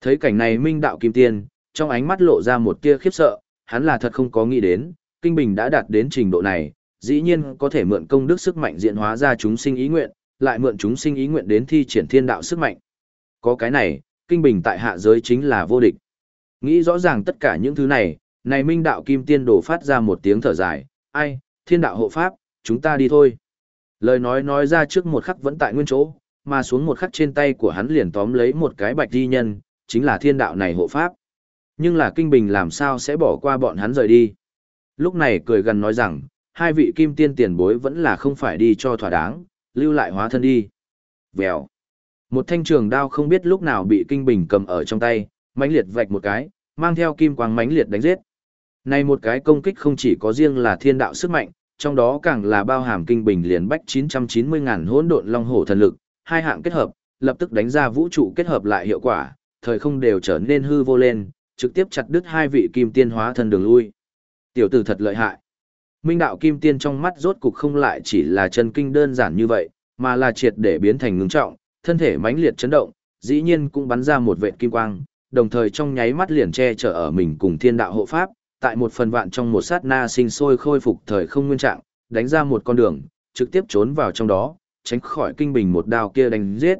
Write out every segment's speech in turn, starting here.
Thấy cảnh này Minh đạo kim tiên, trong ánh mắt lộ ra một tia khiếp sợ, hắn là thật không có nghĩ đến, kinh bình đã đạt đến trình độ này, dĩ nhiên có thể mượn công đức sức mạnh diễn hóa ra chúng sinh ý nguyện, lại mượn chúng sinh ý nguyện đến thi triển thiên đạo sức mạnh. Có cái này, kinh bình tại hạ giới chính là vô địch. Nghĩ rõ ràng tất cả những thứ này, này minh đạo kim tiên đổ phát ra một tiếng thở dài, ai, thiên đạo hộ pháp, chúng ta đi thôi. Lời nói nói ra trước một khắc vẫn tại nguyên chỗ, mà xuống một khắc trên tay của hắn liền tóm lấy một cái bạch di nhân, chính là thiên đạo này hộ pháp. Nhưng là kinh bình làm sao sẽ bỏ qua bọn hắn rời đi. Lúc này cười gần nói rằng, hai vị kim tiên tiền bối vẫn là không phải đi cho thỏa đáng, lưu lại hóa thân đi. Vèo. Một thanh trường đao không biết lúc nào bị kinh bình cầm ở trong tay, mãnh liệt vạch một cái, mang theo kim quang mãnh liệt đánh giết. Này một cái công kích không chỉ có riêng là thiên đạo sức mạnh, trong đó càng là bao hàm kinh bình liền bách 990 ngàn hỗn độn long hổ thần lực, hai hạng kết hợp, lập tức đánh ra vũ trụ kết hợp lại hiệu quả, thời không đều trở nên hư vô lên, trực tiếp chặt đứt hai vị kim tiên hóa thân đường lui. Tiểu tử thật lợi hại. Minh đạo kim tiên trong mắt rốt cục không lại chỉ là chân kinh đơn giản như vậy, mà là triệt để biến thành ngưng trọng, thân thể mãnh liệt chấn động, dĩ nhiên cũng bắn ra một vệt kim quang, đồng thời trong nháy mắt liền che chở ở mình cùng thiên đạo hộ pháp, tại một phần vạn trong một sát na sinh sôi khôi phục thời không nguyên trạng, đánh ra một con đường, trực tiếp trốn vào trong đó, tránh khỏi kinh bình một đao kia đánh giết.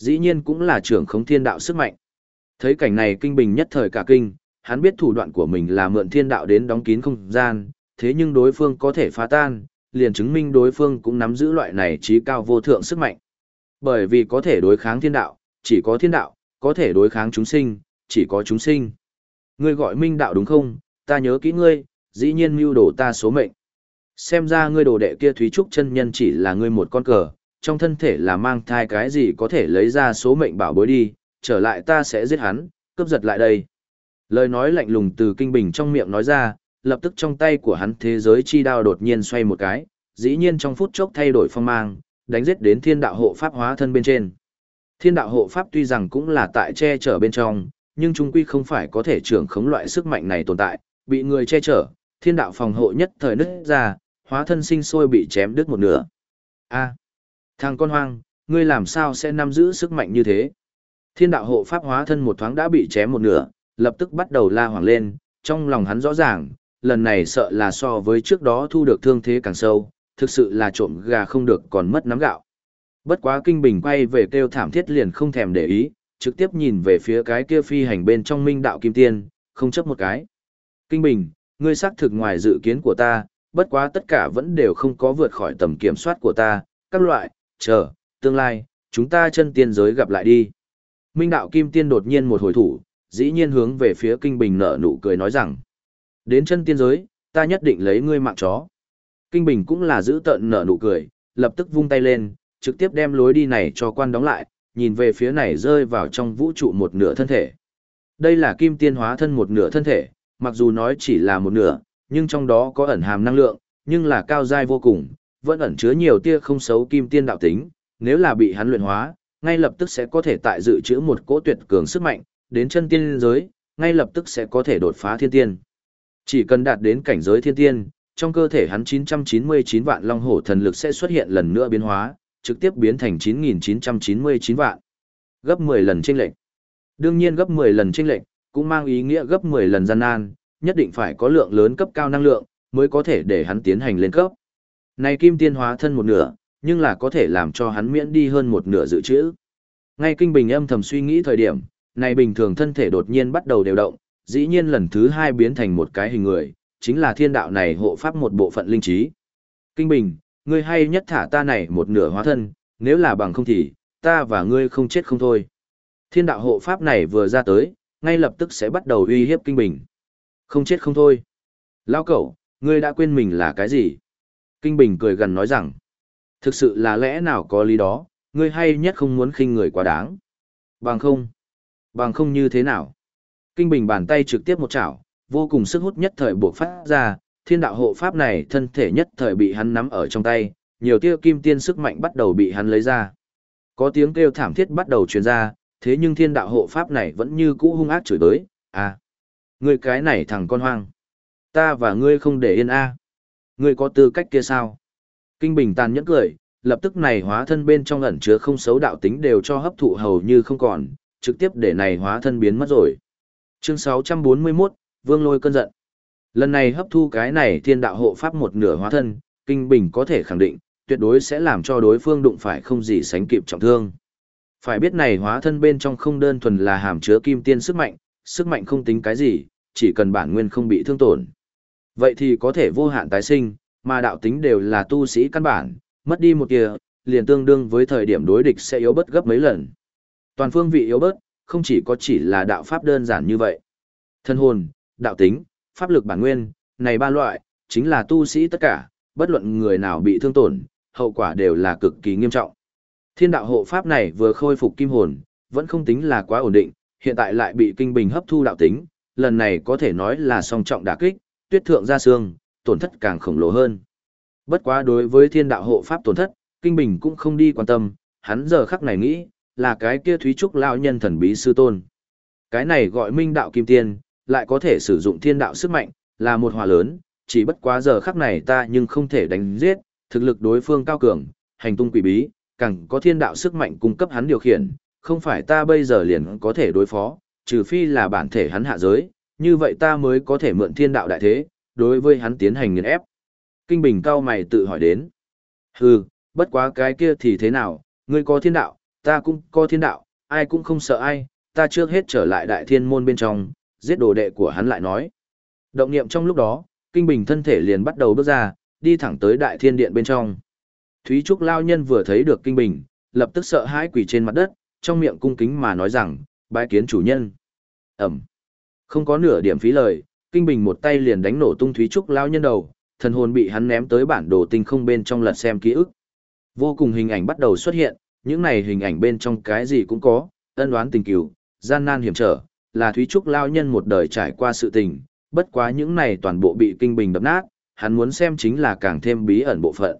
Dĩ nhiên cũng là trưởng khống thiên đạo sức mạnh. Thấy cảnh này kinh bình nhất thời cả kinh, hắn biết thủ đoạn của mình là mượn thiên đạo đến đóng kín không gian, thế nhưng đối phương có thể phá tan, liền chứng minh đối phương cũng nắm giữ loại này trí cao vô thượng sức mạnh. Bởi vì có thể đối kháng thiên đạo, chỉ có thiên đạo, có thể đối kháng chúng sinh, chỉ có chúng sinh. Ngươi gọi minh đạo đúng không, ta nhớ kỹ ngươi, dĩ nhiên mưu đồ ta số mệnh. Xem ra ngươi đồ đệ kia Thúy Trúc chân nhân chỉ là ngươi một con cờ, trong thân thể là mang thai cái gì có thể lấy ra số mệnh bảo bối đi, trở lại ta sẽ giết hắn, cướp giật lại đây. Lời nói lạnh lùng từ kinh bình trong miệng nói ra, lập tức trong tay của hắn thế giới chi đao đột nhiên xoay một cái, dĩ nhiên trong phút chốc thay đổi phong mang, đánh giết đến thiên đạo hộ pháp hóa thân bên trên. Thiên đạo hộ pháp tuy rằng cũng là tại che chở bên trong, nhưng chúng quy không phải có thể trưởng khống loại sức mạnh này tồn tại, bị người che chở, thiên đạo phòng hộ nhất thời nứt ra, hóa thân sinh sôi bị chém đứt một nửa. A, thằng con hoang, ngươi làm sao sẽ nắm giữ sức mạnh như thế? Thiên đạo hộ pháp hóa thân một thoáng đã bị chém một nửa, lập tức bắt đầu la hoàng lên, trong lòng hắn rõ ràng, lần này sợ là so với trước đó thu được thương thế càng sâu, thực sự là trộm gà không được còn mất nắm gạo. Bất quá kinh bình quay về kêu thảm thiết liền không thèm để ý, trực tiếp nhìn về phía cái kia phi hành bên trong minh đạo kim tiên, không chấp một cái. Kinh bình, ngươi xác thực ngoài dự kiến của ta, bất quá tất cả vẫn đều không có vượt khỏi tầm kiểm soát của ta, các loại, chờ, tương lai, chúng ta chân tiên giới gặp lại đi. Minh đạo kim tiên đột nhiên một hồi thủ, dĩ nhiên hướng về phía kinh bình nở nụ cười nói rằng, đến chân tiên giới, ta nhất định lấy ngươi mạng chó. Kinh bình cũng là giữ tận nở nụ cười, lập tức vung tay lên, trực tiếp đem lối đi này cho quan đóng lại, nhìn về phía này rơi vào trong vũ trụ một nửa thân thể. Đây là kim tiên hóa thân một nửa thân thể, mặc dù nói chỉ là một nửa, nhưng trong đó có ẩn hàm năng lượng, nhưng là cao dai vô cùng, vẫn ẩn chứa nhiều tia không xấu kim tiên đạo tính, nếu là bị hắn luyện hóa, ngay lập tức sẽ có thể tại dự trữ một cỗ tuyệt cường sức mạnh, đến chân tiên giới, ngay lập tức sẽ có thể đột phá thiên tiên. Chỉ cần đạt đến cảnh giới thiên tiên, trong cơ thể hắn 999 vạn long hổ thần lực sẽ xuất hiện lần nữa biến hóa, trực tiếp biến thành 9999 vạn. Gấp 10 lần chênh lệch. Đương nhiên gấp 10 lần chênh lệch cũng mang ý nghĩa gấp 10 lần gian nan, nhất định phải có lượng lớn cấp cao năng lượng mới có thể để hắn tiến hành lên cấp. Này kim tiên hóa thân một nửa, nhưng là có thể làm cho hắn miễn đi hơn một nửa dự trữ. Ngay kinh bình âm thầm suy nghĩ thời điểm, này bình thường thân thể đột nhiên bắt đầu đều động, dĩ nhiên lần thứ hai biến thành một cái hình người, chính là thiên đạo này hộ pháp một bộ phận linh trí. Kinh bình, ngươi hay nhất thả ta này một nửa hóa thân, nếu là bằng không thì, ta và ngươi không chết không thôi. Thiên đạo hộ pháp này vừa ra tới, ngay lập tức sẽ bắt đầu uy hiếp kinh bình. Không chết không thôi. Lao cẩu, ngươi đã quên mình là cái gì? Kinh bình cười gần nói rằng, thực sự là lẽ nào có lý đó, ngươi hay nhất không muốn khinh người quá đáng. Bằng không? Bằng không như thế nào? Kinh bình bàn tay trực tiếp một chảo, vô cùng sức hút nhất thời buộc phát ra, thiên đạo hộ pháp này thân thể nhất thời bị hắn nắm ở trong tay, nhiều tia kim tiên sức mạnh bắt đầu bị hắn lấy ra. Có tiếng kêu thảm thiết bắt đầu truyền ra, thế nhưng thiên đạo hộ pháp này vẫn như cũ hung ác chửi tới, à, ngươi cái này thằng con hoang, ta và ngươi không để yên a, à ngươi có tư cách kia sao? Kinh bình tàn nhẫn cười, lập tức này hóa thân bên trong ẩn chứa không xấu đạo tính đều cho hấp thụ hầu như không còn, trực tiếp để này hóa thân biến mất rồi. Chương 641, Vương Lôi cơn giận. Lần này hấp thu cái này thiên đạo hộ pháp một nửa hóa thân, Kinh Bình có thể khẳng định, tuyệt đối sẽ làm cho đối phương đụng phải không gì sánh kịp trọng thương. Phải biết này hóa thân bên trong không đơn thuần là hàm chứa kim tiên sức mạnh, sức mạnh không tính cái gì, chỉ cần bản nguyên không bị thương tổn. Vậy thì có thể vô hạn tái sinh, mà đạo tính đều là tu sĩ căn bản, mất đi một kia, liền tương đương với thời điểm đối địch sẽ yếu bớt gấp mấy lần. Toàn phương vị yếu bớt, không chỉ có chỉ là đạo pháp đơn giản như vậy. Thân hồn, đạo tính, pháp lực bản nguyên, này ba loại, chính là tu sĩ tất cả, bất luận người nào bị thương tổn, hậu quả đều là cực kỳ nghiêm trọng. Thiên đạo hộ pháp này vừa khôi phục kim hồn, vẫn không tính là quá ổn định, hiện tại lại bị kinh bình hấp thu đạo tính, lần này có thể nói là song trọng đả kích, tuyết thượng ra xương, tổn thất càng khổng lồ hơn. Bất quá đối với thiên đạo hộ pháp tổn thất, kinh bình cũng không đi quan tâm, hắn giờ khắc này nghĩ, là cái kia thúy trúc lão nhân thần bí sư tôn. Cái này gọi minh đạo kim tiên, lại có thể sử dụng thiên đạo sức mạnh, là một hòa lớn, chỉ bất quá giờ khắc này ta nhưng không thể đánh giết, thực lực đối phương cao cường, hành tung quỷ bí, càng có thiên đạo sức mạnh cung cấp hắn điều khiển, không phải ta bây giờ liền có thể đối phó, trừ phi là bản thể hắn hạ giới, như vậy ta mới có thể mượn thiên đạo đại thế, đối với hắn tiến hành nghiền ép. Kinh Bình cao mày tự hỏi đến. Hừ, bất quá cái kia thì thế nào, ngươi có thiên đạo, ta cũng có thiên đạo, ai cũng không sợ ai, ta trước hết trở lại đại thiên môn bên trong, giết đồ đệ của hắn lại nói. Động niệm trong lúc đó, Kinh Bình thân thể liền bắt đầu bước ra, đi thẳng tới đại thiên điện bên trong. Thúy Trúc Lao Nhân vừa thấy được Kinh Bình, lập tức sợ hãi quỳ trên mặt đất, trong miệng cung kính mà nói rằng, bái kiến chủ nhân. Ẩm. Không có nửa điểm phí lời, Kinh Bình một tay liền đánh nổ tung Thúy Trúc Lao Nhân đầu, thần hồn bị hắn ném tới bản đồ tinh không bên trong lật xem ký ức. Vô cùng hình ảnh bắt đầu xuất hiện, những này hình ảnh bên trong cái gì cũng có, ân oán tình cừu, gian nan hiểm trở, là Thúy Trúc Lao Nhân một đời trải qua sự tình, bất quá những này toàn bộ bị Kinh Bình đập nát, hắn muốn xem chính là càng thêm bí ẩn bộ phận.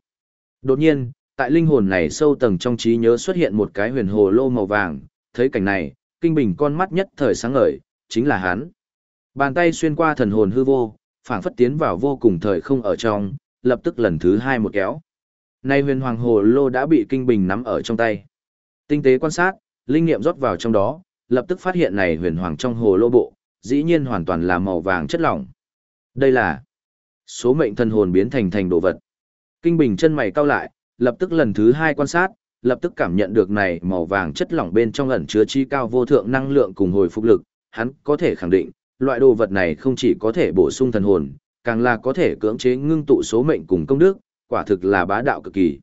Đột nhiên, tại linh hồn này sâu tầng trong trí nhớ xuất hiện một cái huyền hồ lô màu vàng, thấy cảnh này, kinh bình con mắt nhất thời sáng ngời, chính là hắn. Bàn tay xuyên qua thần hồn hư vô, phảng phất tiến vào vô cùng thời không ở trong, lập tức lần thứ hai một kéo. Nay huyền hoàng hồ lô đã bị kinh bình nắm ở trong tay. Tinh tế quan sát, linh nghiệm rót vào trong đó, lập tức phát hiện này huyền hoàng trong hồ lô bộ, dĩ nhiên hoàn toàn là màu vàng chất lỏng. Đây là số mệnh thần hồn biến thành thành đồ vật. Kinh Bình chân mày cau lại, lập tức lần thứ hai quan sát, lập tức cảm nhận được này màu vàng chất lỏng bên trong ẩn chứa chi cao vô thượng năng lượng cùng hồi phục lực, hắn có thể khẳng định, loại đồ vật này không chỉ có thể bổ sung thần hồn, càng là có thể cưỡng chế ngưng tụ số mệnh cùng công đức, quả thực là bá đạo cực kỳ.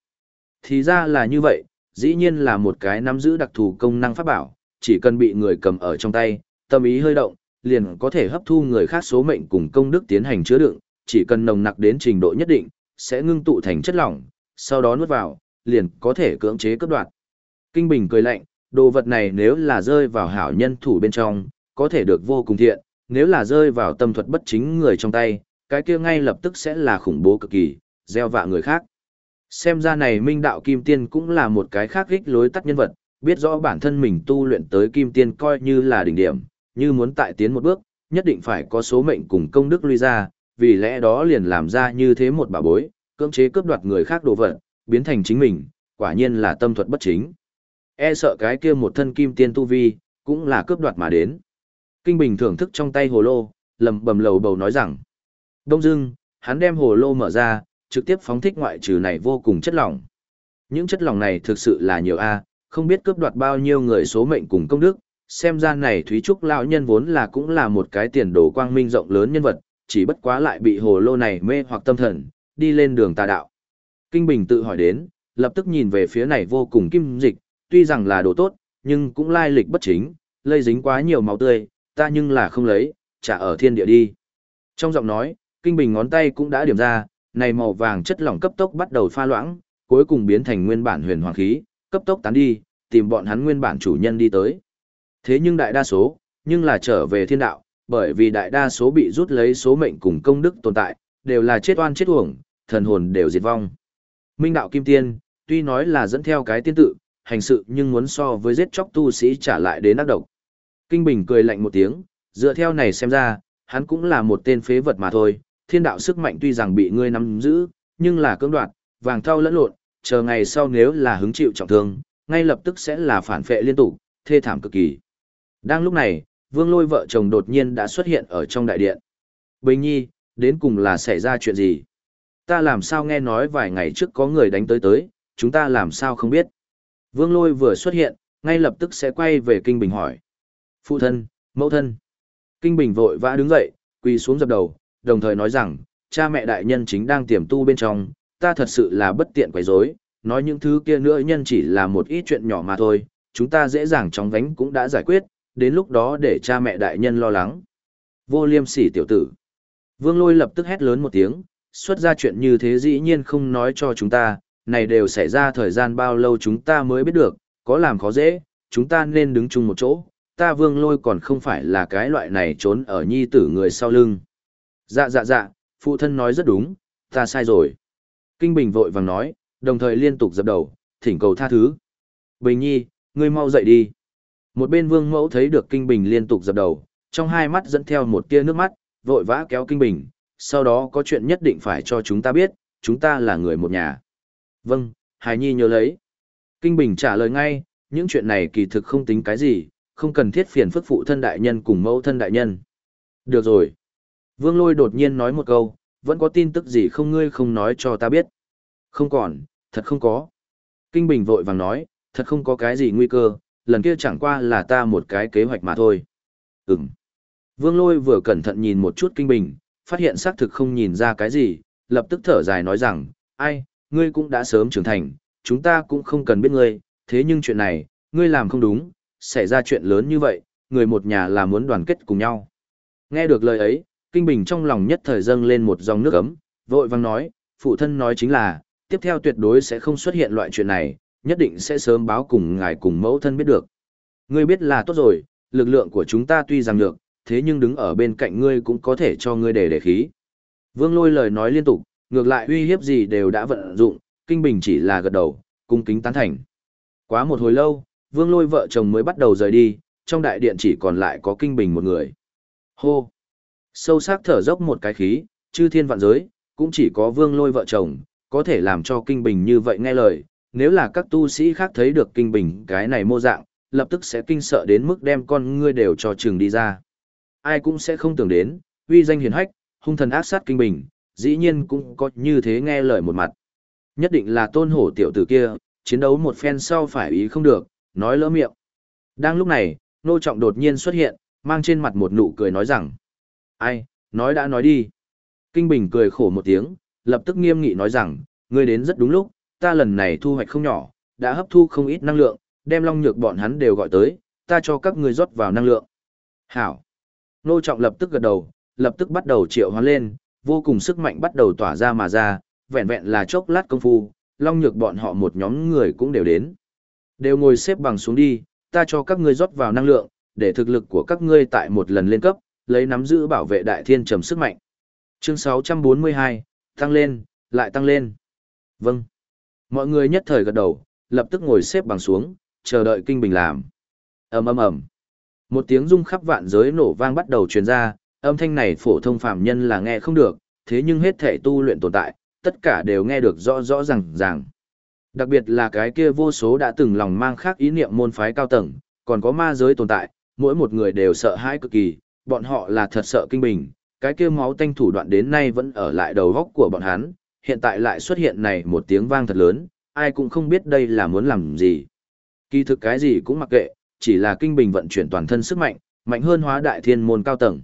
Thì ra là như vậy, dĩ nhiên là một cái nắm giữ đặc thù công năng pháp bảo, chỉ cần bị người cầm ở trong tay, tâm ý hơi động, liền có thể hấp thu người khác số mệnh cùng công đức tiến hành chứa đựng, chỉ cần nồng nặc đến trình độ nhất định, sẽ ngưng tụ thành chất lỏng, sau đó nuốt vào, liền có thể cưỡng chế cấp đoạt. Kinh Bình cười lạnh, đồ vật này nếu là rơi vào hảo nhân thủ bên trong, có thể được vô cùng thiện, nếu là rơi vào tâm thuật bất chính người trong tay, cái kia ngay lập tức sẽ là khủng bố cực kỳ, gieo vạ người khác. Xem ra này Minh Đạo Kim Tiên cũng là một cái khác gích lối tắt nhân vật, biết rõ bản thân mình tu luyện tới Kim Tiên coi như là đỉnh điểm, như muốn tại tiến một bước, nhất định phải có số mệnh cùng công đức lui ra, vì lẽ đó liền làm ra như thế một bà bối, cưỡng chế cướp đoạt người khác đồ vật, biến thành chính mình, quả nhiên là tâm thuật bất chính. E sợ cái kia một thân kim tiên tu vi, cũng là cướp đoạt mà đến. Kinh Bình thưởng thức trong tay hồ lô, lầm bầm lầu bầu nói rằng. Đông dưng, hắn đem hồ lô mở ra, trực tiếp phóng thích ngoại trừ này vô cùng chất lỏng. Những chất lỏng này thực sự là nhiều A, không biết cướp đoạt bao nhiêu người số mệnh cùng công đức, xem ra này Thúy Trúc lão nhân vốn là cũng là một cái tiền đồ quang minh rộng lớn nhân vật, chỉ bất quá lại bị hồ lô này mê hoặc tâm thần, đi lên đường tà đạo. Kinh Bình tự hỏi đến, lập tức nhìn về phía này vô cùng kim dịch, tuy rằng là đồ tốt, nhưng cũng lai lịch bất chính, lây dính quá nhiều máu tươi, ta nhưng là không lấy, trả ở thiên địa đi. Trong giọng nói, Kinh Bình ngón tay cũng đã điểm ra, này màu vàng chất lỏng cấp tốc bắt đầu pha loãng, cuối cùng biến thành nguyên bản huyền hoàng khí, cấp tốc tán đi, tìm bọn hắn nguyên bản chủ nhân đi tới. Thế nhưng đại đa số, nhưng là trở về thiên đạo, bởi vì đại đa số bị rút lấy số mệnh cùng công đức tồn tại, đều là chết oan chết uổng, thần hồn đều diệt vong. Minh đạo kim tiên, tuy nói là dẫn theo cái tiên tự, hành sự nhưng muốn so với giết chóc tu sĩ trả lại đến ác độc. Kinh Bình cười lạnh một tiếng, dựa theo này xem ra, hắn cũng là một tên phế vật mà thôi, thiên đạo sức mạnh tuy rằng bị ngươi nắm giữ, nhưng là cưỡng đoạt, vàng thau lẫn lộn, chờ ngày sau nếu là hứng chịu trọng thương, ngay lập tức sẽ là phản phệ liên tục, thê thảm cực kỳ. Đang lúc này, vương lôi vợ chồng đột nhiên đã xuất hiện ở trong đại điện. Bình nhi, đến cùng là xảy ra chuyện gì? Ta làm sao nghe nói vài ngày trước có người đánh tới tới, chúng ta làm sao không biết? Vương lôi vừa xuất hiện, ngay lập tức sẽ quay về Kinh Bình hỏi. Phụ thân, mẫu thân. Kinh Bình vội vã đứng dậy, quỳ xuống dập đầu, đồng thời nói rằng, cha mẹ đại nhân chính đang tiềm tu bên trong, ta thật sự là bất tiện quấy rối, nói những thứ kia nữa nhân chỉ là một ít chuyện nhỏ mà thôi, chúng ta dễ dàng chóng vánh cũng đã giải quyết, đến lúc đó để cha mẹ đại nhân lo lắng. Vô liêm sỉ tiểu tử. Vương lôi lập tức hét lớn một tiếng, xuất ra chuyện như thế dĩ nhiên không nói cho chúng ta, này đều xảy ra thời gian bao lâu chúng ta mới biết được, có làm khó dễ, chúng ta nên đứng chung một chỗ, ta vương lôi còn không phải là cái loại này trốn ở nhi tử người sau lưng. Dạ dạ dạ, phụ thân nói rất đúng, ta sai rồi. Kinh Bình vội vàng nói, đồng thời liên tục dập đầu, thỉnh cầu tha thứ. Bình nhi, ngươi mau dậy đi. Một bên vương mẫu thấy được Kinh Bình liên tục dập đầu, trong hai mắt dẫn theo một tia nước mắt, vội vã kéo Kinh Bình, sau đó có chuyện nhất định phải cho chúng ta biết, chúng ta là người một nhà. Vâng, Hải Nhi nhớ lấy. Kinh Bình trả lời ngay, những chuyện này kỳ thực không tính cái gì, không cần thiết phiền phức phụ thân đại nhân cùng mẫu thân đại nhân. Được rồi. Vương Lôi đột nhiên nói một câu, vẫn có tin tức gì không ngươi không nói cho ta biết. Không còn, thật không có. Kinh Bình vội vàng nói, thật không có cái gì nguy cơ, lần kia chẳng qua là ta một cái kế hoạch mà thôi. Ừm. Vương Lôi vừa cẩn thận nhìn một chút Kinh Bình, phát hiện xác thực không nhìn ra cái gì, lập tức thở dài nói rằng, ai, ngươi cũng đã sớm trưởng thành, chúng ta cũng không cần biết ngươi, thế nhưng chuyện này, ngươi làm không đúng, xảy ra chuyện lớn như vậy, người một nhà là muốn đoàn kết cùng nhau. Nghe được lời ấy, Kinh Bình trong lòng nhất thời dâng lên một dòng nước ấm, vội vang nói, phụ thân nói chính là, tiếp theo tuyệt đối sẽ không xuất hiện loại chuyện này, nhất định sẽ sớm báo cùng ngài cùng mẫu thân biết được. Ngươi biết là tốt rồi, lực lượng của chúng ta tuy rằng được, thế nhưng đứng ở bên cạnh ngươi cũng có thể cho ngươi để để khí. Vương lôi lời nói liên tục, ngược lại uy hiếp gì đều đã vận dụng, Kinh Bình chỉ là gật đầu, cung kính tán thành. Quá một hồi lâu, Vương lôi vợ chồng mới bắt đầu rời đi, trong đại điện chỉ còn lại có Kinh Bình một người. Hô! Sâu sắc thở dốc một cái khí, chư thiên vạn giới, cũng chỉ có Vương lôi vợ chồng, có thể làm cho Kinh Bình như vậy nghe lời. Nếu là các tu sĩ khác thấy được Kinh Bình cái này mô dạng, lập tức sẽ kinh sợ đến mức đem con ngươi đều cho trường đi ra. Ai cũng sẽ không tưởng đến, uy danh hiền hách, hung thần ác sát Kinh Bình, dĩ nhiên cũng có như thế nghe lời một mặt. Nhất định là tôn hổ tiểu tử kia, chiến đấu một phen sau phải ý không được, nói lỡ miệng. Đang lúc này, nô trọng đột nhiên xuất hiện, mang trên mặt một nụ cười nói rằng. Ai, nói đã nói đi. Kinh Bình cười khổ một tiếng, lập tức nghiêm nghị nói rằng, ngươi đến rất đúng lúc, ta lần này thu hoạch không nhỏ, đã hấp thu không ít năng lượng, đem long nhược bọn hắn đều gọi tới, ta cho các ngươi rót vào năng lượng. Hảo. Nô trọng lập tức gật đầu, lập tức bắt đầu triệu hóa lên, vô cùng sức mạnh bắt đầu tỏa ra mà ra, vẹn vẹn là chốc lát công phu, long nhược bọn họ một nhóm người cũng đều đến. Đều ngồi xếp bằng xuống đi, ta cho các ngươi rót vào năng lượng, để thực lực của các ngươi tại một lần lên cấp, lấy nắm giữ bảo vệ đại thiên trầm sức mạnh. Chương 642, tăng lên, lại tăng lên. Vâng. Mọi người nhất thời gật đầu, lập tức ngồi xếp bằng xuống, chờ đợi kinh bình làm. ầm ầm ầm. Một tiếng rung khắp vạn giới nổ vang bắt đầu truyền ra, âm thanh này phổ thông phàm nhân là nghe không được, thế nhưng hết thể tu luyện tồn tại, tất cả đều nghe được rõ rõ ràng ràng. Đặc biệt là cái kia vô số đã từng lòng mang khác ý niệm môn phái cao tầng, còn có ma giới tồn tại, mỗi một người đều sợ hãi cực kỳ, bọn họ là thật sợ kinh bình, cái kia máu tanh thủ đoạn đến nay vẫn ở lại đầu góc của bọn hắn, hiện tại lại xuất hiện này một tiếng vang thật lớn, ai cũng không biết đây là muốn làm gì. Kỳ thực cái gì cũng mặc kệ, chỉ là kinh bình vận chuyển toàn thân sức mạnh, mạnh hơn hóa đại thiên môn cao tầng.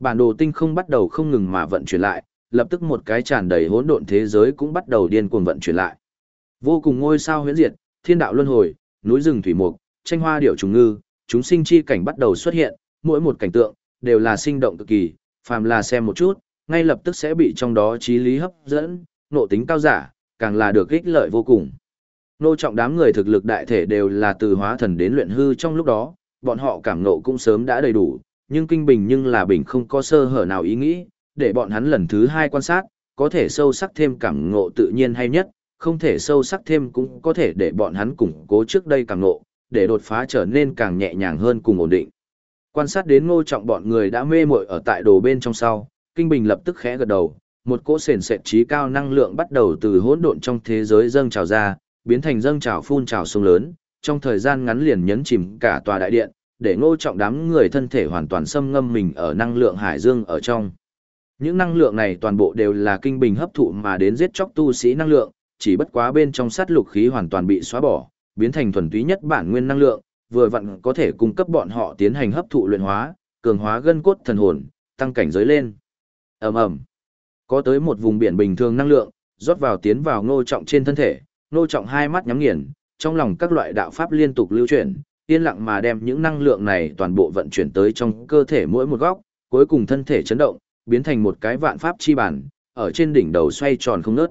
Bản đồ tinh không bắt đầu không ngừng mà vận chuyển lại, lập tức một cái tràn đầy hỗn độn thế giới cũng bắt đầu điên cuồng vận chuyển lại. Vô cùng ngôi sao huyễn diệt, thiên đạo luân hồi, núi rừng thủy mục, tranh hoa điểu trùng ngư, chúng sinh chi cảnh bắt đầu xuất hiện, mỗi một cảnh tượng đều là sinh động cực kỳ, phàm là xem một chút, ngay lập tức sẽ bị trong đó trí lý hấp dẫn, nộ tính cao giả, càng là được ích lợi vô cùng. Nô trọng đám người thực lực đại thể đều là từ hóa thần đến luyện hư trong lúc đó, bọn họ cảm nộ cũng sớm đã đầy đủ, nhưng kinh bình nhưng là bình không có sơ hở nào ý nghĩ, để bọn hắn lần thứ hai quan sát, có thể sâu sắc thêm cảm ngộ tự nhiên hay nhất, không thể sâu sắc thêm cũng có thể để bọn hắn củng cố trước đây càng nộ, để đột phá trở nên càng nhẹ nhàng hơn cùng ổn định. Quan sát đến ngô trọng bọn người đã mê muội ở tại đồ bên trong sau, Kinh Bình lập tức khẽ gật đầu, một cỗ sền sệt trí cao năng lượng bắt đầu từ hỗn độn trong thế giới dâng trào ra, biến thành dâng trào phun trào sông lớn, trong thời gian ngắn liền nhấn chìm cả tòa đại điện, để ngô trọng đám người thân thể hoàn toàn xâm ngâm mình ở năng lượng hải dương ở trong. Những năng lượng này toàn bộ đều là kinh bình hấp thụ mà đến giết chóc tu sĩ năng lượng, chỉ bất quá bên trong sát lục khí hoàn toàn bị xóa bỏ, biến thành thuần túy nhất bản nguyên năng lượng, vừa vặn có thể cung cấp bọn họ tiến hành hấp thụ luyện hóa, cường hóa gân cốt thần hồn, tăng cảnh giới lên. Ầm ầm. Có tới một vùng biển bình thường năng lượng, rót vào tiến vào ngô trọng trên thân thể, ngô trọng hai mắt nhắm nghiền, trong lòng các loại đạo pháp liên tục lưu chuyển, yên lặng mà đem những năng lượng này toàn bộ vận chuyển tới trong cơ thể mỗi một góc, cuối cùng thân thể chấn động, biến thành một cái vạn pháp chi bản, ở trên đỉnh đầu xoay tròn không ngớt.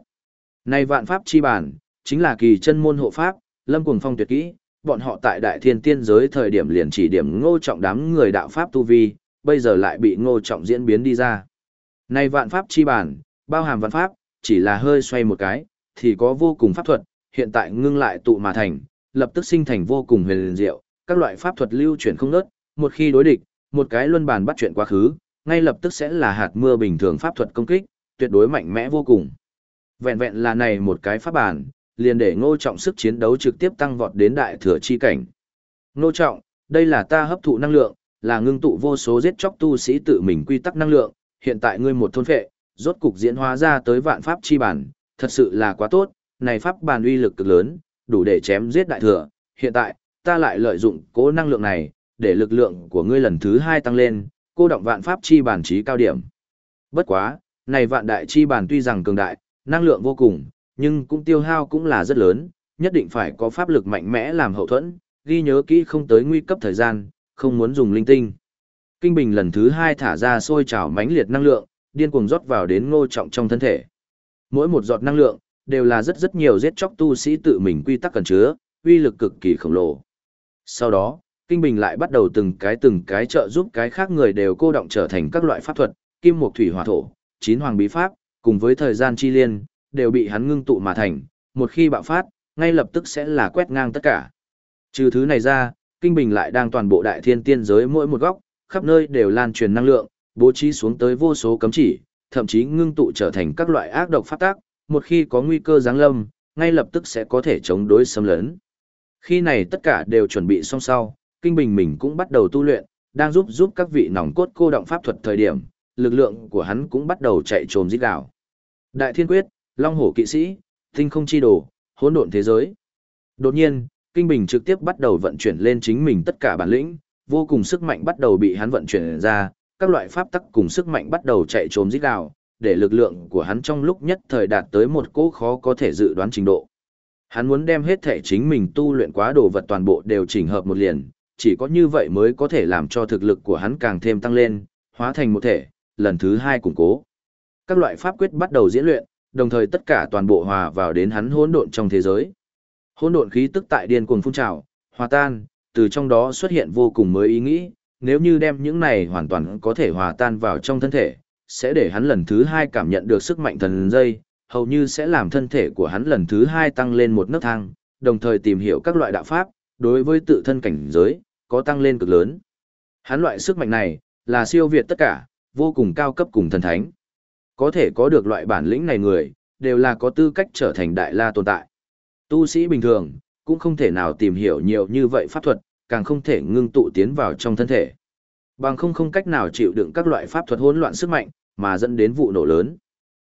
Này vạn pháp chi bản, chính là kỳ chân môn hộ pháp, lâm cuồng phong tuyệt kỹ, bọn họ tại đại thiên tiên giới thời điểm liền chỉ điểm ngô trọng đám người đạo pháp tu vi, bây giờ lại bị ngô trọng diễn biến đi ra. Này vạn pháp chi bản, bao hàm vạn pháp, chỉ là hơi xoay một cái, thì có vô cùng pháp thuật, hiện tại ngưng lại tụ mà thành, lập tức sinh thành vô cùng huyền diệu, các loại pháp thuật lưu chuyển không ngớt, một khi đối địch, một cái luân bàn bắt chuyện quá khứ, ngay lập tức sẽ là hạt mưa bình thường pháp thuật công kích, tuyệt đối mạnh mẽ vô cùng. Vẹn vẹn là này một cái pháp bản, liền để ngô trọng sức chiến đấu trực tiếp tăng vọt đến đại thừa chi cảnh. Ngô trọng, đây là ta hấp thụ năng lượng, là ngưng tụ vô số giết chóc tu sĩ tự mình quy tắc năng lượng, hiện tại ngươi một thôn phệ, rốt cục diễn hóa ra tới vạn pháp chi bản, thật sự là quá tốt, này pháp bản uy lực cực lớn, đủ để chém giết đại thừa, hiện tại, ta lại lợi dụng cố năng lượng này, để lực lượng của ngươi lần thứ hai tăng lên, cô động vạn pháp chi bản trí cao điểm. Bất quá, này vạn đại chi bản tuy rằng cường đại, năng lượng vô cùng, nhưng cũng tiêu hao cũng là rất lớn, nhất định phải có pháp lực mạnh mẽ làm hậu thuẫn, ghi nhớ kỹ không tới nguy cấp thời gian, không muốn dùng linh tinh. Kinh bình lần thứ hai thả ra sôi trào mãnh liệt năng lượng, điên cuồng rót vào đến ngô trọng trong thân thể. Mỗi một giọt năng lượng, đều là rất rất nhiều giết chóc tu sĩ tự mình quy tắc cần chứa, uy lực cực kỳ khổng lồ. Sau đó, Kinh Bình lại bắt đầu từng cái từng cái trợ giúp cái khác người đều cô động trở thành các loại pháp thuật, kim mục thủy hỏa thổ, chín hoàng bí pháp, cùng với thời gian chi liên, đều bị hắn ngưng tụ mà thành, một khi bạo phát, ngay lập tức sẽ là quét ngang tất cả. Trừ thứ này ra, Kinh Bình lại đang toàn bộ đại thiên tiên giới mỗi một góc, khắp nơi đều lan truyền năng lượng, bố trí xuống tới vô số cấm chỉ, thậm chí ngưng tụ trở thành các loại ác độc phát tác, một khi có nguy cơ giáng lâm, ngay lập tức sẽ có thể chống đối xâm lấn. Khi này tất cả đều chuẩn bị xong sau, Kinh Bình mình cũng bắt đầu tu luyện, đang giúp giúp các vị nòng cốt cô động pháp thuật thời điểm, lực lượng của hắn cũng bắt đầu chạy trồm rít đảo. Đại Thiên Quyết, Long Hổ Kỵ Sĩ, Tinh Không Chi Đồ, Hỗn Độn Thế Giới. Đột nhiên, Kinh Bình trực tiếp bắt đầu vận chuyển lên chính mình tất cả bản lĩnh, vô cùng sức mạnh bắt đầu bị hắn vận chuyển ra, các loại pháp tắc cùng sức mạnh bắt đầu chạy trốn rít đảo, để lực lượng của hắn trong lúc nhất thời đạt tới một cỗ khó có thể dự đoán trình độ. Hắn muốn đem hết thể chính mình tu luyện quá đồ vật toàn bộ đều chỉnh hợp một liền, chỉ có như vậy mới có thể làm cho thực lực của hắn càng thêm tăng lên, hóa thành một thể, lần thứ hai củng cố. Các loại pháp quyết bắt đầu diễn luyện, đồng thời tất cả toàn bộ hòa vào đến hắn hỗn độn trong thế giới. Hỗn độn khí tức tại điên cuồng phun trào, hòa tan, từ trong đó xuất hiện vô cùng mới ý nghĩ, nếu như đem những này hoàn toàn có thể hòa tan vào trong thân thể, sẽ để hắn lần thứ hai cảm nhận được sức mạnh thần dây, hầu như sẽ làm thân thể của hắn lần thứ hai tăng lên một nấc thang, đồng thời tìm hiểu các loại đạo pháp, đối với tự thân cảnh giới, có tăng lên cực lớn. Hắn loại sức mạnh này, là siêu việt tất cả, vô cùng cao cấp cùng thần thánh. Có thể có được loại bản lĩnh này người, đều là có tư cách trở thành đại la tồn tại. Tu sĩ bình thường, cũng không thể nào tìm hiểu nhiều như vậy pháp thuật, càng không thể ngưng tụ tiến vào trong thân thể. Bằng không không cách nào chịu đựng các loại pháp thuật hỗn loạn sức mạnh, mà dẫn đến vụ nổ lớn.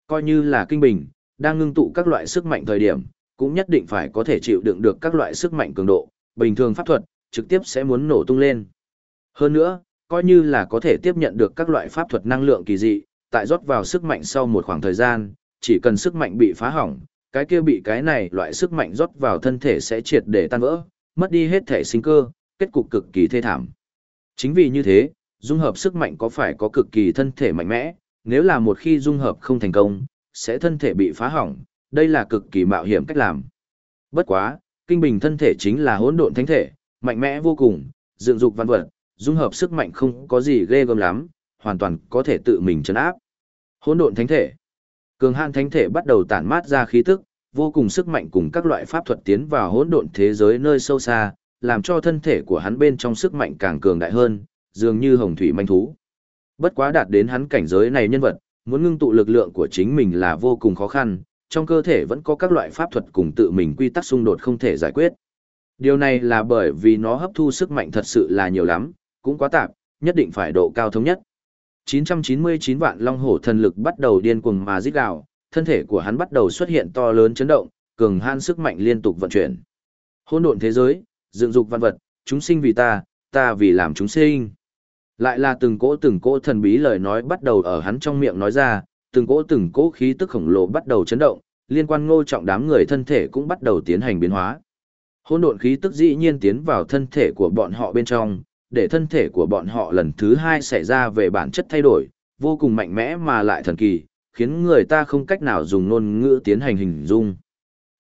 Coi như là kinh bình, đang ngưng tụ các loại sức mạnh thời điểm, cũng nhất định phải có thể chịu đựng được các loại sức mạnh cường độ, bình thường pháp thuật, trực tiếp sẽ muốn nổ tung lên. Hơn nữa, coi như là có thể tiếp nhận được các loại pháp thuật năng lượng kỳ dị, tại rót vào sức mạnh sau một khoảng thời gian, chỉ cần sức mạnh bị phá hỏng, cái kia bị cái này loại sức mạnh rót vào thân thể sẽ triệt để tan vỡ, mất đi hết thể sinh cơ, kết cục cực kỳ thê thảm. Chính vì như thế, dung hợp sức mạnh có phải có cực kỳ thân thể mạnh mẽ, nếu là một khi dung hợp không thành công, sẽ thân thể bị phá hỏng, đây là cực kỳ mạo hiểm cách làm. Bất quá, kinh bình thân thể chính là hỗn độn thánh thể, mạnh mẽ vô cùng, dựng dục văn vật, dung hợp sức mạnh không có gì ghê gớm lắm, hoàn toàn có thể tự mình chấn áp. Hỗn độn thánh thể. Cường hạn thánh thể bắt đầu tản mát ra khí tức, vô cùng sức mạnh cùng các loại pháp thuật tiến vào hỗn độn thế giới nơi sâu xa, làm cho thân thể của hắn bên trong sức mạnh càng cường đại hơn, dường như hồng thủy manh thú. Bất quá đạt đến hắn cảnh giới này nhân vật, muốn ngưng tụ lực lượng của chính mình là vô cùng khó khăn, trong cơ thể vẫn có các loại pháp thuật cùng tự mình quy tắc xung đột không thể giải quyết. Điều này là bởi vì nó hấp thu sức mạnh thật sự là nhiều lắm, cũng quá tạp, nhất định phải độ cao thống nhất. 999 vạn long hổ thần lực bắt đầu điên cuồng mà rít gào, thân thể của hắn bắt đầu xuất hiện to lớn chấn động, cường han sức mạnh liên tục vận chuyển. Hỗn độn thế giới, dựng dục văn vật, chúng sinh vì ta, ta vì làm chúng sinh. Lại là từng cỗ từng cỗ thần bí lời nói bắt đầu ở hắn trong miệng nói ra, từng cỗ từng cỗ khí tức khổng lồ bắt đầu chấn động, liên quan ngô trọng đám người thân thể cũng bắt đầu tiến hành biến hóa. Hỗn độn khí tức dĩ nhiên tiến vào thân thể của bọn họ bên trong, để thân thể của bọn họ lần thứ hai xảy ra về bản chất thay đổi, vô cùng mạnh mẽ mà lại thần kỳ, khiến người ta không cách nào dùng ngôn ngữ tiến hành hình dung.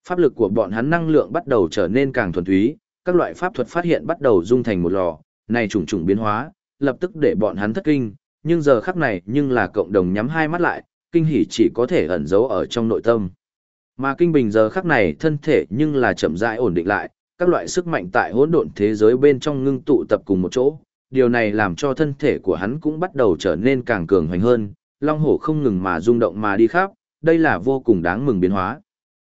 Pháp lực của bọn hắn năng lượng bắt đầu trở nên càng thuần túy, các loại pháp thuật phát hiện bắt đầu dung thành một lò, này trùng trùng biến hóa, lập tức để bọn hắn thất kinh, nhưng giờ khắc này nhưng là cộng đồng nhắm hai mắt lại, kinh hỉ chỉ có thể ẩn giấu ở trong nội tâm. Mà kinh bình giờ khắc này thân thể nhưng là chậm rãi ổn định lại, các loại sức mạnh tại hỗn độn thế giới bên trong ngưng tụ tập cùng một chỗ, điều này làm cho thân thể của hắn cũng bắt đầu trở nên càng cường hoành hơn, long hổ không ngừng mà rung động mà đi khắp, đây là vô cùng đáng mừng biến hóa.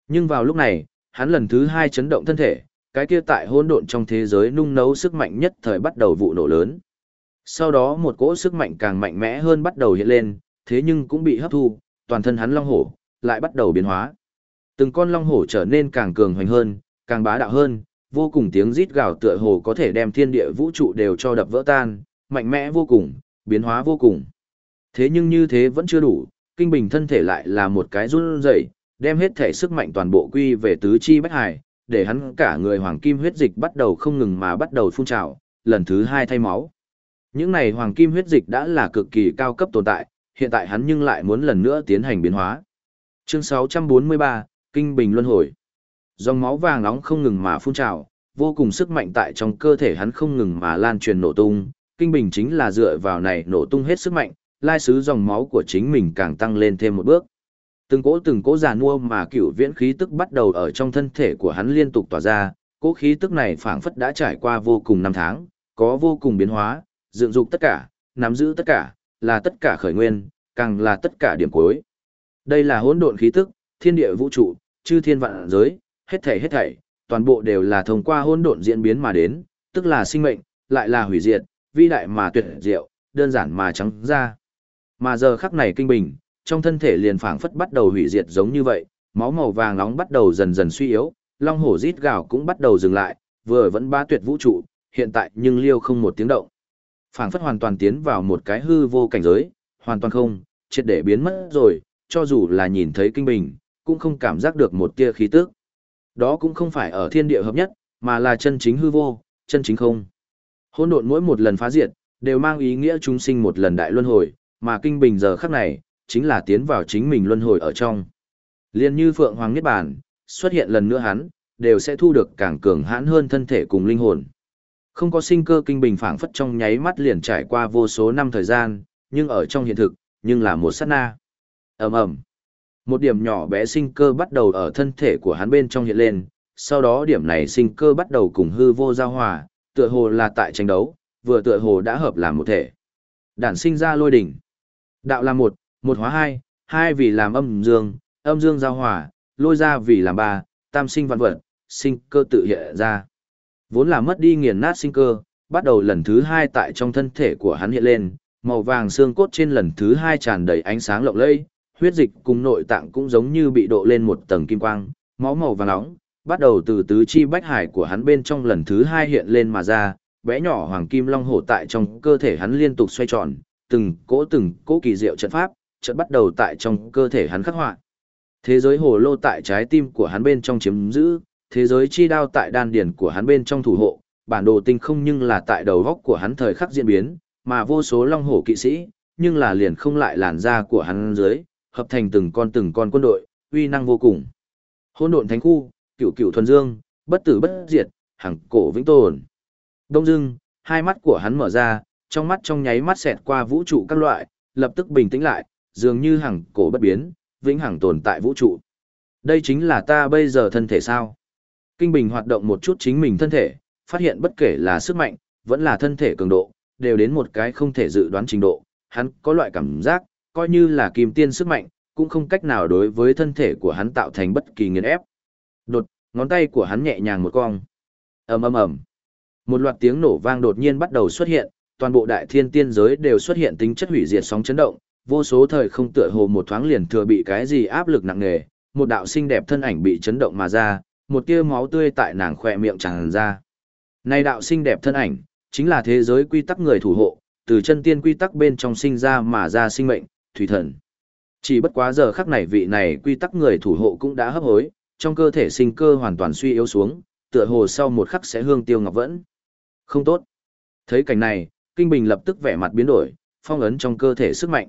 Nhưng vào lúc này, hắn lần thứ hai chấn động thân thể, cái kia tại hỗn độn trong thế giới nung nấu sức mạnh nhất thời bắt đầu vụ nổ lớn. Sau đó một cỗ sức mạnh càng mạnh mẽ hơn bắt đầu hiện lên, thế nhưng cũng bị hấp thu, toàn thân hắn long hổ lại bắt đầu biến hóa. Từng con long hổ trở nên càng cường hoành hơn, càng bá đạo hơn, vô cùng tiếng rít gào tựa hồ có thể đem thiên địa vũ trụ đều cho đập vỡ tan, mạnh mẽ vô cùng, biến hóa vô cùng. Thế nhưng như thế vẫn chưa đủ, kinh bình thân thể lại là một cái run rẩy, đem hết thể sức mạnh toàn bộ quy về tứ chi bách hải, để hắn cả người hoàng kim huyết dịch bắt đầu không ngừng mà bắt đầu phun trào, lần thứ hai thay máu. Những này hoàng kim huyết dịch đã là cực kỳ cao cấp tồn tại, hiện tại hắn nhưng lại muốn lần nữa tiến hành biến hóa. Chương 643, Kinh Bình Luân Hồi Dòng máu vàng nóng không ngừng mà phun trào, vô cùng sức mạnh tại trong cơ thể hắn không ngừng mà lan truyền nổ tung, Kinh Bình chính là dựa vào này nổ tung hết sức mạnh, lai sứ dòng máu của chính mình càng tăng lên thêm một bước. Từng cỗ từng cỗ giàn mua mà cửu viễn khí tức bắt đầu ở trong thân thể của hắn liên tục tỏa ra, cỗ khí tức này phảng phất đã trải qua vô cùng năm tháng, có vô cùng biến hóa, dựng dục tất cả, nắm giữ tất cả, là tất cả khởi nguyên, càng là tất cả điểm cuối. Đây là hỗn độn khí tức, thiên địa vũ trụ, chư thiên vạn giới, hết thảy hết thảy, toàn bộ đều là thông qua hỗn độn diễn biến mà đến, tức là sinh mệnh, lại là hủy diệt, vi đại mà tuyệt diệu, đơn giản mà trắng ra. Mà giờ khắc này kinh bình, trong thân thể liền phảng phất bắt đầu hủy diệt giống như vậy, máu màu vàng nóng bắt đầu dần dần suy yếu, long hổ rít gào cũng bắt đầu dừng lại, vừa vẫn ba tuyệt vũ trụ, hiện tại nhưng liêu không một tiếng động. Phảng phất hoàn toàn tiến vào một cái hư vô cảnh giới, hoàn toàn không, triệt để biến mất rồi, cho dù là nhìn thấy kinh bình, cũng không cảm giác được một tia khí tức. Đó cũng không phải ở thiên địa hợp nhất, mà là chân chính hư vô, chân chính không. Hỗn độn mỗi một lần phá diệt, đều mang ý nghĩa chúng sinh một lần đại luân hồi, mà kinh bình giờ khắc này, chính là tiến vào chính mình luân hồi ở trong. Liên như Phượng Hoàng Niết Bàn, xuất hiện lần nữa hắn, đều sẽ thu được càng cường hãn hơn thân thể cùng linh hồn. Không có sinh cơ kinh bình phảng phất trong nháy mắt liền trải qua vô số năm thời gian, nhưng ở trong hiện thực, nhưng là một sát na. ầm ầm một điểm nhỏ bé sinh cơ bắt đầu ở thân thể của hắn bên trong hiện lên, sau đó điểm này sinh cơ bắt đầu cùng hư vô giao hòa, tựa hồ là tại tranh đấu, vừa tựa hồ đã hợp làm một thể. Đản sinh ra lôi đỉnh. Đạo là một, một hóa hai, hai vì làm âm dương, âm dương giao hòa, lôi ra vì làm ba, tam sinh văn vật, sinh cơ tự hiện ra. Vốn là mất đi nghiền nát sinh cơ, bắt đầu lần thứ hai tại trong thân thể của hắn hiện lên, màu vàng xương cốt trên lần thứ hai tràn đầy ánh sáng lộng lẫy, huyết dịch cùng nội tạng cũng giống như bị độ lên một tầng kim quang, máu màu vàng nóng, bắt đầu từ tứ chi bách hải của hắn bên trong lần thứ hai hiện lên mà ra, bé nhỏ hoàng kim long hổ tại trong cơ thể hắn liên tục xoay tròn, từng cỗ từng cỗ kỳ diệu trận pháp, trận bắt đầu tại trong cơ thể hắn khắc họa. Thế giới hồ lô tại trái tim của hắn bên trong chiếm giữ, thế giới chi đao tại đan điển của hắn bên trong thủ hộ, bản đồ tinh không nhưng là tại đầu góc của hắn thời khắc diễn biến, mà vô số long hổ kỵ sĩ, nhưng là liền không lại làn da của hắn dưới, hợp thành từng con từng con quân đội, uy năng vô cùng. Hỗn độn thánh khu, cửu cửu thuần dương, bất tử bất diệt, hằng cổ vĩnh tồn. Đông dương hai mắt của hắn mở ra, trong mắt trong nháy mắt xẹt qua vũ trụ các loại, lập tức bình tĩnh lại, dường như hằng cổ bất biến, vĩnh hằng tồn tại vũ trụ. Đây chính là ta bây giờ thân thể sao? Kinh Bình hoạt động một chút chính mình thân thể, phát hiện bất kể là sức mạnh, vẫn là thân thể cường độ, đều đến một cái không thể dự đoán trình độ. Hắn có loại cảm giác, coi như là kim tiên sức mạnh, cũng không cách nào đối với thân thể của hắn tạo thành bất kỳ nghiền ép. Đột, ngón tay của hắn nhẹ nhàng một cong. ầm ầm ầm. Một loạt tiếng nổ vang đột nhiên bắt đầu xuất hiện, toàn bộ đại thiên tiên giới đều xuất hiện tính chất hủy diệt sóng chấn động, vô số thời không tựa hồ một thoáng liền thừa bị cái gì áp lực nặng nề, một đạo xinh đẹp thân ảnh bị chấn động mà ra, một tia máu tươi tại nàng khỏe miệng tràn ra. Này đạo xinh đẹp thân ảnh, chính là thế giới quy tắc người thủ hộ, từ chân tiên quy tắc bên trong sinh ra mà ra sinh mệnh, thủy thần. Chỉ bất quá giờ khắc này vị này quy tắc người thủ hộ cũng đã hấp hối, trong cơ thể sinh cơ hoàn toàn suy yếu xuống, tựa hồ sau một khắc sẽ hương tiêu ngọc vẫn. Không tốt. Thấy cảnh này, Kinh Bình lập tức vẻ mặt biến đổi, phong ấn trong cơ thể sức mạnh.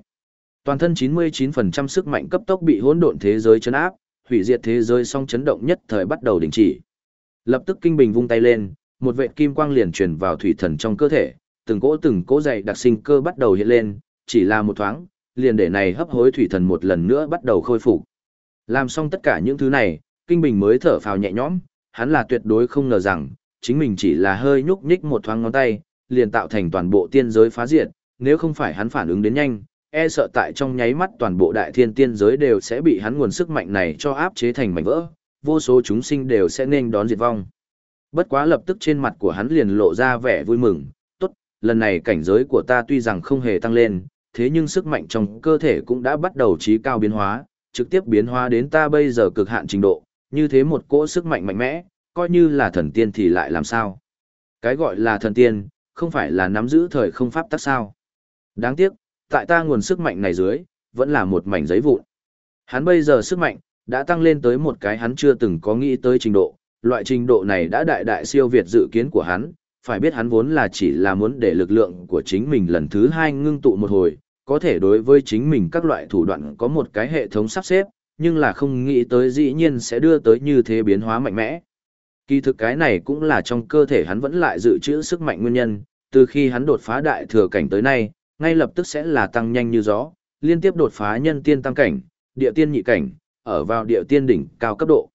Toàn thân 99% sức mạnh cấp tốc bị hỗn độn thế giới chấn áp, hủy diệt thế giới song chấn động nhất thời bắt đầu đình chỉ. Lập tức Kinh Bình vung tay lên, một vệt kim quang liền truyền vào thủy thần trong cơ thể, từng cỗ từng cỗ dày đặc sinh cơ bắt đầu hiện lên, chỉ là một thoáng, liền để này hấp hối thủy thần một lần nữa bắt đầu khôi phục. Làm xong tất cả những thứ này, Kinh Bình mới thở phào nhẹ nhõm, hắn là tuyệt đối không ngờ rằng, chính mình chỉ là hơi nhúc nhích một thoáng ngón tay, liền tạo thành toàn bộ tiên giới phá diệt, nếu không phải hắn phản ứng đến nhanh, e sợ tại trong nháy mắt toàn bộ đại thiên tiên giới đều sẽ bị hắn nguồn sức mạnh này cho áp chế thành mảnh vỡ, vô số chúng sinh đều sẽ nên đón diệt vong. Bất quá lập tức trên mặt của hắn liền lộ ra vẻ vui mừng, tốt, lần này cảnh giới của ta tuy rằng không hề tăng lên, thế nhưng sức mạnh trong cơ thể cũng đã bắt đầu trí cao biến hóa, trực tiếp biến hóa đến ta bây giờ cực hạn trình độ, như thế một cỗ sức mạnh mạnh mẽ, coi như là thần tiên thì lại làm sao. Cái gọi là thần tiên, không phải là nắm giữ thời không pháp tắc sao. Đáng tiếc, tại ta nguồn sức mạnh này dưới, vẫn là một mảnh giấy vụn. Hắn bây giờ sức mạnh, đã tăng lên tới một cái hắn chưa từng có nghĩ tới trình độ, loại trình độ này đã đại đại siêu việt dự kiến của hắn, phải biết hắn vốn là chỉ là muốn để lực lượng của chính mình lần thứ hai ngưng tụ một hồi, có thể đối với chính mình các loại thủ đoạn có một cái hệ thống sắp xếp, nhưng là không nghĩ tới dĩ nhiên sẽ đưa tới như thế biến hóa mạnh mẽ. Kỳ thực cái này cũng là trong cơ thể hắn vẫn lại dự trữ sức mạnh nguyên nhân, từ khi hắn đột phá đại thừa cảnh tới nay, ngay lập tức sẽ là tăng nhanh như gió, liên tiếp đột phá nhân tiên tam cảnh, địa tiên nhị cảnh, ở vào địa tiên đỉnh cao cấp độ.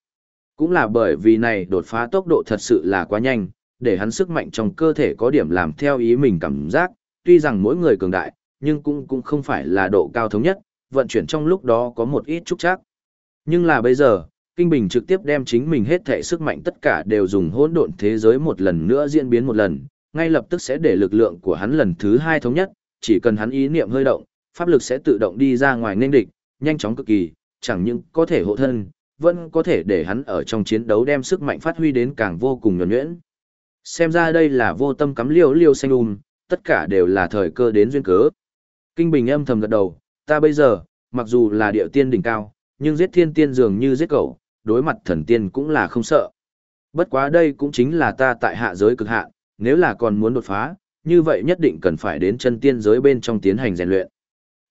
Cũng là bởi vì này đột phá tốc độ thật sự là quá nhanh, để hắn sức mạnh trong cơ thể có điểm làm theo ý mình cảm giác, tuy rằng mỗi người cường đại, nhưng cũng cũng không phải là độ cao thống nhất, vận chuyển trong lúc đó có một ít trúc chắc. Nhưng là bây giờ, Kinh Bình trực tiếp đem chính mình hết thể sức mạnh tất cả đều dùng hỗn độn thế giới một lần nữa diễn biến một lần, ngay lập tức sẽ để lực lượng của hắn lần thứ hai thống nhất, chỉ cần hắn ý niệm hơi động, pháp lực sẽ tự động đi ra ngoài nên địch, nhanh chóng cực kỳ, chẳng những có thể hộ thân, vẫn có thể để hắn ở trong chiến đấu đem sức mạnh phát huy đến càng vô cùng nhuần nhuyễn. Xem ra đây là vô tâm cắm liêu liêu xanh um, tất cả đều là thời cơ đến duyên cớ. Kinh Bình âm thầm gật đầu, ta bây giờ, mặc dù là điệu tiên đỉnh cao, nhưng giết thiên tiên dường như giết cậu, đối mặt thần tiên cũng là không sợ. Bất quá đây cũng chính là ta tại hạ giới cực hạn, nếu là còn muốn đột phá, như vậy nhất định cần phải đến chân tiên giới bên trong tiến hành rèn luyện.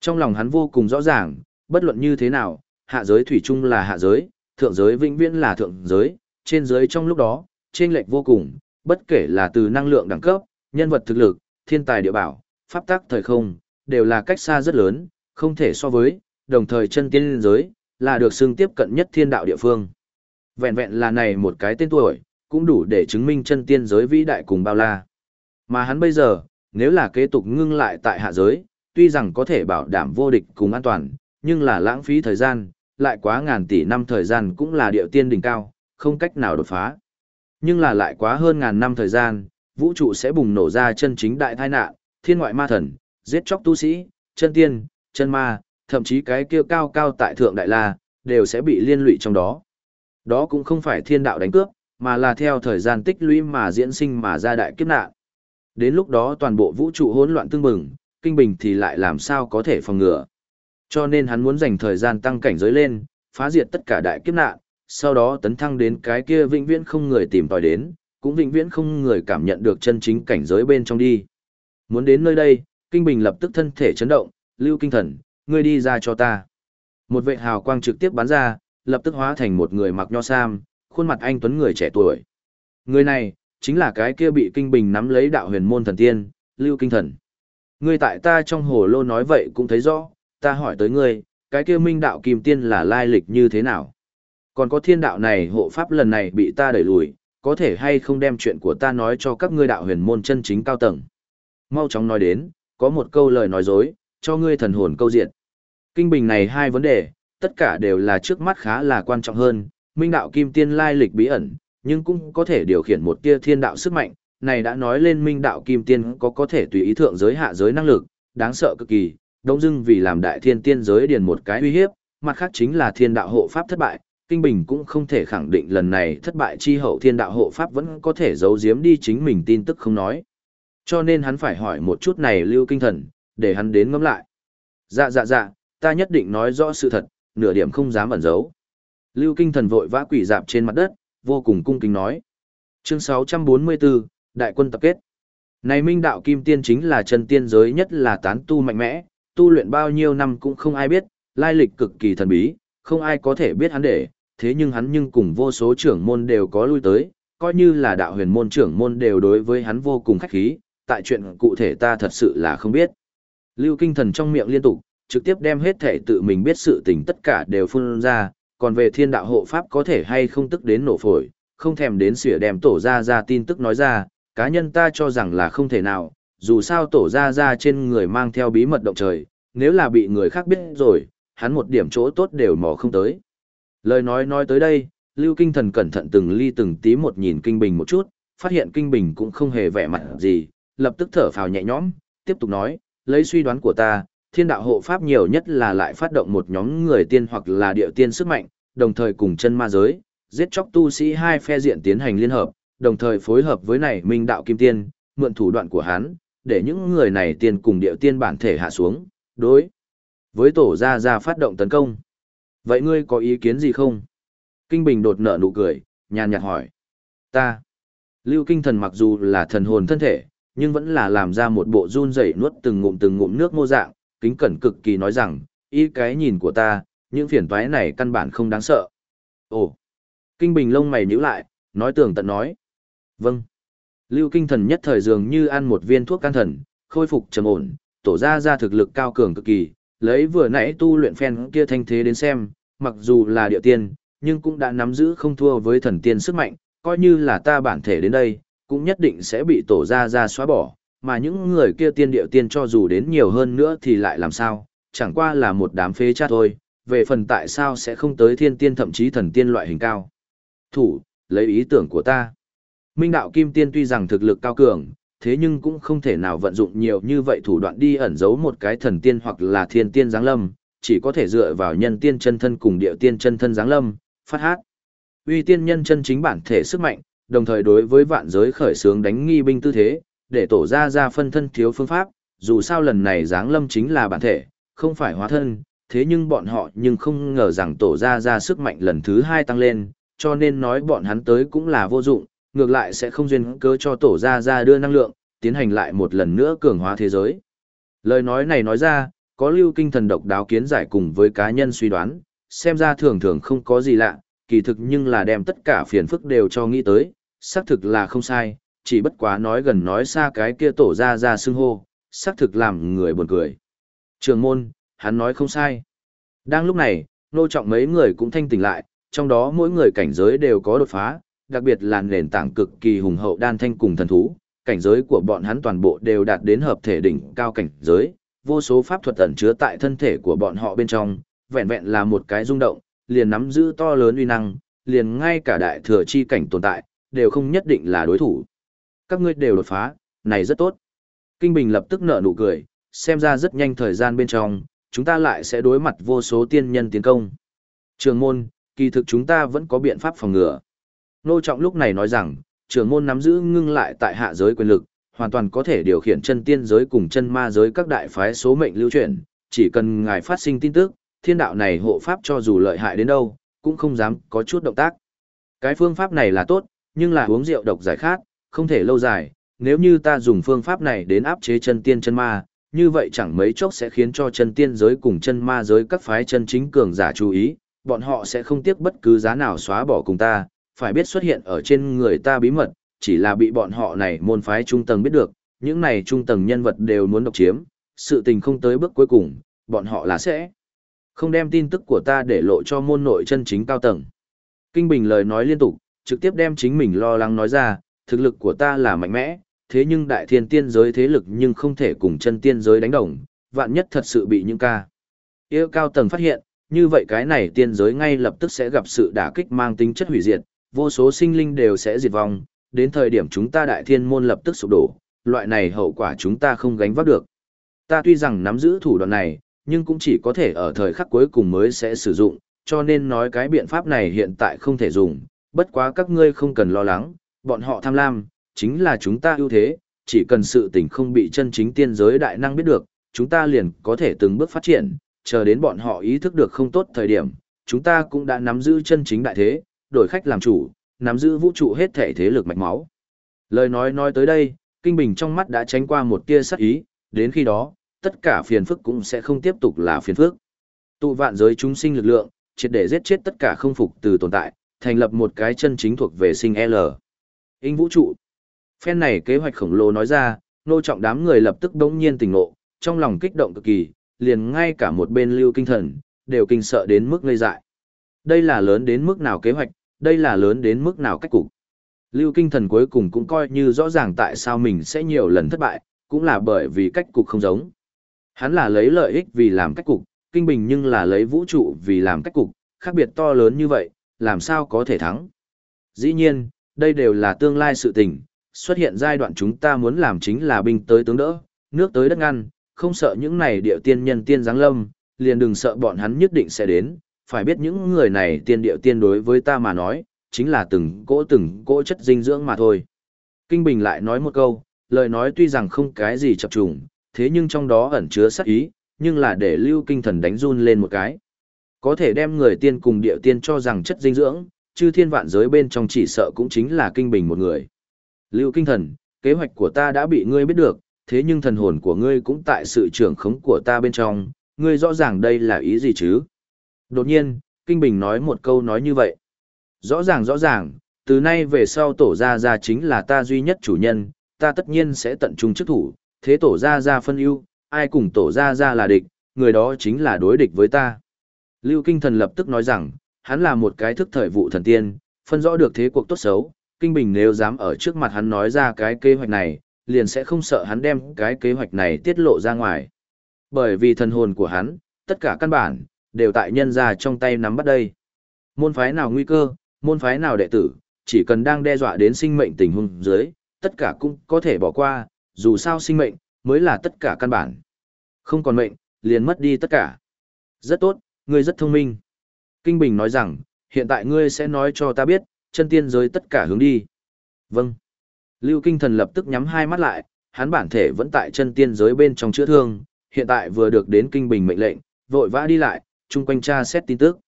Trong lòng hắn vô cùng rõ ràng, bất luận như thế nào, hạ giới thủy chung là hạ giới, thượng giới vĩnh viễn là thượng giới, trên giới trong lúc đó, trên lệch vô cùng, bất kể là từ năng lượng đẳng cấp, nhân vật thực lực, thiên tài địa bảo, pháp tắc thời không, đều là cách xa rất lớn, không thể so với, đồng thời chân tiên giới, là được xưng tiếp cận nhất thiên đạo địa phương. Vẹn vẹn là này một cái tên tuổi, cũng đủ để chứng minh chân tiên giới vĩ đại cùng bao la. Mà hắn bây giờ, nếu là kế tục ngưng lại tại hạ giới, tuy rằng có thể bảo đảm vô địch cùng an toàn, nhưng là lãng phí thời gian, lại quá ngàn tỷ năm thời gian cũng là điệu tiên đỉnh cao, không cách nào đột phá. Nhưng là lại quá hơn ngàn năm thời gian, vũ trụ sẽ bùng nổ ra chân chính đại tai nạn, thiên ngoại ma thần, giết chóc tu sĩ, chân tiên, chân ma, thậm chí cái kia cao cao tại thượng đại la, đều sẽ bị liên lụy trong đó. Đó cũng không phải thiên đạo đánh cướp, mà là theo thời gian tích lũy mà diễn sinh mà ra đại kiếp nạn. Đến lúc đó toàn bộ vũ trụ hỗn loạn tương bừng, kinh bình thì lại làm sao có thể phòng ngừa. Cho nên hắn muốn dành thời gian tăng cảnh giới lên, phá diệt tất cả đại kiếp nạn, sau đó tấn thăng đến cái kia vĩnh viễn không người tìm tòi đến, cũng vĩnh viễn không người cảm nhận được chân chính cảnh giới bên trong đi. Muốn đến nơi đây, Kinh Bình lập tức thân thể chấn động, lưu kinh thần, ngươi đi ra cho ta. Một vệ hào quang trực tiếp bắn ra, lập tức hóa thành một người mặc nho sam, khuôn mặt anh tuấn người trẻ tuổi. Người này, chính là cái kia bị Kinh Bình nắm lấy đạo huyền môn thần tiên, lưu kinh thần. Ngươi tại ta trong hồ lô nói vậy cũng thấy rõ, ta hỏi tới ngươi, cái kia minh đạo kim tiên là lai lịch như thế nào? Còn có thiên đạo này hộ pháp lần này bị ta đẩy lùi, có thể hay không đem chuyện của ta nói cho các ngươi đạo huyền môn chân chính cao tầng? Mau chóng nói đến, có một câu lời nói dối, cho ngươi thần hồn câu diện. Kinh bình này hai vấn đề, tất cả đều là trước mắt khá là quan trọng hơn, minh đạo kim tiên lai lịch bí ẩn, nhưng cũng có thể điều khiển một tia thiên đạo sức mạnh, này đã nói lên minh đạo kim tiên có có thể tùy ý thượng giới hạ giới năng lực, đáng sợ cực kỳ, đông dưng vì làm đại thiên tiên giới điền một cái uy hiếp, mặt khác chính là thiên đạo hộ pháp thất bại, Kinh Bình cũng không thể khẳng định lần này thất bại chi hậu thiên đạo hộ pháp vẫn có thể giấu giếm đi chính mình tin tức không nói. Cho nên hắn phải hỏi một chút này lưu kinh thần, để hắn đến ngẫm lại. Dạ dạ dạ, ta nhất định nói rõ sự thật, nửa điểm không dám ẩn giấu. Lưu kinh thần vội vã quỷ dạp trên mặt đất, vô cùng cung kính nói. Chương 644, Đại quân tập kết. Này minh đạo kim tiên chính là chân tiên giới nhất là tán tu mạnh mẽ, tu luyện bao nhiêu năm cũng không ai biết, lai lịch cực kỳ thần bí, không ai có thể biết hắn để, thế nhưng hắn nhưng cùng vô số trưởng môn đều có lui tới, coi như là đạo huyền môn trưởng môn đều đối với hắn vô cùng khách khí, tại chuyện cụ thể ta thật sự là không biết. Lưu kinh thần trong miệng liên tục, trực tiếp đem hết thể tự mình biết sự tình tất cả đều phun ra, còn về thiên đạo hộ pháp có thể hay không tức đến nổ phổi, không thèm đến xỉa đem tổ ra ra tin tức nói ra, cá nhân ta cho rằng là không thể nào, dù sao tổ ra ra trên người mang theo bí mật động trời, nếu là bị người khác biết rồi, hắn một điểm chỗ tốt đều mò không tới. Lời nói nói tới đây, Lưu Kinh Thần cẩn thận từng ly từng tí một nhìn Kinh Bình một chút, phát hiện Kinh Bình cũng không hề vẻ mặt gì, lập tức thở phào nhẹ nhõm, tiếp tục nói, lấy suy đoán của ta, thiên đạo hộ pháp nhiều nhất là lại phát động một nhóm người tiên hoặc là địa tiên sức mạnh, đồng thời cùng chân ma giới, giết chóc tu sĩ hai phe diện tiến hành liên hợp, đồng thời phối hợp với này minh đạo kim tiên, mượn thủ đoạn của hắn, để những người này tiên cùng địa tiên bản thể hạ xuống, đối với tổ gia gia phát động tấn công. Vậy ngươi có ý kiến gì không? Kinh Bình đột nở nụ cười, nhàn nhạt hỏi. Ta. Lưu Kinh Thần mặc dù là thần hồn thân thể, nhưng vẫn là làm ra một bộ run rẩy nuốt từng ngụm từng ngụm nước mô dạng, kính cẩn cực kỳ nói rằng, ý cái nhìn của ta, những phiền toái này căn bản không đáng sợ. Ồ. Kinh Bình lông mày nhíu lại, nói tường tận nói. Vâng. Lưu Kinh Thần nhất thời dường như ăn một viên thuốc can thần, khôi phục trầm ổn, tổ ra ra thực lực cao cường cực kỳ, lấy vừa nãy tu luyện phen kia thanh thế đến xem, mặc dù là địa tiên, nhưng cũng đã nắm giữ không thua với thần tiên sức mạnh, coi như là ta bản thể đến đây, cũng nhất định sẽ bị tổ ra ra xóa bỏ, mà những người kia tiên địa tiên cho dù đến nhiều hơn nữa thì lại làm sao, chẳng qua là một đám phế cha thôi, về phần tại sao sẽ không tới thiên tiên thậm chí thần tiên loại hình cao. Thủ, lấy ý tưởng của ta. Minh đạo kim tiên tuy rằng thực lực cao cường, thế nhưng cũng không thể nào vận dụng nhiều như vậy thủ đoạn đi ẩn giấu một cái thần tiên hoặc là thiên tiên giáng lâm, chỉ có thể dựa vào nhân tiên chân thân cùng địa tiên chân thân giáng lâm, phát hát. Uy tiên nhân chân chính bản thể sức mạnh, đồng thời đối với vạn giới khởi sướng đánh nghi binh tư thế, để tổ ra ra phân thân thiếu phương pháp, dù sao lần này giáng lâm chính là bản thể, không phải hóa thân, thế nhưng bọn họ nhưng không ngờ rằng tổ ra ra sức mạnh lần thứ hai tăng lên, cho nên nói bọn hắn tới cũng là vô dụng, ngược lại sẽ không duyên cơ cho tổ ra ra đưa năng lượng, tiến hành lại một lần nữa cường hóa thế giới. Lời nói này nói ra, có lưu kinh thần độc đáo kiến giải cùng với cá nhân suy đoán, xem ra thường thường không có gì lạ, kỳ thực nhưng là đem tất cả phiền phức đều cho nghĩ tới, xác thực là không sai, chỉ bất quá nói gần nói xa cái kia tổ ra ra xưng hô, xác thực làm người buồn cười. Trường môn, hắn nói không sai. Đang lúc này, nô trọng mấy người cũng thanh tỉnh lại, trong đó mỗi người cảnh giới đều có đột phá, đặc biệt là nền tảng cực kỳ hùng hậu đan thanh cùng thần thú, cảnh giới của bọn hắn toàn bộ đều đạt đến hợp thể đỉnh cao cảnh giới, vô số pháp thuật ẩn chứa tại thân thể của bọn họ bên trong, vẹn vẹn là một cái rung động, liền nắm giữ to lớn uy năng, liền ngay cả đại thừa chi cảnh tồn tại, đều không nhất định là đối thủ. Các ngươi đều đột phá, này rất tốt. Kinh Bình lập tức nở nụ cười, xem ra rất nhanh thời gian bên trong, chúng ta lại sẽ đối mặt vô số tiên nhân tiến công. Trường môn, kỳ thực chúng ta vẫn có biện pháp phòng ngừa. Nô Trọng lúc này nói rằng, trưởng môn nắm giữ ngưng lại tại hạ giới quyền lực, hoàn toàn có thể điều khiển chân tiên giới cùng chân ma giới các đại phái số mệnh lưu chuyển, chỉ cần ngài phát sinh tin tức, thiên đạo này hộ pháp cho dù lợi hại đến đâu, cũng không dám có chút động tác. Cái phương pháp này là tốt, nhưng là uống rượu độc giải khát, không thể lâu dài, nếu như ta dùng phương pháp này đến áp chế chân tiên chân ma, như vậy chẳng mấy chốc sẽ khiến cho chân tiên giới cùng chân ma giới các phái chân chính cường giả chú ý, bọn họ sẽ không tiếc bất cứ giá nào xóa bỏ cùng ta, phải biết xuất hiện ở trên người ta bí mật, chỉ là bị bọn họ này môn phái trung tầng biết được, những này trung tầng nhân vật đều muốn độc chiếm, sự tình không tới bước cuối cùng, bọn họ là sẽ không đem tin tức của ta để lộ cho môn nội chân chính cao tầng. Kinh Bình lời nói liên tục, trực tiếp đem chính mình lo lắng nói ra, thực lực của ta là mạnh mẽ, thế nhưng đại thiên tiên giới thế lực nhưng không thể cùng chân tiên giới đánh đồng, vạn nhất thật sự bị những ca. Yêu cao tầng phát hiện, như vậy cái này tiên giới ngay lập tức sẽ gặp sự đả kích mang tính chất hủy diệt, vô số sinh linh đều sẽ diệt vong, đến thời điểm chúng ta đại thiên môn lập tức sụp đổ, loại này hậu quả chúng ta không gánh vác được. Ta tuy rằng nắm giữ thủ đoạn này, nhưng cũng chỉ có thể ở thời khắc cuối cùng mới sẽ sử dụng, cho nên nói cái biện pháp này hiện tại không thể dùng, bất quá các ngươi không cần lo lắng, bọn họ tham lam, chính là chúng ta ưu thế, chỉ cần sự tình không bị chân chính tiên giới đại năng biết được, chúng ta liền có thể từng bước phát triển, chờ đến bọn họ ý thức được không tốt thời điểm, chúng ta cũng đã nắm giữ chân chính đại thế, đổi khách làm chủ, nắm giữ vũ trụ hết thể thế lực mạch máu. Lời nói nói tới đây, Kinh Bình trong mắt đã tránh qua một tia sắc ý, đến khi đó, tất cả phiền phức cũng sẽ không tiếp tục là phiền phức. Tụ vạn giới chúng sinh lực lượng, triệt để giết chết tất cả không phục từ tồn tại, thành lập một cái chân chính thuộc về sinh L. Inh vũ trụ. Phen này kế hoạch khổng lồ nói ra, nô trọng đám người lập tức đống nhiên tỉnh ngộ, trong lòng kích động cực kỳ, liền ngay cả một bên lưu kinh thần, đều kinh sợ đến mức ngây dại. Đây là lớn đến mức nào kế hoạch, đây là lớn đến mức nào cách cục. Lưu kinh thần cuối cùng cũng coi như rõ ràng tại sao mình sẽ nhiều lần thất bại, cũng là bởi vì cách cục không giống. Hắn là lấy lợi ích vì làm cách cục, kinh bình nhưng là lấy vũ trụ vì làm cách cục, khác biệt to lớn như vậy, làm sao có thể thắng. Dĩ nhiên, đây đều là tương lai sự tình, xuất hiện giai đoạn chúng ta muốn làm chính là binh tới tướng đỡ, nước tới đất ngăn, không sợ những này địa tiên nhân tiên giáng lâm, liền đừng sợ bọn hắn nhất định sẽ đến, phải biết những người này tiên địa tiên đối với ta mà nói, chính là từng cỗ từng cỗ chất dinh dưỡng mà thôi. Kinh Bình lại nói một câu, lời nói tuy rằng không cái gì chập trùng, thế nhưng trong đó ẩn chứa sát ý, nhưng là để lưu kinh thần đánh run lên một cái. Có thể đem người tiên cùng địa tiên cho rằng chất dinh dưỡng, chư thiên vạn giới bên trong chỉ sợ cũng chính là kinh bình một người. Lưu kinh thần, kế hoạch của ta đã bị ngươi biết được, thế nhưng thần hồn của ngươi cũng tại sự trưởng khống của ta bên trong, ngươi rõ ràng đây là ý gì chứ? Đột nhiên, Kinh Bình nói một câu nói như vậy. Rõ ràng rõ ràng, từ nay về sau tổ gia gia chính là ta duy nhất chủ nhân, ta tất nhiên sẽ tận trung chức thủ, thế tổ gia gia phân ưu, ai cùng tổ gia gia là địch, người đó chính là đối địch với ta. Lưu Kinh Thần lập tức nói rằng, hắn là một cái thức thời vụ thần tiên, phân rõ được thế cuộc tốt xấu, Kinh Bình nếu dám ở trước mặt hắn nói ra cái kế hoạch này, liền sẽ không sợ hắn đem cái kế hoạch này tiết lộ ra ngoài. Bởi vì thần hồn của hắn, tất cả căn bản, đều tại nhân ra trong tay nắm bắt đây. Môn phái nào nguy cơ, môn phái nào đệ tử, chỉ cần đang đe dọa đến sinh mệnh tình huống dưới, tất cả cũng có thể bỏ qua, dù sao sinh mệnh, mới là tất cả căn bản. Không còn mệnh, liền mất đi tất cả. Rất tốt, ngươi rất thông minh. Kinh Bình nói rằng, hiện tại ngươi sẽ nói cho ta biết, chân tiên giới tất cả hướng đi. Vâng. Lưu Kinh Thần lập tức nhắm hai mắt lại, hắn bản thể vẫn tại chân tiên giới bên trong chữa thương, hiện tại vừa được đến Kinh Bình mệnh lệnh, vội vã đi lại, chung quanh tra xét tin tức.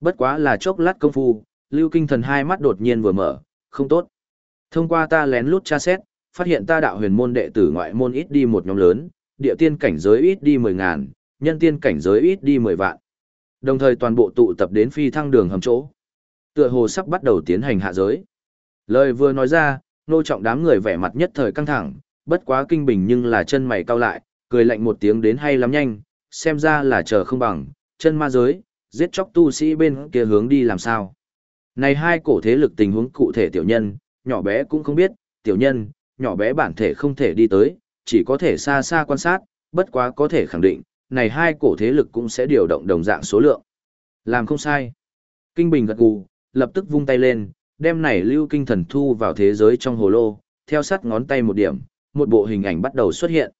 Bất quá là chốc lát công phu, Lưu Kinh Thần hai mắt đột nhiên vừa mở, không tốt. Thông qua ta lén lút tra xét, phát hiện ta đạo huyền môn đệ tử ngoại môn ít đi một nhóm lớn, địa tiên cảnh giới ít đi mười ngàn, nhân tiên cảnh giới ít đi mười vạn. Đồng thời toàn bộ tụ tập đến phi thăng đường hầm chỗ. Tựa hồ sắp bắt đầu tiến hành hạ giới. Lời vừa nói ra, nô trọng đám người vẻ mặt nhất thời căng thẳng, bất quá kinh bình nhưng là chân mày cau lại, cười lạnh một tiếng đến hay lắm nhanh, xem ra là chờ không bằng, chân ma giới, giết chóc tu sĩ bên kia hướng đi làm sao. Này hai cổ thế lực tình huống cụ thể tiểu nhân, nhỏ bé cũng không biết, tiểu nhân, nhỏ bé bản thể không thể đi tới, chỉ có thể xa xa quan sát, bất quá có thể khẳng định, này hai cổ thế lực cũng sẽ điều động đồng dạng số lượng. Làm không sai. Kinh Bình gật gù, lập tức vung tay lên, đem này lưu kinh thần thu vào thế giới trong hồ lô, theo sát ngón tay một điểm, một bộ hình ảnh bắt đầu xuất hiện.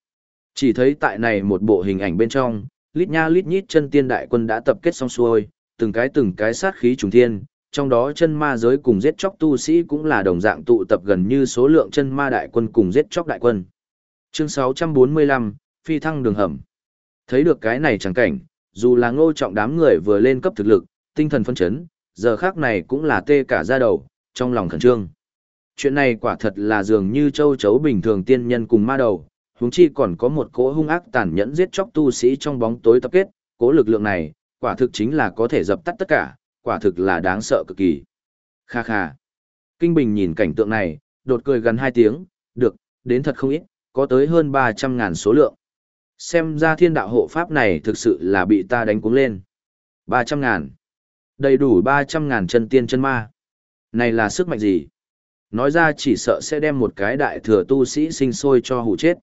Chỉ thấy tại này một bộ hình ảnh bên trong, lít nha lít nhít chân tiên đại quân đã tập kết xong xuôi, từng cái từng cái sát khí trùng thiên, trong đó chân ma giới cùng giết chóc tu sĩ cũng là đồng dạng tụ tập gần như số lượng chân ma đại quân cùng giết chóc đại quân. Chương 645, Phi thăng đường hầm. Thấy được cái này chẳng cảnh, dù là ngô trọng đám người vừa lên cấp thực lực, tinh thần phân chấn, giờ khác này cũng là tê cả da đầu, trong lòng khẩn trương. Chuyện này quả thật là dường như châu chấu bình thường tiên nhân cùng ma đầu, huống chi còn có một cỗ hung ác tàn nhẫn giết chóc tu sĩ trong bóng tối tập kết, cỗ lực lượng này, quả thực chính là có thể dập tắt tất cả, quả thực là đáng sợ cực kỳ. Kha kha. Kinh Bình nhìn cảnh tượng này, đột cười gần hai tiếng, được, đến thật không ít, có tới hơn 300 ngàn số lượng. Xem ra thiên đạo hộ pháp này thực sự là bị ta đánh cuống lên. 300 ngàn. Đầy đủ 300 ngàn chân tiên chân ma. Này là sức mạnh gì? Nói ra chỉ sợ sẽ đem một cái đại thừa tu sĩ sinh sôi cho hủ chết.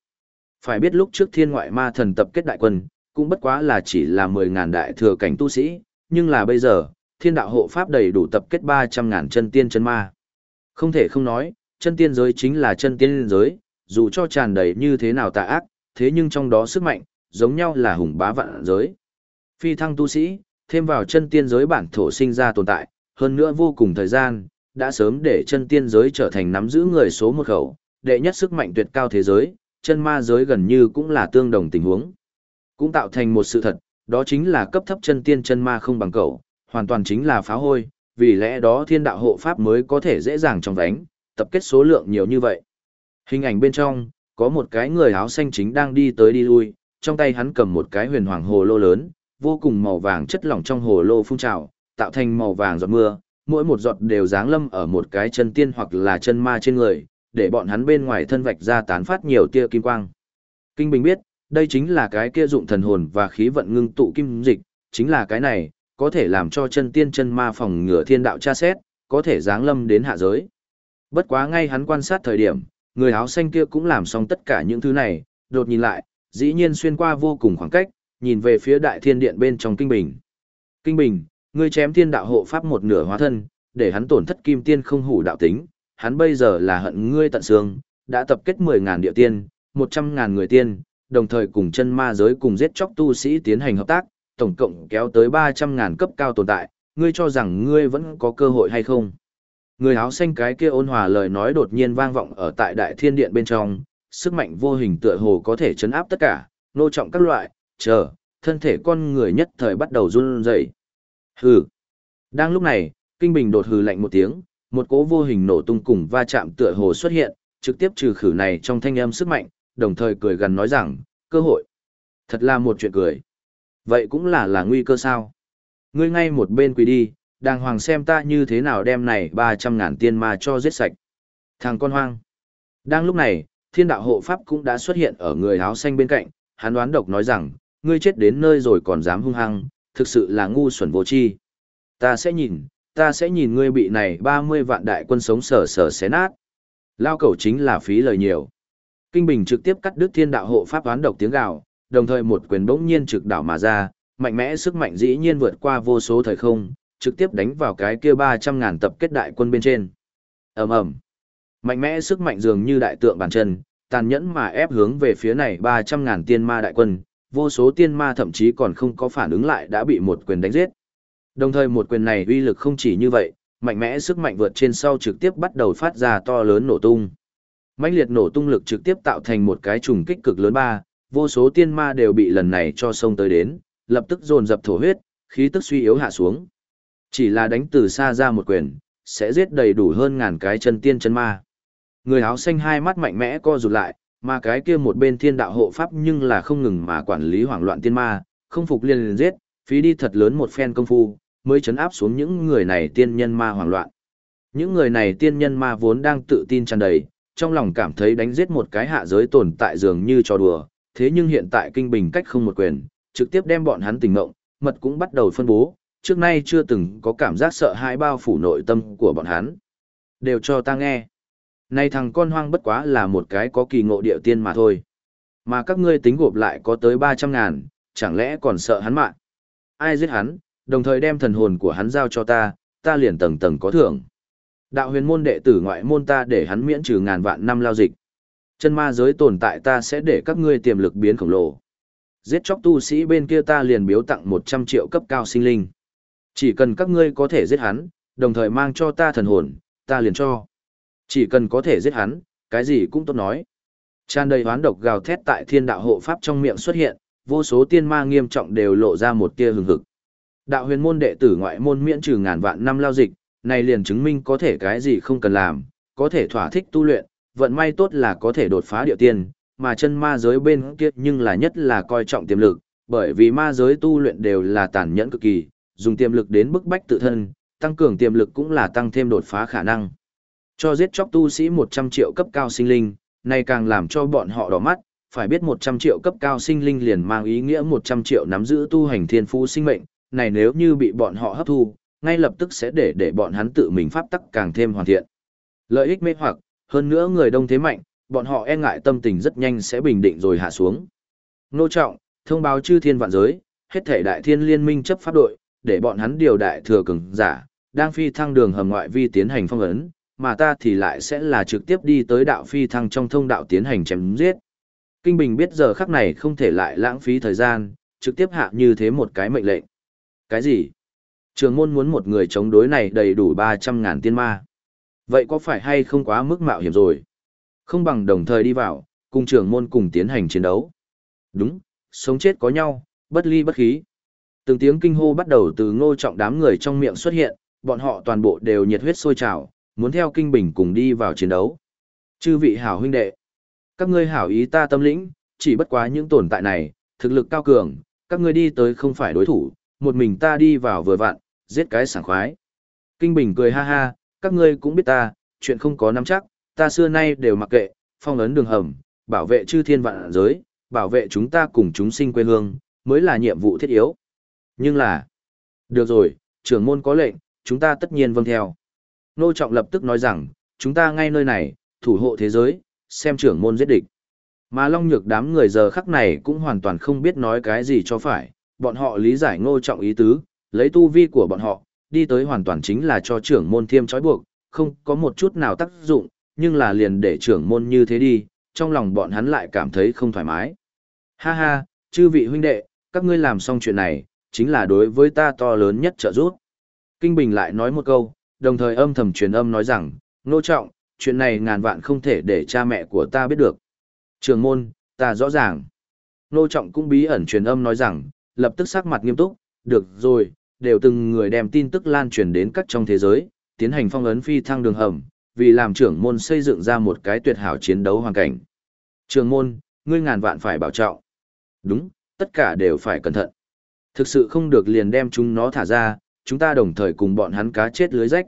Phải biết lúc trước thiên ngoại ma thần tập kết đại quân, cũng bất quá là chỉ là 10.000 đại thừa cảnh tu sĩ, nhưng là bây giờ, thiên đạo hộ pháp đầy đủ tập kết 300 ngàn chân tiên chân ma. Không thể không nói, chân tiên giới chính là chân tiên giới, dù cho tràn đầy như thế nào tà ác, thế nhưng trong đó sức mạnh, giống nhau là hùng bá vạn giới. Phi thăng tu sĩ, thêm vào chân tiên giới bản thổ sinh ra tồn tại, hơn nữa vô cùng thời gian, đã sớm để chân tiên giới trở thành nắm giữ người số một khẩu, đệ nhất sức mạnh tuyệt cao thế giới, chân ma giới gần như cũng là tương đồng tình huống. Cũng tạo thành một sự thật, đó chính là cấp thấp chân tiên chân ma không bằng cậu, hoàn toàn chính là phá hôi, vì lẽ đó thiên đạo hộ pháp mới có thể dễ dàng trong đánh, tập kết số lượng nhiều như vậy. Hình ảnh bên trong, có một cái người áo xanh chính đang đi tới đi lui, trong tay hắn cầm một cái huyền hoàng hồ lô lớn, vô cùng màu vàng chất lỏng trong hồ lô phun trào, tạo thành màu vàng giọt mưa, mỗi một giọt đều dáng lâm ở một cái chân tiên hoặc là chân ma trên người, để bọn hắn bên ngoài thân vạch ra tán phát nhiều tia kim quang. Kinh Bình biết, đây chính là cái kia dụng thần hồn và khí vận ngưng tụ kim dịch, chính là cái này, có thể làm cho chân tiên chân ma phòng ngừa thiên đạo tra xét, có thể giáng lâm đến hạ giới. Bất quá ngay hắn quan sát thời điểm, người áo xanh kia cũng làm xong tất cả những thứ này, đột nhìn lại, dĩ nhiên xuyên qua vô cùng khoảng cách, nhìn về phía đại thiên điện bên trong kinh bình. Kinh bình, ngươi chém thiên đạo hộ pháp một nửa hóa thân, để hắn tổn thất kim tiên không hủ đạo tính, hắn bây giờ là hận ngươi tận xương, đã tập kết 10.000 địa tiên, 100.000 người tiên, đồng thời cùng chân ma giới cùng giết chóc tu sĩ tiến hành hợp tác, tổng cộng kéo tới 300.000 cấp cao tồn tại, ngươi cho rằng ngươi vẫn có cơ hội hay không? Người áo xanh cái kia ôn hòa lời nói đột nhiên vang vọng ở tại đại thiên điện bên trong, sức mạnh vô hình tựa hồ có thể chấn áp tất cả, nô trọng các loại, chờ, thân thể con người nhất thời bắt đầu run rẩy. Hừ. Đang lúc này, Kinh Bình đột hừ lạnh một tiếng, một cỗ vô hình nổ tung cùng va chạm tựa hồ xuất hiện, trực tiếp trừ khử này trong thanh âm sức mạnh, đồng thời cười gần nói rằng, cơ hội. Thật là một chuyện cười. Vậy cũng là là nguy cơ sao? Ngươi ngay một bên quỳ đi, đàng hoàng xem ta như thế nào đem này 300 ngàn tiên ma cho giết sạch. Thằng con hoang. Đang lúc này, thiên đạo hộ pháp cũng đã xuất hiện ở người áo xanh bên cạnh, hắn đoán độc nói rằng, ngươi chết đến nơi rồi còn dám hung hăng, thực sự là ngu xuẩn vô tri. Ta sẽ nhìn, ta sẽ nhìn ngươi bị này 30 vạn đại quân sống sờ sờ xé nát. Lao cầu chính là phí lời nhiều. Kinh Bình trực tiếp cắt đứt thiên đạo hộ pháp oán độc tiếng gào, đồng thời một quyền bỗng nhiên trực đảo mà ra, mạnh mẽ sức mạnh dĩ nhiên vượt qua vô số thời không, trực tiếp đánh vào cái kia 300 ngàn tập kết đại quân bên trên. ầm ầm, Mạnh mẽ sức mạnh dường như đại tượng bàn chân, tàn nhẫn mà ép hướng về phía này 300 ngàn tiên ma đại quân, vô số tiên ma thậm chí còn không có phản ứng lại đã bị một quyền đánh giết. Đồng thời một quyền này uy lực không chỉ như vậy, mạnh mẽ sức mạnh vượt trên sau trực tiếp bắt đầu phát ra to lớn nổ tung. Mạnh liệt nổ tung lực trực tiếp tạo thành một cái trùng kích cực lớn ba, vô số tiên ma đều bị lần này cho sông tới đến, lập tức dồn dập thổ huyết, khí tức suy yếu hạ xuống. Chỉ là đánh từ xa ra một quyền, sẽ giết đầy đủ hơn ngàn cái chân tiên chân ma. Người áo xanh hai mắt mạnh mẽ co rụt lại, mà cái kia một bên thiên đạo hộ pháp nhưng là không ngừng mà quản lý hoảng loạn tiên ma, không phục liên liền giết, phí đi thật lớn một phen công phu, mới chấn áp xuống những người này tiên nhân ma hoảng loạn. Những người này tiên nhân ma vốn đang tự tin tràn đầy, trong lòng cảm thấy đánh giết một cái hạ giới tồn tại dường như trò đùa, thế nhưng hiện tại kinh bình cách không một quyền, trực tiếp đem bọn hắn tỉnh ngộng, mật cũng bắt đầu phân bố, trước nay chưa từng có cảm giác sợ hãi bao phủ nội tâm của bọn hắn. Đều cho ta nghe. Này thằng con hoang bất quá là một cái có kỳ ngộ địa tiên mà thôi. Mà các ngươi tính gộp lại có tới 300 ngàn, chẳng lẽ còn sợ hắn mạng. Ai giết hắn, đồng thời đem thần hồn của hắn giao cho ta, ta liền tầng tầng có thưởng. Đạo huyền môn đệ tử ngoại môn ta để hắn miễn trừ ngàn vạn năm lao dịch. Chân ma giới tồn tại ta sẽ để các ngươi tiềm lực biến khổng lồ. Giết chóc tu sĩ bên kia ta liền biếu tặng 100 triệu cấp cao sinh linh. Chỉ cần các ngươi có thể giết hắn, đồng thời mang cho ta thần hồn, ta liền cho. Chỉ cần có thể giết hắn, cái gì cũng tốt nói. Tràn đầy hoán độc gào thét tại thiên đạo hộ pháp trong miệng xuất hiện, vô số tiên ma nghiêm trọng đều lộ ra một tia hừng hực. Đạo huyền môn đệ tử ngoại môn miễn trừ ngàn vạn năm lao dịch, này liền chứng minh có thể cái gì không cần làm, có thể thỏa thích tu luyện, vận may tốt là có thể đột phá địa tiên, mà chân ma giới bên kia nhưng là nhất là coi trọng tiềm lực, bởi vì ma giới tu luyện đều là tàn nhẫn cực kỳ, dùng tiềm lực đến bức bách tự thân, tăng cường tiềm lực cũng là tăng thêm đột phá khả năng. Cho giết chóc tu sĩ 100 triệu cấp cao sinh linh, này càng làm cho bọn họ đỏ mắt, phải biết 100 triệu cấp cao sinh linh liền mang ý nghĩa 100 triệu nắm giữ tu hành thiên phú sinh mệnh, này nếu như bị bọn họ hấp thu, ngay lập tức sẽ để để bọn hắn tự mình pháp tắc càng thêm hoàn thiện. Lợi ích mê hoặc, hơn nữa người đông thế mạnh, bọn họ e ngại tâm tình rất nhanh sẽ bình định rồi hạ xuống. Nô trọng, thông báo chư thiên vạn giới, hết thể đại thiên liên minh chấp pháp đội, để bọn hắn điều đại thừa cường giả, đang phi thăng đường hầm ngoại vi tiến hành phong ấn, mà ta thì lại sẽ là trực tiếp đi tới đạo phi thăng trong thông đạo tiến hành chém giết. Kinh Bình biết giờ khắc này không thể lại lãng phí thời gian, trực tiếp hạ như thế một cái mệnh lệnh. Cái gì? Trường môn muốn một người chống đối này đầy đủ 300 ngàn tiên ma. Vậy có phải hay không quá mức mạo hiểm rồi? Không bằng đồng thời đi vào, cùng trường môn cùng tiến hành chiến đấu. Đúng, sống chết có nhau, bất ly bất khí. Từng tiếng kinh hô bắt đầu từ ngô trọng đám người trong miệng xuất hiện, bọn họ toàn bộ đều nhiệt huyết sôi trào, muốn theo kinh bình cùng đi vào chiến đấu. Chư vị hảo huynh đệ, các ngươi hảo ý ta tâm lĩnh, chỉ bất quá những tồn tại này, thực lực cao cường, các ngươi đi tới không phải đối thủ, một mình ta đi vào vừa vặn, giết cái sảng khoái. Kinh Bình cười ha ha, các ngươi cũng biết ta, chuyện không có nắm chắc, ta xưa nay đều mặc kệ, phong ấn đường hầm, bảo vệ chư thiên vạn giới, bảo vệ chúng ta cùng chúng sinh quê hương, mới là nhiệm vụ thiết yếu. Nhưng là, được rồi, trưởng môn có lệnh, chúng ta tất nhiên vâng theo. Nô Trọng lập tức nói rằng, chúng ta ngay nơi này, thủ hộ thế giới, xem trưởng môn giết địch. Mà Long Nhược đám người giờ khắc này cũng hoàn toàn không biết nói cái gì cho phải, bọn họ lý giải ngô trọng ý tứ, lấy tu vi của bọn họ, đi tới hoàn toàn chính là cho trưởng môn thiêm trói buộc, không có một chút nào tác dụng, nhưng là liền để trưởng môn như thế đi, trong lòng bọn hắn lại cảm thấy không thoải mái. Ha ha, chư vị huynh đệ, các ngươi làm xong chuyện này, chính là đối với ta to lớn nhất trợ giúp. Kinh Bình lại nói một câu, đồng thời âm thầm truyền âm nói rằng, nô trọng, chuyện này ngàn vạn không thể để cha mẹ của ta biết được. Trường môn, ta rõ ràng. Nô trọng cũng bí ẩn truyền âm nói rằng, lập tức sắc mặt nghiêm túc, được rồi, đều từng người đem tin tức lan truyền đến các trong thế giới, tiến hành phong ấn phi thăng đường hầm, vì làm trưởng môn xây dựng ra một cái tuyệt hảo chiến đấu hoàn cảnh. Trường môn, ngươi ngàn vạn phải bảo trọng. Đúng, tất cả đều phải cẩn thận. Thực sự không được liền đem chúng nó thả ra, chúng ta đồng thời cùng bọn hắn cá chết lưới rách.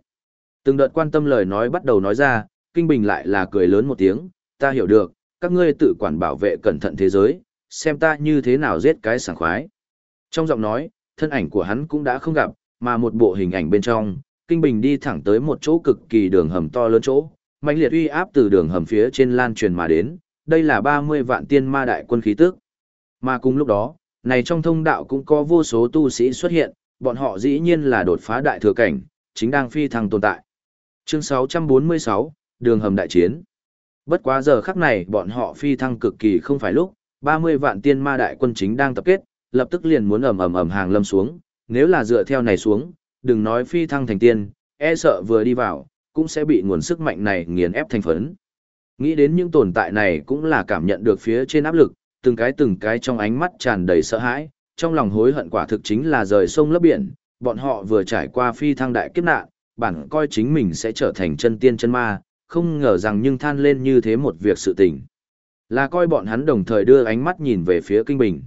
Từng đợt quan tâm lời nói bắt đầu nói ra, Kinh Bình lại là cười lớn một tiếng, ta hiểu được, các ngươi tự quản bảo vệ cẩn thận thế giới, xem ta như thế nào giết cái sảng khoái. Trong giọng nói, thân ảnh của hắn cũng đã không gặp, mà một bộ hình ảnh bên trong, Kinh Bình đi thẳng tới một chỗ cực kỳ đường hầm to lớn chỗ, mạnh liệt uy áp từ đường hầm phía trên lan truyền mà đến, đây là 30 vạn tiên ma đại quân khí tức. Mà cùng lúc đó, này trong thông đạo cũng có vô số tu sĩ xuất hiện, bọn họ dĩ nhiên là đột phá đại thừa cảnh, chính đang phi thăng tồn tại. Chương 646, đường hầm đại chiến. Bất quá giờ khắc này bọn họ phi thăng cực kỳ không phải lúc, 30 vạn tiên ma đại quân chính đang tập kết, lập tức liền muốn ầm ầm ầm hàng lâm xuống, nếu là dựa theo này xuống, đừng nói phi thăng thành tiên, e sợ vừa đi vào, cũng sẽ bị nguồn sức mạnh này nghiền ép thành phấn. Nghĩ đến những tồn tại này cũng là cảm nhận được phía trên áp lực, từng cái từng cái trong ánh mắt tràn đầy sợ hãi, trong lòng hối hận quả thực chính là rời sông lấp biển, bọn họ vừa trải qua phi thăng đại kiếp nạn, bản coi chính mình sẽ trở thành chân tiên chân ma, không ngờ rằng nhưng than lên như thế một việc sự tình. Là coi bọn hắn đồng thời đưa ánh mắt nhìn về phía Kinh Bình.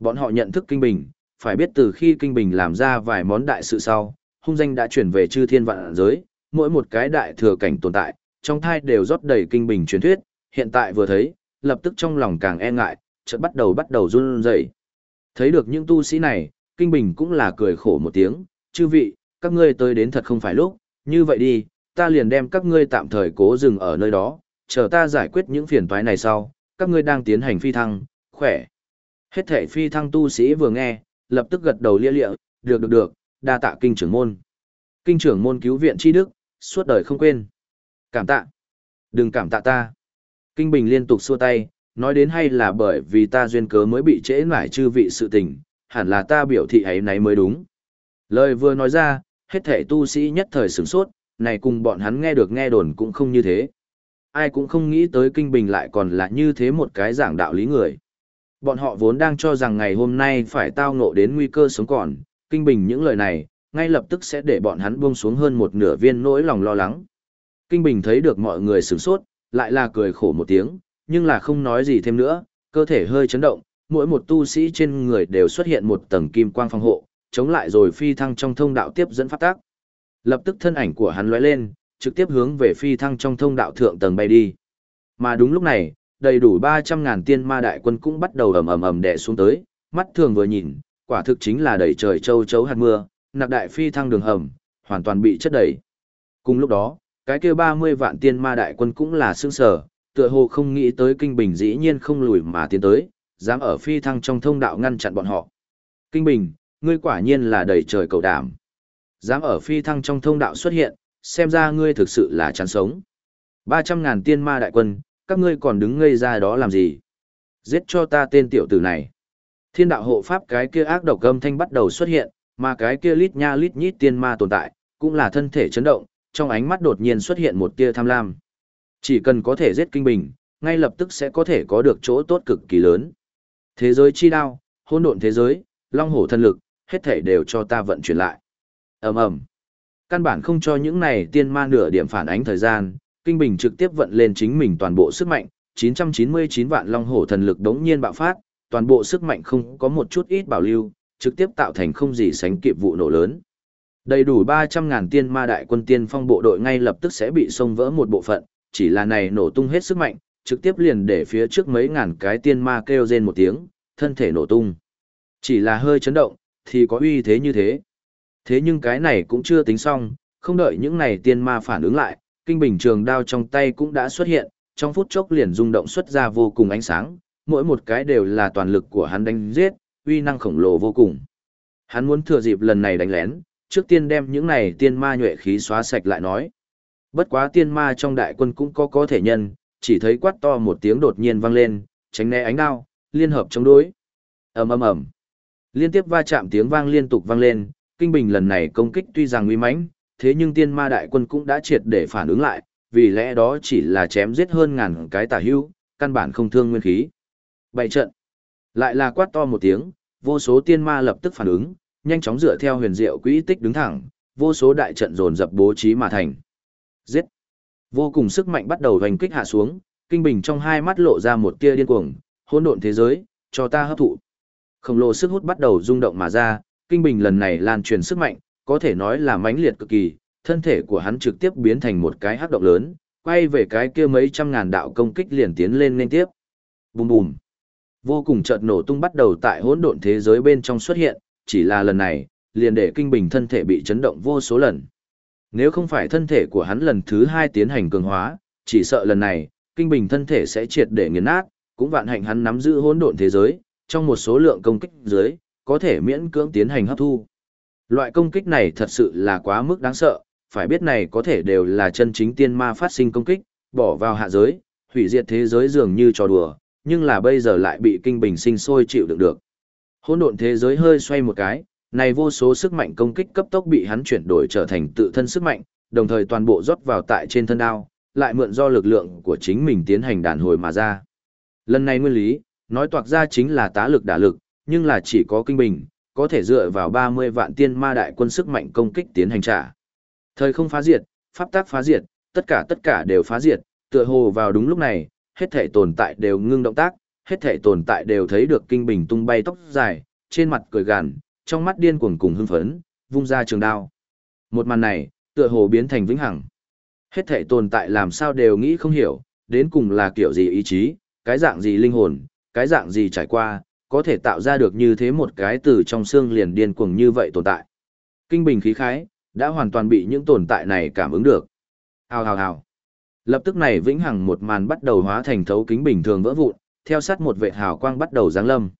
Bọn họ nhận thức Kinh Bình, phải biết từ khi Kinh Bình làm ra vài món đại sự sau, hung danh đã chuyển về chư thiên vạn giới, mỗi một cái đại thừa cảnh tồn tại, trong thai đều rót đầy Kinh Bình truyền thuyết, hiện tại vừa thấy, lập tức trong lòng càng e ngại, chợt bắt đầu bắt đầu run rẩy. Thấy được những tu sĩ này, Kinh Bình cũng là cười khổ một tiếng, chư vị, các ngươi tới đến thật không phải lúc, như vậy đi, ta liền đem các ngươi tạm thời cố dừng ở nơi đó, chờ ta giải quyết những phiền toái này sau, các ngươi đang tiến hành phi thăng, khỏe. Hết thể phi thăng tu sĩ vừa nghe, lập tức gật đầu lia lịa, được được được, đa tạ kinh trưởng môn. Kinh trưởng môn cứu viện chi đức, suốt đời không quên. Cảm tạ. Đừng cảm tạ ta. Kinh Bình liên tục xua tay, nói đến hay là bởi vì ta duyên cớ mới bị trễ nải chư vị sự tình, hẳn là ta biểu thị ấy nấy mới đúng. Lời vừa nói ra, hết thể tu sĩ nhất thời sửng sốt, này cùng bọn hắn nghe được nghe đồn cũng không như thế. Ai cũng không nghĩ tới Kinh Bình lại còn là như thế một cái giảng đạo lý người. Bọn họ vốn đang cho rằng ngày hôm nay phải tao ngộ đến nguy cơ sống còn, Kinh Bình những lời này, ngay lập tức sẽ để bọn hắn buông xuống hơn một nửa viên nỗi lòng lo lắng. Kinh Bình thấy được mọi người sửng sốt, lại là cười khổ một tiếng, nhưng là không nói gì thêm nữa, cơ thể hơi chấn động, mỗi một tu sĩ trên người đều xuất hiện một tầng kim quang phòng hộ, chống lại rồi phi thăng trong thông đạo tiếp dẫn phát tác. Lập tức thân ảnh của hắn lóe lên, trực tiếp hướng về phi thăng trong thông đạo thượng tầng bay đi. Mà đúng lúc này, đầy đủ 300 ngàn tiên ma đại quân cũng bắt đầu ầm ầm ầm đè xuống tới, mắt thường vừa nhìn, quả thực chính là đầy trời châu chấu hạt mưa, nặc đại phi thăng đường hầm, hoàn toàn bị chất đầy. Cùng lúc đó, cái kia 30 vạn tiên ma đại quân cũng là sương sở, tựa hồ không nghĩ tới kinh bình dĩ nhiên không lùi mà tiến tới, dám ở phi thăng trong thông đạo ngăn chặn bọn họ. Kinh bình, ngươi quả nhiên là đầy trời cầu đảm. Dám ở phi thăng trong thông đạo xuất hiện, xem ra ngươi thực sự là chán sống. 300 ngàn tiên ma đại quân, các ngươi còn đứng ngây ra đó làm gì? Giết cho ta tên tiểu tử này. Thiên đạo hộ pháp cái kia ác độc âm thanh bắt đầu xuất hiện, mà cái kia lít nha lít nhít tiên ma tồn tại, cũng là thân thể chấn động, trong ánh mắt đột nhiên xuất hiện một tia tham lam. Chỉ cần có thể giết kinh bình, ngay lập tức sẽ có thể có được chỗ tốt cực kỳ lớn. Thế giới chi đao, hỗn độn thế giới, long hổ thân lực, hết thể đều cho ta vận chuyển lại. Ầm ầm. Căn bản không cho những này tiên ma nửa điểm phản ánh thời gian, kinh bình trực tiếp vận lên chính mình toàn bộ sức mạnh, 999 vạn long hổ thần lực đống nhiên bạo phát, toàn bộ sức mạnh không có một chút ít bảo lưu, trực tiếp tạo thành không gì sánh kịp vụ nổ lớn. Đầy đủ 300 ngàn tiên ma đại quân tiên phong bộ đội ngay lập tức sẽ bị xông vỡ một bộ phận, chỉ là này nổ tung hết sức mạnh, trực tiếp liền để phía trước mấy ngàn cái tiên ma kêu rên một tiếng, thân thể nổ tung. Chỉ là hơi chấn động, thì có uy thế như thế. Thế nhưng cái này cũng chưa tính xong, không đợi những này tiên ma phản ứng lại, kinh bình trường đao trong tay cũng đã xuất hiện, trong phút chốc liền rung động xuất ra vô cùng ánh sáng, mỗi một cái đều là toàn lực của hắn đánh giết, uy năng khổng lồ vô cùng. Hắn muốn thừa dịp lần này đánh lén, trước tiên đem những này tiên ma nhuệ khí xóa sạch lại nói. Bất quá tiên ma trong đại quân cũng có có thể nhân, chỉ thấy quát to một tiếng đột nhiên vang lên, tránh né ánh đao, liên hợp chống đối. ầm ầm ầm, liên tiếp va chạm tiếng vang liên tục vang lên. Kinh bình lần này công kích tuy rằng uy mãnh, thế nhưng tiên ma đại quân cũng đã triệt để phản ứng lại, vì lẽ đó chỉ là chém giết hơn ngàn cái tà hưu, căn bản không thương nguyên khí. Bảy trận, lại là quát to một tiếng, vô số tiên ma lập tức phản ứng, nhanh chóng dựa theo huyền diệu quỹ tích đứng thẳng, vô số đại trận dồn dập bố trí mà thành. Giết! Vô cùng sức mạnh bắt đầu hoành kích hạ xuống, kinh bình trong hai mắt lộ ra một tia điên cuồng, hỗn độn thế giới, cho ta hấp thụ. Khổng lồ sức hút bắt đầu rung động mà ra, kinh bình lần này lan truyền sức mạnh, có thể nói là mãnh liệt cực kỳ, thân thể của hắn trực tiếp biến thành một cái hắc động lớn, quay về cái kia mấy trăm ngàn đạo công kích liền tiến lên liên tiếp. Bùm bùm. Vô cùng chợt nổ tung bắt đầu tại hỗn độn thế giới bên trong xuất hiện, chỉ là lần này, liền để kinh bình thân thể bị chấn động vô số lần. Nếu không phải thân thể của hắn lần thứ hai tiến hành cường hóa, chỉ sợ lần này, kinh bình thân thể sẽ triệt để nghiền nát, cũng vạn hạnh hắn nắm giữ hỗn độn thế giới, trong một số lượng công kích dưới, có thể miễn cưỡng tiến hành hấp thu. Loại công kích này thật sự là quá mức đáng sợ, phải biết này có thể đều là chân chính tiên ma phát sinh công kích, bỏ vào hạ giới, hủy diệt thế giới dường như trò đùa, nhưng là bây giờ lại bị kinh bình sinh sôi chịu đựng được. Hỗn độn thế giới hơi xoay một cái, này vô số sức mạnh công kích cấp tốc bị hắn chuyển đổi trở thành tự thân sức mạnh, đồng thời toàn bộ rót vào tại trên thân đao, lại mượn do lực lượng của chính mình tiến hành đàn hồi mà ra. Lần này nguyên lý, nói toạc ra chính là tá lực đả lực, nhưng là chỉ có kinh bình, có thể dựa vào 30 vạn tiên ma đại quân sức mạnh công kích tiến hành trả. Thời không phá diệt, pháp tác phá diệt, tất cả tất cả đều phá diệt, tựa hồ vào đúng lúc này, hết thể tồn tại đều ngưng động tác, hết thể tồn tại đều thấy được kinh bình tung bay tóc dài, trên mặt cười gằn, trong mắt điên cuồng cùng hưng phấn, vung ra trường đao. Một màn này, tựa hồ biến thành vĩnh hằng. Hết thể tồn tại làm sao đều nghĩ không hiểu, đến cùng là kiểu gì ý chí, cái dạng gì linh hồn, cái dạng gì trải qua, có thể tạo ra được như thế một cái từ trong xương liền điên cuồng như vậy tồn tại. Kinh bình khí khái, đã hoàn toàn bị những tồn tại này cảm ứng được. Hào hào hào. Lập tức này vĩnh hằng một màn bắt đầu hóa thành thấu kính bình thường vỡ vụn, theo sát một vệt hào quang bắt đầu giáng lâm.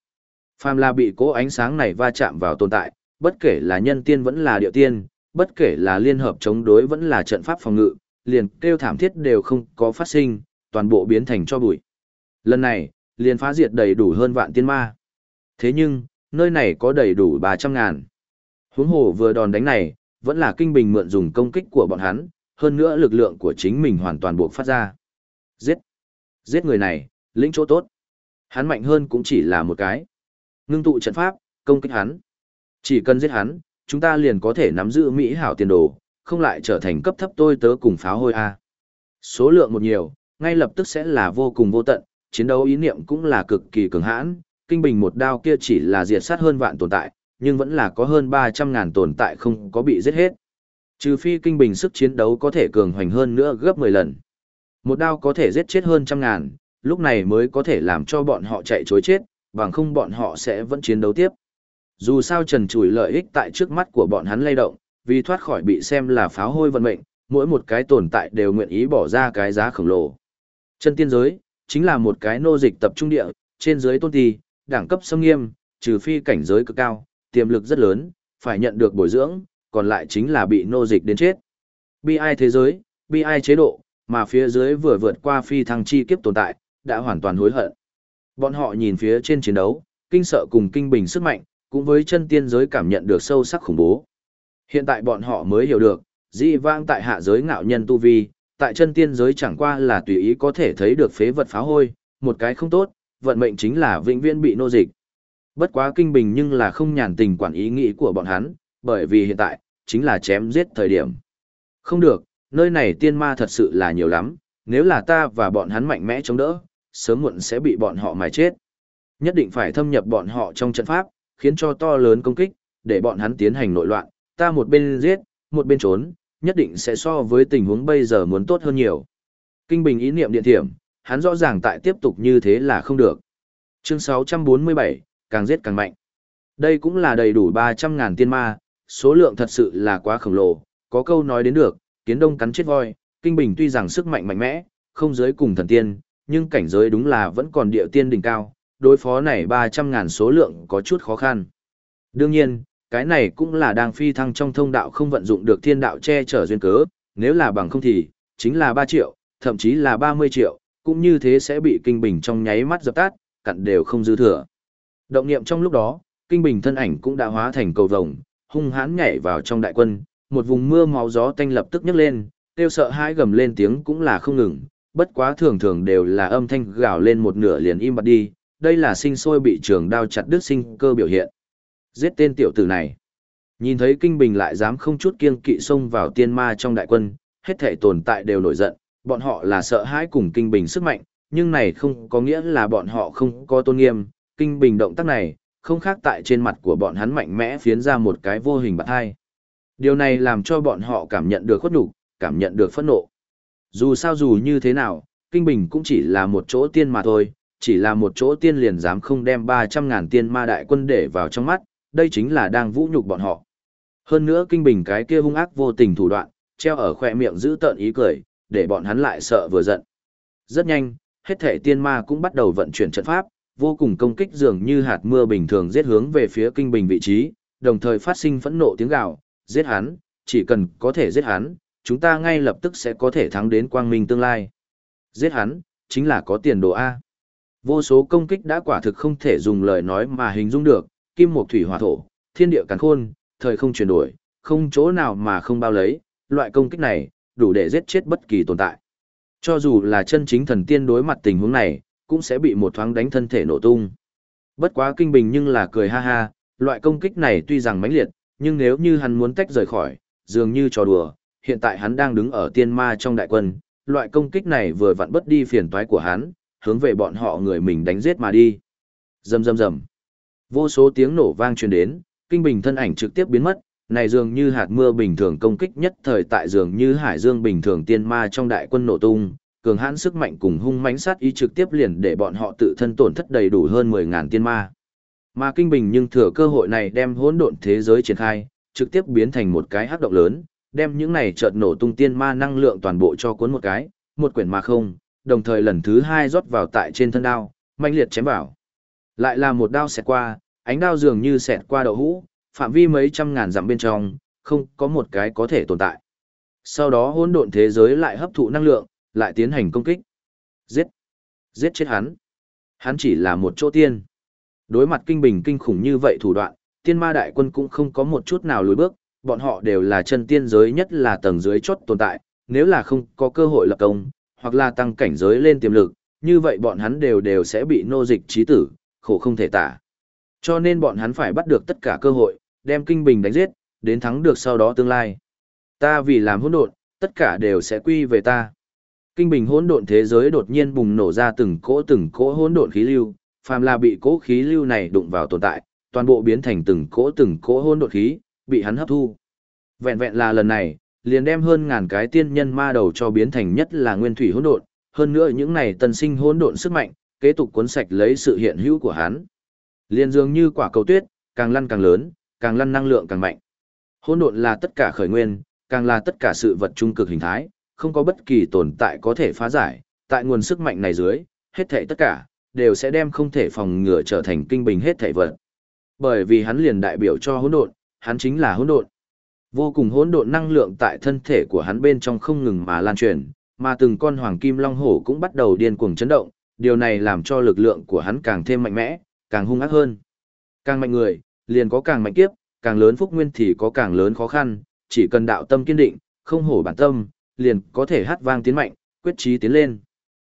Phàm là bị cố ánh sáng này va chạm vào tồn tại, bất kể là nhân tiên vẫn là địa tiên, bất kể là liên hợp chống đối vẫn là trận pháp phòng ngự, liền kêu thảm thiết đều không có phát sinh, toàn bộ biến thành cho bụi. Lần này, liền phá diệt đầy đủ hơn vạn tiên ma. Thế nhưng, nơi này có đầy đủ 300 ngàn. Huống hồ vừa đòn đánh này, vẫn là kinh bình mượn dùng công kích của bọn hắn, hơn nữa lực lượng của chính mình hoàn toàn buộc phát ra. Giết! Giết người này, lĩnh chỗ tốt. Hắn mạnh hơn cũng chỉ là một cái. Ngưng tụ trận pháp, công kích hắn. Chỉ cần giết hắn, chúng ta liền có thể nắm giữ Mỹ hảo tiền đồ, không lại trở thành cấp thấp tôi tớ cùng pháo hôi A. Số lượng một nhiều, ngay lập tức sẽ là vô cùng vô tận, chiến đấu ý niệm cũng là cực kỳ cường hãn, kinh bình một đao kia chỉ là diệt sát hơn vạn tồn tại, nhưng vẫn là có hơn 300 ngàn tồn tại không có bị giết hết. Trừ phi kinh bình sức chiến đấu có thể cường hoành hơn nữa gấp 10 lần. Một đao có thể giết chết hơn trăm ngàn, lúc này mới có thể làm cho bọn họ chạy chối chết, bằng không bọn họ sẽ vẫn chiến đấu tiếp. Dù sao trần trùi lợi ích tại trước mắt của bọn hắn lay động, vì thoát khỏi bị xem là pháo hôi vận mệnh, mỗi một cái tồn tại đều nguyện ý bỏ ra cái giá khổng lồ. Chân tiên giới, chính là một cái nô dịch tập trung địa, trên giới tôn ti, đẳng cấp xâm nghiêm, trừ phi cảnh giới cực cao, tiềm lực rất lớn, phải nhận được bồi dưỡng, còn lại chính là bị nô dịch đến chết. Bi ai thế giới, bi ai chế độ, mà phía dưới vừa vượt qua phi thăng chi kiếp tồn tại, đã hoàn toàn hối hận. Bọn họ nhìn phía trên chiến đấu, kinh sợ cùng kinh bình sức mạnh, cũng với chân tiên giới cảm nhận được sâu sắc khủng bố. Hiện tại bọn họ mới hiểu được, dị vang tại hạ giới ngạo nhân tu vi, tại chân tiên giới chẳng qua là tùy ý có thể thấy được phế vật phá hôi, một cái không tốt, vận mệnh chính là vĩnh viễn bị nô dịch. Bất quá kinh bình nhưng là không nhàn tình quản ý nghĩ của bọn hắn, bởi vì hiện tại, chính là chém giết thời điểm. Không được, nơi này tiên ma thật sự là nhiều lắm, nếu là ta và bọn hắn mạnh mẽ chống đỡ, sớm muộn sẽ bị bọn họ mài chết. Nhất định phải thâm nhập bọn họ trong trận pháp, khiến cho to lớn công kích, để bọn hắn tiến hành nội loạn, ta một bên giết, một bên trốn, nhất định sẽ so với tình huống bây giờ muốn tốt hơn nhiều. Kinh Bình ý niệm điện thiểm, hắn rõ ràng tại tiếp tục như thế là không được. Chương 647, càng giết càng mạnh. Đây cũng là đầy đủ 300.000 tiên ma, số lượng thật sự là quá khổng lồ, có câu nói đến được, kiến đông cắn chết voi, Kinh Bình tuy rằng sức mạnh mạnh mẽ, không giới cùng thần tiên, nhưng cảnh giới đúng là vẫn còn địa tiên đỉnh cao, đối phó này 300.000 số lượng có chút khó khăn. Đương nhiên, cái này cũng là đang phi thăng trong thông đạo không vận dụng được thiên đạo che chở duyên cớ, nếu là bằng không thì, chính là 3 triệu, thậm chí là 30 triệu, cũng như thế sẽ bị kinh bình trong nháy mắt dập tắt, cặn đều không dư thừa. Động niệm trong lúc đó, kinh bình thân ảnh cũng đã hóa thành cầu vồng, hung hãn nhảy vào trong đại quân, một vùng mưa máu gió tanh lập tức nhấc lên, tiêu sợ hãi gầm lên tiếng cũng là không ngừng, bất quá thường thường đều là âm thanh gào lên một nửa liền im bặt đi, đây là sinh sôi bị trường đao chặt đứt sinh cơ biểu hiện. Giết tên tiểu tử này. Nhìn thấy kinh bình lại dám không chút kiêng kỵ xông vào tiên ma trong đại quân, hết thể tồn tại đều nổi giận, bọn họ là sợ hãi cùng kinh bình sức mạnh, nhưng này không có nghĩa là bọn họ không có tôn nghiêm, kinh bình động tác này, không khác tại trên mặt của bọn hắn mạnh mẽ phiến ra một cái vô hình bạc hai. Điều này làm cho bọn họ cảm nhận được khuất nhục, cảm nhận được phẫn nộ. Dù sao dù như thế nào, Kinh Bình cũng chỉ là một chỗ tiên mà thôi, chỉ là một chỗ tiên liền dám không đem 300.000 tiên ma đại quân để vào trong mắt, đây chính là đang vũ nhục bọn họ. Hơn nữa Kinh Bình cái kia hung ác vô tình thủ đoạn, treo ở khỏe miệng giữ tợn ý cười, để bọn hắn lại sợ vừa giận. Rất nhanh, hết thể tiên ma cũng bắt đầu vận chuyển trận pháp, vô cùng công kích dường như hạt mưa bình thường giết hướng về phía Kinh Bình vị trí, đồng thời phát sinh phẫn nộ tiếng gào, giết hắn, chỉ cần có thể giết hắn, chúng ta ngay lập tức sẽ có thể thắng đến quang minh tương lai. Giết hắn, chính là có tiền đồ A. Vô số công kích đã quả thực không thể dùng lời nói mà hình dung được, kim mộc thủy hỏa thổ, thiên địa càn khôn, thời không chuyển đổi, không chỗ nào mà không bao lấy, loại công kích này, đủ để giết chết bất kỳ tồn tại. Cho dù là chân chính thần tiên đối mặt tình huống này, cũng sẽ bị một thoáng đánh thân thể nổ tung. Bất quá kinh bình nhưng là cười ha ha, loại công kích này tuy rằng mãnh liệt, nhưng nếu như hắn muốn tách rời khỏi, dường như trò đùa, hiện tại hắn đang đứng ở tiên ma trong đại quân, loại công kích này vừa vặn bất đi phiền toái của hắn, hướng về bọn họ người mình đánh giết mà đi. Rầm rầm rầm. Vô số tiếng nổ vang truyền đến, kinh bình thân ảnh trực tiếp biến mất, này dường như hạt mưa bình thường công kích nhất thời tại dường như hải dương bình thường tiên ma trong đại quân nổ tung, cường hãn sức mạnh cùng hung mãnh sát ý trực tiếp liền để bọn họ tự thân tổn thất đầy đủ hơn 10.000 tiên ma. Mà kinh bình nhưng thừa cơ hội này đem hỗn độn thế giới triển khai, trực tiếp biến thành một cái hắc động lớn, đem những này chợt nổ tung tiên ma năng lượng toàn bộ cho cuốn một cái, một quyển mà không, đồng thời lần thứ hai rót vào tại trên thân đao, mãnh liệt chém vào. Lại là một đao xẹt qua, ánh đao dường như xẹt qua đậu hũ, phạm vi mấy trăm ngàn dặm bên trong, không có một cái có thể tồn tại. Sau đó hỗn độn thế giới lại hấp thụ năng lượng, lại tiến hành công kích. Giết! Giết chết hắn! Hắn chỉ là một chỗ tiên. Đối mặt kinh bình kinh khủng như vậy thủ đoạn, tiên ma đại quân cũng không có một chút nào lùi bước, bọn họ đều là chân tiên giới nhất là tầng dưới chốt tồn tại, nếu là không có cơ hội lập công, hoặc là tăng cảnh giới lên tiềm lực, như vậy bọn hắn đều đều sẽ bị nô dịch trí tử, khổ không thể tả. Cho nên bọn hắn phải bắt được tất cả cơ hội, đem kinh bình đánh giết, đến thắng được sau đó tương lai. Ta vì làm hỗn độn, tất cả đều sẽ quy về ta. Kinh bình hỗn độn thế giới đột nhiên bùng nổ ra từng cỗ từng cỗ hỗn độn khí lưu, phàm là bị cỗ khí lưu này đụng vào tồn tại, toàn bộ biến thành từng cỗ từng cỗ hỗn độn khí, bị hắn hấp thu. Vẹn vẹn là lần này, liền đem hơn ngàn cái tiên nhân ma đầu cho biến thành nhất là nguyên thủy hỗn độn, hơn nữa những này tân sinh hỗn độn sức mạnh, kế tục cuốn sạch lấy sự hiện hữu của hắn. Liên dường như quả cầu tuyết, càng lăn càng lớn, càng lăn năng lượng càng mạnh. Hỗn độn là tất cả khởi nguyên, càng là tất cả sự vật trung cực hình thái, không có bất kỳ tồn tại có thể phá giải, tại nguồn sức mạnh này dưới, hết thảy tất cả đều sẽ đem không thể phòng ngừa trở thành kinh bình hết thảy vật. Bởi vì hắn liền đại biểu cho hỗn độn, hắn chính là hỗn độn. Vô cùng hỗn độn năng lượng tại thân thể của hắn bên trong không ngừng mà lan truyền, mà từng con hoàng kim long hổ cũng bắt đầu điên cuồng chấn động, điều này làm cho lực lượng của hắn càng thêm mạnh mẽ, càng hung ác hơn. Càng mạnh người, liền có càng mạnh kiếp, càng lớn phúc nguyên thì có càng lớn khó khăn, chỉ cần đạo tâm kiên định, không hổ bản tâm, liền có thể hát vang tiến mạnh, quyết chí tiến lên.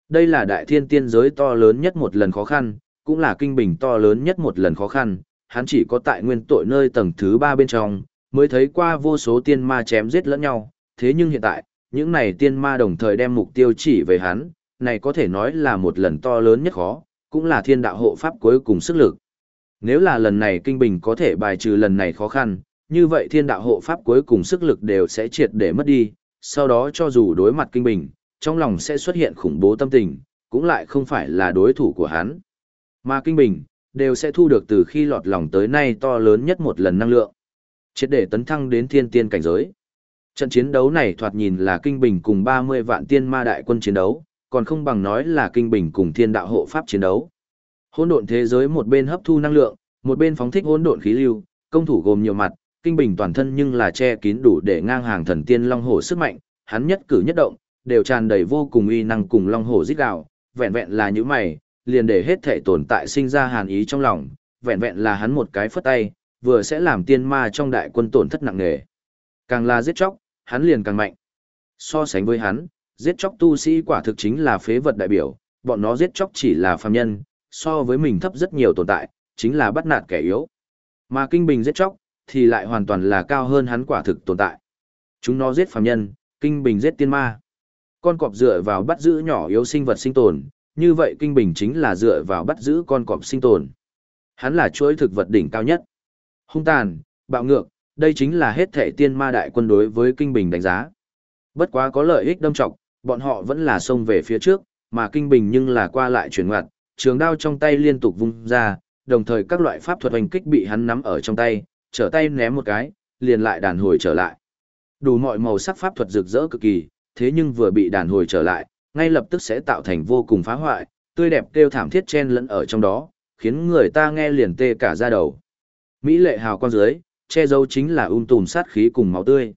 Đây là đại thiên tiên giới to lớn nhất một lần khó khăn, cũng là kinh bình to lớn nhất một lần khó khăn, hắn chỉ có tại nguyên tội nơi tầng thứ ba bên trong, mới thấy qua vô số tiên ma chém giết lẫn nhau, thế nhưng hiện tại, những này tiên ma đồng thời đem mục tiêu chỉ về hắn, này có thể nói là một lần to lớn nhất khó, cũng là thiên đạo hộ pháp cuối cùng sức lực. Nếu là lần này kinh bình có thể bài trừ lần này khó khăn, như vậy thiên đạo hộ pháp cuối cùng sức lực đều sẽ triệt để mất đi, sau đó cho dù đối mặt kinh bình, trong lòng sẽ xuất hiện khủng bố tâm tình, cũng lại không phải là đối thủ của hắn. Mà kinh bình, đều sẽ thu được từ khi lọt lòng tới nay to lớn nhất một lần năng lượng. Triệt để tấn thăng đến thiên tiên cảnh giới. Trận chiến đấu này thoạt nhìn là kinh bình cùng 30 vạn tiên ma đại quân chiến đấu, còn không bằng nói là kinh bình cùng thiên đạo hộ pháp chiến đấu. Hỗn độn thế giới một bên hấp thu năng lượng, một bên phóng thích hỗn độn khí lưu, công thủ gồm nhiều mặt, kinh bình toàn thân nhưng là che kín đủ để ngang hàng thần tiên long hổ sức mạnh, hắn nhất cử nhất động đều tràn đầy vô cùng uy năng cùng long hổ rít gào, vẹn vẹn là những mày, liền để hết thể tồn tại sinh ra hàn ý trong lòng, vẹn vẹn là hắn một cái phất tay, vừa sẽ làm tiên ma trong đại quân tổn thất nặng nề. Càng là giết chóc, hắn liền càng mạnh. So sánh với hắn, giết chóc tu sĩ quả thực chính là phế vật đại biểu, bọn nó giết chóc chỉ là phàm nhân, so với mình thấp rất nhiều tồn tại, chính là bắt nạt kẻ yếu. Mà kinh bình giết chóc, thì lại hoàn toàn là cao hơn hắn quả thực tồn tại. Chúng nó giết phàm nhân, kinh bình giết tiên ma. Con cọp dựa vào bắt giữ nhỏ yếu sinh vật sinh tồn, như vậy kinh bình chính là dựa vào bắt giữ con cọp sinh tồn. Hắn là chuỗi thực vật đỉnh cao nhất. Hung tàn, bạo ngược, đây chính là hết thể tiên ma đại quân đối với kinh bình đánh giá. Bất quá có lợi ích đâm trọng, bọn họ vẫn là xông về phía trước, mà kinh bình nhưng là qua lại chuyển ngoặt, trường đao trong tay liên tục vung ra, đồng thời các loại pháp thuật hành kích bị hắn nắm ở trong tay, trở tay ném một cái, liền lại đàn hồi trở lại. Đủ mọi màu sắc pháp thuật rực rỡ cực kỳ, thế nhưng vừa bị đàn hồi trở lại, ngay lập tức sẽ tạo thành vô cùng phá hoại, tươi đẹp kêu thảm thiết chen lẫn ở trong đó, khiến người ta nghe liền tê cả da đầu. Mỹ lệ hào quang dưới, che giấu chính là ung tùm sát khí cùng máu tươi.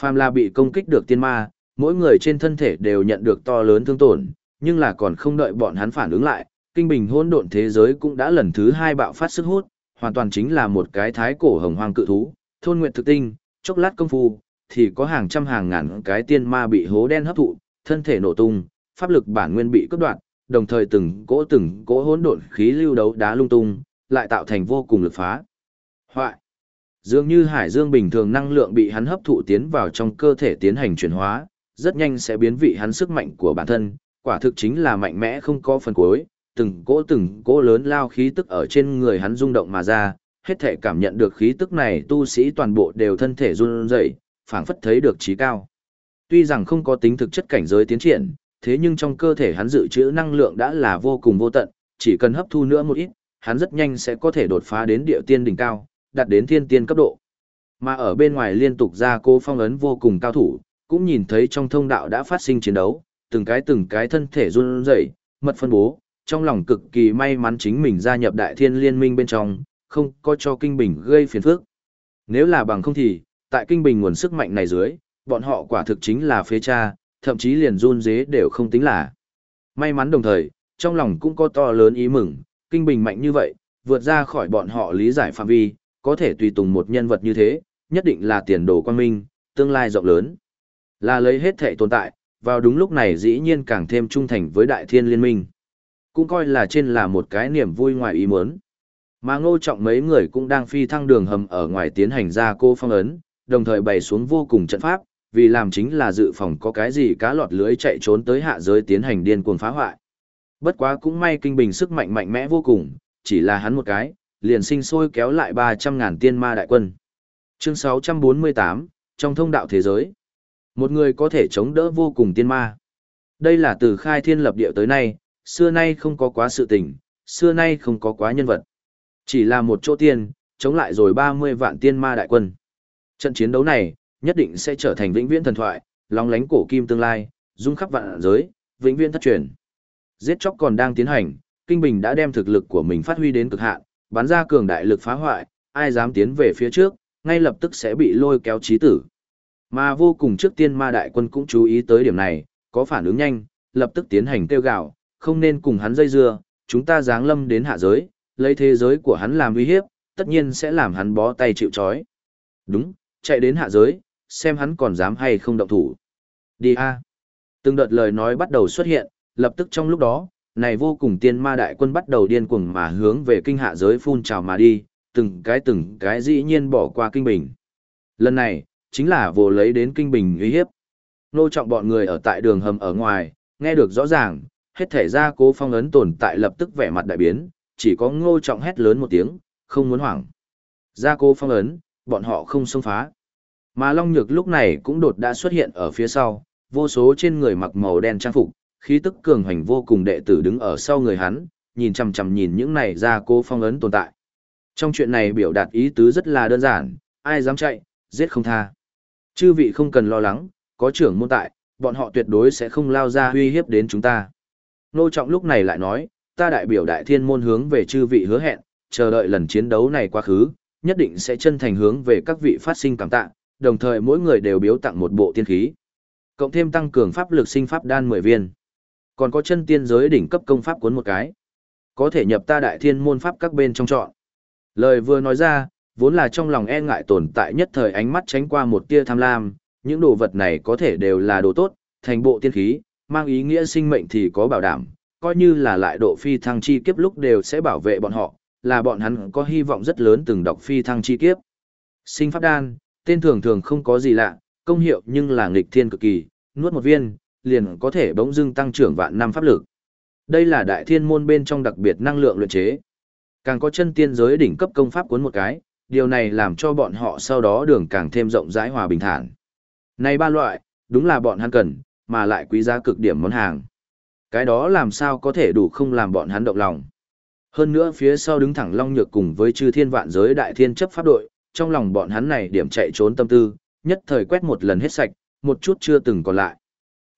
Phàm là bị công kích được tiên ma, mỗi người trên thân thể đều nhận được to lớn thương tổn, nhưng là còn không đợi bọn hắn phản ứng lại, kinh bình hỗn độn thế giới cũng đã lần thứ hai bạo phát sức hút, hoàn toàn chính là một cái thái cổ hồng hoang cự thú, thôn nguyện thực tinh, chốc lát công phu, thì có hàng trăm hàng ngàn cái tiên ma bị hố đen hấp thụ, thân thể nổ tung, pháp lực bản nguyên bị cướp đoạn, đồng thời từng cỗ từng cỗ hỗn độn khí lưu đấu đá lung tung, lại tạo thành vô cùng lực phá. Hoại. Dường như hải dương bình thường năng lượng bị hắn hấp thụ tiến vào trong cơ thể tiến hành chuyển hóa, rất nhanh sẽ biến vị hắn sức mạnh của bản thân, quả thực chính là mạnh mẽ không có phần cuối, từng cỗ từng cỗ lớn lao khí tức ở trên người hắn rung động mà ra, hết thể cảm nhận được khí tức này tu sĩ toàn bộ đều thân thể run rẩy, phảng phất thấy được trí cao. Tuy rằng không có tính thực chất cảnh giới tiến triển, thế nhưng trong cơ thể hắn dự trữ năng lượng đã là vô cùng vô tận, chỉ cần hấp thu nữa một ít, hắn rất nhanh sẽ có thể đột phá đến địa tiên đỉnh cao, đạt đến thiên tiên cấp độ. Mà ở bên ngoài liên tục ra cô phong ấn vô cùng cao thủ, cũng nhìn thấy trong thông đạo đã phát sinh chiến đấu, từng cái từng cái thân thể run rẩy, mật phân bố, trong lòng cực kỳ may mắn chính mình gia nhập đại thiên liên minh bên trong, không có cho kinh bình gây phiền phức. Nếu là bằng không thì, tại kinh bình nguồn sức mạnh này dưới, bọn họ quả thực chính là phế cha, thậm chí liền run dế đều không tính là. May mắn đồng thời, trong lòng cũng có to lớn ý mừng, kinh bình mạnh như vậy, vượt ra khỏi bọn họ lý giải phạm vi, có thể tùy tùng một nhân vật như thế, nhất định là tiền đồ quan minh, tương lai rộng lớn. Là lấy hết thể tồn tại, vào đúng lúc này dĩ nhiên càng thêm trung thành với đại thiên liên minh. Cũng coi là trên là một cái niềm vui ngoài ý muốn. Mà ngô trọng mấy người cũng đang phi thăng đường hầm ở ngoài tiến hành ra cô phong ấn, đồng thời bày xuống vô cùng trận pháp, vì làm chính là dự phòng có cái gì cá lọt lưới chạy trốn tới hạ giới tiến hành điên cuồng phá hoại. Bất quá cũng may kinh bình sức mạnh mạnh mẽ vô cùng, chỉ là hắn một cái, liền sinh sôi kéo lại 300.000 tiên ma đại quân. Chương 648, trong thông đạo thế giới, một người có thể chống đỡ vô cùng tiên ma. Đây là từ khai thiên lập địa tới nay, xưa nay không có quá sự tình, xưa nay không có quá nhân vật. Chỉ là một chỗ tiên, chống lại rồi 30 vạn tiên ma đại quân. Trận chiến đấu này, nhất định sẽ trở thành vĩnh viễn thần thoại, long lánh cổ kim tương lai, dung khắp vạn giới, vĩnh viễn thất truyền. Giết chóc còn đang tiến hành, Kinh Bình đã đem thực lực của mình phát huy đến cực hạn, bắn ra cường đại lực phá hoại, ai dám tiến về phía trước, ngay lập tức sẽ bị lôi kéo chí tử. Mà vô cùng trước tiên ma đại quân cũng chú ý tới điểm này, có phản ứng nhanh, lập tức tiến hành tiêu gạo, không nên cùng hắn dây dưa, chúng ta giáng lâm đến hạ giới, lấy thế giới của hắn làm uy hiếp, tất nhiên sẽ làm hắn bó tay chịu trói. Đúng, chạy đến hạ giới, xem hắn còn dám hay không động thủ. Đi a. Từng đợt lời nói bắt đầu xuất hiện, lập tức trong lúc đó, này vô cùng tiên ma đại quân bắt đầu điên cuồng mà hướng về kinh hạ giới phun trào mà đi, từng cái từng cái dĩ nhiên bỏ qua kinh bình. Lần này, chính là vô lấy đến kinh bình uy hiếp. Nô trọng bọn người ở tại đường hầm ở ngoài, nghe được rõ ràng, hết thể ra cố phong ấn tồn tại lập tức vẻ mặt đại biến, chỉ có ngô trọng hét lớn một tiếng, không muốn hoảng. Ra cố phong ấn, bọn họ không xông phá. Mà Long Nhược lúc này cũng đột đã xuất hiện ở phía sau, vô số trên người mặc màu đen trang phục, khí tức cường hành vô cùng đệ tử đứng ở sau người hắn, nhìn chằm chằm nhìn những này ra cố phong ấn tồn tại. Trong chuyện này biểu đạt ý tứ rất là đơn giản, ai dám chạy, giết không tha. Chư vị không cần lo lắng, có trưởng môn tại, bọn họ tuyệt đối sẽ không lao ra uy hiếp đến chúng ta. Nô Trọng lúc này lại nói, ta đại biểu đại thiên môn hướng về chư vị hứa hẹn, chờ đợi lần chiến đấu này quá khứ, nhất định sẽ chân thành hướng về các vị phát sinh cảm tạ, đồng thời mỗi người đều biếu tặng một bộ tiên khí. Cộng thêm tăng cường pháp lực sinh pháp đan 10 viên. Còn có chân tiên giới đỉnh cấp công pháp cuốn một cái. Có thể nhập ta đại thiên môn pháp các bên trong chọn. Lời vừa nói ra, vốn là trong lòng e ngại tồn tại nhất thời ánh mắt tránh qua một tia tham lam, những đồ vật này có thể đều là đồ tốt, thành bộ tiên khí, mang ý nghĩa sinh mệnh thì có bảo đảm, coi như là lại độ phi thăng chi kiếp lúc đều sẽ bảo vệ bọn họ, là bọn hắn có hy vọng rất lớn từng đọc phi thăng chi kiếp. Sinh pháp đan, tên thường thường không có gì lạ, công hiệu nhưng là nghịch thiên cực kỳ, nuốt một viên, liền có thể bỗng dưng tăng trưởng vạn năm pháp lực. Đây là đại thiên môn bên trong đặc biệt năng lượng luyện chế. Càng có chân tiên giới đỉnh cấp công pháp cuốn một cái, điều này làm cho bọn họ sau đó đường càng thêm rộng rãi hòa bình thản. Này ba loại, đúng là bọn hắn cần, mà lại quý giá cực điểm món hàng. Cái đó làm sao có thể đủ không làm bọn hắn động lòng. Hơn nữa phía sau đứng thẳng Long Nhược cùng với chư thiên vạn giới đại thiên chấp pháp đội, trong lòng bọn hắn này điểm chạy trốn tâm tư, nhất thời quét một lần hết sạch, một chút chưa từng còn lại.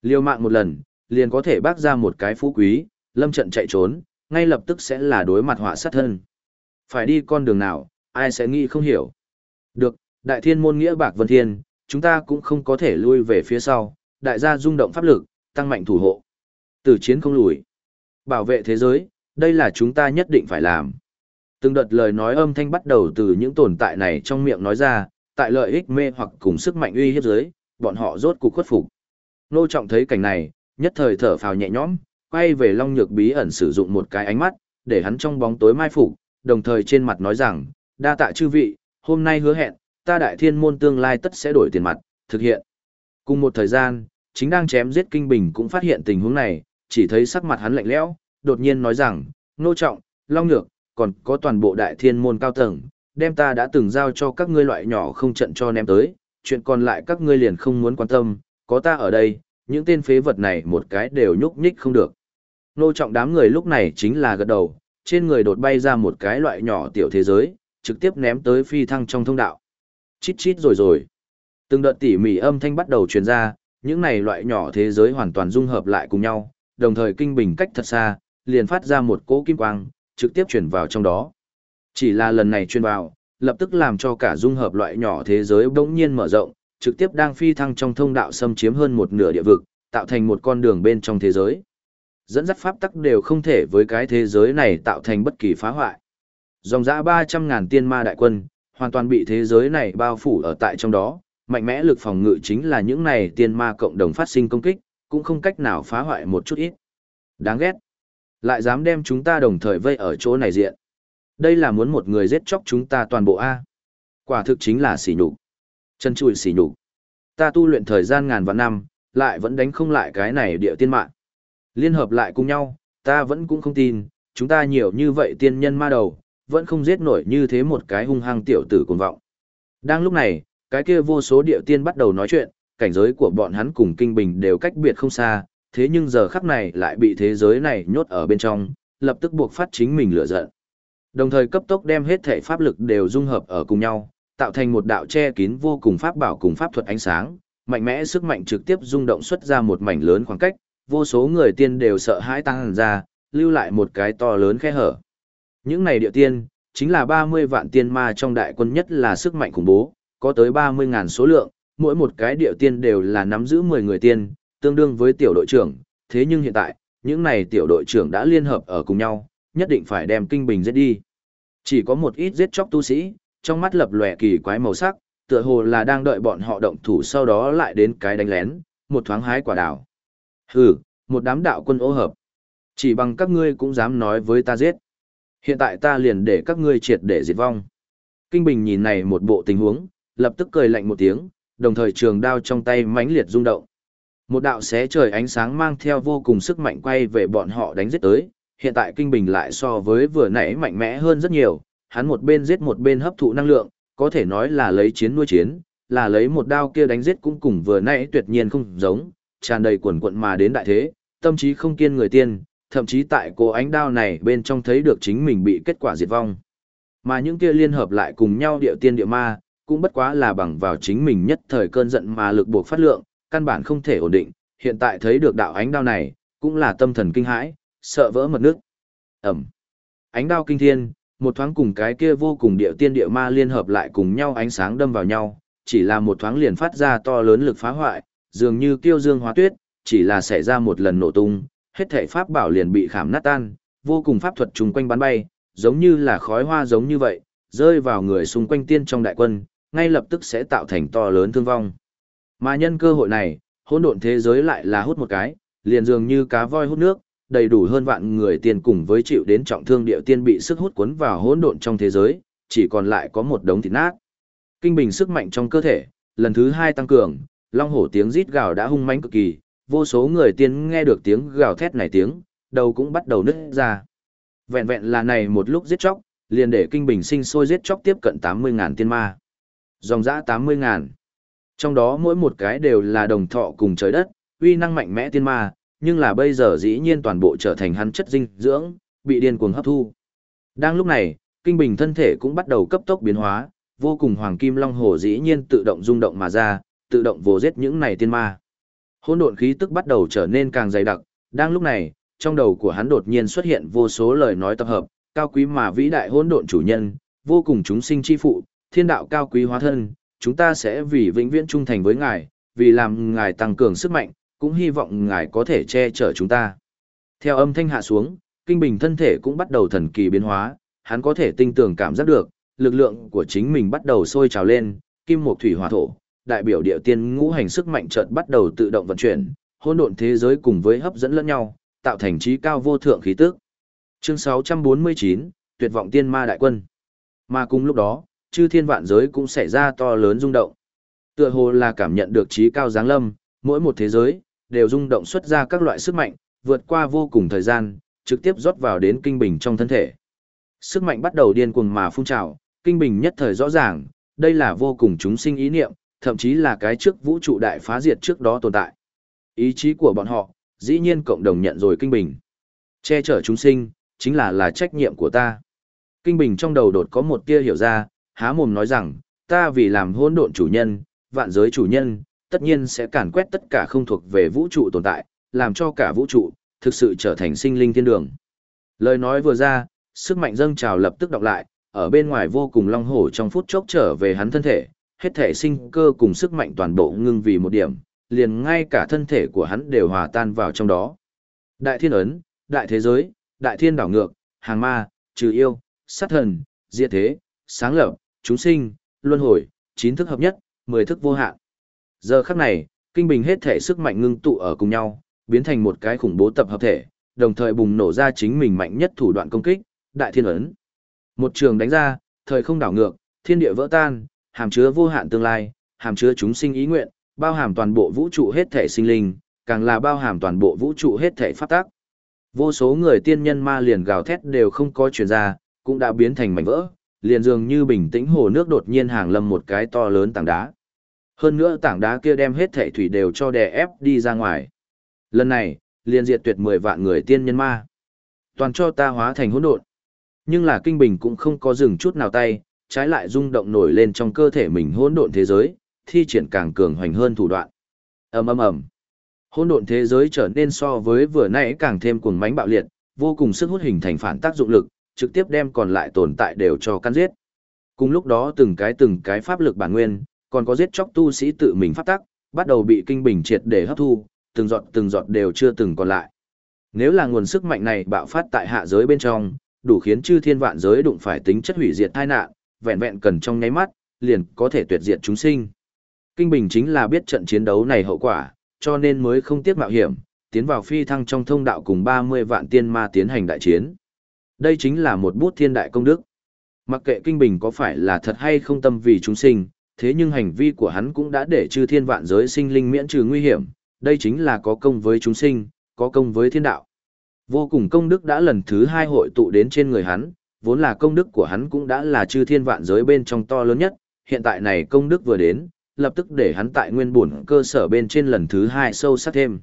Liêu mạng một lần, liền có thể bác ra một cái phú quý, lâm trận chạy trốn, ngay lập tức sẽ là đối mặt họa sát thân. Phải đi con đường nào, ai sẽ nghĩ không hiểu. Được, đại thiên môn nghĩa bạc vân thiên, chúng ta cũng không có thể lui về phía sau, đại gia rung động pháp lực, tăng mạnh thủ hộ. Tử chiến không lùi. Bảo vệ thế giới, đây là chúng ta nhất định phải làm. Từng đợt lời nói âm thanh bắt đầu từ những tồn tại này trong miệng nói ra, tại lợi ích mê hoặc cùng sức mạnh uy hiếp giới, bọn họ rốt cục khuất phục. Nô trọng thấy cảnh này, nhất thời thở phào nhẹ nhõm, quay về Long Nhược bí ẩn sử dụng một cái ánh mắt, để hắn trong bóng tối mai phục, đồng thời trên mặt nói rằng, đa tạ chư vị, hôm nay hứa hẹn, ta đại thiên môn tương lai tất sẽ đổi tiền mặt, thực hiện. Cùng một thời gian, chính đang chém giết kinh bình cũng phát hiện tình huống này, chỉ thấy sắc mặt hắn lạnh lẽo, đột nhiên nói rằng, nô trọng, long nhược, còn có toàn bộ đại thiên môn cao tầng, đem ta đã từng giao cho các ngươi loại nhỏ không trận cho ném tới, chuyện còn lại các ngươi liền không muốn quan tâm, có ta ở đây, những tên phế vật này một cái đều nhúc nhích không được. Nô trọng đám người lúc này chính là gật đầu, trên người đột bay ra một cái loại nhỏ tiểu thế giới, trực tiếp ném tới phi thăng trong thông đạo. Chít chít rồi rồi. Từng đợt tỉ mỉ âm thanh bắt đầu truyền ra, những này loại nhỏ thế giới hoàn toàn dung hợp lại cùng nhau, đồng thời kinh bình cách thật xa, liền phát ra một cỗ kim quang, trực tiếp truyền vào trong đó. Chỉ là lần này truyền vào, lập tức làm cho cả dung hợp loại nhỏ thế giới bỗng nhiên mở rộng, trực tiếp đang phi thăng trong thông đạo xâm chiếm hơn một nửa địa vực, tạo thành một con đường bên trong thế giới. Dẫn dắt pháp tắc đều không thể với cái thế giới này tạo thành bất kỳ phá hoại. Dòng dã 300.000 tiên ma đại quân, hoàn toàn bị thế giới này bao phủ ở tại trong đó, mạnh mẽ lực phòng ngự chính là những này tiên ma cộng đồng phát sinh công kích, cũng không cách nào phá hoại một chút ít. Đáng ghét. Lại dám đem chúng ta đồng thời vây ở chỗ này diện. Đây là muốn một người giết chóc chúng ta toàn bộ A. Quả thực chính là xỉ nhục. Chân chùi xỉ nhục. Ta tu luyện thời gian ngàn vạn năm, lại vẫn đánh không lại cái này địa tiên mạng. Liên hợp lại cùng nhau, ta vẫn cũng không tin, chúng ta nhiều như vậy tiên nhân ma đầu, vẫn không giết nổi như thế một cái hung hăng tiểu tử cuồng vọng. Đang lúc này, cái kia vô số địa tiên bắt đầu nói chuyện, cảnh giới của bọn hắn cùng kinh bình đều cách biệt không xa, thế nhưng giờ khắc này lại bị thế giới này nhốt ở bên trong, lập tức buộc phát chính mình lửa giận. Đồng thời cấp tốc đem hết thể pháp lực đều dung hợp ở cùng nhau, tạo thành một đạo che kín vô cùng pháp bảo cùng pháp thuật ánh sáng, mạnh mẽ sức mạnh trực tiếp rung động xuất ra một mảnh lớn khoảng cách, vô số người tiên đều sợ hãi tăng ra, lưu lại một cái to lớn khe hở. Những này địa tiên, chính là 30 vạn tiên ma trong đại quân nhất là sức mạnh khủng bố, có tới 30.000 số lượng, mỗi một cái điệu tiên đều là nắm giữ 10 người tiên, tương đương với tiểu đội trưởng, thế nhưng hiện tại, những này tiểu đội trưởng đã liên hợp ở cùng nhau, nhất định phải đem kinh bình giết đi. Chỉ có một ít giết chóc tu sĩ, trong mắt lập lòe kỳ quái màu sắc, tựa hồ là đang đợi bọn họ động thủ sau đó lại đến cái đánh lén, một thoáng hái quả đảo. Hừ, một đám đạo quân ô hợp. Chỉ bằng các ngươi cũng dám nói với ta giết. Hiện tại ta liền để các ngươi triệt để diệt vong. Kinh Bình nhìn này một bộ tình huống, lập tức cười lạnh một tiếng, đồng thời trường đao trong tay mãnh liệt rung động. Một đạo xé trời ánh sáng mang theo vô cùng sức mạnh quay về bọn họ đánh giết tới, hiện tại Kinh Bình lại so với vừa nãy mạnh mẽ hơn rất nhiều, hắn một bên giết một bên hấp thụ năng lượng, có thể nói là lấy chiến nuôi chiến, là lấy một đao kia đánh giết cũng cùng vừa nãy tuyệt nhiên không giống, tràn đầy quần quận mà đến đại thế, tâm trí không kiên người tiên, thậm chí tại cô ánh đao này bên trong thấy được chính mình bị kết quả diệt vong. Mà những kia liên hợp lại cùng nhau điệu tiên địa ma, cũng bất quá là bằng vào chính mình nhất thời cơn giận mà lực buộc phát lượng, căn bản không thể ổn định, hiện tại thấy được đạo ánh đao này, cũng là tâm thần kinh hãi, sợ vỡ mật nước. Ẩm. Ánh đao kinh thiên, một thoáng cùng cái kia vô cùng địa tiên địa ma liên hợp lại cùng nhau ánh sáng đâm vào nhau, chỉ là một thoáng liền phát ra to lớn lực phá hoại, dường như kiêu dương hóa tuyết, chỉ là xảy ra một lần nổ tung, hết thảy pháp bảo liền bị khảm nát tan, vô cùng pháp thuật trùng quanh bắn bay, giống như là khói hoa giống như vậy, rơi vào người xung quanh tiên trong đại quân, ngay lập tức sẽ tạo thành to lớn thương vong. Mà nhân cơ hội này, hỗn độn thế giới lại là hút một cái, liền dường như cá voi hút nước, đầy đủ hơn vạn người tiền cùng với chịu đến trọng thương điệu tiên bị sức hút cuốn vào hỗn độn trong thế giới, chỉ còn lại có một đống thịt nát. Kinh bình sức mạnh trong cơ thể, lần thứ hai tăng cường, long hổ tiếng rít gào đã hung mãnh cực kỳ, vô số người tiên nghe được tiếng gào thét này tiếng, đầu cũng bắt đầu nứt ra. Vẹn vẹn là này một lúc giết chóc, liền để kinh bình sinh sôi giết chóc tiếp cận 80.000 tiên ma. Dòng dã 80.000. Trong đó mỗi một cái đều là đồng thọ cùng trời đất, uy năng mạnh mẽ tiên ma, nhưng là bây giờ dĩ nhiên toàn bộ trở thành hắn chất dinh dưỡng, bị điên cuồng hấp thu. Đang lúc này, kinh bình thân thể cũng bắt đầu cấp tốc biến hóa, vô cùng hoàng kim long hồ dĩ nhiên tự động rung động mà ra, tự động vồ giết những này tiên ma. Hỗn độn khí tức bắt đầu trở nên càng dày đặc, đang lúc này, trong đầu của hắn đột nhiên xuất hiện vô số lời nói tập hợp, cao quý mà vĩ đại hỗn độn chủ nhân, vô cùng chúng sinh chi phụ, thiên đạo cao quý hóa thân, chúng ta sẽ vì vĩnh viễn trung thành với ngài, vì làm ngài tăng cường sức mạnh, cũng hy vọng ngài có thể che chở chúng ta. Theo âm thanh hạ xuống, kinh bình thân thể cũng bắt đầu thần kỳ biến hóa, hắn có thể tinh tường cảm giác được, lực lượng của chính mình bắt đầu sôi trào lên, kim Mộc thủy hỏa thổ, đại biểu địa tiên ngũ hành sức mạnh chợt bắt đầu tự động vận chuyển, hỗn độn thế giới cùng với hấp dẫn lẫn nhau, tạo thành trí cao vô thượng khí tức. Chương 649, Tuyệt vọng tiên ma đại quân. Mà cùng lúc đó, chư thiên vạn giới cũng xảy ra to lớn rung động. Tựa hồ là cảm nhận được trí cao giáng lâm, mỗi một thế giới đều rung động xuất ra các loại sức mạnh, vượt qua vô cùng thời gian, trực tiếp rót vào đến kinh bình trong thân thể. Sức mạnh bắt đầu điên cuồng mà phun trào, kinh bình nhất thời rõ ràng, đây là vô cùng chúng sinh ý niệm, thậm chí là cái trước vũ trụ đại phá diệt trước đó tồn tại. Ý chí của bọn họ, dĩ nhiên cộng đồng nhận rồi kinh bình. Che chở chúng sinh, chính là là trách nhiệm của ta. Kinh bình trong đầu đột có một tia hiểu ra, há mồm nói rằng, ta vì làm hỗn độn chủ nhân, vạn giới chủ nhân, tất nhiên sẽ càn quét tất cả không thuộc về vũ trụ tồn tại, làm cho cả vũ trụ, thực sự trở thành sinh linh thiên đường. Lời nói vừa ra, sức mạnh dâng trào lập tức đọc lại, ở bên ngoài vô cùng long hổ trong phút chốc trở về hắn thân thể, hết thể sinh cơ cùng sức mạnh toàn bộ ngưng vì một điểm, liền ngay cả thân thể của hắn đều hòa tan vào trong đó. Đại thiên ấn, đại thế giới, đại thiên đảo ngược, hàng ma, trừ yêu, sát thần, diệt thế, sáng lập, chúng sinh, luân hồi, chín thức hợp nhất, mười thức vô hạn. Giờ khắc này, kinh bình hết thể sức mạnh ngưng tụ ở cùng nhau, biến thành một cái khủng bố tập hợp thể, đồng thời bùng nổ ra chính mình mạnh nhất thủ đoạn công kích, đại thiên ấn. Một trường đánh ra, thời không đảo ngược, thiên địa vỡ tan, hàm chứa vô hạn tương lai, hàm chứa chúng sinh ý nguyện, bao hàm toàn bộ vũ trụ hết thể sinh linh, càng là bao hàm toàn bộ vũ trụ hết thể pháp tác. Vô số người tiên nhân ma liền gào thét đều không có truyền ra, cũng đã biến thành mảnh vỡ, liền dường như bình tĩnh hồ nước đột nhiên hàng lâm một cái to lớn tảng đá. Hơn nữa tảng đá kia đem hết thảy thủy đều cho đè ép đi ra ngoài. Lần này, liền diệt tuyệt 10 vạn người tiên nhân ma. Toàn cho ta hóa thành hỗn độn. Nhưng là kinh bình cũng không có dừng chút nào tay, trái lại rung động nổi lên trong cơ thể mình hỗn độn thế giới, thi triển càng cường hoành hơn thủ đoạn. Ầm ầm ầm. Hỗn độn thế giới trở nên so với vừa nãy càng thêm cuồng mãnh bạo liệt, vô cùng sức hút hình thành phản tác dụng lực, trực tiếp đem còn lại tồn tại đều cho căn giết. Cùng lúc đó từng cái từng cái pháp lực bản nguyên, còn có giết chóc tu sĩ tự mình pháp tắc, bắt đầu bị kinh bình triệt để hấp thu, từng giọt từng giọt đều chưa từng còn lại. Nếu là nguồn sức mạnh này bạo phát tại hạ giới bên trong, đủ khiến chư thiên vạn giới đụng phải tính chất hủy diệt tai nạn, vẹn vẹn cần trong nháy mắt, liền có thể tuyệt diệt chúng sinh. Kinh Bình chính là biết trận chiến đấu này hậu quả, cho nên mới không tiếc mạo hiểm, tiến vào phi thăng trong thông đạo cùng 30 vạn tiên ma tiến hành đại chiến. Đây chính là một bút thiên đại công đức. Mặc kệ Kinh Bình có phải là thật hay không tâm vì chúng sinh, thế nhưng hành vi của hắn cũng đã để chư thiên vạn giới sinh linh miễn trừ nguy hiểm, đây chính là có công với chúng sinh, có công với thiên đạo. Vô cùng công đức đã lần thứ hai hội tụ đến trên người hắn, vốn là công đức của hắn cũng đã là chư thiên vạn giới bên trong to lớn nhất, hiện tại này công đức vừa đến, lập tức để hắn tại nguyên bổn cơ sở bên trên lần thứ hai sâu sắc thêm.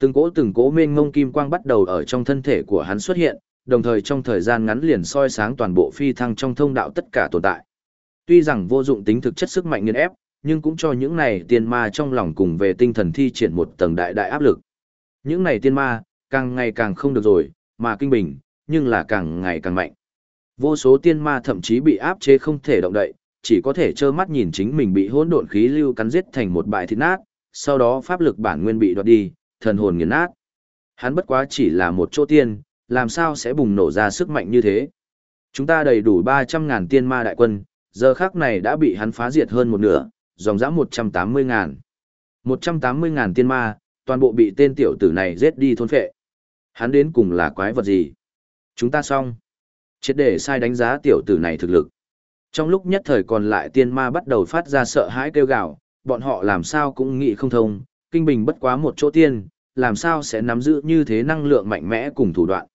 Từng cỗ từng cỗ mênh ngông kim quang bắt đầu ở trong thân thể của hắn xuất hiện, đồng thời trong thời gian ngắn liền soi sáng toàn bộ phi thăng trong thông đạo tất cả tồn tại. Tuy rằng vô dụng tính thực chất sức mạnh nghiền ép, nhưng cũng cho những này tiên ma trong lòng cùng về tinh thần thi triển một tầng đại đại áp lực. Những này tiên ma, càng ngày càng không được rồi, mà kinh bình, nhưng là càng ngày càng mạnh. Vô số tiên ma thậm chí bị áp chế không thể động đậy, chỉ có thể trơ mắt nhìn chính mình bị hỗn độn khí lưu cắn giết thành một bại thịt nát, sau đó pháp lực bản nguyên bị đoạt đi, thần hồn nghiền nát. Hắn bất quá chỉ là một chỗ tiên, làm sao sẽ bùng nổ ra sức mạnh như thế? Chúng ta đầy đủ 300.000 tiên ma đại quân, giờ khác này đã bị hắn phá diệt hơn một nửa, dòng dã 180.000. 180.000 tiên ma, toàn bộ bị tên tiểu tử này giết đi thôn phệ. Hắn đến cùng là quái vật gì? Chúng ta xong. Chết để sai đánh giá tiểu tử này thực lực. Trong lúc nhất thời còn lại tiên ma bắt đầu phát ra sợ hãi kêu gào, bọn họ làm sao cũng nghĩ không thông, kinh bình bất quá một chỗ tiên, làm sao sẽ nắm giữ như thế năng lượng mạnh mẽ cùng thủ đoạn.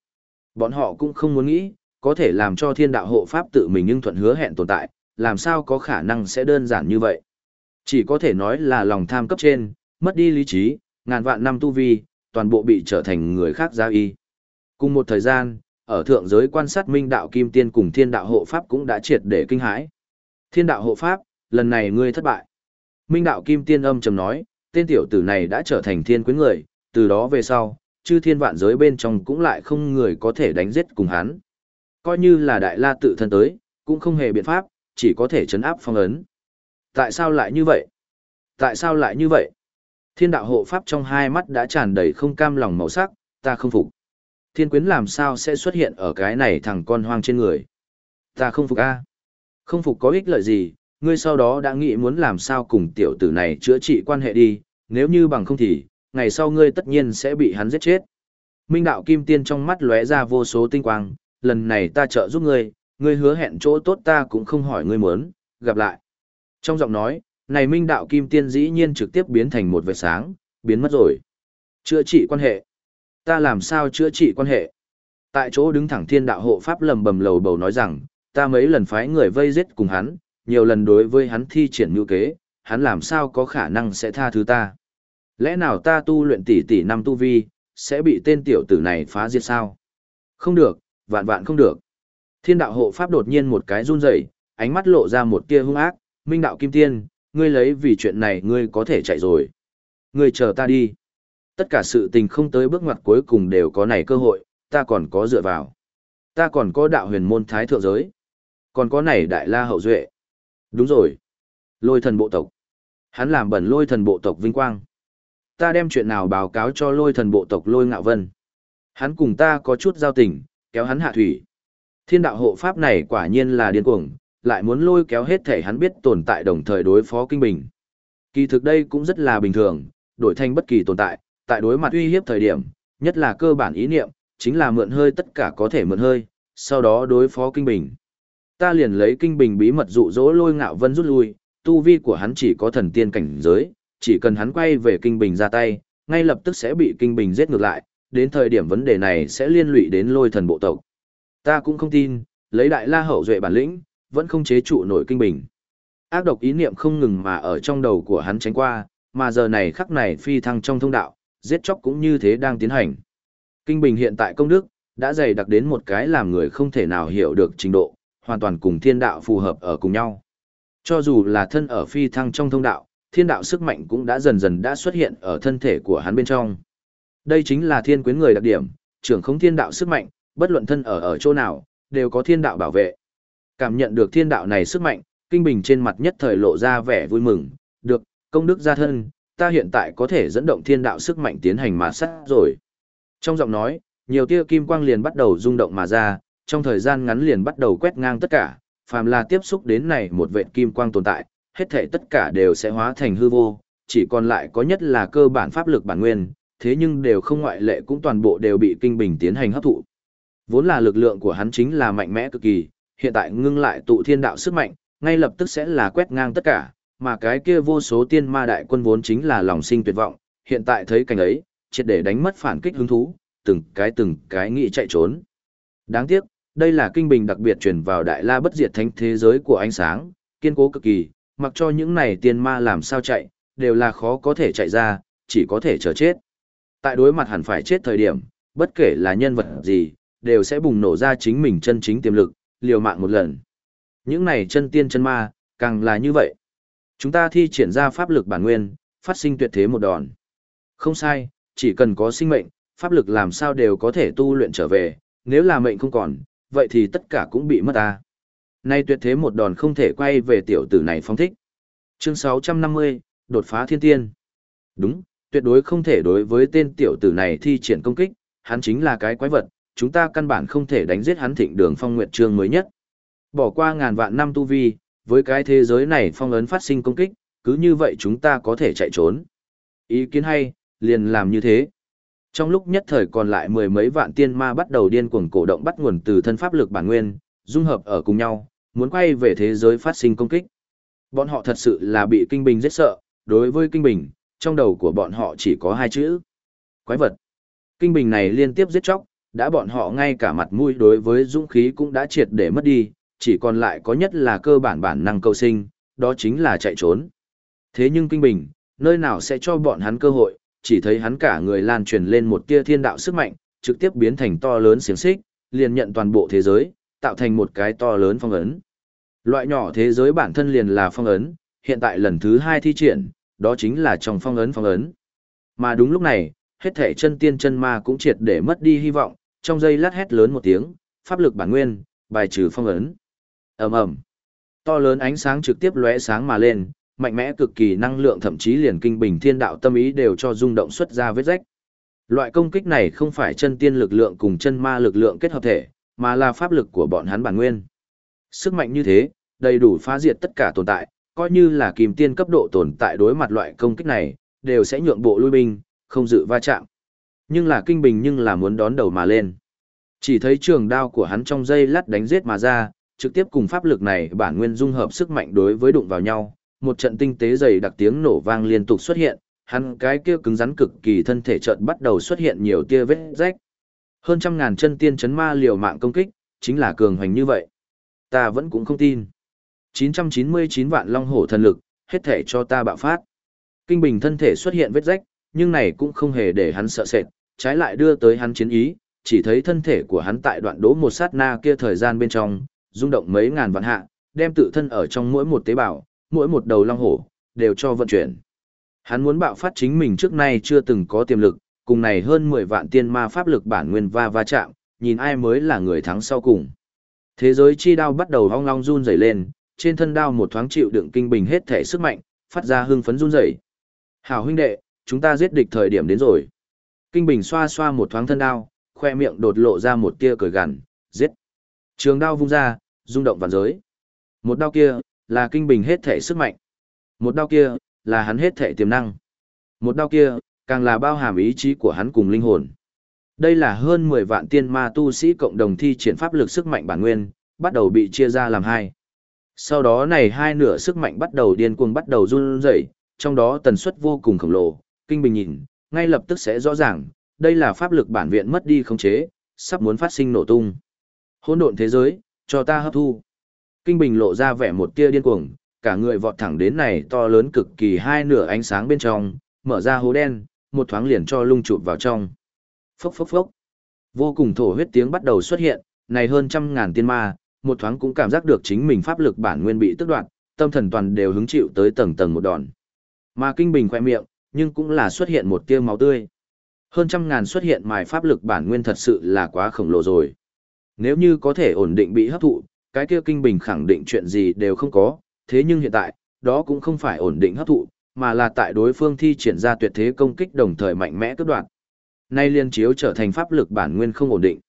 Bọn họ cũng không muốn nghĩ, có thể làm cho thiên đạo hộ pháp tự mình nhưng thuận hứa hẹn tồn tại, làm sao có khả năng sẽ đơn giản như vậy. Chỉ có thể nói là lòng tham cấp trên, mất đi lý trí, ngàn vạn năm tu vi, toàn bộ bị trở thành người khác gia y. Cùng một thời gian, ở thượng giới quan sát minh đạo kim tiên cùng thiên đạo hộ pháp cũng đã triệt để kinh hãi. Thiên đạo hộ pháp, lần này ngươi thất bại. Minh đạo kim tiên âm trầm nói, tên tiểu tử này đã trở thành thiên quyến người, từ đó về sau, chư thiên vạn giới bên trong cũng lại không người có thể đánh giết cùng hắn. Coi như là đại la tự thân tới, cũng không hề biện pháp, chỉ có thể chấn áp phong ấn. Tại sao lại như vậy? Tại sao lại như vậy? Thiên đạo hộ pháp trong hai mắt đã tràn đầy không cam lòng màu sắc, ta không phục. Thiên quyến làm sao sẽ xuất hiện ở cái này thằng con hoang trên người? Ta không phục a. À? Không phục có ích lợi gì, ngươi sau đó đã nghĩ muốn làm sao cùng tiểu tử này chữa trị quan hệ đi, nếu như bằng không thì, ngày sau ngươi tất nhiên sẽ bị hắn giết chết. Minh đạo kim tiên trong mắt lóe ra vô số tinh quang, lần này ta trợ giúp ngươi, ngươi hứa hẹn chỗ tốt ta cũng không hỏi ngươi muốn, gặp lại. Trong giọng nói, này minh đạo kim tiên dĩ nhiên trực tiếp biến thành một vệt sáng, biến mất rồi. Chữa trị quan hệ. Ta làm sao chữa trị quan hệ? Tại chỗ đứng thẳng thiên đạo hộ pháp lầm bầm lầu bầu nói rằng, ta mấy lần phái người vây giết cùng hắn, nhiều lần đối với hắn thi triển ngữ kế, hắn làm sao có khả năng sẽ tha thứ ta? Lẽ nào ta tu luyện tỷ tỷ năm tu vi, sẽ bị tên tiểu tử này phá diệt sao? Không được, vạn vạn không được. Thiên đạo hộ pháp đột nhiên một cái run rẩy, ánh mắt lộ ra một tia hung ác, minh đạo kim tiên, ngươi lấy vì chuyện này ngươi có thể chạy rồi. Ngươi chờ ta đi. Tất cả sự tình không tới bước ngoặt cuối cùng đều có này cơ hội, ta còn có dựa vào. Ta còn có đạo huyền môn thái thượng giới. Còn có này đại la hậu duệ. Đúng rồi. Lôi thần bộ tộc. Hắn làm bẩn lôi thần bộ tộc vinh quang. Ta đem chuyện nào báo cáo cho lôi thần bộ tộc lôi ngạo vân. Hắn cùng ta có chút giao tình, kéo hắn hạ thủy. Thiên đạo hộ pháp này quả nhiên là điên cuồng, lại muốn lôi kéo hết thể hắn biết tồn tại đồng thời đối phó kinh bình. Kỳ thực đây cũng rất là bình thường, đổi thành bất kỳ tồn tại, tại đối mặt uy hiếp thời điểm, nhất là cơ bản ý niệm, chính là mượn hơi tất cả có thể mượn hơi, sau đó đối phó kinh bình. Ta liền lấy kinh bình bí mật dụ dỗ lôi ngạo vân rút lui, tu vi của hắn chỉ có thần tiên cảnh giới, chỉ cần hắn quay về kinh bình ra tay, ngay lập tức sẽ bị kinh bình giết ngược lại, đến thời điểm vấn đề này sẽ liên lụy đến lôi thần bộ tộc. Ta cũng không tin, lấy đại la hậu duệ bản lĩnh, vẫn không chế trụ nổi kinh bình. Ác độc ý niệm không ngừng mà ở trong đầu của hắn tránh qua, mà giờ này khắc này phi thăng trong thông đạo, giết chóc cũng như thế đang tiến hành. Kinh bình hiện tại công đức, đã dày đặc đến một cái làm người không thể nào hiểu được trình độ, hoàn toàn cùng thiên đạo phù hợp ở cùng nhau. Cho dù là thân ở phi thăng trong thông đạo, thiên đạo sức mạnh cũng đã dần dần đã xuất hiện ở thân thể của hắn bên trong. Đây chính là thiên quyến người đặc điểm, trưởng không thiên đạo sức mạnh, bất luận thân ở ở chỗ nào, đều có thiên đạo bảo vệ. Cảm nhận được thiên đạo này sức mạnh, Kinh Bình trên mặt nhất thời lộ ra vẻ vui mừng, được, công đức gia thân, ta hiện tại có thể dẫn động thiên đạo sức mạnh tiến hành mà sát rồi. Trong giọng nói, nhiều tia kim quang liền bắt đầu rung động mà ra, trong thời gian ngắn liền bắt đầu quét ngang tất cả, phàm là tiếp xúc đến này một vệt kim quang tồn tại, hết thể tất cả đều sẽ hóa thành hư vô, chỉ còn lại có nhất là cơ bản pháp lực bản nguyên, thế nhưng đều không ngoại lệ cũng toàn bộ đều bị kinh bình tiến hành hấp thụ. Vốn là lực lượng của hắn chính là mạnh mẽ cực kỳ, hiện tại ngưng lại tụ thiên đạo sức mạnh, ngay lập tức sẽ là quét ngang tất cả, mà cái kia vô số tiên ma đại quân vốn chính là lòng sinh tuyệt vọng, hiện tại thấy cảnh ấy, triệt để đánh mất phản kích hứng thú, từng cái từng cái nghĩ chạy trốn. Đáng tiếc, đây là kinh bình đặc biệt truyền vào đại la bất diệt thánh thế giới của ánh sáng, kiên cố cực kỳ, mặc cho những này tiên ma làm sao chạy, đều là khó có thể chạy ra, chỉ có thể chờ chết. Tại đối mặt hẳn phải chết thời điểm, bất kể là nhân vật gì, đều sẽ bùng nổ ra chính mình chân chính tiềm lực, liều mạng một lần. Những này chân tiên chân ma, càng là như vậy. Chúng ta thi triển ra pháp lực bản nguyên, phát sinh tuyệt thế một đòn. Không sai, chỉ cần có sinh mệnh, pháp lực làm sao đều có thể tu luyện trở về, nếu là mệnh không còn, vậy thì tất cả cũng bị mất ta. Nay tuyệt thế một đòn không thể quay về tiểu tử này phong thích. Chương 650, đột phá thiên tiên. Đúng, tuyệt đối không thể đối với tên tiểu tử này thi triển công kích, hắn chính là cái quái vật, chúng ta căn bản không thể đánh giết hắn thịnh đường phong nguyệt chương mới nhất. Bỏ qua ngàn vạn năm tu vi, với cái thế giới này phong ấn phát sinh công kích, cứ như vậy chúng ta có thể chạy trốn. Ý kiến hay, liền làm như thế. Trong lúc nhất thời còn lại mười mấy vạn tiên ma bắt đầu điên cuồng cổ động bắt nguồn từ thân pháp lực bản nguyên, dung hợp ở cùng nhau, muốn quay về thế giới phát sinh công kích. Bọn họ thật sự là bị kinh bình giết sợ, đối với kinh bình, trong đầu của bọn họ chỉ có hai chữ. Quái vật. Kinh bình này liên tiếp giết chóc, đã bọn họ ngay cả mặt mũi đối với dũng khí cũng đã triệt để mất đi, chỉ còn lại có nhất là cơ bản bản năng cầu sinh, đó chính là chạy trốn. Thế nhưng kinh bình, nơi nào sẽ cho bọn hắn cơ hội, chỉ thấy hắn cả người lan truyền lên một tia thiên đạo sức mạnh, trực tiếp biến thành to lớn xiềng xích, liền nhận toàn bộ thế giới, tạo thành một cái to lớn phong ấn. Loại nhỏ thế giới bản thân liền là phong ấn, hiện tại lần thứ hai thi triển, đó chính là trong phong ấn phong ấn. Mà đúng lúc này, hết thể chân tiên chân ma cũng triệt để mất đi hy vọng, trong giây lát hét lớn một tiếng, pháp lực bản nguyên, bài trừ phong ấn. ầm ầm, to lớn ánh sáng trực tiếp lóe sáng mà lên, mạnh mẽ cực kỳ năng lượng thậm chí liền kinh bình thiên đạo tâm ý đều cho rung động xuất ra vết rách. Loại công kích này không phải chân tiên lực lượng cùng chân ma lực lượng kết hợp thể, mà là pháp lực của bọn hắn bản nguyên. Sức mạnh như thế, đầy đủ phá diệt tất cả tồn tại, coi như là kìm tiên cấp độ tồn tại đối mặt loại công kích này, đều sẽ nhượng bộ lui binh, không dự va chạm. Nhưng là kinh bình nhưng là muốn đón đầu mà lên. Chỉ thấy trường đao của hắn trong dây lát đánh giết mà ra, trực tiếp cùng pháp lực này bản nguyên dung hợp sức mạnh đối với đụng vào nhau, một trận tinh tế dày đặc tiếng nổ vang liên tục xuất hiện, hắn cái kia cứng rắn cực kỳ thân thể chợt bắt đầu xuất hiện nhiều tia vết rách. Hơn trăm ngàn chân tiên chấn ma liều mạng công kích, chính là cường hoành như vậy. Ta vẫn cũng không tin. 999 vạn long hổ thần lực, hết thể cho ta bạo phát. Kinh bình thân thể xuất hiện vết rách, nhưng này cũng không hề để hắn sợ sệt, trái lại đưa tới hắn chiến ý, chỉ thấy thân thể của hắn tại đoạn đố một sát na kia thời gian bên trong, rung động mấy ngàn vạn hạ, đem tự thân ở trong mỗi một tế bào, mỗi một đầu long hổ, đều cho vận chuyển. Hắn muốn bạo phát chính mình trước nay chưa từng có tiềm lực, cùng này hơn 10 vạn tiên ma pháp lực bản nguyên va va chạm, nhìn ai mới là người thắng sau cùng. Thế giới chi đao bắt đầu hong long run rẩy lên, trên thân đao một thoáng chịu đựng kinh bình hết thể sức mạnh, phát ra hưng phấn run rẩy. Hảo huynh đệ, chúng ta giết địch thời điểm đến rồi. Kinh bình xoa xoa một thoáng thân đao, khoe miệng đột lộ ra một tia cười gằn, giết. Trường đao vung ra, rung động vạn giới. Một đao kia, là kinh bình hết thể sức mạnh. Một đao kia, là hắn hết thể tiềm năng. Một đao kia, càng là bao hàm ý chí của hắn cùng linh hồn. Đây là hơn 10 vạn tiên ma tu sĩ cộng đồng thi triển pháp lực sức mạnh bản nguyên, bắt đầu bị chia ra làm hai. Sau đó này hai nửa sức mạnh bắt đầu điên cuồng bắt đầu run rẩy, trong đó tần suất vô cùng khổng lồ, kinh bình nhìn, ngay lập tức sẽ rõ ràng, đây là pháp lực bản viện mất đi khống chế, sắp muốn phát sinh nổ tung. Hỗn độn thế giới, cho ta hấp thu. Kinh bình lộ ra vẻ một tia điên cuồng, cả người vọt thẳng đến này to lớn cực kỳ hai nửa ánh sáng bên trong, mở ra hố đen, một thoáng liền cho lung chụp vào trong. Phốc phốc phốc. Vô cùng thổ huyết tiếng bắt đầu xuất hiện, này hơn trăm ngàn tiên ma, một thoáng cũng cảm giác được chính mình pháp lực bản nguyên bị tức đoạt, tâm thần toàn đều hứng chịu tới tầng tầng một đòn. Mà kinh bình khoe miệng, nhưng cũng là xuất hiện một tia máu tươi. Hơn trăm ngàn xuất hiện mài pháp lực bản nguyên thật sự là quá khổng lồ rồi. Nếu như có thể ổn định bị hấp thụ, cái kia kinh bình khẳng định chuyện gì đều không có, thế nhưng hiện tại, đó cũng không phải ổn định hấp thụ, mà là tại đối phương thi triển ra tuyệt thế công kích đồng thời mạnh mẽ cướp đoạt. Nay liên chiếu trở thành pháp lực bản nguyên không ổn định.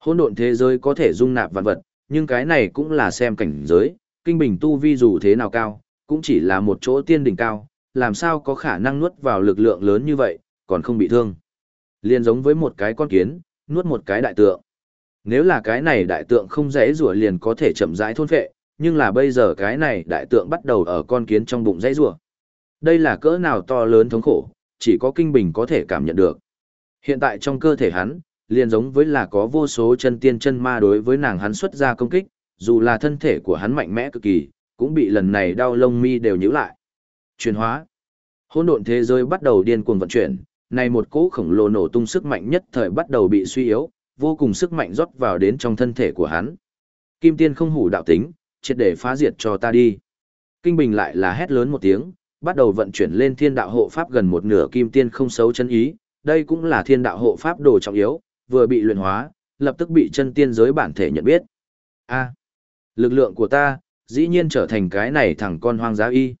Hỗn độn thế giới có thể dung nạp vạn vật, nhưng cái này cũng là xem cảnh giới, kinh bình tu vi dù thế nào cao, cũng chỉ là một chỗ tiên đỉnh cao, làm sao có khả năng nuốt vào lực lượng lớn như vậy, còn không bị thương. Liên giống với một cái con kiến, nuốt một cái đại tượng. Nếu là cái này đại tượng không dễ rủa liền có thể chậm rãi thôn phệ, nhưng là bây giờ cái này đại tượng bắt đầu ở con kiến trong bụng dễ rủa. Đây là cỡ nào to lớn thống khổ, chỉ có kinh bình có thể cảm nhận được. Hiện tại trong cơ thể hắn, liền giống với là có vô số chân tiên chân ma đối với nàng hắn xuất ra công kích, dù là thân thể của hắn mạnh mẽ cực kỳ, cũng bị lần này đau lông mi đều nhíu lại. Chuyển hóa. Hỗn độn thế giới bắt đầu điên cuồng vận chuyển, này một cỗ khổng lồ nổ tung sức mạnh nhất thời bắt đầu bị suy yếu, vô cùng sức mạnh rót vào đến trong thân thể của hắn. Kim tiên không hủ đạo tính, triệt để phá diệt cho ta đi. Kinh bình lại là hét lớn một tiếng, bắt đầu vận chuyển lên thiên đạo hộ pháp gần một nửa kim tiên không xấu chân ý, đây cũng là thiên đạo hộ pháp đồ trọng yếu, vừa bị luyện hóa, lập tức bị chân tiên giới bản thể nhận biết. A, lực lượng của ta, dĩ nhiên trở thành cái này thằng con hoang giá y.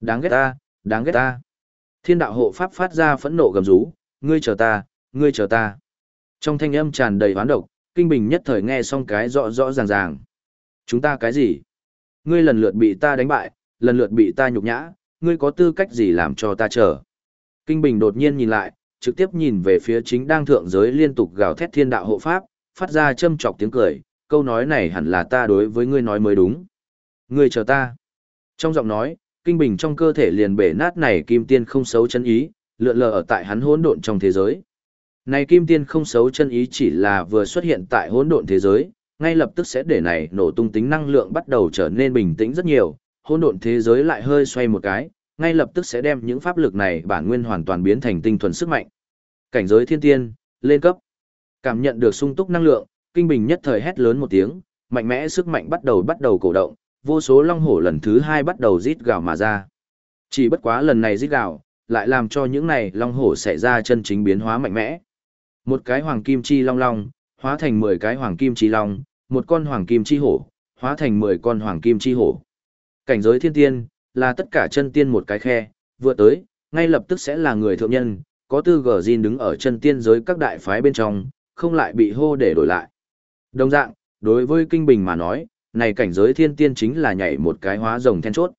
Đáng ghét ta, đáng ghét ta. Thiên đạo hộ pháp phát ra phẫn nộ gầm rú, ngươi chờ ta, ngươi chờ ta. Trong thanh âm tràn đầy hoán độc, kinh bình nhất thời nghe xong cái rõ rõ ràng ràng. Chúng ta cái gì? Ngươi lần lượt bị ta đánh bại, lần lượt bị ta nhục nhã, ngươi có tư cách gì làm cho ta chờ? Kinh bình đột nhiên nhìn lại, trực tiếp nhìn về phía chính đang thượng giới liên tục gào thét thiên đạo hộ pháp, phát ra châm chọc tiếng cười, câu nói này hẳn là ta đối với ngươi nói mới đúng. Ngươi chờ ta. Trong giọng nói, kinh bình trong cơ thể liền bể nát này kim tiên không xấu chân ý, lượn lờ ở tại hắn hỗn độn trong thế giới. Này kim tiên không xấu chân ý chỉ là vừa xuất hiện tại hỗn độn thế giới, ngay lập tức sẽ để này nổ tung tính năng lượng bắt đầu trở nên bình tĩnh rất nhiều, hỗn độn thế giới lại hơi xoay một cái, ngay lập tức sẽ đem những pháp lực này bản nguyên hoàn toàn biến thành tinh thuần sức mạnh. Cảnh giới thiên tiên, lên cấp. Cảm nhận được sung túc năng lượng, kinh bình nhất thời hét lớn một tiếng, mạnh mẽ sức mạnh bắt đầu bắt đầu cổ động, vô số long hổ lần thứ hai bắt đầu rít gào mà ra. Chỉ bất quá lần này rít gào, lại làm cho những này long hổ xảy ra chân chính biến hóa mạnh mẽ. Một cái hoàng kim chi long long, hóa thành 10 cái hoàng kim chi long, một con hoàng kim chi hổ, hóa thành 10 con hoàng kim chi hổ. Cảnh giới thiên tiên, là tất cả chân tiên một cái khe, vừa tới, ngay lập tức sẽ là người thượng nhân, có tư gờ Jin đứng ở chân tiên giới các đại phái bên trong, không lại bị hô để đổi lại. Đồng dạng, đối với kinh bình mà nói, này cảnh giới thiên tiên chính là nhảy một cái hóa rồng then chốt.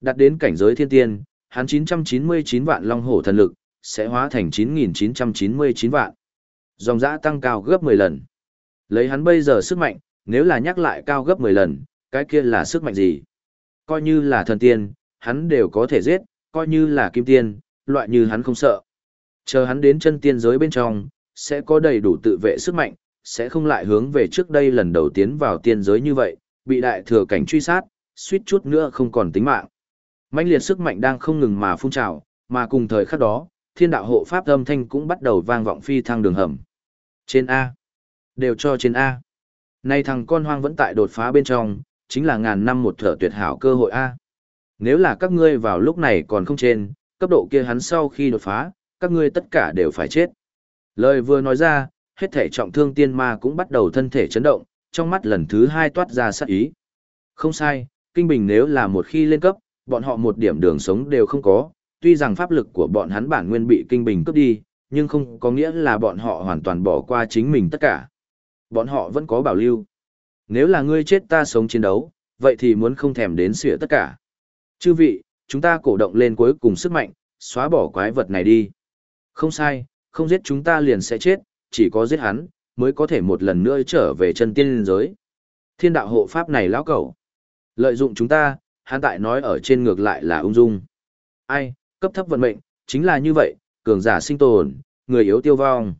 Đặt đến cảnh giới thiên tiên, hắn 999 vạn long hổ thần lực, sẽ hóa thành 9.999 vạn. Dòng dã tăng cao gấp 10 lần. Lấy hắn bây giờ sức mạnh, nếu là nhắc lại cao gấp 10 lần, cái kia là sức mạnh gì? Coi như là thần tiên, hắn đều có thể giết, coi như là kim tiên, loại như hắn không sợ. Chờ hắn đến chân tiên giới bên trong, sẽ có đầy đủ tự vệ sức mạnh, sẽ không lại hướng về trước đây lần đầu tiến vào tiên giới như vậy, bị đại thừa cảnh truy sát, suýt chút nữa không còn tính mạng. mãnh liệt sức mạnh đang không ngừng mà phun trào, mà cùng thời khắc đó, thiên đạo hộ pháp âm thanh cũng bắt đầu vang vọng phi thăng đường hầm. Trên A. Đều cho trên A. Nay thằng con hoang vẫn tại đột phá bên trong, chính là ngàn năm một thở tuyệt hảo cơ hội A. Nếu là các ngươi vào lúc này còn không trên, cấp độ kia hắn sau khi đột phá, các ngươi tất cả đều phải chết. Lời vừa nói ra, hết thể trọng thương tiên ma cũng bắt đầu thân thể chấn động, trong mắt lần thứ hai toát ra sát ý. Không sai, Kinh Bình nếu là một khi lên cấp, bọn họ một điểm đường sống đều không có, tuy rằng pháp lực của bọn hắn bản nguyên bị Kinh Bình cướp đi, nhưng không có nghĩa là bọn họ hoàn toàn bỏ qua chính mình tất cả. Bọn họ vẫn có bảo lưu. Nếu là ngươi chết ta sống chiến đấu, vậy thì muốn không thèm đến sửa tất cả. Chư vị, chúng ta cổ động lên cuối cùng sức mạnh, xóa bỏ quái vật này đi. Không sai, không giết chúng ta liền sẽ chết, chỉ có giết hắn, mới có thể một lần nữa trở về chân tiên linh giới. Thiên đạo hộ pháp này lão cẩu. Lợi dụng chúng ta, hắn tại nói ở trên ngược lại là ung dung. Ai, cấp thấp vận mệnh, chính là như vậy, cường giả sinh tồn, người yếu tiêu vong.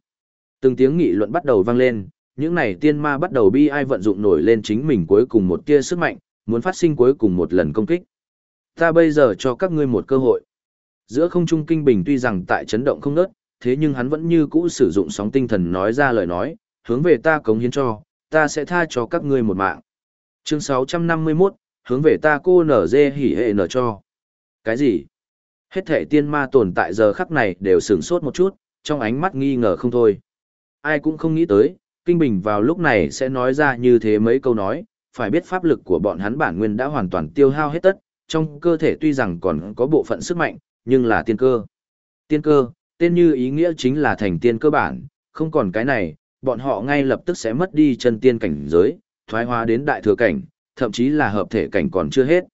Từng tiếng nghị luận bắt đầu vang lên, những này tiên ma bắt đầu bi ai vận dụng nổi lên chính mình cuối cùng một tia sức mạnh, muốn phát sinh cuối cùng một lần công kích. Ta bây giờ cho các ngươi một cơ hội. Giữa không trung kinh bình tuy rằng tại chấn động không ngớt, thế nhưng hắn vẫn như cũ sử dụng sóng tinh thần nói ra lời nói, hướng về ta cống hiến cho, ta sẽ tha cho các ngươi một mạng. Chương 651, hướng về ta cô nở dê hỉ hệ nở cho. Cái gì? Hết thể tiên ma tồn tại giờ khắc này đều sửng sốt một chút, trong ánh mắt nghi ngờ không thôi. Ai cũng không nghĩ tới, Kinh Bình vào lúc này sẽ nói ra như thế mấy câu nói, phải biết pháp lực của bọn hắn bản nguyên đã hoàn toàn tiêu hao hết tất, trong cơ thể tuy rằng còn có bộ phận sức mạnh, nhưng là tiên cơ. Tiên cơ, tên như ý nghĩa chính là thành tiên cơ bản, không còn cái này, bọn họ ngay lập tức sẽ mất đi chân tiên cảnh giới, thoái hóa đến đại thừa cảnh, thậm chí là hợp thể cảnh còn chưa hết.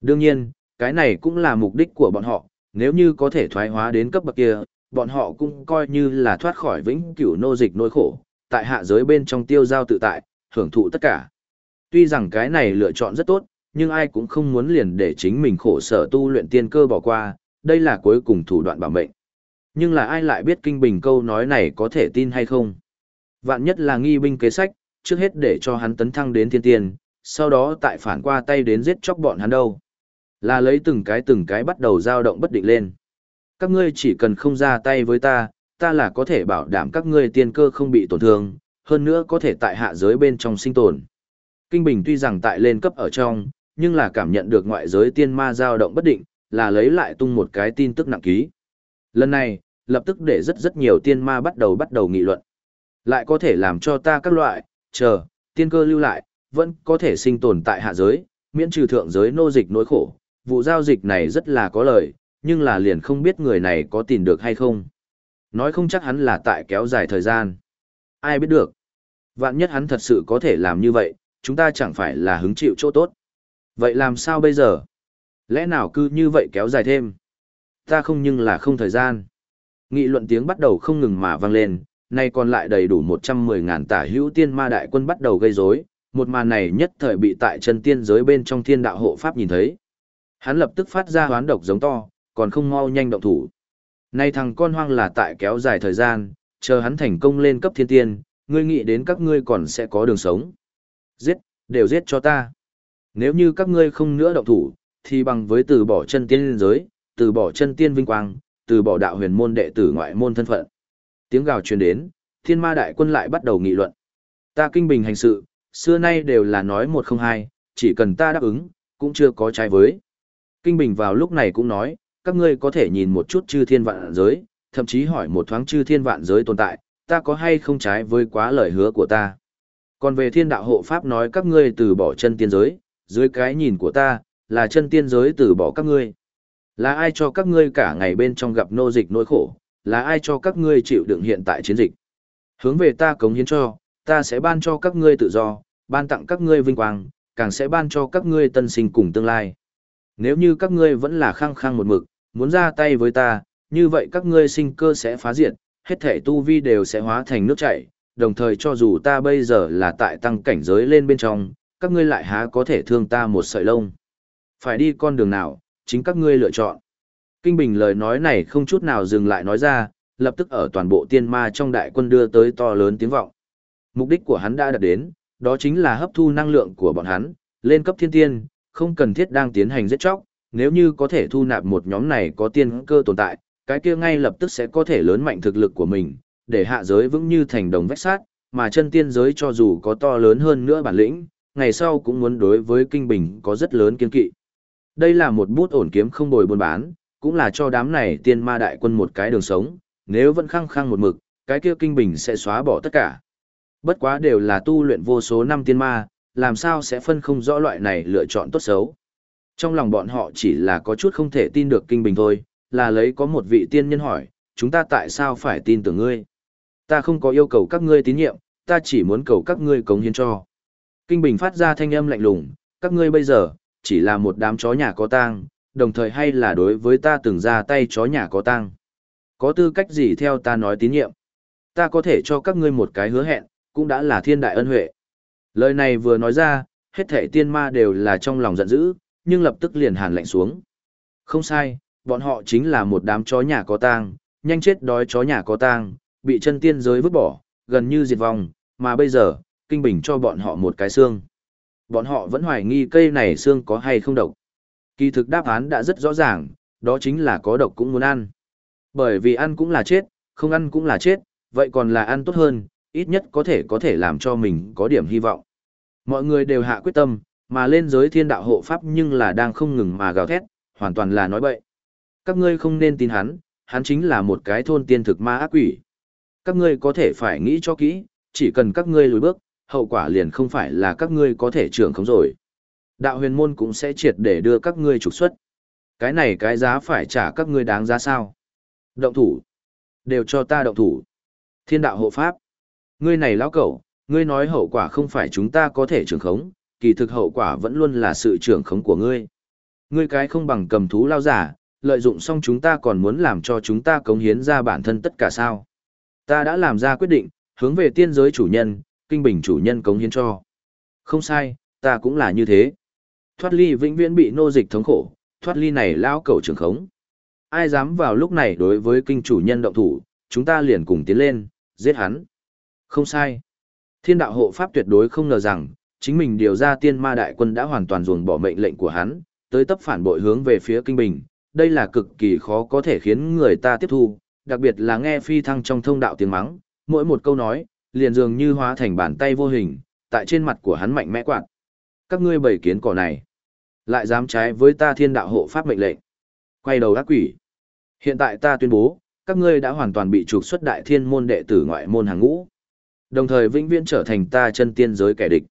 Đương nhiên, cái này cũng là mục đích của bọn họ, nếu như có thể thoái hóa đến cấp bậc kia, bọn họ cũng coi như là thoát khỏi vĩnh cửu nô dịch nỗi khổ, tại hạ giới bên trong tiêu giao tự tại, hưởng thụ tất cả. Tuy rằng cái này lựa chọn rất tốt, nhưng ai cũng không muốn liền để chính mình khổ sở tu luyện tiên cơ bỏ qua, đây là cuối cùng thủ đoạn bảo mệnh. Nhưng là ai lại biết kinh bình câu nói này có thể tin hay không? Vạn nhất là nghi binh kế sách, trước hết để cho hắn tấn thăng đến thiên tiên, sau đó tại phản qua tay đến giết chóc bọn hắn đâu. Là lấy từng cái từng cái bắt đầu dao động bất định lên. Các ngươi chỉ cần không ra tay với ta, ta là có thể bảo đảm các ngươi tiên cơ không bị tổn thương, hơn nữa có thể tại hạ giới bên trong sinh tồn. Kinh Bình tuy rằng tại lên cấp ở trong, nhưng là cảm nhận được ngoại giới tiên ma dao động bất định, là lấy lại tung một cái tin tức nặng ký. Lần này, lập tức để rất rất nhiều tiên ma bắt đầu bắt đầu nghị luận. Lại có thể làm cho ta các loại, chờ, tiên cơ lưu lại, vẫn có thể sinh tồn tại hạ giới, miễn trừ thượng giới nô dịch nỗi khổ. Vụ giao dịch này rất là có lợi, nhưng là liền không biết người này có tìm được hay không. Nói không chắc hắn là tại kéo dài thời gian. Ai biết được. Vạn nhất hắn thật sự có thể làm như vậy, chúng ta chẳng phải là hứng chịu chỗ tốt. Vậy làm sao bây giờ? Lẽ nào cứ như vậy kéo dài thêm? Ta không nhưng là không thời gian. Nghị luận tiếng bắt đầu không ngừng mà vang lên, nay còn lại đầy đủ 110 ngàn tả hữu tiên ma đại quân bắt đầu gây rối, một màn này nhất thời bị tại chân tiên giới bên trong thiên đạo hộ pháp nhìn thấy. Hắn lập tức phát ra hoán độc giống to, còn không mau nhanh động thủ. Nay thằng con hoang là tại kéo dài thời gian, chờ hắn thành công lên cấp thiên tiên, ngươi nghĩ đến các ngươi còn sẽ có đường sống. Giết, đều giết cho ta. Nếu như các ngươi không nữa động thủ, thì bằng với từ bỏ chân tiên giới, từ bỏ chân tiên vinh quang, từ bỏ đạo huyền môn đệ tử ngoại môn thân phận. Tiếng gào truyền đến, thiên ma đại quân lại bắt đầu nghị luận. Ta kinh bình hành sự, xưa nay đều là nói một không hai, chỉ cần ta đáp ứng, cũng chưa có trái với. Kinh bình vào lúc này cũng nói, các ngươi có thể nhìn một chút chư thiên vạn giới, thậm chí hỏi một thoáng chư thiên vạn giới tồn tại, ta có hay không trái với quá lời hứa của ta. Còn về thiên đạo hộ pháp nói các ngươi từ bỏ chân tiên giới, dưới cái nhìn của ta, là chân tiên giới từ bỏ các ngươi. Là ai cho các ngươi cả ngày bên trong gặp nô dịch nỗi khổ, là ai cho các ngươi chịu đựng hiện tại chiến dịch. Hướng về ta cống hiến cho, ta sẽ ban cho các ngươi tự do, ban tặng các ngươi vinh quang, càng sẽ ban cho các ngươi tân sinh cùng tương lai. Nếu như các ngươi vẫn là khăng khăng một mực, muốn ra tay với ta, như vậy các ngươi sinh cơ sẽ phá diệt, hết thể tu vi đều sẽ hóa thành nước chảy, đồng thời cho dù ta bây giờ là tại tăng cảnh giới lên bên trong, các ngươi lại há có thể thương ta một sợi lông. Phải đi con đường nào, chính các ngươi lựa chọn. Kinh Bình lời nói này không chút nào dừng lại nói ra, lập tức ở toàn bộ tiên ma trong đại quân đưa tới to lớn tiếng vọng. Mục đích của hắn đã đạt đến, đó chính là hấp thu năng lượng của bọn hắn, lên cấp thiên tiên, không cần thiết đang tiến hành giết chóc, nếu như có thể thu nạp một nhóm này có tiên cơ tồn tại, cái kia ngay lập tức sẽ có thể lớn mạnh thực lực của mình, để hạ giới vững như thành đồng vách sát, mà chân tiên giới cho dù có to lớn hơn nữa bản lĩnh, ngày sau cũng muốn đối với kinh bình có rất lớn kiên kỵ. Đây là một bút ổn kiếm không bồi buôn bán, cũng là cho đám này tiên ma đại quân một cái đường sống, nếu vẫn khăng khăng một mực, cái kia kinh bình sẽ xóa bỏ tất cả. Bất quá đều là tu luyện vô số năm tiên ma, làm sao sẽ phân không rõ loại này lựa chọn tốt xấu. Trong lòng bọn họ chỉ là có chút không thể tin được kinh bình thôi, là lấy có một vị tiên nhân hỏi, chúng ta tại sao phải tin tưởng ngươi? Ta không có yêu cầu các ngươi tín nhiệm, ta chỉ muốn cầu các ngươi cống hiến cho. Kinh bình phát ra thanh âm lạnh lùng, các ngươi bây giờ, chỉ là một đám chó nhà có tang, đồng thời hay là đối với ta từng ra tay chó nhà có tang. Có tư cách gì theo ta nói tín nhiệm? Ta có thể cho các ngươi một cái hứa hẹn, cũng đã là thiên đại ân huệ. Lời này vừa nói ra, hết thể tiên ma đều là trong lòng giận dữ, nhưng lập tức liền hàn lạnh xuống. Không sai, bọn họ chính là một đám chó nhà có tang, nhanh chết đói chó nhà có tang, bị chân tiên giới vứt bỏ, gần như diệt vong, mà bây giờ, kinh bình cho bọn họ một cái xương. Bọn họ vẫn hoài nghi cây này xương có hay không độc. Kỳ thực đáp án đã rất rõ ràng, đó chính là có độc cũng muốn ăn. Bởi vì ăn cũng là chết, không ăn cũng là chết, vậy còn là ăn tốt hơn, ít nhất có thể có thể làm cho mình có điểm hy vọng. Mọi người đều hạ quyết tâm, mà lên giới thiên đạo hộ pháp nhưng là đang không ngừng mà gào thét, hoàn toàn là nói bậy. Các ngươi không nên tin hắn, hắn chính là một cái thôn tiên thực ma ác quỷ. Các ngươi có thể phải nghĩ cho kỹ, chỉ cần các ngươi lùi bước, hậu quả liền không phải là các ngươi có thể trưởng không rồi. Đạo huyền môn cũng sẽ triệt để đưa các ngươi trục xuất. Cái này cái giá phải trả các ngươi đáng giá sao? Động thủ. Đều cho ta động thủ. Thiên đạo hộ pháp. Ngươi này lão cẩu, ngươi nói hậu quả không phải chúng ta có thể trưởng khống, kỳ thực hậu quả vẫn luôn là sự trưởng khống của ngươi. Ngươi cái không bằng cầm thú lao giả, lợi dụng xong chúng ta còn muốn làm cho chúng ta cống hiến ra bản thân tất cả sao. Ta đã làm ra quyết định, hướng về tiên giới chủ nhân, kinh bình chủ nhân cống hiến cho. Không sai, ta cũng là như thế. Thoát ly vĩnh viễn bị nô dịch thống khổ, thoát ly này lão cầu trưởng khống. Ai dám vào lúc này đối với kinh chủ nhân động thủ, chúng ta liền cùng tiến lên, giết hắn. Không sai. Thiên đạo hộ pháp tuyệt đối không ngờ rằng, chính mình điều ra tiên ma đại quân đã hoàn toàn ruồng bỏ mệnh lệnh của hắn, tới tấp phản bội hướng về phía kinh bình. Đây là cực kỳ khó có thể khiến người ta tiếp thu, đặc biệt là nghe phi thăng trong thông đạo tiếng mắng, mỗi một câu nói, liền dường như hóa thành bàn tay vô hình, tại trên mặt của hắn mạnh mẽ quạt. Các ngươi bầy kiến cỏ này, lại dám trái với ta thiên đạo hộ pháp mệnh lệnh. Quay đầu ác quỷ. Hiện tại ta tuyên bố, các ngươi đã hoàn toàn bị trục xuất đại thiên môn đệ tử ngoại môn hàng ngũ. Đồng thời vĩnh viễn trở thành ta chân tiên giới kẻ địch.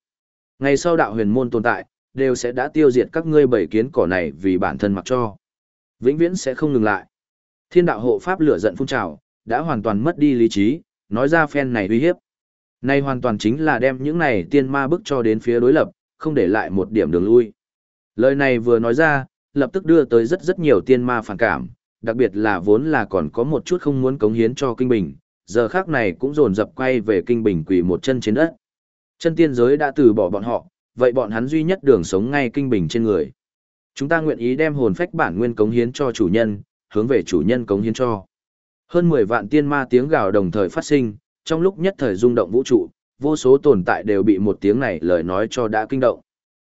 Ngày sau đạo huyền môn tồn tại, đều sẽ đã tiêu diệt các ngươi bảy kiến cỏ này vì bản thân mặc cho. Vĩnh viễn sẽ không ngừng lại. Thiên đạo hộ pháp lửa giận phun trào, đã hoàn toàn mất đi lý trí, nói ra phen này uy hiếp. Này hoàn toàn chính là đem những này tiên ma bức cho đến phía đối lập, không để lại một điểm đường lui. Lời này vừa nói ra, lập tức đưa tới rất rất nhiều tiên ma phản cảm, đặc biệt là vốn là còn có một chút không muốn cống hiến cho kinh bình, giờ khác này cũng dồn dập quay về kinh bình quỳ một chân trên đất. Chân tiên giới đã từ bỏ bọn họ, vậy bọn hắn duy nhất đường sống ngay kinh bình trên người. Chúng ta nguyện ý đem hồn phách bản nguyên cống hiến cho chủ nhân, hướng về chủ nhân cống hiến cho. Hơn 10 vạn tiên ma tiếng gào đồng thời phát sinh, trong lúc nhất thời rung động vũ trụ, vô số tồn tại đều bị một tiếng này lời nói cho đã kinh động.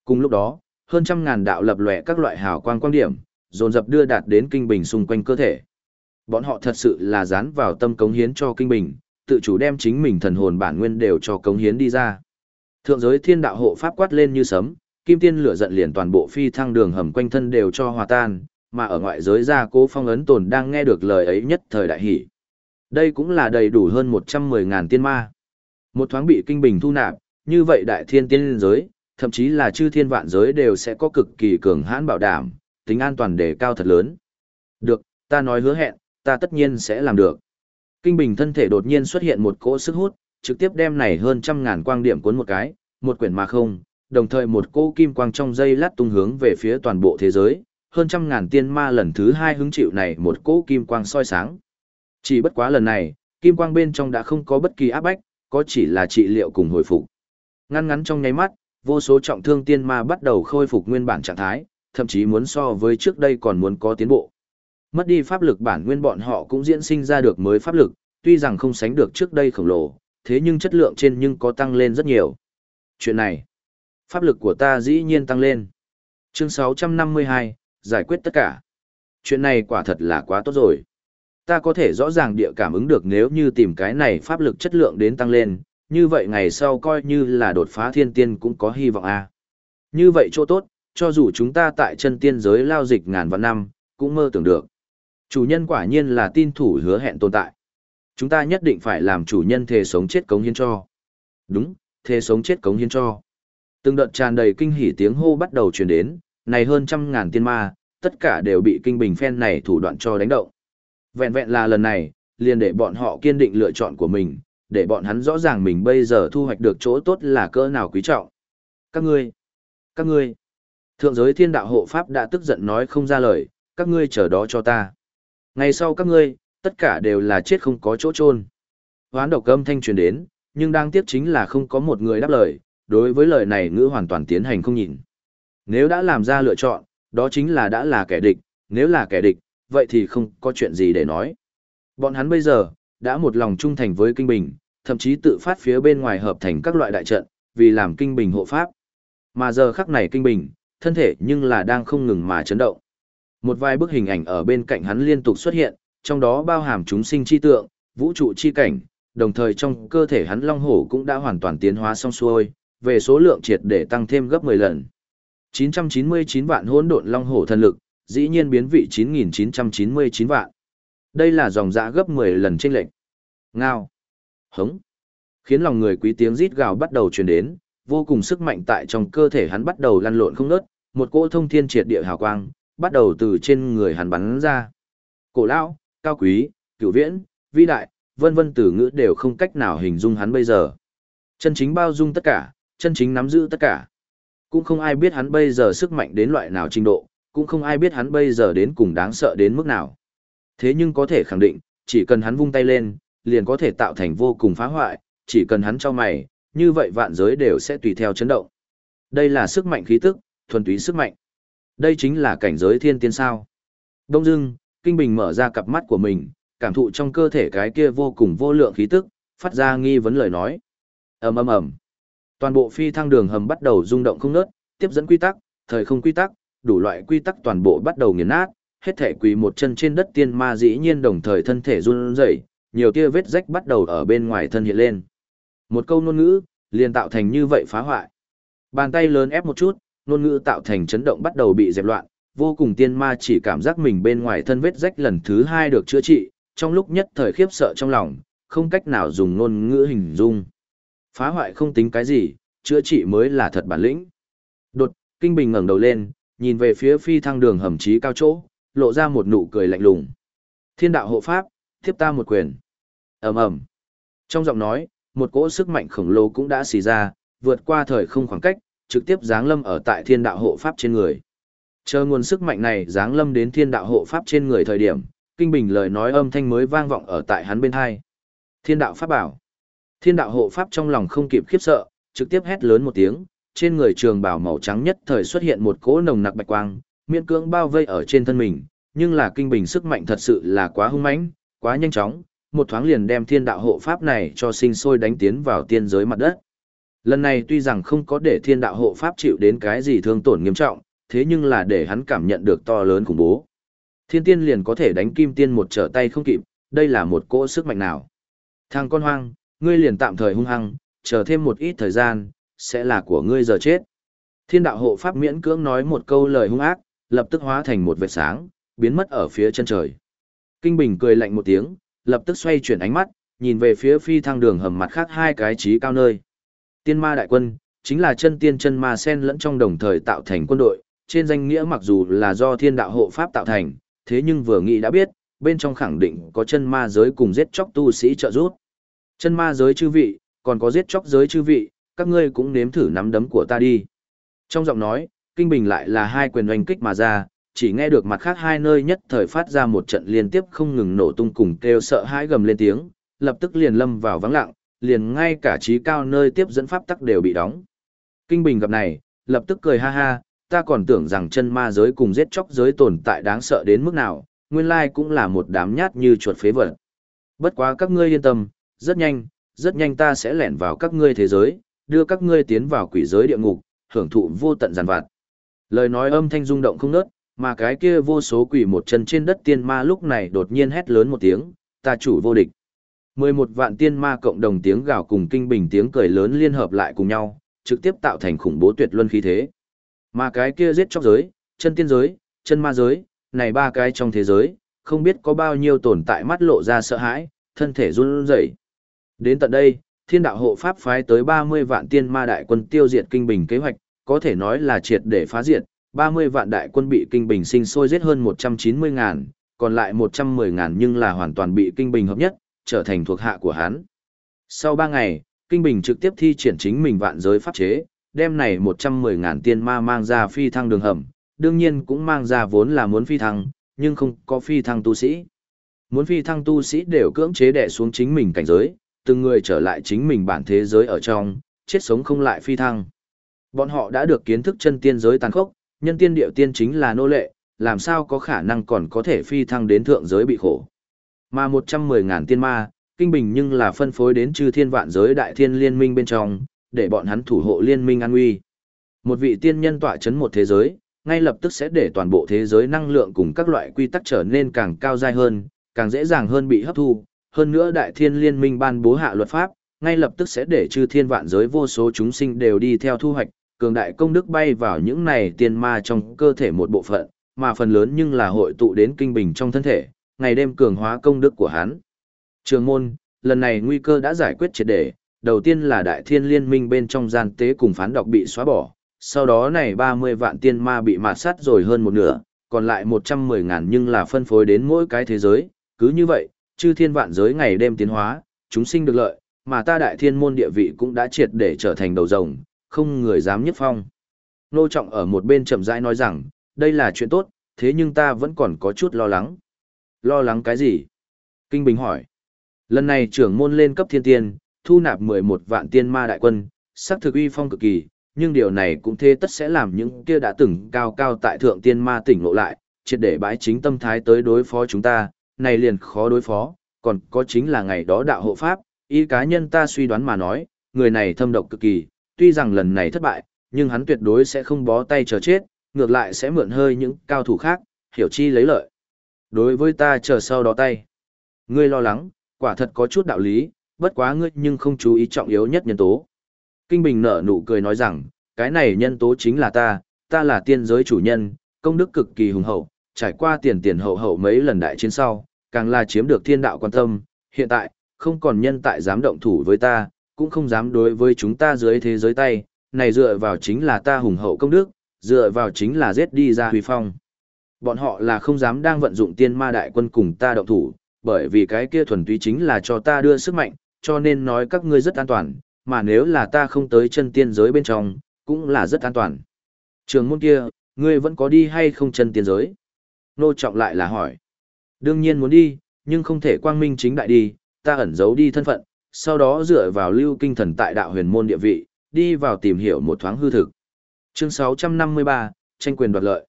Cùng lúc đó, hơn trăm ngàn đạo lập lòe các loại hào quang quang điểm, dồn dập đưa đạt đến kinh bình xung quanh cơ thể. Bọn họ thật sự là dán vào tâm cống hiến cho kinh bình, tự chủ đem chính mình thần hồn bản nguyên đều cho cống hiến đi ra. Thượng giới thiên đạo hộ pháp quát lên như sấm, kim tiên lửa giận liền toàn bộ phi thăng đường hầm quanh thân đều cho hòa tan, mà ở ngoại giới ra cố phong ấn tồn đang nghe được lời ấy nhất thời đại hỷ. Đây cũng là đầy đủ hơn 110.000 tiên ma. Một thoáng bị kinh bình thu nạp, như vậy đại thiên tiên giới, thậm chí là chư thiên vạn giới đều sẽ có cực kỳ cường hãn bảo đảm, tính an toàn đề cao thật lớn. Được, ta nói hứa hẹn, ta tất nhiên sẽ làm được. Kinh bình thân thể đột nhiên xuất hiện một cỗ sức hút, trực tiếp đem này hơn trăm ngàn quang điểm cuốn một cái, một quyển mà không, đồng thời một cỗ kim quang trong dây lát tung hướng về phía toàn bộ thế giới, hơn trăm ngàn tiên ma lần thứ hai hứng chịu này một cỗ kim quang soi sáng. Chỉ bất quá lần này, kim quang bên trong đã không có bất kỳ áp bách, có chỉ là trị liệu cùng hồi phục. Ngăn ngắn trong nháy mắt, vô số trọng thương tiên ma bắt đầu khôi phục nguyên bản trạng thái, thậm chí muốn so với trước đây còn muốn có tiến bộ. Mất đi pháp lực bản nguyên bọn họ cũng diễn sinh ra được mới pháp lực, tuy rằng không sánh được trước đây khổng lồ, thế nhưng chất lượng trên nhưng có tăng lên rất nhiều. Chuyện này, pháp lực của ta dĩ nhiên tăng lên. Chương 652, giải quyết tất cả. Chuyện này quả thật là quá tốt rồi. Ta có thể rõ ràng địa cảm ứng được nếu như tìm cái này pháp lực chất lượng đến tăng lên, như vậy ngày sau coi như là đột phá thiên tiên cũng có hy vọng a. À. Như vậy chỗ tốt, cho dù chúng ta tại chân tiên giới lao dịch ngàn vạn năm, cũng mơ tưởng được. Chủ nhân quả nhiên là tin thủ hứa hẹn tồn tại. Chúng ta nhất định phải làm chủ nhân thề sống chết cống hiến cho. Đúng, thề sống chết cống hiến cho. Từng đợt tràn đầy kinh hỉ tiếng hô bắt đầu truyền đến, này hơn trăm ngàn tiên ma, tất cả đều bị kinh bình phen này thủ đoạn cho đánh động. Vẹn vẹn là lần này, liền để bọn họ kiên định lựa chọn của mình, để bọn hắn rõ ràng mình bây giờ thu hoạch được chỗ tốt là cỡ nào quý trọng. Các ngươi, các ngươi, thượng giới thiên đạo hộ pháp đã tức giận nói không ra lời, các ngươi chờ đó cho ta. Ngày sau các ngươi, tất cả đều là chết không có chỗ chôn. Hoán độc âm thanh truyền đến, nhưng đang tiếc chính là không có một người đáp lời, đối với lời này ngữ hoàn toàn tiến hành không nhìn. Nếu đã làm ra lựa chọn, đó chính là đã là kẻ địch, nếu là kẻ địch, vậy thì không có chuyện gì để nói. Bọn hắn bây giờ, đã một lòng trung thành với Kinh Bình, thậm chí tự phát phía bên ngoài hợp thành các loại đại trận, vì làm Kinh Bình hộ pháp. Mà giờ khắc này Kinh Bình, thân thể nhưng là đang không ngừng mà chấn động. Một vài bức hình ảnh ở bên cạnh hắn liên tục xuất hiện, trong đó bao hàm chúng sinh chi tượng, vũ trụ chi cảnh, đồng thời trong cơ thể hắn long hổ cũng đã hoàn toàn tiến hóa xong xuôi, về số lượng triệt để tăng thêm gấp 10 lần. 999 vạn hỗn độn long hổ thần lực, dĩ nhiên biến vị 9999 vạn. Đây là dòng dã gấp 10 lần chênh lệch. Ngao. Hống. Khiến lòng người quý tiếng rít gào bắt đầu truyền đến, vô cùng sức mạnh tại trong cơ thể hắn bắt đầu lăn lộn không ngớt, một cỗ thông thiên triệt địa hào quang, bắt đầu từ trên người hắn bắn ra. Cổ lão, cao quý, cửu viễn, vĩ đại, vân vân từ ngữ đều không cách nào hình dung hắn bây giờ. Chân chính bao dung tất cả, chân chính nắm giữ tất cả. Cũng không ai biết hắn bây giờ sức mạnh đến loại nào trình độ, cũng không ai biết hắn bây giờ đến cùng đáng sợ đến mức nào. Thế nhưng có thể khẳng định, chỉ cần hắn vung tay lên, liền có thể tạo thành vô cùng phá hoại, chỉ cần hắn cho mày, như vậy vạn giới đều sẽ tùy theo chấn động. Đây là sức mạnh khí tức, thuần túy sức mạnh. Đây chính là cảnh giới thiên tiên sao. Đông dưng, Kinh Bình mở ra cặp mắt của mình, cảm thụ trong cơ thể cái kia vô cùng vô lượng khí tức, phát ra nghi vấn lời nói. ầm ầm ầm, toàn bộ phi thăng đường hầm bắt đầu rung động không nớt, tiếp dẫn quy tắc, thời không quy tắc, đủ loại quy tắc toàn bộ bắt đầu nghiền nát, hết thể quỳ một chân trên đất tiên ma dĩ nhiên đồng thời thân thể run rẩy, nhiều tia vết rách bắt đầu ở bên ngoài thân hiện lên. Một câu ngôn ngữ, liền tạo thành như vậy phá hoại. Bàn tay lớn ép một chút, ngôn ngữ tạo thành chấn động bắt đầu bị dẹp loạn, vô cùng tiên ma chỉ cảm giác mình bên ngoài thân vết rách lần thứ hai được chữa trị, trong lúc nhất thời khiếp sợ trong lòng, không cách nào dùng ngôn ngữ hình dung. Phá hoại không tính cái gì, chữa trị mới là thật bản lĩnh. Đột, Kinh Bình ngẩng đầu lên, nhìn về phía phi thăng đường hầm chí cao chỗ, lộ ra một nụ cười lạnh lùng. Thiên đạo hộ pháp, tiếp ta một quyền. ầm ầm. Trong giọng nói, một cỗ sức mạnh khổng lồ cũng đã xì ra, vượt qua thời không khoảng cách, trực tiếp giáng lâm ở tại thiên đạo hộ pháp trên người. Chờ nguồn sức mạnh này giáng lâm đến thiên đạo hộ pháp trên người thời điểm, kinh bình lời nói âm thanh mới vang vọng ở tại hắn bên hai. Thiên đạo pháp bảo. Thiên đạo hộ pháp trong lòng không kịp khiếp sợ, trực tiếp hét lớn một tiếng, trên người trường bảo màu trắng nhất thời xuất hiện một cỗ nồng nặc bạch quang, miễn cưỡng bao vây ở trên thân mình, nhưng là kinh bình sức mạnh thật sự là quá hung mãnh, quá nhanh chóng, một thoáng liền đem thiên đạo hộ pháp này cho sinh sôi đánh tiến vào tiên giới mặt đất. Lần này tuy rằng không có để thiên đạo hộ pháp chịu đến cái gì thương tổn nghiêm trọng, thế nhưng là để hắn cảm nhận được to lớn khủng bố. Thiên tiên liền có thể đánh kim tiên một trở tay không kịp, đây là một cỗ sức mạnh nào. Thằng con hoang, ngươi liền tạm thời hung hăng, chờ thêm một ít thời gian, sẽ là của ngươi giờ chết. Thiên đạo hộ pháp miễn cưỡng nói một câu lời hung ác, lập tức hóa thành một vệt sáng, biến mất ở phía chân trời. Kinh Bình cười lạnh một tiếng, lập tức xoay chuyển ánh mắt, nhìn về phía phi thăng đường hầm mặt khác hai cái trí cao nơi. Tiên ma đại quân, chính là chân tiên chân ma sen lẫn trong đồng thời tạo thành quân đội, trên danh nghĩa mặc dù là do thiên đạo hộ pháp tạo thành, thế nhưng vừa nghĩ đã biết, bên trong khẳng định có chân ma giới cùng giết chóc tu sĩ trợ giúp. Chân ma giới chư vị, còn có giết chóc giới chư vị, các ngươi cũng nếm thử nắm đấm của ta đi. Trong giọng nói, kinh bình lại là hai quyền oanh kích mà ra, chỉ nghe được mặt khác hai nơi nhất thời phát ra một trận liên tiếp không ngừng nổ tung cùng kêu sợ hãi gầm lên tiếng, lập tức liền lâm vào vắng lặng, liền ngay cả trí cao nơi tiếp dẫn pháp tắc đều bị đóng. Kinh bình gặp này, lập tức cười ha ha, ta còn tưởng rằng chân ma giới cùng giết chóc giới tồn tại đáng sợ đến mức nào, nguyên lai cũng là một đám nhát như chuột phế vật. Bất quá các ngươi yên tâm, rất nhanh, rất nhanh ta sẽ lẻn vào các ngươi thế giới, đưa các ngươi tiến vào quỷ giới địa ngục, hưởng thụ vô tận giàn vặt. Lời nói âm thanh rung động không nớt, mà cái kia vô số quỷ một chân trên đất tiên ma lúc này đột nhiên hét lớn một tiếng, ta chủ vô địch mười một vạn tiên ma cộng đồng tiếng gào cùng kinh bình tiếng cười lớn liên hợp lại cùng nhau, trực tiếp tạo thành khủng bố tuyệt luân khí thế. Mà cái kia giết chóc giới, chân tiên giới, chân ma giới, này ba cái trong thế giới, không biết có bao nhiêu tồn tại mắt lộ ra sợ hãi, thân thể run rẩy. Đến tận đây, thiên đạo hộ pháp phái tới 30 vạn tiên ma đại quân tiêu diệt kinh bình kế hoạch, có thể nói là triệt để phá diệt, 30 vạn đại quân bị kinh bình sinh sôi giết hơn 190 ngàn, còn lại 110 ngàn nhưng là hoàn toàn bị kinh bình hợp nhất, trở thành thuộc hạ của hắn. Sau 3 ngày, kinh bình trực tiếp thi triển chính mình vạn giới pháp chế, đem này 110 ngàn tiên ma mang ra phi thăng đường hầm, đương nhiên cũng mang ra vốn là muốn phi thăng, nhưng không có phi thăng tu sĩ. Muốn phi thăng tu sĩ đều cưỡng chế đè xuống chính mình cảnh giới, từng người trở lại chính mình bản thế giới ở trong, chết sống không lại phi thăng. Bọn họ đã được kiến thức chân tiên giới tàn khốc, nhân tiên điệu tiên chính là nô lệ, làm sao có khả năng còn có thể phi thăng đến thượng giới bị khổ. Mà 110 ngàn tiên ma, kinh bình nhưng là phân phối đến chư thiên vạn giới đại thiên liên minh bên trong, để bọn hắn thủ hộ liên minh an nguy. Một vị tiên nhân tọa chấn một thế giới, ngay lập tức sẽ để toàn bộ thế giới năng lượng cùng các loại quy tắc trở nên càng cao dai hơn, càng dễ dàng hơn bị hấp thu. Hơn nữa đại thiên liên minh ban bố hạ luật pháp, ngay lập tức sẽ để chư thiên vạn giới vô số chúng sinh đều đi theo thu hoạch, cường đại công đức bay vào những này tiên ma trong cơ thể một bộ phận, mà phần lớn nhưng là hội tụ đến kinh bình trong thân thể, ngày đêm cường hóa công đức của hắn. Trường môn, lần này nguy cơ đã giải quyết triệt để, đầu tiên là đại thiên liên minh bên trong gian tế cùng phán đọc bị xóa bỏ, sau đó này 30 vạn tiên ma bị mạt sát rồi hơn một nửa, còn lại 110 ngàn nhưng là phân phối đến mỗi cái thế giới, cứ như vậy, chư thiên vạn giới ngày đêm tiến hóa, chúng sinh được lợi, mà ta đại thiên môn địa vị cũng đã triệt để trở thành đầu rồng, không người dám nhất phong. Nô Trọng ở một bên chậm rãi nói rằng, đây là chuyện tốt, thế nhưng ta vẫn còn có chút lo lắng. Lo lắng cái gì? Kinh Bình hỏi. Lần này trưởng môn lên cấp thiên tiên, thu nạp 11 vạn tiên ma đại quân, sắc thực uy phong cực kỳ, nhưng điều này cũng thế tất sẽ làm những kia đã từng cao cao tại thượng tiên ma tỉnh lộ lại, triệt để bãi chính tâm thái tới đối phó chúng ta, này liền khó đối phó, còn có chính là ngày đó đạo hộ pháp, ý cá nhân ta suy đoán mà nói, người này thâm độc cực kỳ, tuy rằng lần này thất bại, nhưng hắn tuyệt đối sẽ không bó tay chờ chết, ngược lại sẽ mượn hơi những cao thủ khác, hiểu chi lấy lợi. Đối với ta chờ sau đó tay. Ngươi lo lắng, quả thật có chút đạo lý, bất quá ngươi nhưng không chú ý trọng yếu nhất nhân tố. Kinh Bình nở nụ cười nói rằng, cái này nhân tố chính là ta, ta là tiên giới chủ nhân, công đức cực kỳ hùng hậu, trải qua tiền tiền hậu hậu mấy lần đại chiến sau, càng là chiếm được thiên đạo quan tâm, hiện tại, không còn nhân tại dám động thủ với ta, cũng không dám đối với chúng ta dưới thế giới tay, này dựa vào chính là ta hùng hậu công đức, dựa vào chính là giết đi ra huy phong. Bọn họ là không dám đang vận dụng tiên ma đại quân cùng ta động thủ, bởi vì cái kia thuần túy chính là cho ta đưa sức mạnh, cho nên nói các ngươi rất an toàn, mà nếu là ta không tới chân tiên giới bên trong, cũng là rất an toàn. Trường môn kia, ngươi vẫn có đi hay không chân tiên giới? Nô trọng lại là hỏi. Đương nhiên muốn đi, nhưng không thể quang minh chính đại đi, ta ẩn giấu đi thân phận, sau đó dựa vào lưu kinh thần tại đạo huyền môn địa vị, đi vào tìm hiểu một thoáng hư thực. Chương 653, tranh quyền đoạt lợi.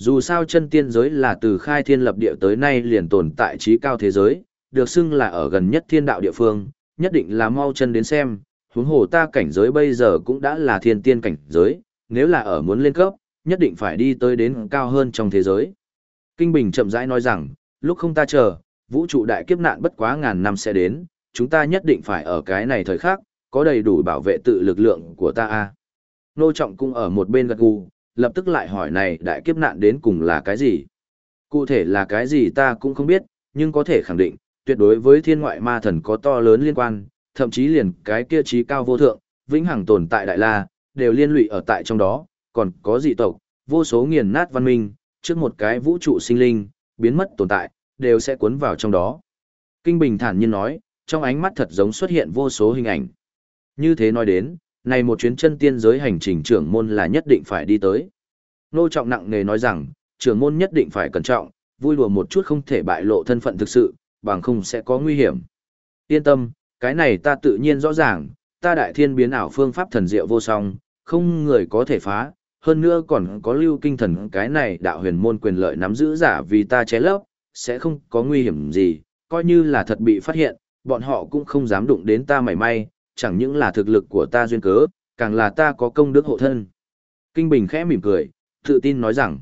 Dù sao chân tiên giới là từ khai thiên lập địa tới nay liền tồn tại trí cao thế giới, được xưng là ở gần nhất thiên đạo địa phương, nhất định là mau chân đến xem, huống hồ ta cảnh giới bây giờ cũng đã là thiên tiên cảnh giới, nếu là ở muốn lên cấp, nhất định phải đi tới đến cao hơn trong thế giới. Kinh Bình chậm rãi nói rằng, lúc không ta chờ, vũ trụ đại kiếp nạn bất quá ngàn năm sẽ đến, chúng ta nhất định phải ở cái này thời khắc, có đầy đủ bảo vệ tự lực lượng của ta a. Nô Trọng cũng ở một bên gật gù, lập tức lại hỏi này đại kiếp nạn đến cùng là cái gì? Cụ thể là cái gì ta cũng không biết, nhưng có thể khẳng định, tuyệt đối với thiên ngoại ma thần có to lớn liên quan, thậm chí liền cái kia trí cao vô thượng, vĩnh hằng tồn tại Đại La, đều liên lụy ở tại trong đó, còn có dị tộc, vô số nghiền nát văn minh, trước một cái vũ trụ sinh linh, biến mất tồn tại, đều sẽ cuốn vào trong đó. Kinh Bình thản nhiên nói, trong ánh mắt thật giống xuất hiện vô số hình ảnh. Như thế nói đến, này một chuyến chân tiên giới hành trình trưởng môn là nhất định phải đi tới. Nô trọng nặng nề nói rằng, trưởng môn nhất định phải cẩn trọng, vui đùa một chút không thể bại lộ thân phận thực sự, bằng không sẽ có nguy hiểm. Yên tâm, cái này ta tự nhiên rõ ràng, ta đại thiên biến ảo phương pháp thần diệu vô song, không người có thể phá, hơn nữa còn có lưu kinh thần cái này đạo huyền môn quyền lợi nắm giữ giả vì ta ché lấp, sẽ không có nguy hiểm gì, coi như là thật bị phát hiện, bọn họ cũng không dám đụng đến ta mảy may, chẳng những là thực lực của ta duyên cớ, càng là ta có công đức hộ thân. Kinh Bình khẽ mỉm cười, tự tin nói rằng,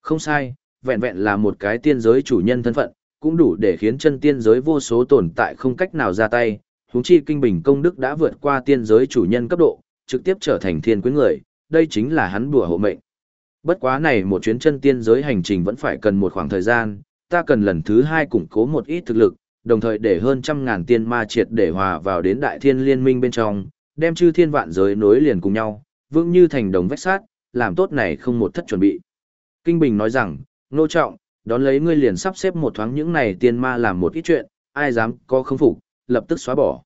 không sai, vẹn vẹn là một cái tiên giới chủ nhân thân phận, cũng đủ để khiến chân tiên giới vô số tồn tại không cách nào ra tay, huống chi Kinh Bình công đức đã vượt qua tiên giới chủ nhân cấp độ, trực tiếp trở thành thiên quyến người, đây chính là hắn bùa hộ mệnh. Bất quá này một chuyến chân tiên giới hành trình vẫn phải cần một khoảng thời gian, ta cần lần thứ hai củng cố một ít thực lực, đồng thời để hơn trăm ngàn tiên ma triệt để hòa vào đến đại thiên liên minh bên trong, đem chư thiên vạn giới nối liền cùng nhau, vững như thành đồng vách sát, làm tốt này không một thất chuẩn bị. Kinh Bình nói rằng, nô trọng, đón lấy ngươi liền sắp xếp một thoáng những này tiên ma làm một ít chuyện, ai dám có không phục, lập tức xóa bỏ.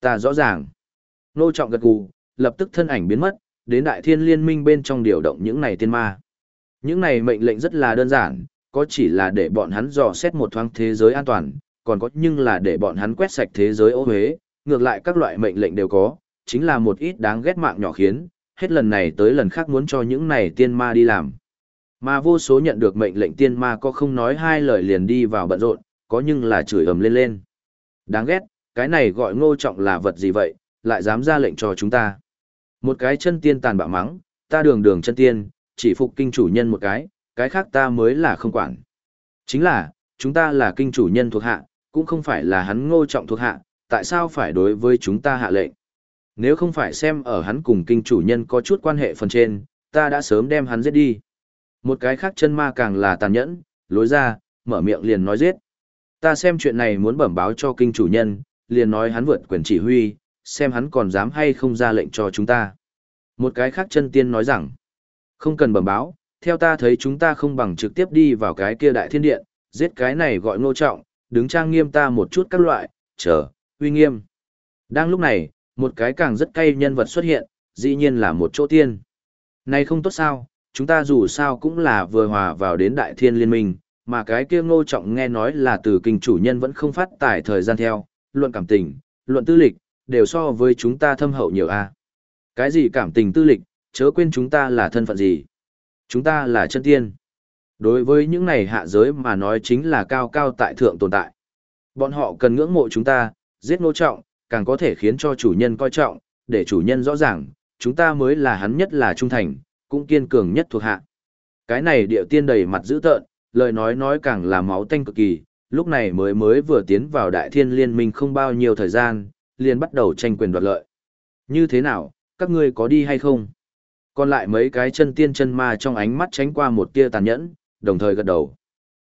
Ta rõ ràng. Nô trọng gật gù, lập tức thân ảnh biến mất, đến đại thiên liên minh bên trong điều động những này tiên ma. Những này mệnh lệnh rất là đơn giản, có chỉ là để bọn hắn dò xét một thoáng thế giới an toàn, còn có nhưng là để bọn hắn quét sạch thế giới ô huế, ngược lại các loại mệnh lệnh đều có, chính là một ít đáng ghét mạng nhỏ khiến, hết lần này tới lần khác muốn cho những này tiên ma đi làm. Mà vô số nhận được mệnh lệnh tiên ma có không nói hai lời liền đi vào bận rộn, có nhưng là chửi ầm lên lên. Đáng ghét, cái này gọi ngô trọng là vật gì vậy, lại dám ra lệnh cho chúng ta. Một cái chân tiên tàn bạo mắng, ta đường đường chân tiên, chỉ phục kinh chủ nhân một cái, cái khác ta mới là không quản. Chính là, chúng ta là kinh chủ nhân thuộc hạ, cũng không phải là hắn ngô trọng thuộc hạ, tại sao phải đối với chúng ta hạ lệnh? Nếu không phải xem ở hắn cùng kinh chủ nhân có chút quan hệ phần trên, ta đã sớm đem hắn giết đi. Một cái khác chân ma càng là tàn nhẫn, lối ra, mở miệng liền nói giết. Ta xem chuyện này muốn bẩm báo cho kinh chủ nhân, liền nói hắn vượt quyền chỉ huy, xem hắn còn dám hay không ra lệnh cho chúng ta. Một cái khác chân tiên nói rằng, không cần bẩm báo, theo ta thấy chúng ta không bằng trực tiếp đi vào cái kia đại thiên điện, giết cái này gọi ngô trọng, đứng trang nghiêm ta một chút các loại, chờ, uy nghiêm. Đang lúc này, một cái càng rất cay nhân vật xuất hiện, dĩ nhiên là một chỗ tiên. Này không tốt sao, chúng ta dù sao cũng là vừa hòa vào đến đại thiên liên minh, mà cái kia ngô trọng nghe nói là từ kinh chủ nhân vẫn không phát tải thời gian theo, luận cảm tình, luận tư lịch, đều so với chúng ta thâm hậu nhiều a. Cái gì cảm tình tư lịch, chớ quên chúng ta là thân phận gì. Chúng ta là chân tiên. Đối với những này hạ giới mà nói chính là cao cao tại thượng tồn tại. Bọn họ cần ngưỡng mộ chúng ta, giết nô trọng, càng có thể khiến cho chủ nhân coi trọng, để chủ nhân rõ ràng, chúng ta mới là hắn nhất là trung thành, cũng kiên cường nhất thuộc hạ. Cái này điệu tiên đầy mặt dữ tợn, lời nói nói càng là máu tanh cực kỳ, lúc này mới mới vừa tiến vào đại thiên liên minh không bao nhiêu thời gian, liền bắt đầu tranh quyền đoạt lợi. Như thế nào, các ngươi có đi hay không? Còn lại mấy cái chân tiên chân ma trong ánh mắt tránh qua một tia tàn nhẫn, đồng thời gật đầu.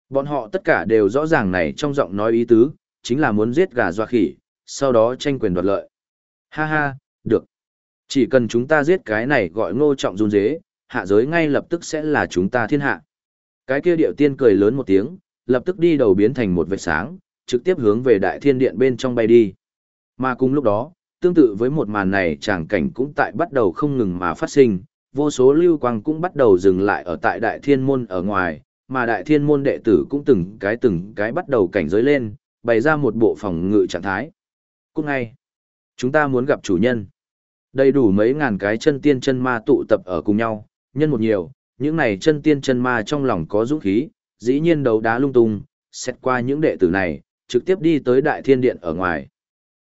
Bọn họ tất cả đều rõ ràng này trong giọng nói ý tứ, chính là muốn giết gà doa khỉ, sau đó tranh quyền đoạt lợi. Ha ha, được. Chỉ cần chúng ta giết cái này gọi ngô trọng run dế, hạ giới ngay lập tức sẽ là chúng ta thiên hạ. Cái kia điệu tiên cười lớn một tiếng, lập tức đi đầu biến thành một vệt sáng, trực tiếp hướng về đại thiên điện bên trong bay đi. Mà cùng lúc đó, tương tự với một màn này tràng cảnh cũng tại bắt đầu không ngừng mà phát sinh, vô số lưu quang cũng bắt đầu dừng lại ở tại đại thiên môn ở ngoài, mà đại thiên môn đệ tử cũng từng cái từng cái bắt đầu cảnh giới lên, bày ra một bộ phòng ngự trạng thái. Cũng ngay, chúng ta muốn gặp chủ nhân. Đầy đủ mấy ngàn cái chân tiên chân ma tụ tập ở cùng nhau, nhân một nhiều, những này chân tiên chân ma trong lòng có dũng khí, dĩ nhiên đấu đá lung tung, xét qua những đệ tử này, trực tiếp đi tới đại thiên điện ở ngoài.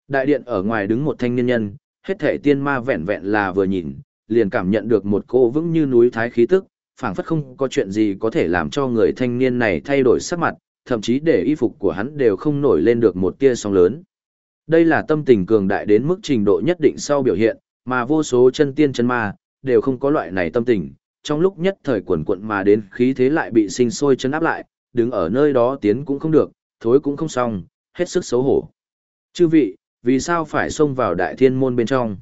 Đại điện ở ngoài đứng một thanh niên nhân, hết thể tiên ma vẹn vẹn là vừa nhìn, liền cảm nhận được một cô vững như núi thái khí tức, phảng phất không có chuyện gì có thể làm cho người thanh niên này thay đổi sắc mặt, thậm chí để y phục của hắn đều không nổi lên được một tia sóng lớn. Đây là tâm tình cường đại đến mức trình độ nhất định sau biểu hiện, mà vô số chân tiên chân ma, đều không có loại này tâm tình, trong lúc nhất thời quần quận mà đến khí thế lại bị sinh sôi chân áp lại, đứng ở nơi đó tiến cũng không được, thối cũng không xong, hết sức xấu hổ. Chư vị, vì sao phải xông vào đại thiên môn bên trong?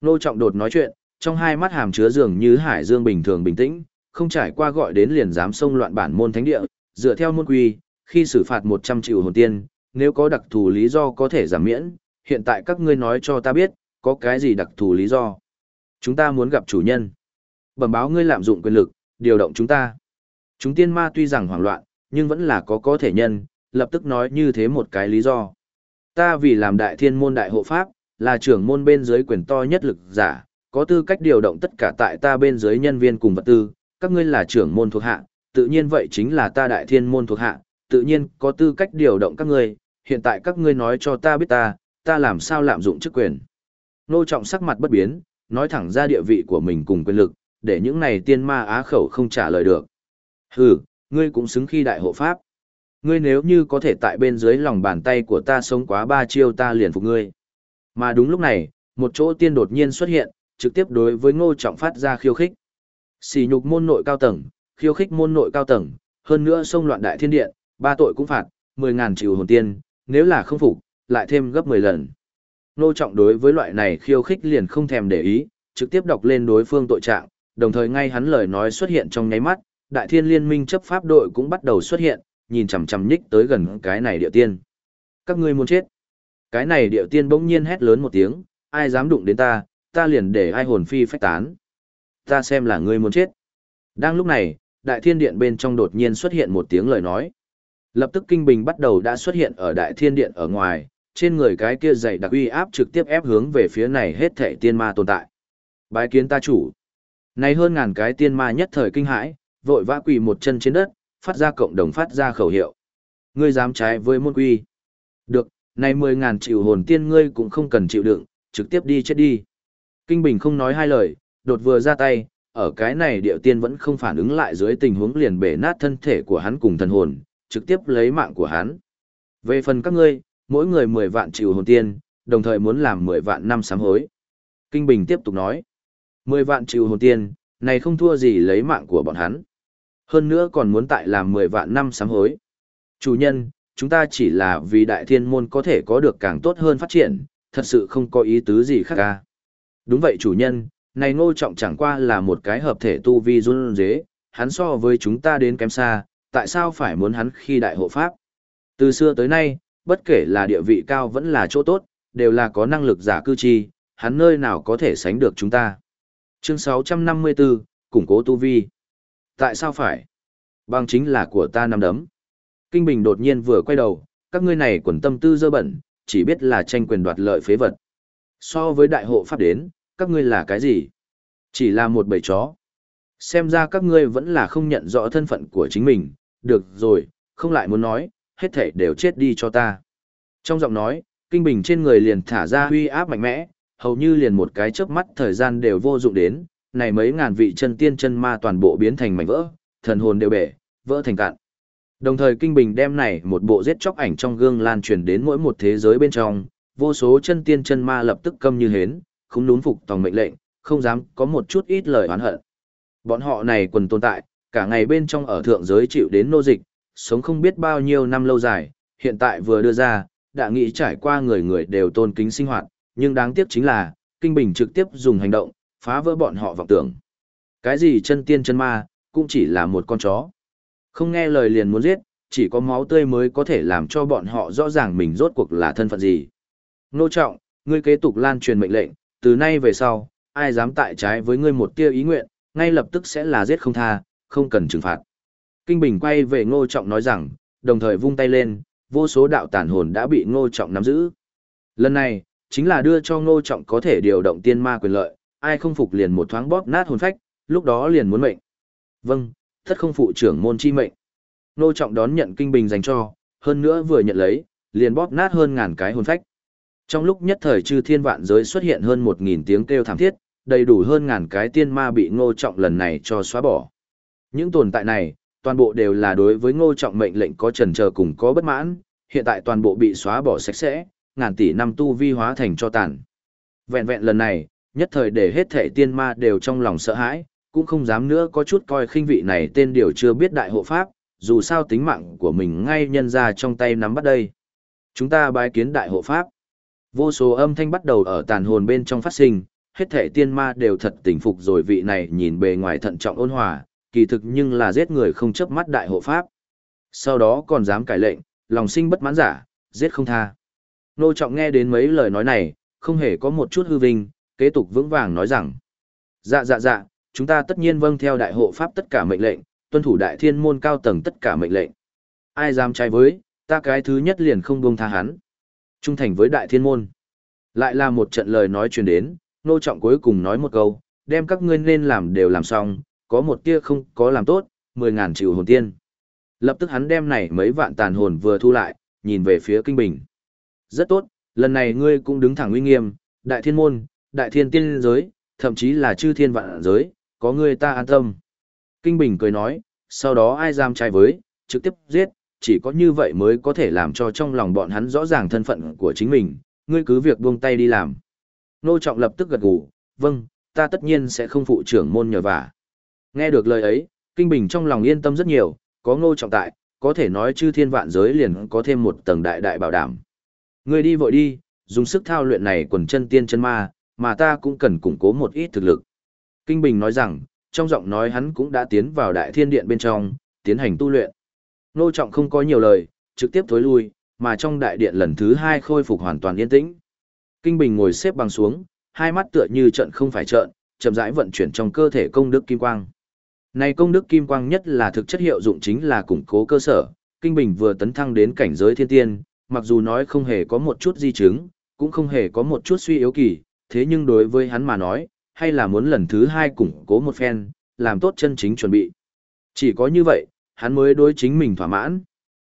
Nô Trọng đột nói chuyện, trong hai mắt hàm chứa dường như hải dương bình thường bình tĩnh, không trải qua gọi đến liền dám xông loạn bản môn thánh địa, dựa theo môn quy, khi xử phạt 100 triệu hồn tiên, nếu có đặc thù lý do có thể giảm miễn, hiện tại các ngươi nói cho ta biết, có cái gì đặc thù lý do? Chúng ta muốn gặp chủ nhân. Bẩm báo ngươi lạm dụng quyền lực, điều động chúng ta. Chúng tiên ma tuy rằng hoảng loạn, nhưng vẫn là có có thể nhân, lập tức nói như thế một cái lý do. Ta vì làm đại thiên môn đại hộ pháp, là trưởng môn bên dưới quyền to nhất lực giả, có tư cách điều động tất cả tại ta bên dưới nhân viên cùng vật tư, các ngươi là trưởng môn thuộc hạ, tự nhiên vậy chính là ta đại thiên môn thuộc hạ, tự nhiên có tư cách điều động các ngươi, hiện tại các ngươi nói cho ta biết ta, ta làm sao lạm dụng chức quyền. Nô trọng sắc mặt bất biến, nói thẳng ra địa vị của mình cùng quyền lực, để những này tiên ma á khẩu không trả lời được. Hừ, ngươi cũng xứng khi đại hộ pháp. Ngươi nếu như có thể tại bên dưới lòng bàn tay của ta sống quá ba chiêu ta liền phục ngươi. Mà đúng lúc này, một chỗ tiên đột nhiên xuất hiện, trực tiếp đối với ngô trọng phát ra khiêu khích. xỉ nhục môn nội cao tầng, khiêu khích môn nội cao tầng, hơn nữa xông loạn đại thiên điện, ba tội cũng phạt, 10.000 triệu hồn tiên, nếu là không phục, lại thêm gấp 10 lần. Ngô trọng đối với loại này khiêu khích liền không thèm để ý, trực tiếp đọc lên đối phương tội trạng, đồng thời ngay hắn lời nói xuất hiện trong nháy mắt, đại thiên liên minh chấp pháp đội cũng bắt đầu xuất hiện, nhìn chằm chằm nhích tới gần cái này địa tiên. Các ngươi muốn chết. Cái này địa tiên bỗng nhiên hét lớn một tiếng, ai dám đụng đến ta, ta liền để ai hồn phi phách tán. Ta xem là ngươi muốn chết. Đang lúc này, đại thiên điện bên trong đột nhiên xuất hiện một tiếng lời nói. Lập tức kinh bình bắt đầu đã xuất hiện ở đại thiên điện ở ngoài, trên người cái kia dày đặc uy áp trực tiếp ép hướng về phía này hết thể tiên ma tồn tại. Bái kiến ta chủ. Này hơn ngàn cái tiên ma nhất thời kinh hãi, vội vã quỳ một chân trên đất, phát ra cộng đồng phát ra khẩu hiệu. Ngươi dám trái với môn quy. Được, này mười ngàn triệu hồn tiên ngươi cũng không cần chịu đựng, trực tiếp đi chết đi. Kinh Bình không nói hai lời, đột vừa ra tay, ở cái này điệu tiên vẫn không phản ứng lại dưới tình huống liền bể nát thân thể của hắn cùng thần hồn, trực tiếp lấy mạng của hắn. Về phần các ngươi, mỗi người mười vạn chịu hồn tiên, đồng thời muốn làm mười vạn năm sám hối. Kinh Bình tiếp tục nói. Mười vạn chịu hồn tiên, này không thua gì lấy mạng của bọn hắn. Hơn nữa còn muốn tại làm mười vạn năm sám hối. Chủ nhân, chúng ta chỉ là vì đại thiên môn có thể có được càng tốt hơn phát triển, thật sự không có ý tứ gì khác ca. Đúng vậy chủ nhân, này ngô trọng chẳng qua là một cái hợp thể tu vi run dế, hắn so với chúng ta đến kém xa, tại sao phải muốn hắn khi đại hộ pháp? Từ xưa tới nay, bất kể là địa vị cao vẫn là chỗ tốt, đều là có năng lực giả cư chi, hắn nơi nào có thể sánh được chúng ta. Chương 654, củng cố tu vi. Tại sao phải? Bằng chính là của ta năm đấm. Kinh Bình đột nhiên vừa quay đầu, các ngươi này quần tâm tư dơ bẩn, chỉ biết là tranh quyền đoạt lợi phế vật. So với đại hộ pháp đến, các ngươi là cái gì? Chỉ là một bầy chó. Xem ra các ngươi vẫn là không nhận rõ thân phận của chính mình, được rồi, không lại muốn nói, hết thảy đều chết đi cho ta. Trong giọng nói, kinh bình trên người liền thả ra huy áp mạnh mẽ, hầu như liền một cái chớp mắt thời gian đều vô dụng đến, này mấy ngàn vị chân tiên chân ma toàn bộ biến thành mảnh vỡ, thần hồn đều bể, vỡ thành cạn. Đồng thời kinh bình đem này một bộ giết chóc ảnh trong gương lan truyền đến mỗi một thế giới bên trong, vô số chân tiên chân ma lập tức câm như hến, không núm phục tòng mệnh lệnh, không dám có một chút ít lời oán hận. Bọn họ này quần tồn tại, cả ngày bên trong ở thượng giới chịu đến nô dịch, sống không biết bao nhiêu năm lâu dài, hiện tại vừa đưa ra, đã nghĩ trải qua người người đều tôn kính sinh hoạt, nhưng đáng tiếc chính là, Kinh Bình trực tiếp dùng hành động, phá vỡ bọn họ vọng tưởng. Cái gì chân tiên chân ma, cũng chỉ là một con chó. Không nghe lời liền muốn giết, chỉ có máu tươi mới có thể làm cho bọn họ rõ ràng mình rốt cuộc là thân phận gì. Nô trọng, ngươi kế tục lan truyền mệnh lệnh, từ nay về sau, ai dám tại trái với ngươi một tia ý nguyện, ngay lập tức sẽ là giết không tha, không cần trừng phạt. Kinh Bình quay về ngô trọng nói rằng, đồng thời vung tay lên, vô số đạo tản hồn đã bị ngô trọng nắm giữ. Lần này, chính là đưa cho ngô trọng có thể điều động tiên ma quyền lợi, ai không phục liền một thoáng bóp nát hồn phách, lúc đó liền muốn mệnh. Vâng, thất không phụ trưởng môn chi mệnh. Ngô trọng đón nhận kinh bình dành cho, hơn nữa vừa nhận lấy, liền bóp nát hơn ngàn cái hồn phách. Trong lúc nhất thời chư thiên vạn giới xuất hiện hơn một nghìn tiếng kêu thảm thiết, đầy đủ hơn ngàn cái tiên ma bị ngô trọng lần này cho xóa bỏ. Những tồn tại này, toàn bộ đều là đối với ngô trọng mệnh lệnh có trần chờ cùng có bất mãn, hiện tại toàn bộ bị xóa bỏ sạch sẽ, ngàn tỷ năm tu vi hóa thành cho tàn. Vẹn vẹn lần này, nhất thời để hết thể tiên ma đều trong lòng sợ hãi, cũng không dám nữa có chút coi khinh vị này tên điều chưa biết đại hộ pháp, dù sao tính mạng của mình ngay nhân ra trong tay nắm bắt đây. Chúng ta bái kiến đại hộ pháp. Vô số âm thanh bắt đầu ở tàn hồn bên trong phát sinh, hết thể tiên ma đều thật tỉnh phục rồi vị này nhìn bề ngoài thận trọng ôn hòa, kỳ thực nhưng là giết người không chấp mắt đại hộ pháp. Sau đó còn dám cải lệnh, lòng sinh bất mãn giả, giết không tha. Nô trọng nghe đến mấy lời nói này, không hề có một chút hư vinh, kế tục vững vàng nói rằng. Dạ dạ dạ, chúng ta tất nhiên vâng theo đại hộ pháp tất cả mệnh lệnh, tuân thủ đại thiên môn cao tầng tất cả mệnh lệnh. Ai dám trái với, ta cái thứ nhất liền không buông tha hắn. Trung thành với đại thiên môn. Lại là một trận lời nói truyền đến, nô trọng cuối cùng nói một câu, đem các ngươi nên làm đều làm xong, có một tia không có làm tốt, mười ngàn triệu hồn tiên. Lập tức hắn đem này mấy vạn tàn hồn vừa thu lại, nhìn về phía kinh bình. Rất tốt, lần này ngươi cũng đứng thẳng uy nghiêm, đại thiên môn, đại thiên tiên giới, thậm chí là chư thiên vạn giới, có ngươi ta an tâm. Kinh bình cười nói, sau đó ai dám trai với, trực tiếp giết, chỉ có như vậy mới có thể làm cho trong lòng bọn hắn rõ ràng thân phận của chính mình, ngươi cứ việc buông tay đi làm. Nô Trọng lập tức gật gù, vâng, ta tất nhiên sẽ không phụ trưởng môn nhờ vả. Nghe được lời ấy, Kinh Bình trong lòng yên tâm rất nhiều, có ngô trọng tại, có thể nói chư thiên vạn giới liền có thêm một tầng đại đại bảo đảm. Ngươi đi vội đi, dùng sức thao luyện này quần chân tiên chân ma, mà ta cũng cần củng cố một ít thực lực. Kinh Bình nói rằng, trong giọng nói hắn cũng đã tiến vào đại thiên điện bên trong, tiến hành tu luyện. Nô trọng không có nhiều lời, trực tiếp thối lui, mà trong đại điện lần thứ hai khôi phục hoàn toàn yên tĩnh. Kinh Bình ngồi xếp bằng xuống, hai mắt tựa như trận không phải trận, chậm rãi vận chuyển trong cơ thể công đức kim quang. Này công đức kim quang nhất là thực chất hiệu dụng chính là củng cố cơ sở, Kinh Bình vừa tấn thăng đến cảnh giới thiên tiên, mặc dù nói không hề có một chút di chứng, cũng không hề có một chút suy yếu kỳ, thế nhưng đối với hắn mà nói, hay là muốn lần thứ hai củng cố một phen, làm tốt chân chính chuẩn bị. Chỉ có như vậy, hắn mới đối chính mình thỏa mãn.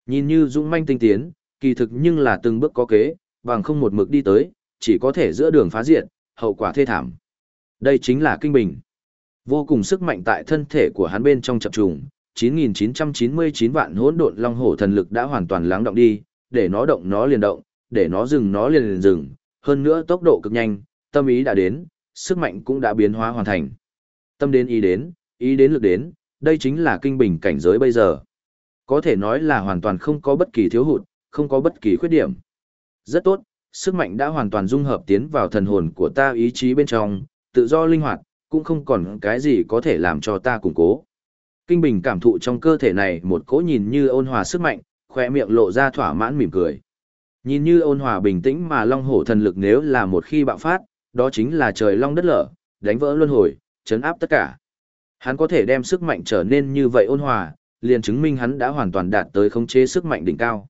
Nhìn như dũng manh tinh tiến, kỳ thực nhưng là từng bước có kế, bằng không một mực đi tới, chỉ có thể giữa đường phá diệt, hậu quả thê thảm. Đây chính là kinh bình. Vô cùng sức mạnh tại thân thể của hắn bên trong chập trùng, 9999 vạn hỗn độn long hổ thần lực đã hoàn toàn lắng động đi, để nó động nó liền động, để nó dừng nó liền liền dừng, hơn nữa tốc độ cực nhanh, tâm ý đã đến, sức mạnh cũng đã biến hóa hoàn thành. Tâm đến ý đến, ý đến lực đến, đây chính là kinh bình cảnh giới bây giờ. Có thể nói là hoàn toàn không có bất kỳ thiếu hụt, không có bất kỳ khuyết điểm. Rất tốt, sức mạnh đã hoàn toàn dung hợp tiến vào thần hồn của ta ý chí bên trong, tự do linh hoạt, cũng không còn cái gì có thể làm cho ta củng cố. Kinh Bình cảm thụ trong cơ thể này một cỗ nhìn như ôn hòa sức mạnh, khỏe miệng lộ ra thỏa mãn mỉm cười. Nhìn như ôn hòa bình tĩnh mà long hổ thần lực nếu là một khi bạo phát, đó chính là trời long đất lở, đánh vỡ luân hồi, chấn áp tất cả. Hắn có thể đem sức mạnh trở nên như vậy ôn hòa, liền chứng minh hắn đã hoàn toàn đạt tới khống chế sức mạnh đỉnh cao.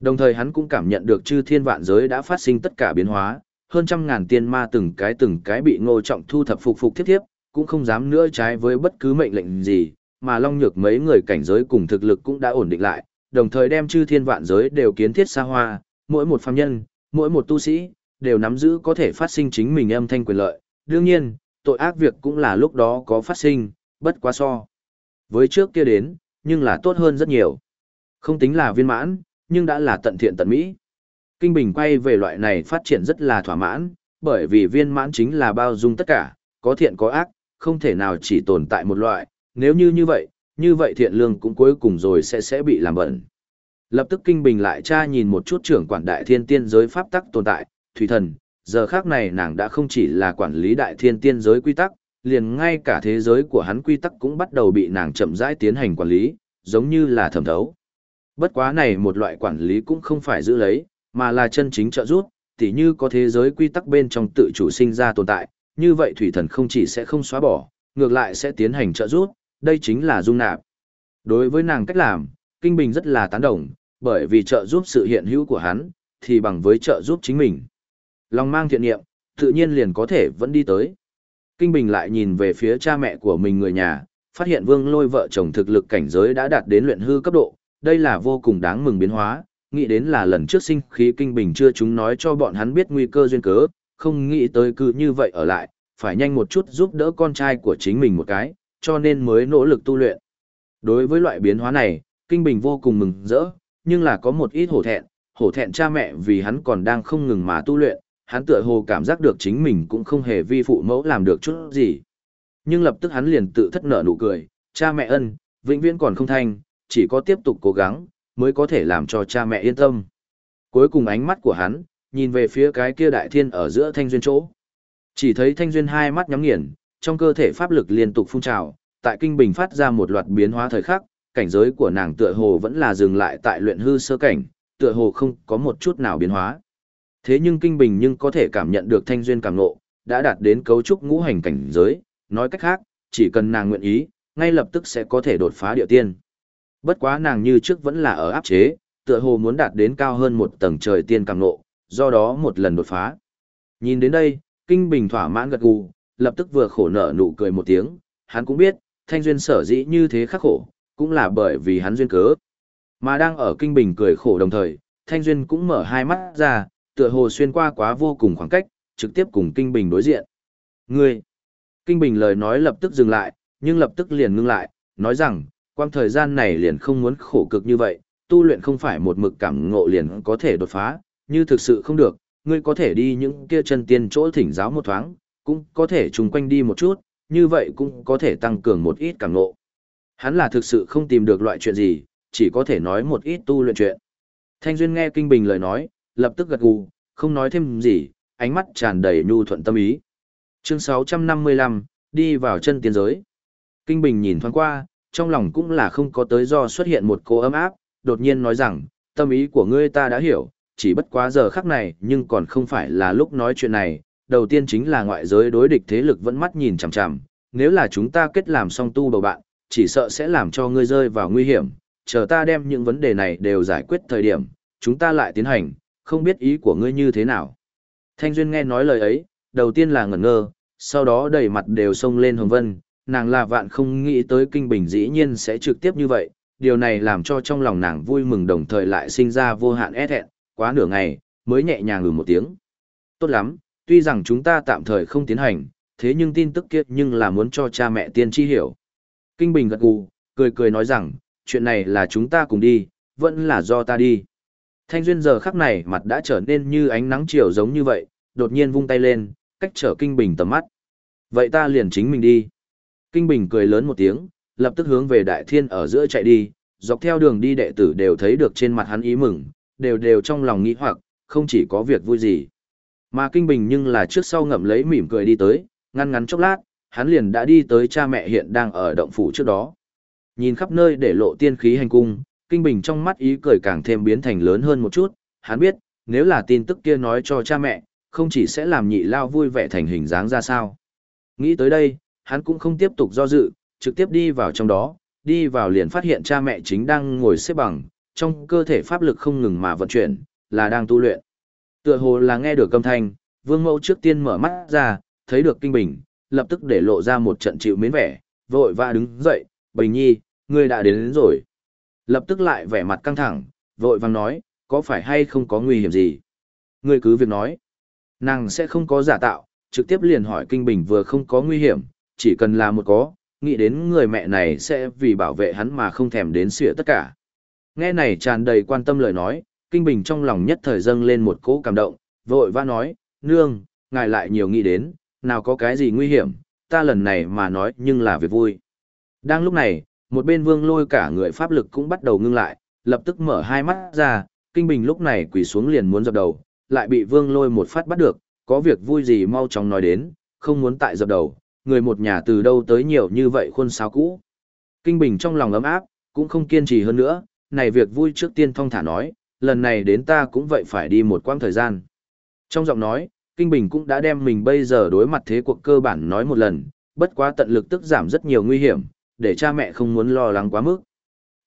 Đồng thời hắn cũng cảm nhận được chư thiên vạn giới đã phát sinh tất cả biến hóa, hơn trăm ngàn tiên ma từng cái từng cái bị ngô trọng thu thập phục phục tiếp tiếp, cũng không dám nữa trái với bất cứ mệnh lệnh gì, mà long nhược mấy người cảnh giới cùng thực lực cũng đã ổn định lại, đồng thời đem chư thiên vạn giới đều kiến thiết xa hoa, mỗi một phàm nhân, mỗi một tu sĩ, đều nắm giữ có thể phát sinh chính mình âm thanh quyền lợi. Đương nhiên, tội ác việc cũng là lúc đó có phát sinh, bất quá so. Với trước kia đến, nhưng là tốt hơn rất nhiều. Không tính là viên mãn, nhưng đã là tận thiện tận mỹ. Kinh Bình quay về loại này phát triển rất là thỏa mãn, bởi vì viên mãn chính là bao dung tất cả, có thiện có ác, không thể nào chỉ tồn tại một loại, nếu như như vậy, như vậy thiện lương cũng cuối cùng rồi sẽ sẽ bị làm bẩn. Lập tức Kinh Bình lại tra nhìn một chút trưởng quản đại thiên tiên giới pháp tắc tồn tại, thủy thần, giờ khác này nàng đã không chỉ là quản lý đại thiên tiên giới quy tắc, liền ngay cả thế giới của hắn quy tắc cũng bắt đầu bị nàng chậm rãi tiến hành quản lý, giống như là thẩm thấu. Bất quá này một loại quản lý cũng không phải giữ lấy, mà là chân chính trợ giúp, tỉ như có thế giới quy tắc bên trong tự chủ sinh ra tồn tại, như vậy thủy thần không chỉ sẽ không xóa bỏ, ngược lại sẽ tiến hành trợ giúp, đây chính là dung nạp. Đối với nàng cách làm, Kinh Bình rất là tán đồng, bởi vì trợ giúp sự hiện hữu của hắn, thì bằng với trợ giúp chính mình. Lòng mang thiện niệm, tự nhiên liền có thể vẫn đi tới. Kinh Bình lại nhìn về phía cha mẹ của mình người nhà, phát hiện vương lôi vợ chồng thực lực cảnh giới đã đạt đến luyện hư cấp độ, đây là vô cùng đáng mừng biến hóa, nghĩ đến là lần trước sinh khí Kinh Bình chưa chúng nói cho bọn hắn biết nguy cơ duyên cớ, không nghĩ tới cứ như vậy ở lại, phải nhanh một chút giúp đỡ con trai của chính mình một cái, cho nên mới nỗ lực tu luyện. Đối với loại biến hóa này, Kinh Bình vô cùng mừng rỡ, nhưng là có một ít hổ thẹn, hổ thẹn cha mẹ vì hắn còn đang không ngừng mà tu luyện, hắn tựa hồ cảm giác được chính mình cũng không hề vi phụ mẫu làm được chút gì. Nhưng lập tức hắn liền tự thất nở nụ cười, cha mẹ ân, vĩnh viễn còn không thanh, chỉ có tiếp tục cố gắng, mới có thể làm cho cha mẹ yên tâm. Cuối cùng ánh mắt của hắn, nhìn về phía cái kia đại thiên ở giữa thanh duyên chỗ. Chỉ thấy thanh duyên hai mắt nhắm nghiền, trong cơ thể pháp lực liên tục phun trào, tại kinh bình phát ra một loạt biến hóa thời khắc, cảnh giới của nàng tựa hồ vẫn là dừng lại tại luyện hư sơ cảnh, tựa hồ không có một chút nào biến hóa. Thế nhưng kinh bình nhưng có thể cảm nhận được thanh duyên cảm ngộ, đã đạt đến cấu trúc ngũ hành cảnh giới, nói cách khác, chỉ cần nàng nguyện ý, ngay lập tức sẽ có thể đột phá địa tiên. Bất quá nàng như trước vẫn là ở áp chế, tựa hồ muốn đạt đến cao hơn một tầng trời tiên càng ngộ, do đó một lần đột phá. Nhìn đến đây, kinh bình thỏa mãn gật gù, lập tức vừa khổ nở nụ cười một tiếng, hắn cũng biết, thanh duyên sở dĩ như thế khắc khổ, cũng là bởi vì hắn duyên cớ. Mà đang ở kinh bình cười khổ đồng thời, thanh duyên cũng mở hai mắt ra, tựa hồ xuyên qua quá vô cùng khoảng cách, trực tiếp cùng kinh bình đối diện. Ngươi! Kinh bình lời nói lập tức dừng lại, nhưng lập tức liền ngưng lại, nói rằng, quang thời gian này liền không muốn khổ cực như vậy, tu luyện không phải một mực cảm ngộ liền có thể đột phá, như thực sự không được, ngươi có thể đi những kia chân tiên chỗ thỉnh giáo một thoáng, cũng có thể trùng quanh đi một chút, như vậy cũng có thể tăng cường một ít cảm ngộ. Hắn là thực sự không tìm được loại chuyện gì, chỉ có thể nói một ít tu luyện chuyện. Thanh Duyên nghe Kinh Bình lời nói, lập tức gật gù, không nói thêm gì, ánh mắt tràn đầy nhu thuận tâm ý. Chương 655, đi vào chân tiên giới. Kinh Bình nhìn thoáng qua, trong lòng cũng là không có tới do xuất hiện một cô ấm áp, đột nhiên nói rằng, tâm ý của ngươi ta đã hiểu, chỉ bất quá giờ khắc này nhưng còn không phải là lúc nói chuyện này, đầu tiên chính là ngoại giới đối địch thế lực vẫn mắt nhìn chằm chằm, nếu là chúng ta kết làm song tu bầu bạn, chỉ sợ sẽ làm cho ngươi rơi vào nguy hiểm, chờ ta đem những vấn đề này đều giải quyết thời điểm, chúng ta lại tiến hành, không biết ý của ngươi như thế nào. Thanh Duyên nghe nói lời ấy, đầu tiên là ngẩn ngơ, sau đó đầy mặt đều sông lên hồng vân, nàng là vạn không nghĩ tới kinh bình dĩ nhiên sẽ trực tiếp như vậy, điều này làm cho trong lòng nàng vui mừng đồng thời lại sinh ra vô hạn e ép hẹn, quá nửa ngày, mới nhẹ nhàng ngừ một tiếng. Tốt lắm, tuy rằng chúng ta tạm thời không tiến hành, thế nhưng tin tức kia nhưng là muốn cho cha mẹ tiên tri hiểu. Kinh Bình gật gù, cười cười nói rằng, chuyện này là chúng ta cùng đi, vẫn là do ta đi. Thanh Duyên giờ khắc này mặt đã trở nên như ánh nắng chiều giống như vậy, đột nhiên vung tay lên, cách trở Kinh Bình tầm mắt. Vậy ta liền chính mình đi. Kinh Bình cười lớn một tiếng, lập tức hướng về Đại Thiên ở giữa chạy đi, dọc theo đường đi đệ tử đều thấy được trên mặt hắn ý mừng, đều đều trong lòng nghĩ hoặc, không chỉ có việc vui gì. Mà Kinh Bình nhưng là trước sau ngậm lấy mỉm cười đi tới, ngăn ngắn chốc lát, hắn liền đã đi tới cha mẹ hiện đang ở động phủ trước đó. Nhìn khắp nơi để lộ tiên khí hành cung, Kinh Bình trong mắt ý cười càng thêm biến thành lớn hơn một chút, hắn biết, nếu là tin tức kia nói cho cha mẹ, không chỉ sẽ làm nhị lao vui vẻ thành hình dáng ra sao. Nghĩ tới đây, hắn cũng không tiếp tục do dự, trực tiếp đi vào trong đó, đi vào liền phát hiện cha mẹ chính đang ngồi xếp bằng, trong cơ thể pháp lực không ngừng mà vận chuyển, là đang tu luyện. Tựa hồ là nghe được âm thanh, vương mẫu trước tiên mở mắt ra, thấy được kinh bình, lập tức để lộ ra một trận chịu mến vẻ, vội vã đứng dậy, bình nhi, ngươi đã đến, đến rồi. Lập tức lại vẻ mặt căng thẳng, vội vàng nói, có phải hay không có nguy hiểm gì? Ngươi cứ việc nói. Nàng sẽ không có giả tạo, trực tiếp liền hỏi kinh bình vừa không có nguy hiểm, chỉ cần là một có, nghĩ đến người mẹ này sẽ vì bảo vệ hắn mà không thèm đến sửa tất cả. Nghe này tràn đầy quan tâm lời nói, kinh bình trong lòng nhất thời dâng lên một cỗ cảm động, vội vã nói, nương, ngài lại nhiều nghĩ đến, nào có cái gì nguy hiểm, ta lần này mà nói nhưng là việc vui. Đang lúc này, một bên vương lôi cả người pháp lực cũng bắt đầu ngưng lại, lập tức mở hai mắt ra, kinh bình lúc này quỳ xuống liền muốn dập đầu, lại bị vương lôi một phát bắt được, có việc vui gì mau chóng nói đến, không muốn tại dập đầu, người một nhà từ đâu tới nhiều như vậy khuôn sao cũ. Kinh bình trong lòng ấm áp, cũng không kiên trì hơn nữa, này việc vui trước tiên thong thả nói, lần này đến ta cũng vậy phải đi một quãng thời gian. Trong giọng nói, Kinh Bình cũng đã đem mình bây giờ đối mặt thế cuộc cơ bản nói một lần, bất quá tận lực tức giảm rất nhiều nguy hiểm, để cha mẹ không muốn lo lắng quá mức.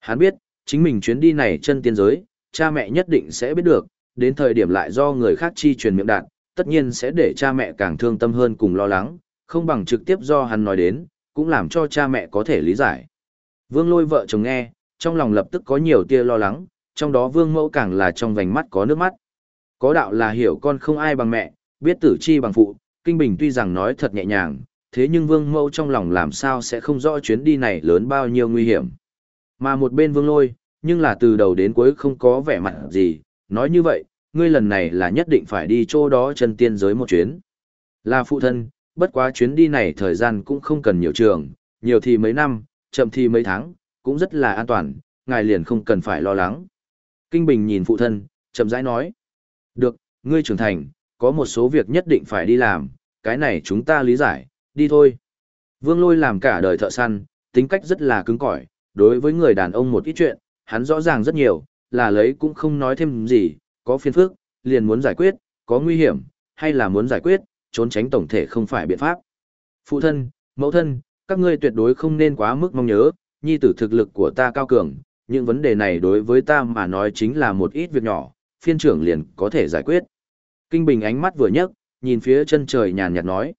Hắn biết, chính mình chuyến đi này chân tiên giới, cha mẹ nhất định sẽ biết được, đến thời điểm lại do người khác chi truyền miệng đạt, tất nhiên sẽ để cha mẹ càng thương tâm hơn cùng lo lắng, không bằng trực tiếp do hắn nói đến, cũng làm cho cha mẹ có thể lý giải. Vương lôi vợ chồng nghe, trong lòng lập tức có nhiều tia lo lắng, trong đó vương mẫu càng là trong vành mắt có nước mắt. Có đạo là hiểu con không ai bằng mẹ, biết tử chi bằng phụ, Kinh Bình tuy rằng nói thật nhẹ nhàng, thế nhưng vương mẫu trong lòng làm sao sẽ không rõ chuyến đi này lớn bao nhiêu nguy hiểm. Mà một bên vương lôi, nhưng là từ đầu đến cuối không có vẻ mặt gì, nói như vậy, ngươi lần này là nhất định phải đi chỗ đó chân tiên giới một chuyến. Là phụ thân, bất quá chuyến đi này thời gian cũng không cần nhiều trường, nhiều thì mấy năm, chậm thì mấy tháng, cũng rất là an toàn, ngài liền không cần phải lo lắng. Kinh Bình nhìn phụ thân, chậm rãi nói. Được, ngươi trưởng thành, có một số việc nhất định phải đi làm, cái này chúng ta lý giải, đi thôi. Vương Lôi làm cả đời thợ săn, tính cách rất là cứng cỏi, đối với người đàn ông một ít chuyện, hắn rõ ràng rất nhiều, là lấy cũng không nói thêm gì, có phiền phức, liền muốn giải quyết, có nguy hiểm, hay là muốn giải quyết, trốn tránh tổng thể không phải biện pháp. Phụ thân, mẫu thân, các ngươi tuyệt đối không nên quá mức mong nhớ, nhi tử thực lực của ta cao cường, những vấn đề này đối với ta mà nói chính là một ít việc nhỏ, phiên trưởng liền có thể giải quyết. Kinh Bình ánh mắt vừa nhấc, nhìn phía chân trời nhàn nhạt nói.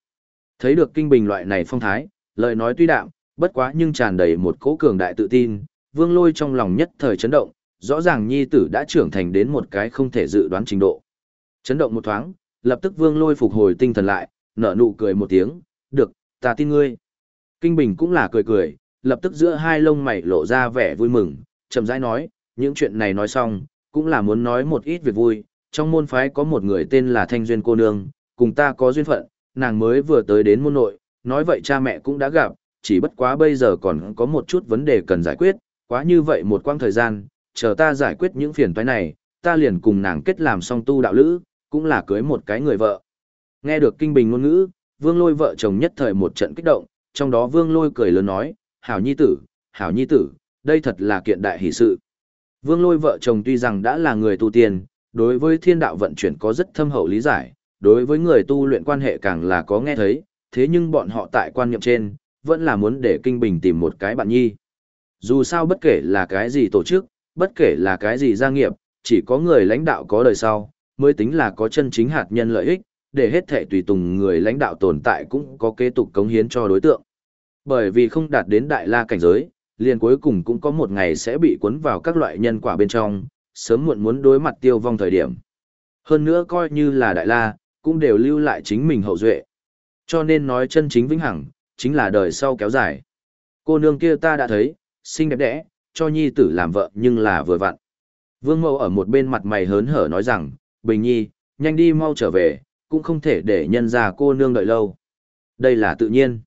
Thấy được Kinh Bình loại này phong thái, lời nói tuy đạm, bất quá nhưng tràn đầy một cỗ cường đại tự tin, vương lôi trong lòng nhất thời chấn động, rõ ràng nhi tử đã trưởng thành đến một cái không thể dự đoán trình độ. Chấn động một thoáng, lập tức vương lôi phục hồi tinh thần lại, nở nụ cười một tiếng, được, ta tin ngươi. Kinh Bình cũng là cười cười, lập tức giữa hai lông mày lộ ra vẻ vui mừng, chậm rãi nói, những chuyện này nói xong, cũng là muốn nói một ít việc vui, trong môn phái có một người tên là Thanh Duyên cô nương, cùng ta có duyên phận, nàng mới vừa tới đến môn nội, nói vậy cha mẹ cũng đã gặp, chỉ bất quá bây giờ còn có một chút vấn đề cần giải quyết, quá như vậy một quãng thời gian, chờ ta giải quyết những phiền toái này, ta liền cùng nàng kết làm song tu đạo lữ, cũng là cưới một cái người vợ. Nghe được kinh bình ngôn ngữ, Vương Lôi vợ chồng nhất thời một trận kích động, trong đó Vương Lôi cười lớn nói, "Hảo nhi tử, hảo nhi tử, đây thật là kiện đại hỷ sự." Vương Lôi vợ chồng tuy rằng đã là người tu tiên, đối với thiên đạo vận chuyển có rất thâm hậu lý giải, đối với người tu luyện quan hệ càng là có nghe thấy, thế nhưng bọn họ tại quan niệm trên, vẫn là muốn để kinh bình tìm một cái bạn nhi. Dù sao bất kể là cái gì tổ chức, bất kể là cái gì gia nghiệp, chỉ có người lãnh đạo có đời sau, mới tính là có chân chính hạt nhân lợi ích, để hết thể tùy tùng người lãnh đạo tồn tại cũng có kế tục cống hiến cho đối tượng. Bởi vì không đạt đến đại la cảnh giới, liền cuối cùng cũng có một ngày sẽ bị cuốn vào các loại nhân quả bên trong, sớm muộn muốn đối mặt tiêu vong thời điểm. Hơn nữa coi như là đại la, cũng đều lưu lại chính mình hậu duệ. Cho nên nói chân chính vĩnh hằng, chính là đời sau kéo dài. Cô nương kia ta đã thấy, xinh đẹp đẽ, cho nhi tử làm vợ nhưng là vừa vặn. Vương mẫu ở một bên mặt mày hớn hở nói rằng, Bình nhi, nhanh đi mau trở về, cũng không thể để nhân ra cô nương đợi lâu. Đây là tự nhiên.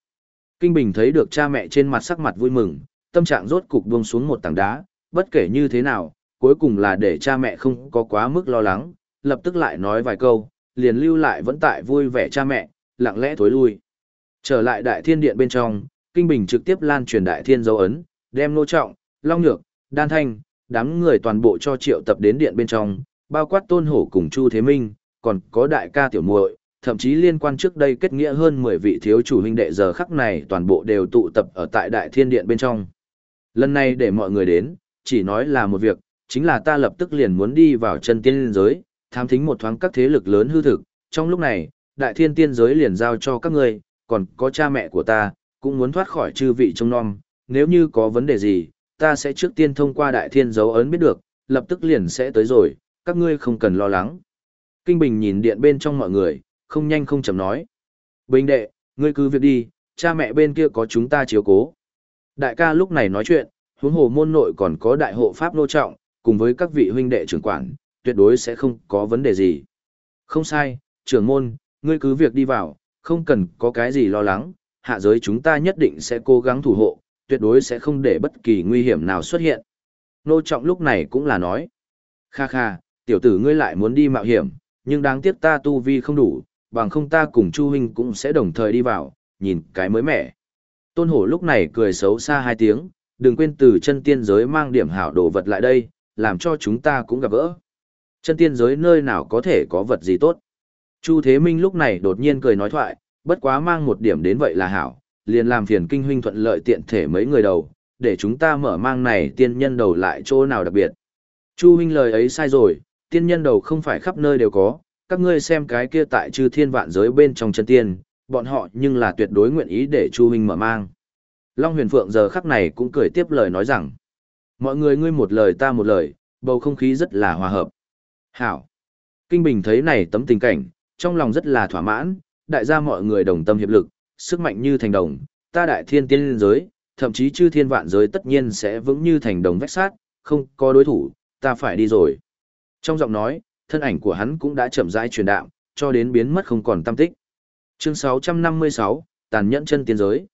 Kinh Bình thấy được cha mẹ trên mặt sắc mặt vui mừng, tâm trạng rốt cục buông xuống một tảng đá, bất kể như thế nào, cuối cùng là để cha mẹ không có quá mức lo lắng, lập tức lại nói vài câu, liền lưu lại vẫn tại vui vẻ cha mẹ, lặng lẽ thối lui. Trở lại đại thiên điện bên trong, Kinh Bình trực tiếp lan truyền đại thiên dấu ấn, đem nô trọng, long nhược, đan thanh, đám người toàn bộ cho triệu tập đến điện bên trong, bao quát tôn hổ cùng Chu Thế Minh, còn có đại ca tiểu muội, thậm chí liên quan trước đây kết nghĩa hơn 10 vị thiếu chủ huynh đệ giờ khắc này toàn bộ đều tụ tập ở tại đại thiên điện bên trong. Lần này để mọi người đến, chỉ nói là một việc, chính là ta lập tức liền muốn đi vào chân tiên giới, tham thính một thoáng các thế lực lớn hư thực, trong lúc này, đại thiên tiên giới liền giao cho các ngươi, còn có cha mẹ của ta, cũng muốn thoát khỏi chư vị trông non, nếu như có vấn đề gì, ta sẽ trước tiên thông qua đại thiên dấu ấn biết được, lập tức liền sẽ tới rồi, các ngươi không cần lo lắng. Kinh Bình nhìn điện bên trong mọi người, không nhanh không chậm nói. Bình đệ, ngươi cứ việc đi, cha mẹ bên kia có chúng ta chiếu cố. Đại ca lúc này nói chuyện, huống hồ môn nội còn có đại hộ pháp nô trọng, cùng với các vị huynh đệ trưởng quản, tuyệt đối sẽ không có vấn đề gì. Không sai, trưởng môn, ngươi cứ việc đi vào, không cần có cái gì lo lắng, hạ giới chúng ta nhất định sẽ cố gắng thủ hộ, tuyệt đối sẽ không để bất kỳ nguy hiểm nào xuất hiện. Nô trọng lúc này cũng là nói. Kha kha, tiểu tử ngươi lại muốn đi mạo hiểm, nhưng đáng tiếc ta tu vi không đủ, bằng không ta cùng Chu Huynh cũng sẽ đồng thời đi vào, nhìn cái mới mẻ. Tôn hổ lúc này cười xấu xa hai tiếng, đừng quên từ chân tiên giới mang điểm hảo đồ vật lại đây, làm cho chúng ta cũng gặp gỡ. Chân tiên giới nơi nào có thể có vật gì tốt. Chu Thế Minh lúc này đột nhiên cười nói thoại, bất quá mang một điểm đến vậy là hảo, liền làm phiền kinh huynh thuận lợi tiện thể mấy người đầu, để chúng ta mở mang này tiên nhân đầu lại chỗ nào đặc biệt. Chu huynh lời ấy sai rồi, tiên nhân đầu không phải khắp nơi đều có, các ngươi xem cái kia tại chư thiên vạn giới bên trong chân tiên, bọn họ nhưng là tuyệt đối nguyện ý để Chu huynh mở mang. Long huyền phượng giờ khắc này cũng cười tiếp lời nói rằng, mọi người ngươi một lời ta một lời, bầu không khí rất là hòa hợp. Hảo! Kinh Bình thấy này tấm tình cảnh, trong lòng rất là thỏa mãn, đại gia mọi người đồng tâm hiệp lực, sức mạnh như thành đồng, ta đại thiên tiên giới, thậm chí chư thiên vạn giới tất nhiên sẽ vững như thành đồng vách sát, không có đối thủ, ta phải đi rồi. Trong giọng nói, thân ảnh của hắn cũng đã chậm rãi truyền đạo, cho đến biến mất không còn tâm tích. Chương 656, tàn nhẫn chân tiên giới.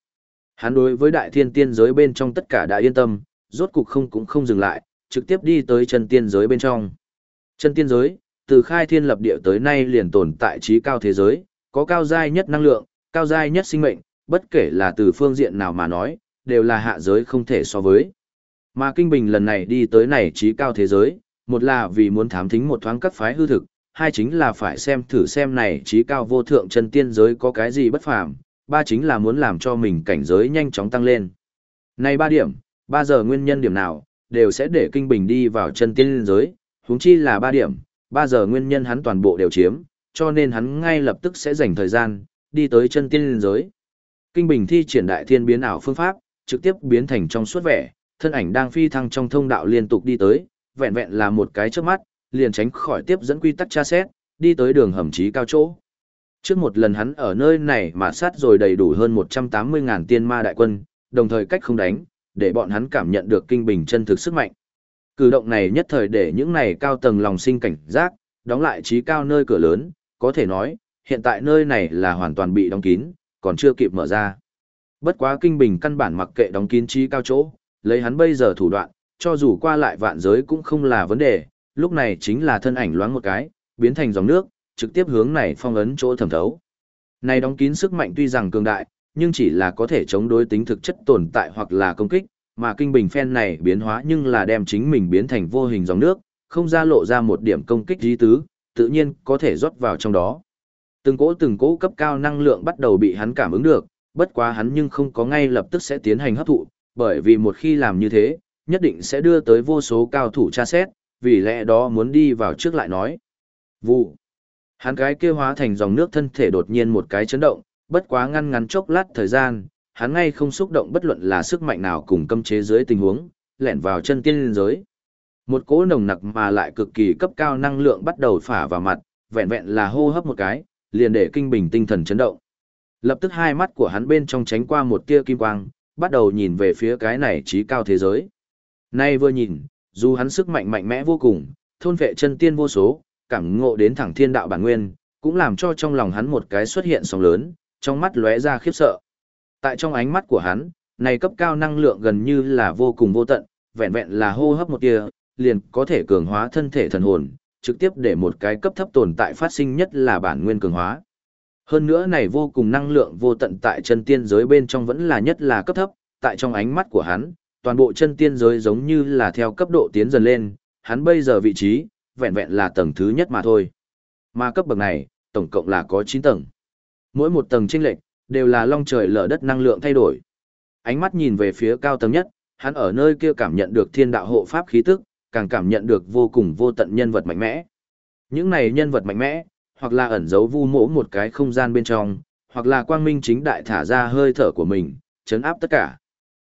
Hắn đối với đại thiên tiên giới bên trong tất cả đã yên tâm, rốt cục không cũng không dừng lại, trực tiếp đi tới chân tiên giới bên trong. Chân tiên giới, từ khai thiên lập địa tới nay liền tồn tại trí cao thế giới, có cao giai nhất năng lượng, cao giai nhất sinh mệnh, bất kể là từ phương diện nào mà nói, đều là hạ giới không thể so với. Mà Kinh Bình lần này đi tới này trí cao thế giới, một là vì muốn thám thính một thoáng các phái hư thực, hai chính là phải xem thử xem này trí cao vô thượng chân tiên giới có cái gì bất phàm, ba chính là muốn làm cho mình cảnh giới nhanh chóng tăng lên. Này ba điểm, ba giờ nguyên nhân điểm nào, đều sẽ để Kinh Bình đi vào chân tiên giới, huống chi là ba điểm, ba giờ nguyên nhân hắn toàn bộ đều chiếm, cho nên hắn ngay lập tức sẽ dành thời gian, đi tới chân tiên liên giới. Kinh Bình thi triển đại thiên biến ảo phương pháp, trực tiếp biến thành trong suốt vẻ, thân ảnh đang phi thăng trong thông đạo liên tục đi tới, vẹn vẹn là một cái trước mắt, liền tránh khỏi tiếp dẫn quy tắc tra xét, đi tới đường hầm trí cao chỗ. Trước một lần hắn ở nơi này mà sát rồi đầy đủ hơn 180.000 tiên ma đại quân, đồng thời cách không đánh, để bọn hắn cảm nhận được kinh bình chân thực sức mạnh. Cử động này nhất thời để những này cao tầng lòng sinh cảnh giác, đóng lại trí cao nơi cửa lớn, có thể nói, hiện tại nơi này là hoàn toàn bị đóng kín, còn chưa kịp mở ra. Bất quá kinh bình căn bản mặc kệ đóng kín trí cao chỗ, lấy hắn bây giờ thủ đoạn, cho dù qua lại vạn giới cũng không là vấn đề, lúc này chính là thân ảnh loáng một cái, biến thành dòng nước, trực tiếp hướng này phong ấn chỗ thẩm thấu. Này đóng kín sức mạnh tuy rằng cường đại, nhưng chỉ là có thể chống đối tính thực chất tồn tại hoặc là công kích, mà kinh bình phen này biến hóa nhưng là đem chính mình biến thành vô hình dòng nước, không ra lộ ra một điểm công kích dí tứ, tự nhiên có thể rót vào trong đó. Từng cỗ từng cỗ cấp cao năng lượng bắt đầu bị hắn cảm ứng được, bất quá hắn nhưng không có ngay lập tức sẽ tiến hành hấp thụ, bởi vì một khi làm như thế, nhất định sẽ đưa tới vô số cao thủ tra xét, vì lẽ đó muốn đi vào trước lại nói. Vụ. Hắn cái kia hóa thành dòng nước thân thể đột nhiên một cái chấn động, bất quá ngăn ngắn chốc lát thời gian, hắn ngay không xúc động bất luận là sức mạnh nào cùng cấm chế dưới tình huống, lẻn vào chân tiên liên giới. Một cỗ nồng nặc mà lại cực kỳ cấp cao năng lượng bắt đầu phả vào mặt, vẹn vẹn là hô hấp một cái, liền để kinh bình tinh thần chấn động. Lập tức hai mắt của hắn bên trong tránh qua một tia kim quang, bắt đầu nhìn về phía cái này trí cao thế giới. Nay vừa nhìn, dù hắn sức mạnh mạnh mẽ vô cùng, thôn vệ chân tiên vô số, cảm ngộ đến thẳng thiên đạo bản nguyên, cũng làm cho trong lòng hắn một cái xuất hiện sóng lớn, trong mắt lóe ra khiếp sợ. Tại trong ánh mắt của hắn, này cấp cao năng lượng gần như là vô cùng vô tận, vẹn vẹn là hô hấp một tia, liền có thể cường hóa thân thể thần hồn, trực tiếp để một cái cấp thấp tồn tại phát sinh nhất là bản nguyên cường hóa. Hơn nữa này vô cùng năng lượng vô tận tại chân tiên giới bên trong vẫn là nhất là cấp thấp, tại trong ánh mắt của hắn, toàn bộ chân tiên giới giống như là theo cấp độ tiến dần lên, hắn bây giờ vị trí, vẹn vẹn là tầng thứ nhất mà thôi. Mà cấp bậc này, tổng cộng là có 9 tầng. Mỗi một tầng chênh lệch đều là long trời lở đất năng lượng thay đổi. Ánh mắt nhìn về phía cao tầng nhất, hắn ở nơi kia cảm nhận được thiên đạo hộ pháp khí tức, càng cảm nhận được vô cùng vô tận nhân vật mạnh mẽ. Những này nhân vật mạnh mẽ, hoặc là ẩn giấu vu mỗ một cái không gian bên trong, hoặc là quang minh chính đại thả ra hơi thở của mình, chấn áp tất cả.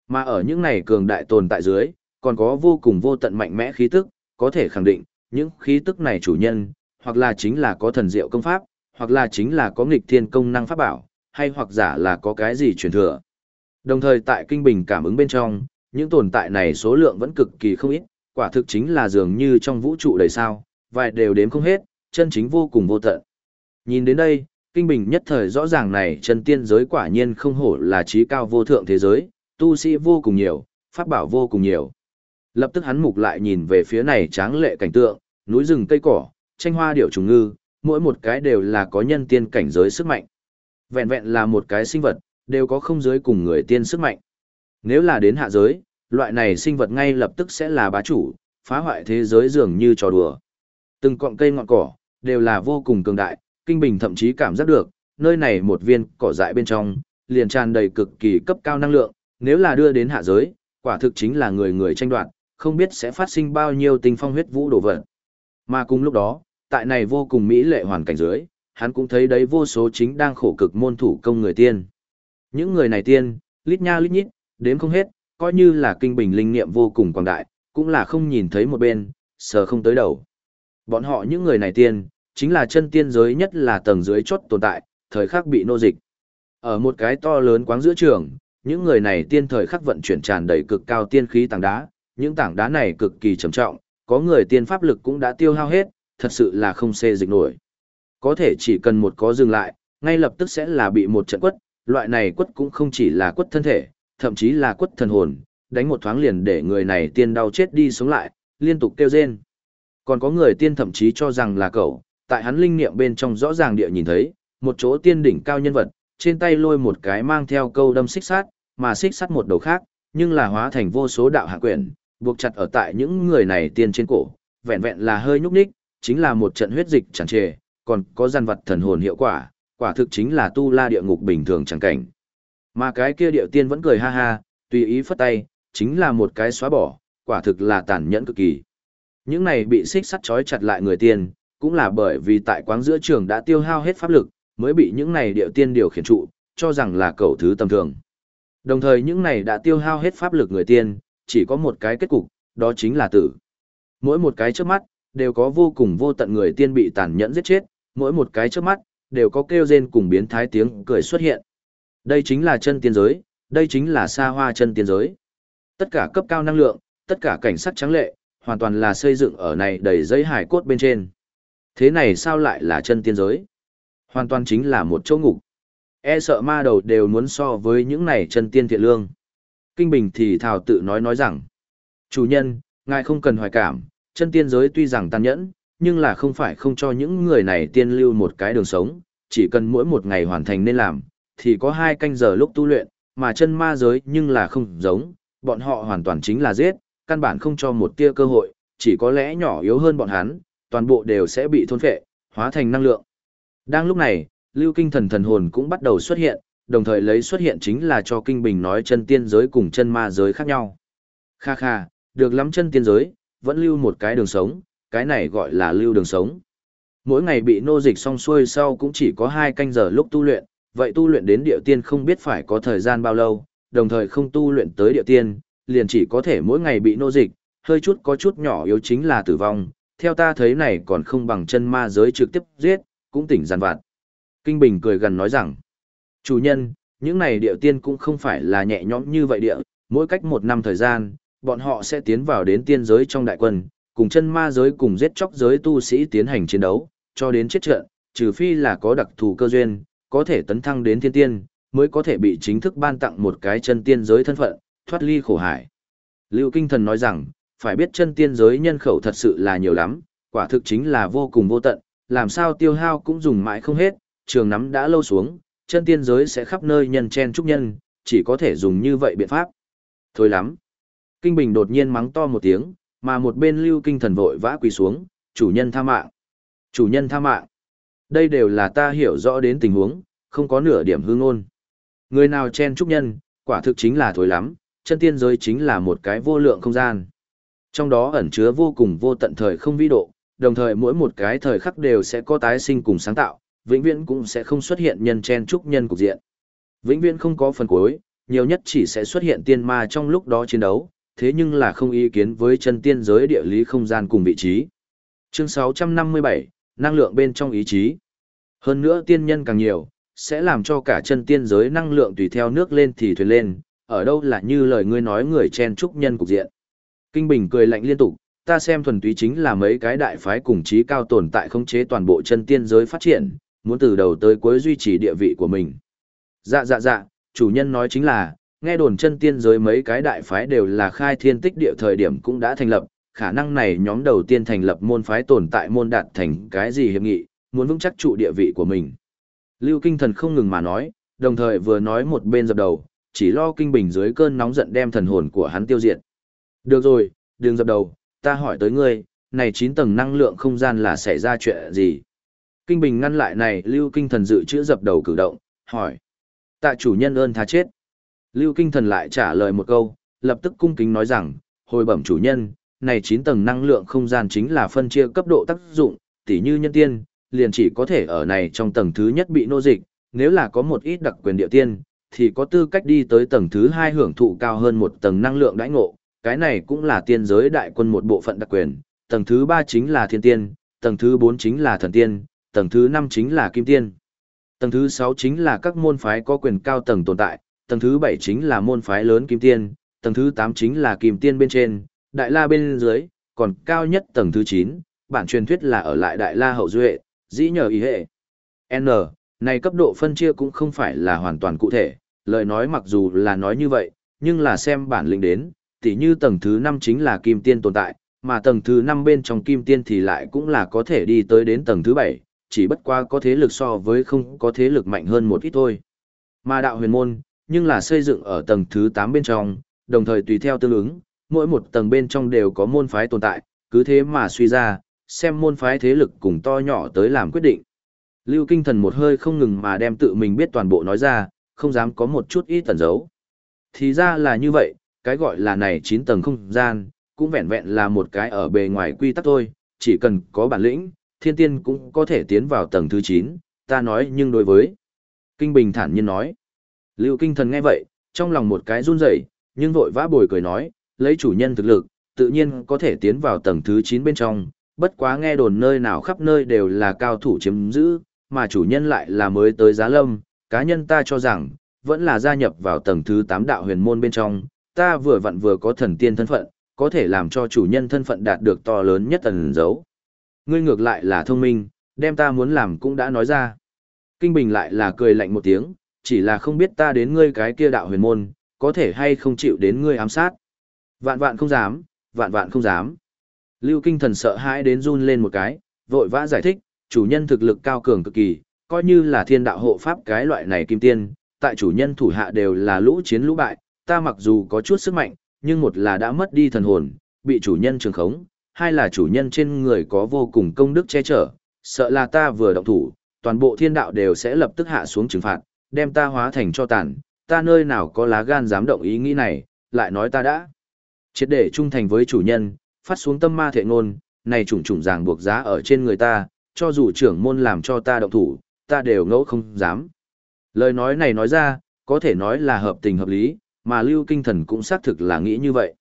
Mà ở những này cường đại tồn tại dưới, còn có vô cùng vô tận mạnh mẽ khí tức, có thể khẳng định, những khí tức này chủ nhân, hoặc là chính là có thần diệu công pháp, hoặc là chính là có nghịch thiên công năng pháp bảo, hay hoặc giả là có cái gì truyền thừa. Đồng thời tại kinh bình cảm ứng bên trong, những tồn tại này số lượng vẫn cực kỳ không ít, quả thực chính là dường như trong vũ trụ đầy sao, vài đều đếm không hết, chân chính vô cùng vô tận. Nhìn đến đây, kinh bình nhất thời rõ ràng này chân tiên giới quả nhiên không hổ là trí cao vô thượng thế giới, tu sĩ vô cùng nhiều, pháp bảo vô cùng nhiều. Lập tức hắn mục lại nhìn về phía này tráng lệ cảnh tượng, núi rừng cây cỏ, tranh hoa điểu trùng ngư, mỗi một cái đều là có nhân tiên cảnh giới sức mạnh. Vẹn vẹn là một cái sinh vật, đều có không giới cùng người tiên sức mạnh. Nếu là đến hạ giới, loại này sinh vật ngay lập tức sẽ là bá chủ, phá hoại thế giới dường như trò đùa. Từng cọng cây ngọn cỏ, đều là vô cùng cường đại, kinh bình thậm chí cảm giác được, nơi này một viên cỏ dại bên trong, liền tràn đầy cực kỳ cấp cao năng lượng, nếu là đưa đến hạ giới, quả thực chính là người người tranh đoạt, không biết sẽ phát sinh bao nhiêu tình phong huyết vũ đổ vật. Mà cùng lúc đó, tại này vô cùng mỹ lệ hoàn cảnh dưới, hắn cũng thấy đấy vô số chính đang khổ cực môn thủ công người tiên. Những người này tiên, lít nha lít nhít, đếm không hết, coi như là kinh bình linh nghiệm vô cùng quảng đại, cũng là không nhìn thấy một bên, sờ không tới đầu. Bọn họ những người này tiên, chính là chân tiên giới nhất là tầng dưới chốt tồn tại, thời khắc bị nô dịch. Ở một cái to lớn quáng giữa trường, những người này tiên thời khắc vận chuyển tràn đầy cực cao tiên khí tảng đá, những tảng đá này cực kỳ trầm trọng, có người tiên pháp lực cũng đã tiêu hao hết, thật sự là không xê dịch nổi. Có thể chỉ cần một có dừng lại, ngay lập tức sẽ là bị một trận quất, loại này quất cũng không chỉ là quất thân thể, thậm chí là quất thần hồn, đánh một thoáng liền để người này tiên đau chết đi sống lại, liên tục kêu rên. Còn có người tiên thậm chí cho rằng là cậu, tại hắn linh niệm bên trong rõ ràng địa nhìn thấy, một chỗ tiên đỉnh cao nhân vật, trên tay lôi một cái mang theo câu đâm xích sát, mà xích sắt một đầu khác, nhưng là hóa thành vô số đạo hạ quyển, buộc chặt ở tại những người này tiên trên cổ, vẹn vẹn là hơi nhúc nhích, chính là một trận huyết dịch tràn trề, còn có gian vật thần hồn hiệu quả, quả thực chính là tu la địa ngục bình thường chẳng cảnh. Mà cái kia địa tiên vẫn cười ha ha, tùy ý phất tay, chính là một cái xóa bỏ, quả thực là tàn nhẫn cực kỳ. Những này bị xích sắt trói chặt lại người tiên, cũng là bởi vì tại quáng giữa trường đã tiêu hao hết pháp lực, mới bị những này địa tiên điều khiển trụ, cho rằng là cầu thứ tầm thường. Đồng thời những này đã tiêu hao hết pháp lực người tiên, chỉ có một cái kết cục, đó chính là tử. Mỗi một cái trước mắt, đều có vô cùng vô tận người tiên bị tàn nhẫn giết chết, mỗi một cái trước mắt, đều có kêu rên cùng biến thái tiếng cười xuất hiện. Đây chính là chân tiên giới, đây chính là xa hoa chân tiên giới. Tất cả cấp cao năng lượng, tất cả cảnh sắc trắng lệ, hoàn toàn là xây dựng ở này đầy giấy hải cốt bên trên. Thế này sao lại là chân tiên giới? Hoàn toàn chính là một chỗ ngục. E sợ ma đầu đều muốn so với những này chân tiên thiện lương. Kinh Bình thì thảo tự nói nói rằng, chủ nhân, ngài không cần hoài cảm, chân tiên giới tuy rằng tàn nhẫn, nhưng là không phải không cho những người này tiên lưu một cái đường sống, chỉ cần mỗi một ngày hoàn thành nên làm, thì có hai canh giờ lúc tu luyện, mà chân ma giới nhưng là không giống, bọn họ hoàn toàn chính là giết, căn bản không cho một tia cơ hội, chỉ có lẽ nhỏ yếu hơn bọn hắn, toàn bộ đều sẽ bị thôn phệ, hóa thành năng lượng. Đang lúc này, lưu kinh thần thần hồn cũng bắt đầu xuất hiện, đồng thời lấy xuất hiện chính là cho kinh bình nói chân tiên giới cùng chân ma giới khác nhau. Kha kha, được lắm chân tiên giới, vẫn lưu một cái đường sống, cái này gọi là lưu đường sống. Mỗi ngày bị nô dịch xong xuôi sau cũng chỉ có hai canh giờ lúc tu luyện, vậy tu luyện đến địa tiên không biết phải có thời gian bao lâu, đồng thời không tu luyện tới địa tiên, liền chỉ có thể mỗi ngày bị nô dịch, hơi chút có chút nhỏ yếu chính là tử vong, theo ta thấy này còn không bằng chân ma giới trực tiếp giết, cũng tỉnh giàn vặt. Kinh Bình cười gần nói rằng, chủ nhân, những này địa tiên cũng không phải là nhẹ nhõm như vậy địa, mỗi cách một năm thời gian, bọn họ sẽ tiến vào đến tiên giới trong đại quân, cùng chân ma giới cùng giết chóc giới tu sĩ tiến hành chiến đấu, cho đến chết trận, trừ phi là có đặc thù cơ duyên, có thể tấn thăng đến thiên tiên, mới có thể bị chính thức ban tặng một cái chân tiên giới thân phận, thoát ly khổ hải. Lưu Kinh Thần nói rằng, phải biết chân tiên giới nhân khẩu thật sự là nhiều lắm, quả thực chính là vô cùng vô tận, làm sao tiêu hao cũng dùng mãi không hết, trường nắm đã lâu xuống, chân tiên giới sẽ khắp nơi nhân chen trúc nhân, chỉ có thể dùng như vậy biện pháp. Thôi lắm. Kinh Bình đột nhiên mắng to một tiếng, mà một bên lưu kinh thần vội vã quỳ xuống, chủ nhân tha mạng. Chủ nhân tha mạng. Đây đều là ta hiểu rõ đến tình huống, không có nửa điểm hư ngôn. Người nào chen trúc nhân, quả thực chính là thối lắm, chân tiên giới chính là một cái vô lượng không gian. Trong đó ẩn chứa vô cùng vô tận thời không vĩ độ, đồng thời mỗi một cái thời khắc đều sẽ có tái sinh cùng sáng tạo, vĩnh viễn cũng sẽ không xuất hiện nhân chen trúc nhân cục diện. Vĩnh viễn không có phần cuối, nhiều nhất chỉ sẽ xuất hiện tiên ma trong lúc đó chiến đấu, thế nhưng là không ý kiến với chân tiên giới địa lý không gian cùng vị trí. Chương 657, năng lượng bên trong ý chí. Hơn nữa tiên nhân càng nhiều, sẽ làm cho cả chân tiên giới năng lượng tùy theo nước lên thì thuyền lên, ở đâu là như lời ngươi nói người chen trúc nhân cục diện. Kinh Bình cười lạnh liên tục, ta xem thuần túy chính là mấy cái đại phái cùng trí cao tồn tại khống chế toàn bộ chân tiên giới phát triển, muốn từ đầu tới cuối duy trì địa vị của mình. Dạ dạ dạ, chủ nhân nói chính là, nghe đồn chân tiên giới mấy cái đại phái đều là khai thiên tích địa thời điểm cũng đã thành lập, khả năng này nhóm đầu tiên thành lập môn phái tồn tại môn đạt thành cái gì hiệp nghị, muốn vững chắc trụ địa vị của mình. Lưu Kinh Thần không ngừng mà nói, đồng thời vừa nói một bên dập đầu, chỉ lo kinh bình dưới cơn nóng giận đem thần hồn của hắn tiêu diệt. Được rồi, đừng dập đầu, ta hỏi tới ngươi, này 9 tầng năng lượng không gian là xảy ra chuyện gì? Kinh bình ngăn lại này Lưu Kinh Thần dự chữa dập đầu cử động, hỏi. Tạ chủ nhân ơn tha chết. Lưu Kinh Thần lại trả lời một câu, lập tức cung kính nói rằng, hồi bẩm chủ nhân, này 9 tầng năng lượng không gian chính là phân chia cấp độ tác dụng, tỉ như nhân tiên, liền chỉ có thể ở này trong tầng thứ nhất bị nô dịch, nếu là có một ít đặc quyền địa tiên, thì có tư cách đi tới tầng thứ hai hưởng thụ cao hơn một tầng năng lượng đãi ngộ, cái này cũng là tiên giới đại quân một bộ phận đặc quyền, tầng thứ ba chính là thiên tiên, tầng thứ bốn chính là thần tiên, tầng thứ năm chính là kim tiên. Tầng thứ sáu chính là các môn phái có quyền cao tầng tồn tại, tầng thứ bảy chính là môn phái lớn kim tiên, tầng thứ tám chính là kim tiên bên trên, đại la bên dưới, còn cao nhất tầng thứ chín, bản truyền thuyết là ở lại đại la hậu duệ, dĩ nhờ ý hệ. N, này cấp độ phân chia cũng không phải là hoàn toàn cụ thể, lời nói mặc dù là nói như vậy, nhưng là xem bản lĩnh đến, tỉ như tầng thứ 5 chính là kim tiên tồn tại, mà tầng thứ 5 bên trong kim tiên thì lại cũng là có thể đi tới đến tầng thứ 7, chỉ bất qua có thế lực so với không có thế lực mạnh hơn một ít thôi. Mà đạo huyền môn, nhưng là xây dựng ở tầng thứ 8 bên trong, đồng thời tùy theo tương ứng, mỗi một tầng bên trong đều có môn phái tồn tại, cứ thế mà suy ra, xem môn phái thế lực cùng to nhỏ tới làm quyết định. Lưu Kinh Thần một hơi không ngừng mà đem tự mình biết toàn bộ nói ra, không dám có một chút ít tẩn giấu. Thì ra là như vậy, cái gọi là này 9 tầng không gian, cũng vẹn vẹn là một cái ở bề ngoài quy tắc thôi, chỉ cần có bản lĩnh, thiên tiên cũng có thể tiến vào tầng thứ 9, ta nói nhưng đối với. Kinh Bình thản nhiên nói. Lưu Kinh Thần nghe vậy, trong lòng một cái run rẩy, nhưng vội vã bồi cười nói, lấy chủ nhân thực lực, tự nhiên có thể tiến vào tầng thứ 9 bên trong, bất quá nghe đồn nơi nào khắp nơi đều là cao thủ chiếm giữ, mà chủ nhân lại là mới tới giá lâm, cá nhân ta cho rằng, vẫn là gia nhập vào tầng thứ 8 đạo huyền môn bên trong, ta vừa vặn vừa có thần tiên thân phận, có thể làm cho chủ nhân thân phận đạt được to lớn nhất tần dấu. Ngươi ngược lại là thông minh, đem ta muốn làm cũng đã nói ra. Kinh Bình lại là cười lạnh một tiếng, chỉ là không biết ta đến ngươi cái kia đạo huyền môn, có thể hay không chịu đến ngươi ám sát. Vạn vạn không dám, vạn vạn không dám. Lưu Kinh Thần sợ hãi đến run lên một cái, vội vã giải thích, chủ nhân thực lực cao cường cực kỳ, coi như là thiên đạo hộ pháp cái loại này kim tiên, tại chủ nhân thủ hạ đều là lũ chiến lũ bại, ta mặc dù có chút sức mạnh, nhưng một là đã mất đi thần hồn, bị chủ nhân trường khống, hai là chủ nhân trên người có vô cùng công đức che chở, sợ là ta vừa động thủ, toàn bộ thiên đạo đều sẽ lập tức hạ xuống trừng phạt, đem ta hóa thành cho tàn, ta nơi nào có lá gan dám động ý nghĩ này, lại nói ta đã triệt để trung thành với chủ nhân, phát xuống tâm ma thệ ngôn, này trùng trùng ràng buộc giá ở trên người ta, cho dù trưởng môn làm cho ta động thủ, ta đều ngẫu không dám. Lời nói này nói ra, có thể nói là hợp tình hợp lý, mà Lưu Kinh Thần cũng xác thực là nghĩ như vậy.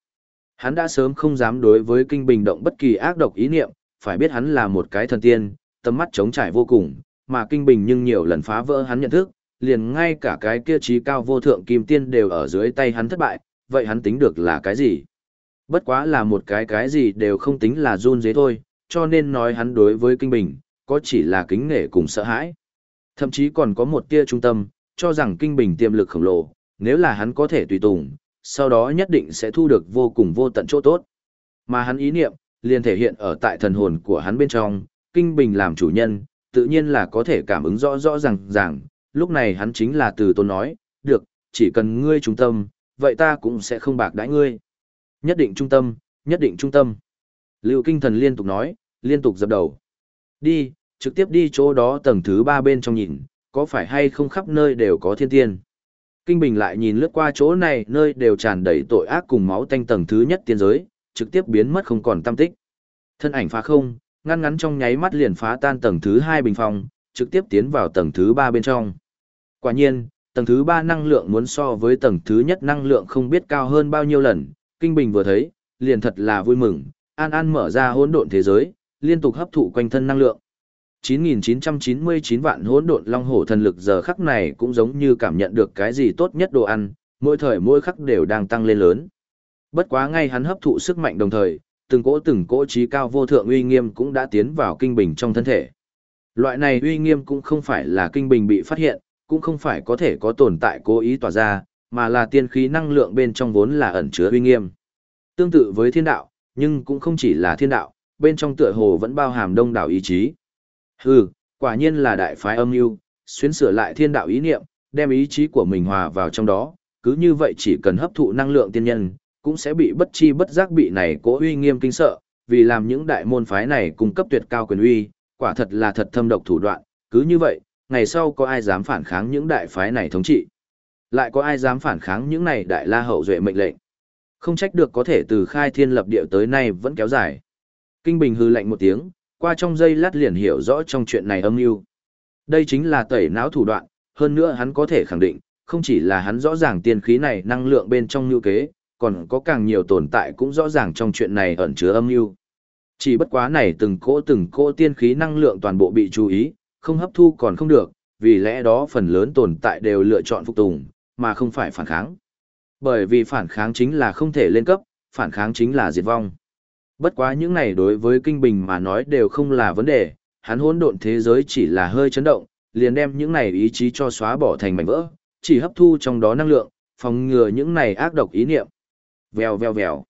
Hắn đã sớm không dám đối với Kinh Bình động bất kỳ ác độc ý niệm, phải biết hắn là một cái thần tiên, tâm mắt trống trải vô cùng, mà Kinh Bình nhưng nhiều lần phá vỡ hắn nhận thức, liền ngay cả cái kia trí cao vô thượng kim tiên đều ở dưới tay hắn thất bại, vậy hắn tính được là cái gì? Bất quá là một cái cái gì đều không tính là run dế thôi, cho nên nói hắn đối với Kinh Bình, có chỉ là kính nể cùng sợ hãi. Thậm chí còn có một tia trung tâm, cho rằng Kinh Bình tiềm lực khổng lồ, nếu là hắn có thể tùy tùng, sau đó nhất định sẽ thu được vô cùng vô tận chỗ tốt. Mà hắn ý niệm, liền thể hiện ở tại thần hồn của hắn bên trong, kinh bình làm chủ nhân, tự nhiên là có thể cảm ứng rõ rõ ràng ràng, lúc này hắn chính là từ tôn nói, được, chỉ cần ngươi trung tâm, vậy ta cũng sẽ không bạc đãi ngươi. Nhất định trung tâm, nhất định trung tâm. Lưu kinh thần liên tục nói, liên tục dập đầu. Đi, trực tiếp đi chỗ đó tầng thứ ba bên trong nhìn, có phải hay không khắp nơi đều có thiên tiên. Kinh Bình lại nhìn lướt qua chỗ này nơi đều tràn đầy tội ác cùng máu tanh tầng thứ nhất tiên giới, trực tiếp biến mất không còn tâm tích. Thân ảnh phá không, ngăn ngắn trong nháy mắt liền phá tan tầng thứ hai bình phòng, trực tiếp tiến vào tầng thứ ba bên trong. Quả nhiên, tầng thứ ba năng lượng muốn so với tầng thứ nhất năng lượng không biết cao hơn bao nhiêu lần, Kinh Bình vừa thấy, liền thật là vui mừng, an an mở ra hỗn độn thế giới, liên tục hấp thụ quanh thân năng lượng. 9.999 vạn hỗn độn long hổ thần lực giờ khắc này cũng giống như cảm nhận được cái gì tốt nhất đồ ăn, mỗi thời mỗi khắc đều đang tăng lên lớn. Bất quá ngay hắn hấp thụ sức mạnh đồng thời, từng cỗ từng cỗ trí cao vô thượng uy nghiêm cũng đã tiến vào kinh bình trong thân thể. Loại này uy nghiêm cũng không phải là kinh bình bị phát hiện, cũng không phải có thể có tồn tại cố ý tỏa ra, mà là tiên khí năng lượng bên trong vốn là ẩn chứa uy nghiêm. Tương tự với thiên đạo, nhưng cũng không chỉ là thiên đạo, bên trong tựa hồ vẫn bao hàm đông đảo ý chí. Hừ, quả nhiên là đại phái âm mưu, xuyên sửa lại thiên đạo ý niệm, đem ý chí của mình hòa vào trong đó, cứ như vậy chỉ cần hấp thụ năng lượng tiên nhân, cũng sẽ bị bất chi bất giác bị này cố uy nghiêm kinh sợ, vì làm những đại môn phái này cung cấp tuyệt cao quyền uy, quả thật là thật thâm độc thủ đoạn, cứ như vậy, ngày sau có ai dám phản kháng những đại phái này thống trị? Lại có ai dám phản kháng những này đại la hậu duệ mệnh lệnh? Không trách được có thể từ khai thiên lập địa tới nay vẫn kéo dài. Kinh Bình hư lạnh một tiếng, qua trong giây lát liền hiểu rõ trong chuyện này âm mưu. Đây chính là tẩy não thủ đoạn, hơn nữa hắn có thể khẳng định, không chỉ là hắn rõ ràng tiên khí này năng lượng bên trong nhu kế, còn có càng nhiều tồn tại cũng rõ ràng trong chuyện này ẩn chứa âm mưu. Chỉ bất quá này từng cỗ từng cỗ tiên khí năng lượng toàn bộ bị chú ý, không hấp thu còn không được, vì lẽ đó phần lớn tồn tại đều lựa chọn phục tùng, mà không phải phản kháng. Bởi vì phản kháng chính là không thể lên cấp, phản kháng chính là diệt vong. Bất quá những này đối với kinh bình mà nói đều không là vấn đề, hắn hỗn độn thế giới chỉ là hơi chấn động, liền đem những này ý chí cho xóa bỏ thành mảnh vỡ, chỉ hấp thu trong đó năng lượng, phòng ngừa những này ác độc ý niệm. Vèo vèo vèo.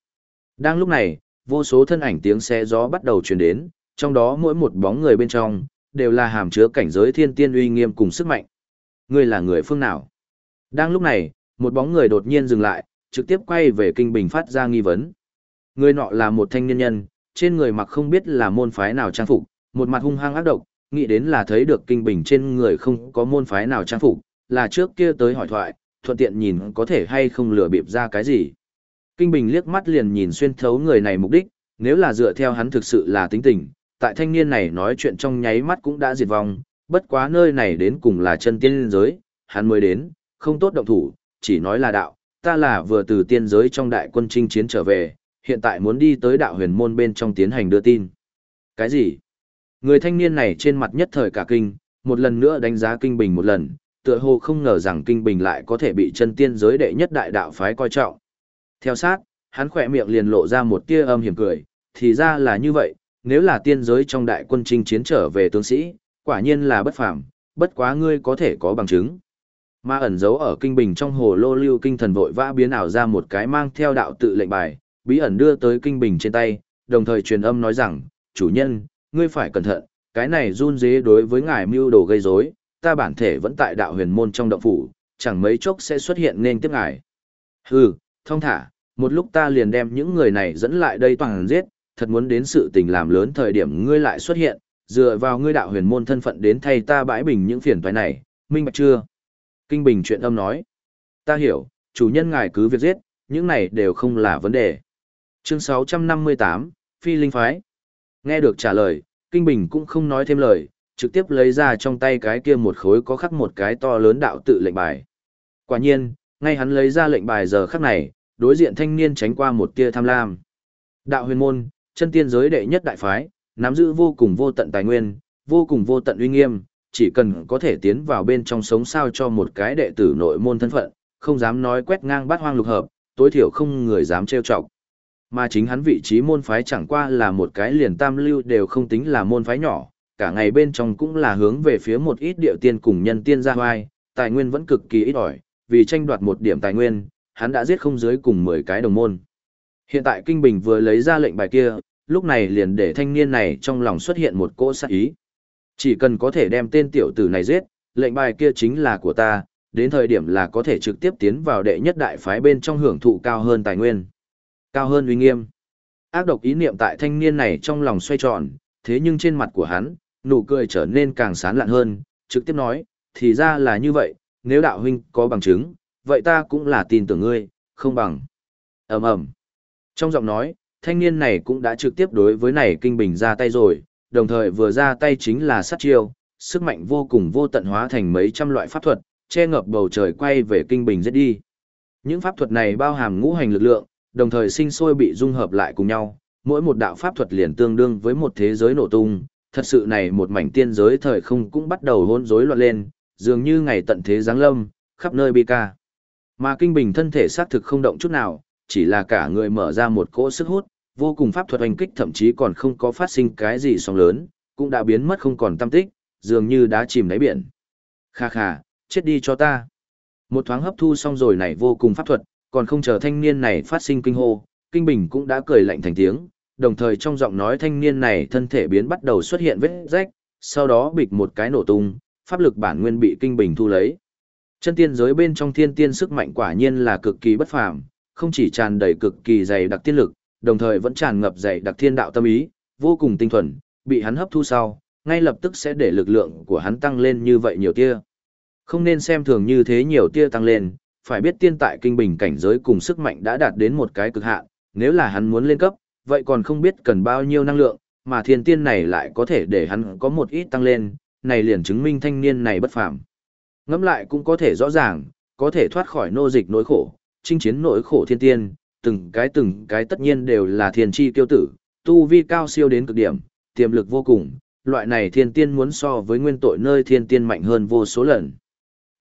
Đang lúc này, vô số thân ảnh tiếng xe gió bắt đầu truyền đến, trong đó mỗi một bóng người bên trong, đều là hàm chứa cảnh giới thiên tiên uy nghiêm cùng sức mạnh. Ngươi là người phương nào? Đang lúc này, một bóng người đột nhiên dừng lại, trực tiếp quay về kinh bình phát ra nghi vấn. Người nọ là một thanh niên nhân, trên người mặc không biết là môn phái nào trang phục, một mặt hung hăng ác độc, nghĩ đến là thấy được kinh bình trên người không có môn phái nào trang phục, là trước kia tới hỏi thoại, thuận tiện nhìn có thể hay không lừa bịp ra cái gì. Kinh bình liếc mắt liền nhìn xuyên thấu người này mục đích, nếu là dựa theo hắn thực sự là tính tình, tại thanh niên này nói chuyện trong nháy mắt cũng đã diệt vong, bất quá nơi này đến cùng là chân tiên giới, hắn mới đến, không tốt động thủ, chỉ nói là đạo, ta là vừa từ tiên giới trong đại quân chinh chiến trở về, hiện tại muốn đi tới đạo huyền môn bên trong tiến hành đưa tin. Cái gì? Người thanh niên này trên mặt nhất thời cả kinh, một lần nữa đánh giá kinh bình một lần, tựa hồ không ngờ rằng kinh bình lại có thể bị chân tiên giới đệ nhất đại đạo phái coi trọng. Theo sát, hắn khỏe miệng liền lộ ra một tia âm hiểm cười, thì ra là như vậy, nếu là tiên giới trong đại quân chinh chiến trở về tướng sĩ, quả nhiên là bất phàm, bất quá ngươi có thể có bằng chứng. Mà ẩn giấu ở kinh bình trong hồ lô lưu kinh thần vội vã biến ảo ra một cái mang theo đạo tự lệnh bài, bí ẩn đưa tới kinh bình trên tay, đồng thời truyền âm nói rằng, chủ nhân, ngươi phải cẩn thận, cái này run dế đối với ngài mưu đồ gây rối, ta bản thể vẫn tại đạo huyền môn trong động phủ, chẳng mấy chốc sẽ xuất hiện nên tiếp ngài. Hừ, thông thả, một lúc ta liền đem những người này dẫn lại đây toàn giết, thật muốn đến sự tình làm lớn thời điểm ngươi lại xuất hiện, dựa vào ngươi đạo huyền môn thân phận đến thay ta bãi bình những phiền toái này, minh bạch chưa? Kinh Bình chuyện âm nói, ta hiểu, chủ nhân ngài cứ việc giết, những này đều không là vấn đề. Chương 658, Phi Linh Phái. Nghe được trả lời, Kinh Bình cũng không nói thêm lời, trực tiếp lấy ra trong tay cái kia một khối có khắc một cái to lớn đạo tự lệnh bài. Quả nhiên, ngay hắn lấy ra lệnh bài giờ khắc này, đối diện thanh niên tránh qua một tia tham lam. Đạo huyền môn, chân tiên giới đệ nhất đại phái, nắm giữ vô cùng vô tận tài nguyên, vô cùng vô tận uy nghiêm, chỉ cần có thể tiến vào bên trong sống sao cho một cái đệ tử nội môn thân phận, không dám nói quét ngang bát hoang lục hợp, tối thiểu không người dám trêu chọc. Mà chính hắn vị trí môn phái chẳng qua là một cái liền tam lưu đều không tính là môn phái nhỏ, cả ngày bên trong cũng là hướng về phía một ít điệu tiên cùng nhân tiên ra hoai, tài nguyên vẫn cực kỳ ít ỏi, vì tranh đoạt một điểm tài nguyên, hắn đã giết không dưới cùng 10 cái đồng môn. Hiện tại Kinh Bình vừa lấy ra lệnh bài kia, lúc này liền để thanh niên này trong lòng xuất hiện một cỗ sát ý. Chỉ cần có thể đem tên tiểu tử này giết, lệnh bài kia chính là của ta, đến thời điểm là có thể trực tiếp tiến vào đệ nhất đại phái bên trong hưởng thụ cao hơn tài nguyên, cao hơn uy nghiêm. Ác độc ý niệm tại thanh niên này trong lòng xoay tròn, thế nhưng trên mặt của hắn, nụ cười trở nên càng sán lạn hơn, trực tiếp nói, thì ra là như vậy, nếu đạo huynh có bằng chứng, vậy ta cũng là tin tưởng ngươi, không bằng. ầm ầm Trong giọng nói, thanh niên này cũng đã trực tiếp đối với này kinh bình ra tay rồi, đồng thời vừa ra tay chính là sát chiêu, sức mạnh vô cùng vô tận hóa thành mấy trăm loại pháp thuật, che ngập bầu trời quay về kinh bình giết đi. Những pháp thuật này bao hàm ngũ hành lực lượng, đồng thời sinh sôi bị dung hợp lại cùng nhau, mỗi một đạo pháp thuật liền tương đương với một thế giới nổ tung, thật sự này một mảnh tiên giới thời không cũng bắt đầu hỗn rối loạn lên, dường như ngày tận thế giáng lâm, khắp nơi bi ca. Mà kinh bình thân thể xác thực không động chút nào, chỉ là cả người mở ra một cỗ sức hút, vô cùng pháp thuật oanh kích thậm chí còn không có phát sinh cái gì sóng lớn, cũng đã biến mất không còn tâm tích, dường như đã chìm đáy biển. Kha kha, chết đi cho ta. Một thoáng hấp thu xong rồi này vô cùng pháp thuật, còn không chờ thanh niên này phát sinh kinh hô, kinh bình cũng đã cười lạnh thành tiếng, đồng thời trong giọng nói thanh niên này thân thể biến bắt đầu xuất hiện vết rách, sau đó bịch một cái nổ tung, pháp lực bản nguyên bị kinh bình thu lấy. Chân tiên giới bên trong thiên tiên sức mạnh quả nhiên là cực kỳ bất phàm, không chỉ tràn đầy cực kỳ dày đặc tiên lực, đồng thời vẫn tràn ngập dày đặc thiên đạo tâm ý, vô cùng tinh thuần, bị hắn hấp thu sau, ngay lập tức sẽ để lực lượng của hắn tăng lên như vậy nhiều tia. Không nên xem thường như thế nhiều tia tăng lên, phải biết tiên tại kinh bình cảnh giới cùng sức mạnh đã đạt đến một cái cực hạn, nếu là hắn muốn lên cấp, vậy còn không biết cần bao nhiêu năng lượng, mà thiên tiên này lại có thể để hắn có một ít tăng lên, này liền chứng minh thanh niên này bất phàm. Ngẫm lại cũng có thể rõ ràng, có thể thoát khỏi nô dịch nỗi khổ, chinh chiến nỗi khổ thiên tiên, từng cái từng cái tất nhiên đều là thiên chi tiêu tử, tu vi cao siêu đến cực điểm, tiềm lực vô cùng, loại này thiên tiên muốn so với nguyên tội nơi thiên tiên mạnh hơn vô số lần.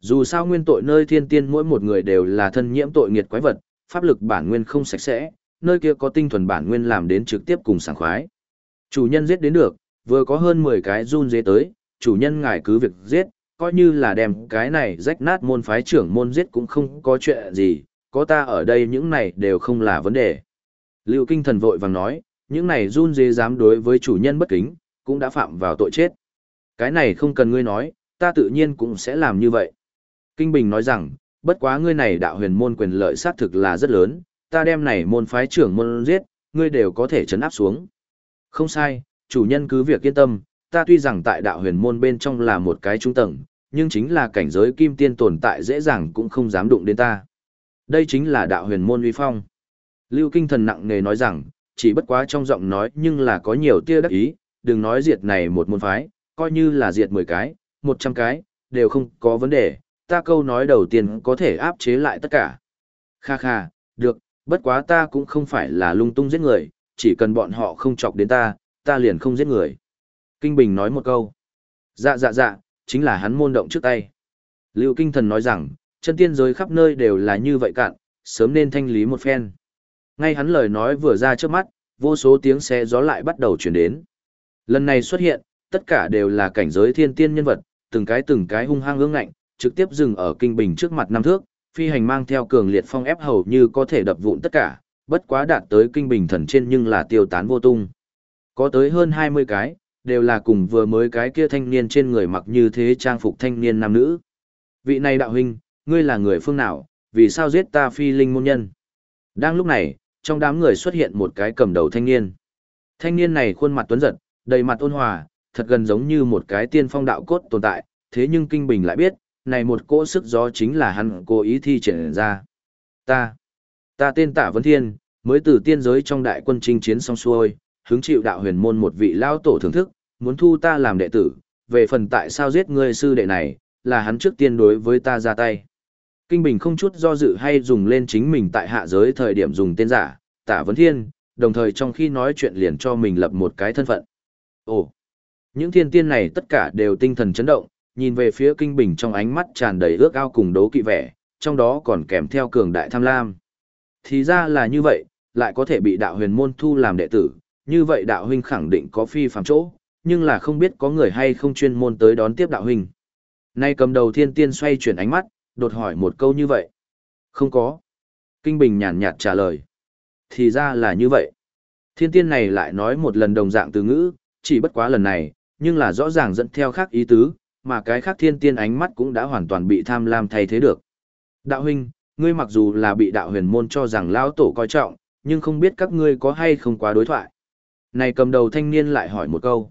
Dù sao nguyên tội nơi thiên tiên mỗi một người đều là thân nhiễm tội nghiệt quái vật, pháp lực bản nguyên không sạch sẽ, nơi kia có tinh thuần bản nguyên làm đến trực tiếp cùng sảng khoái. Chủ nhân giết đến được, vừa có hơn 10 cái run dế tới, chủ nhân ngài cứ việc giết, coi như là đem cái này rách nát môn phái trưởng môn giết cũng không có chuyện gì, có ta ở đây những này đều không là vấn đề. Lưu Kinh Thần vội vàng nói, những này run dế dám đối với chủ nhân bất kính, cũng đã phạm vào tội chết. Cái này không cần ngươi nói, ta tự nhiên cũng sẽ làm như vậy. Kinh Bình nói rằng, bất quá ngươi này đạo huyền môn quyền lợi xác thực là rất lớn, ta đem này môn phái trưởng môn giết, ngươi đều có thể chấn áp xuống. Không sai, chủ nhân cứ việc yên tâm, ta tuy rằng tại đạo huyền môn bên trong là một cái trung tầng, nhưng chính là cảnh giới kim tiên tồn tại dễ dàng cũng không dám đụng đến ta. Đây chính là đạo huyền môn uy phong. Lưu Kinh Thần nặng nề nói rằng, chỉ bất quá trong giọng nói nhưng là có nhiều tia đắc ý, đừng nói diệt này một môn phái, coi như là diệt 10 cái, 100 cái, đều không có vấn đề, ta câu nói đầu tiên có thể áp chế lại tất cả. Kha kha, được, bất quá ta cũng không phải là lung tung giết người, chỉ cần bọn họ không chọc đến ta, ta liền không giết người. Kinh Bình nói một câu. Dạ dạ dạ, chính là hắn môn động trước tay. Lưu Kinh Thần nói rằng, chân tiên giới khắp nơi đều là như vậy cạn, sớm nên thanh lý một phen. Ngay hắn lời nói vừa ra trước mắt, vô số tiếng xe gió lại bắt đầu chuyển đến. Lần này xuất hiện, tất cả đều là cảnh giới thiên tiên nhân vật, từng cái từng cái hung hăng ương ngạnh, trực tiếp dừng ở kinh bình trước mặt năm thước, phi hành mang theo cường liệt phong ép hầu như có thể đập vụn tất cả, bất quá đạt tới kinh bình thần trên nhưng là tiêu tán vô tung. Có tới hơn 20 cái, đều là cùng vừa mới cái kia thanh niên trên người mặc như thế trang phục thanh niên nam nữ. Vị này đạo huynh, ngươi là người phương nào, vì sao giết ta phi linh môn nhân? Đang lúc này, trong đám người xuất hiện một cái cầm đầu thanh niên. Thanh niên này khuôn mặt tuấn giật, đầy mặt ôn hòa, thật gần giống như một cái tiên phong đạo cốt tồn tại, thế nhưng Kinh Bình lại biết, này một cỗ sức gió chính là hắn cố ý thi triển ra. Ta, ta tên Tả Vân Thiên, mới từ tiên giới trong đại quân chinh chiến xong xuôi, hứng chịu đạo huyền môn một vị lao tổ thưởng thức, muốn thu ta làm đệ tử, về phần tại sao giết ngươi sư đệ này, là hắn trước tiên đối với ta ra tay. Kinh Bình không chút do dự hay dùng lên chính mình tại hạ giới thời điểm dùng tên giả, Tả Vấn Thiên, đồng thời trong khi nói chuyện liền cho mình lập một cái thân phận. Ồ, những thiên tiên này tất cả đều tinh thần chấn động, nhìn về phía Kinh Bình trong ánh mắt tràn đầy ước ao cùng đố kỵ vẻ, trong đó còn kèm theo cường đại tham lam. Thì ra là như vậy, lại có thể bị đạo huyền môn thu làm đệ tử, như vậy đạo huynh khẳng định có phi phàm chỗ, nhưng là không biết có người hay không chuyên môn tới đón tiếp đạo huynh. Nay cầm đầu thiên tiên xoay chuyển ánh mắt, đột hỏi một câu như vậy. Không có. Kinh Bình nhàn nhạt trả lời. Thì ra là như vậy. Thiên tiên này lại nói một lần đồng dạng từ ngữ, chỉ bất quá lần này, nhưng là rõ ràng dẫn theo khác ý tứ, mà cái khác thiên tiên ánh mắt cũng đã hoàn toàn bị tham lam thay thế được. Đạo huynh, ngươi mặc dù là bị đạo huyền môn cho rằng lao tổ coi trọng, nhưng không biết các ngươi có hay không quá đối thoại. Này cầm đầu thanh niên lại hỏi một câu.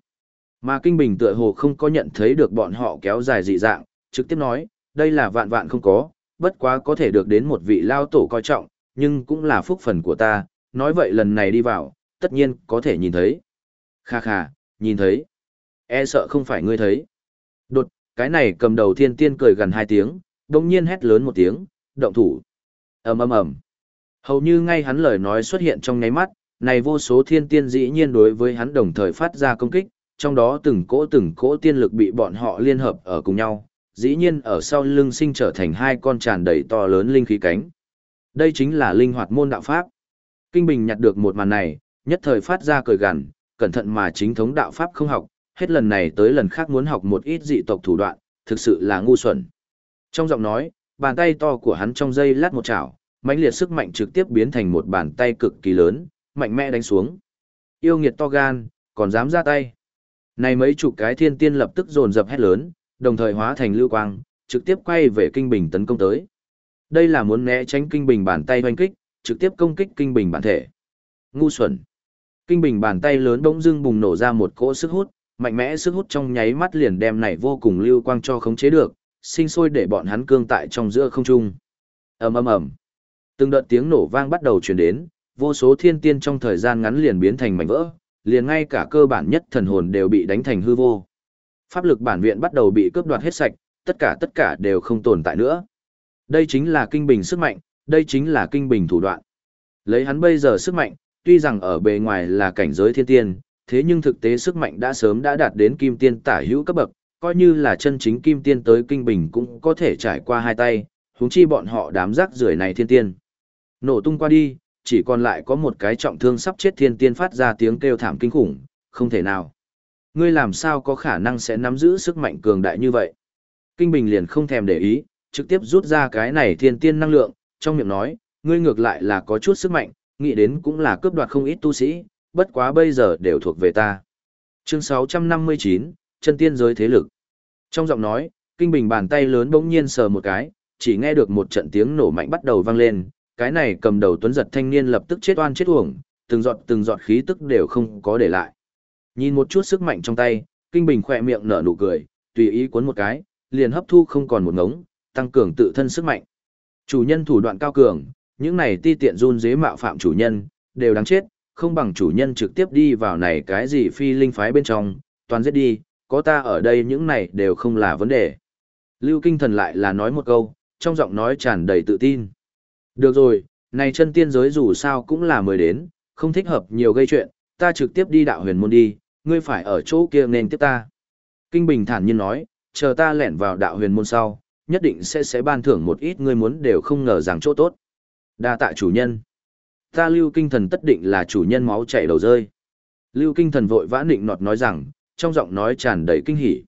Mà Kinh Bình tựa hồ không có nhận thấy được bọn họ kéo dài dị dạng, trực tiếp nói, đây là vạn vạn không có, bất quá có thể được đến một vị lao tổ coi trọng, nhưng cũng là phúc phần của ta, nói vậy lần này đi vào, tất nhiên có thể nhìn thấy. Kha kha, nhìn thấy. E sợ không phải ngươi thấy. Đột, cái này cầm đầu thiên tiên cười gần hai tiếng, đồng nhiên hét lớn một tiếng, động thủ. ầm ầm ầm. Hầu như ngay hắn lời nói xuất hiện trong nháy mắt, này vô số thiên tiên dĩ nhiên đối với hắn đồng thời phát ra công kích, trong đó từng cỗ từng cỗ tiên lực bị bọn họ liên hợp ở cùng nhau, dĩ nhiên ở sau lưng sinh trở thành hai con tràn đầy to lớn linh khí cánh. Đây chính là linh hoạt môn đạo pháp. Kinh Bình nhặt được một màn này, nhất thời phát ra cười gằn, cẩn thận mà chính thống đạo pháp không học, hết lần này tới lần khác muốn học một ít dị tộc thủ đoạn, thực sự là ngu xuẩn. Trong giọng nói, bàn tay to của hắn trong dây lát một chảo, mãnh liệt sức mạnh trực tiếp biến thành một bàn tay cực kỳ lớn, mạnh mẽ đánh xuống. Yêu nghiệt to gan, còn dám ra tay. Này mấy chục cái thiên tiên lập tức dồn dập hét lớn, đồng thời hóa thành lưu quang, trực tiếp quay về kinh bình tấn công tới. Đây là muốn né tránh kinh bình bàn tay hoành kích, trực tiếp công kích kinh bình bản thể. Ngu xuẩn. Kinh bình bàn tay lớn bỗng dưng bùng nổ ra một cỗ sức hút, mạnh mẽ sức hút trong nháy mắt liền đem này vô cùng lưu quang cho khống chế được, sinh sôi để bọn hắn cương tại trong giữa không trung. Ầm ầm ầm. Từng đợt tiếng nổ vang bắt đầu truyền đến, vô số thiên tiên trong thời gian ngắn liền biến thành mảnh vỡ, liền ngay cả cơ bản nhất thần hồn đều bị đánh thành hư vô. Pháp lực bản viện bắt đầu bị cướp đoạt hết sạch, tất cả tất cả đều không tồn tại nữa. Đây chính là kinh bình sức mạnh, đây chính là kinh bình thủ đoạn. Lấy hắn bây giờ sức mạnh, tuy rằng ở bề ngoài là cảnh giới thiên tiên, thế nhưng thực tế sức mạnh đã sớm đã đạt đến kim tiên tả hữu cấp bậc, coi như là chân chính kim tiên tới kinh bình cũng có thể trải qua hai tay, huống chi bọn họ đám rác rưởi này thiên tiên. Nổ tung qua đi, chỉ còn lại có một cái trọng thương sắp chết thiên tiên phát ra tiếng kêu thảm kinh khủng, không thể nào. Ngươi làm sao có khả năng sẽ nắm giữ sức mạnh cường đại như vậy? Kinh Bình liền không thèm để ý, trực tiếp rút ra cái này thiên tiên năng lượng, trong miệng nói, ngươi ngược lại là có chút sức mạnh, nghĩ đến cũng là cướp đoạt không ít tu sĩ, bất quá bây giờ đều thuộc về ta. Chương 659, chân tiên giới thế lực. Trong giọng nói, Kinh Bình bàn tay lớn bỗng nhiên sờ một cái, chỉ nghe được một trận tiếng nổ mạnh bắt đầu vang lên, cái này cầm đầu tuấn giật thanh niên lập tức chết oan chết uổng, từng giọt từng giọt khí tức đều không có để lại. Nhìn một chút sức mạnh trong tay, Kinh Bình khỏe miệng nở nụ cười, tùy ý cuốn một cái, liền hấp thu không còn một ngống, tăng cường tự thân sức mạnh. Chủ nhân thủ đoạn cao cường, những này ti tiện run dế mạo phạm chủ nhân, đều đáng chết, không bằng chủ nhân trực tiếp đi vào này cái gì phi linh phái bên trong, toàn giết đi, có ta ở đây những này đều không là vấn đề. Lưu Kinh Thần lại là nói một câu, trong giọng nói tràn đầy tự tin. Được rồi, này chân tiên giới dù sao cũng là mới đến, không thích hợp nhiều gây chuyện, ta trực tiếp đi đạo huyền môn đi, ngươi phải ở chỗ kia nên tiếp ta. Kinh Bình thản nhiên nói, chờ ta lẻn vào đạo huyền môn sau, nhất định sẽ sẽ ban thưởng một ít ngươi muốn đều không ngờ rằng chỗ tốt. Đa tạ chủ nhân. Ta lưu kinh thần tất định là chủ nhân máu chảy đầu rơi. Lưu kinh thần vội vã định nọt nói rằng, trong giọng nói tràn đầy kinh hỉ.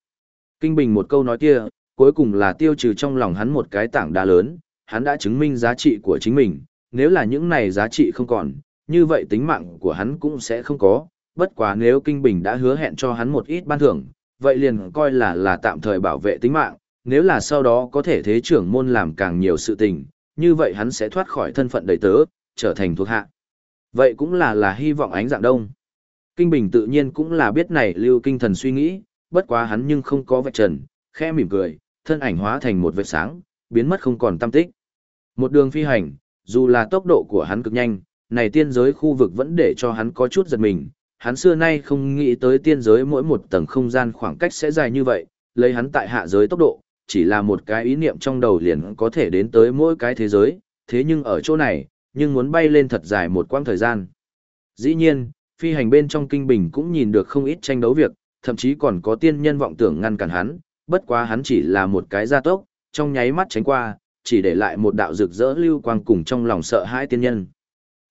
Kinh Bình một câu nói kia, cuối cùng là tiêu trừ trong lòng hắn một cái tảng đá lớn, hắn đã chứng minh giá trị của chính mình, nếu là những này giá trị không còn, như vậy tính mạng của hắn cũng sẽ không có, bất quá nếu Kinh Bình đã hứa hẹn cho hắn một ít ban thưởng, vậy liền coi là là tạm thời bảo vệ tính mạng, nếu là sau đó có thể thế trưởng môn làm càng nhiều sự tình, như vậy hắn sẽ thoát khỏi thân phận đầy tớ, trở thành thuộc hạ. Vậy cũng là là hy vọng ánh dạng đông. Kinh Bình tự nhiên cũng là biết này lưu kinh thần suy nghĩ, bất quá hắn nhưng không có vạch trần, khẽ mỉm cười, thân ảnh hóa thành một vệt sáng, biến mất không còn tâm tích. Một đường phi hành, dù là tốc độ của hắn cực nhanh, này tiên giới khu vực vẫn để cho hắn có chút giật mình. Hắn xưa nay không nghĩ tới tiên giới mỗi một tầng không gian khoảng cách sẽ dài như vậy, lấy hắn tại hạ giới tốc độ, chỉ là một cái ý niệm trong đầu liền có thể đến tới mỗi cái thế giới, thế nhưng ở chỗ này, nhưng muốn bay lên thật dài một quãng thời gian. Dĩ nhiên, phi hành bên trong kinh bình cũng nhìn được không ít tranh đấu việc, thậm chí còn có tiên nhân vọng tưởng ngăn cản hắn, bất quá hắn chỉ là một cái gia tốc, trong nháy mắt tránh qua, chỉ để lại một đạo rực rỡ lưu quang cùng trong lòng sợ hãi tiên nhân.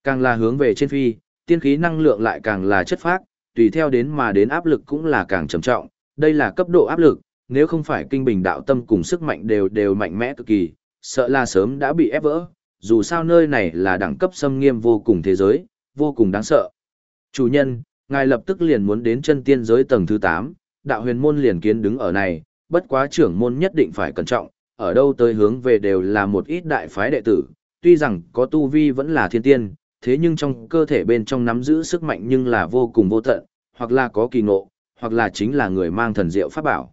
Càng là hướng về trên phi, tiên khí năng lượng lại càng là chất phác, tùy theo đến mà đến áp lực cũng là càng trầm trọng, đây là cấp độ áp lực, nếu không phải kinh bình đạo tâm cùng sức mạnh đều đều mạnh mẽ cực kỳ, sợ là sớm đã bị ép vỡ, dù sao nơi này là đẳng cấp xâm nghiêm vô cùng thế giới, vô cùng đáng sợ. Chủ nhân, ngài lập tức liền muốn đến chân tiên giới tầng thứ 8, đạo huyền môn liền kiến đứng ở này, bất quá trưởng môn nhất định phải cẩn trọng, ở đâu tới hướng về đều là một ít đại phái đệ tử, tuy rằng có tu vi vẫn là thiên tiên, thế nhưng trong cơ thể bên trong nắm giữ sức mạnh nhưng là vô cùng vô tận, hoặc là có kỳ ngộ, hoặc là chính là người mang thần diệu pháp bảo.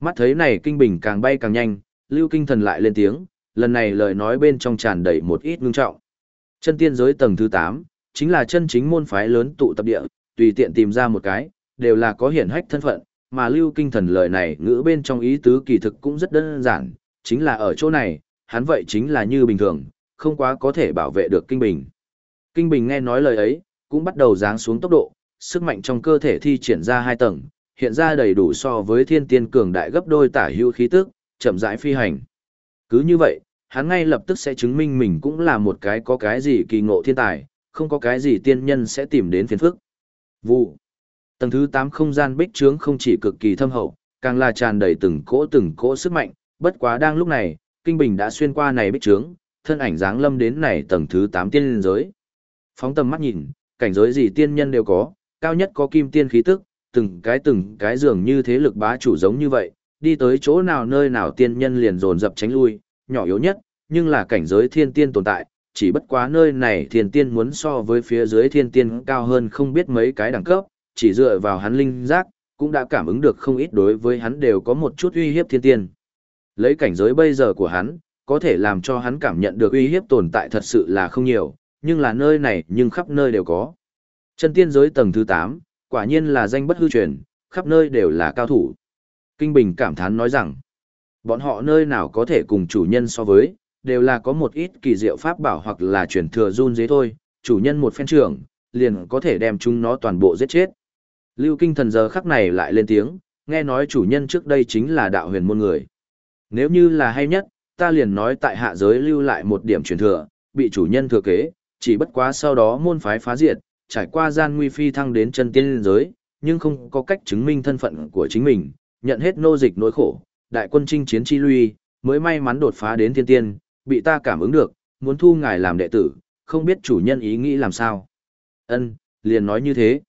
Mắt thấy này kinh bình càng bay càng nhanh, lưu kinh thần lại lên tiếng, lần này lời nói bên trong tràn đầy một ít ngưng trọng. Chân tiên giới tầng thứ 8, chính là chân chính môn phái lớn tụ tập địa, tùy tiện tìm ra một cái, đều là có hiển hách thân phận, mà lưu kinh thần lời này ngữ bên trong ý tứ kỳ thực cũng rất đơn giản, chính là ở chỗ này, hắn vậy chính là như bình thường, không quá có thể bảo vệ được kinh bình. Kinh bình nghe nói lời ấy, cũng bắt đầu giáng xuống tốc độ, sức mạnh trong cơ thể thi triển ra hai tầng, hiện ra đầy đủ so với thiên tiên cường đại gấp đôi tả hữu khí tức, chậm rãi phi hành. Cứ như vậy, hắn ngay lập tức sẽ chứng minh mình cũng là một cái có cái gì kỳ ngộ thiên tài, không có cái gì tiên nhân sẽ tìm đến phiền phức. Vụ. Tầng thứ 8 không gian bích trướng không chỉ cực kỳ thâm hậu, càng là tràn đầy từng cỗ từng cỗ sức mạnh, bất quá đang lúc này, Kinh Bình đã xuyên qua này bích trướng, thân ảnh dáng lâm đến này tầng thứ 8 tiên giới. Phóng tầm mắt nhìn, cảnh giới gì tiên nhân đều có, cao nhất có kim tiên khí tức, từng cái từng cái dường như thế lực bá chủ giống như vậy, đi tới chỗ nào nơi nào tiên nhân liền dồn dập tránh lui, nhỏ yếu nhất, nhưng là cảnh giới thiên tiên tồn tại, chỉ bất quá nơi này thiên tiên muốn so với phía dưới thiên tiên cao hơn không biết mấy cái đẳng cấp, chỉ dựa vào hắn linh giác, cũng đã cảm ứng được không ít đối với hắn đều có một chút uy hiếp thiên tiên. Lấy cảnh giới bây giờ của hắn, có thể làm cho hắn cảm nhận được uy hiếp tồn tại thật sự là không nhiều, nhưng là nơi này nhưng khắp nơi đều có. Chân tiên giới tầng thứ 8, quả nhiên là danh bất hư truyền, khắp nơi đều là cao thủ. Kinh Bình cảm thán nói rằng, bọn họ nơi nào có thể cùng chủ nhân so với, đều là có một ít kỳ diệu pháp bảo hoặc là truyền thừa run dế thôi, chủ nhân một phen trưởng, liền có thể đem chúng nó toàn bộ giết chết. Lưu Kinh thần giờ khắc này lại lên tiếng, nghe nói chủ nhân trước đây chính là đạo huyền môn người. Nếu như là hay nhất, ta liền nói tại hạ giới lưu lại một điểm truyền thừa, bị chủ nhân thừa kế, chỉ bất quá sau đó môn phái phá diệt, trải qua gian nguy phi thăng đến chân tiên giới, nhưng không có cách chứng minh thân phận của chính mình, nhận hết nô dịch nỗi khổ, đại quân chinh chiến chi lui, mới may mắn đột phá đến thiên tiên, bị ta cảm ứng được, muốn thu ngài làm đệ tử, không biết chủ nhân ý nghĩ làm sao. Ân, liền nói như thế.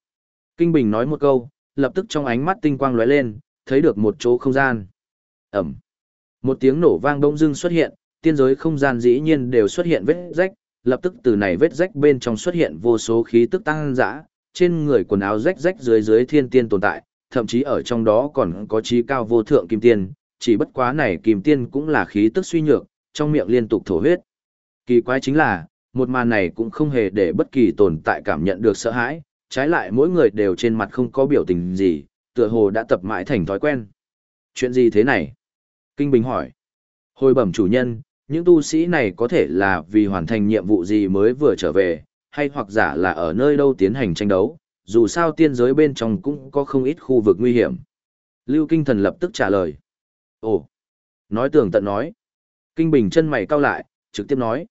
Kinh Bình nói một câu, lập tức trong ánh mắt tinh quang lóe lên, thấy được một chỗ không gian. Ẩm. Một tiếng nổ vang đông dưng xuất hiện, tiên giới không gian dĩ nhiên đều xuất hiện vết rách, lập tức từ này vết rách bên trong xuất hiện vô số khí tức tăng dã, trên người quần áo rách rách dưới dưới thiên tiên tồn tại, thậm chí ở trong đó còn có trí cao vô thượng kim tiên, chỉ bất quá này kim tiên cũng là khí tức suy nhược, trong miệng liên tục thổ huyết. Kỳ quái chính là, một màn này cũng không hề để bất kỳ tồn tại cảm nhận được sợ hãi, trái lại mỗi người đều trên mặt không có biểu tình gì, tựa hồ đã tập mãi thành thói quen. Chuyện gì thế này? Kinh Bình hỏi. Hồi bẩm chủ nhân, những tu sĩ này có thể là vì hoàn thành nhiệm vụ gì mới vừa trở về, hay hoặc giả là ở nơi đâu tiến hành tranh đấu, dù sao tiên giới bên trong cũng có không ít khu vực nguy hiểm. Lưu Kinh Thần lập tức trả lời. Ồ, nói tường tận nói. Kinh Bình chân mày cau lại, trực tiếp nói.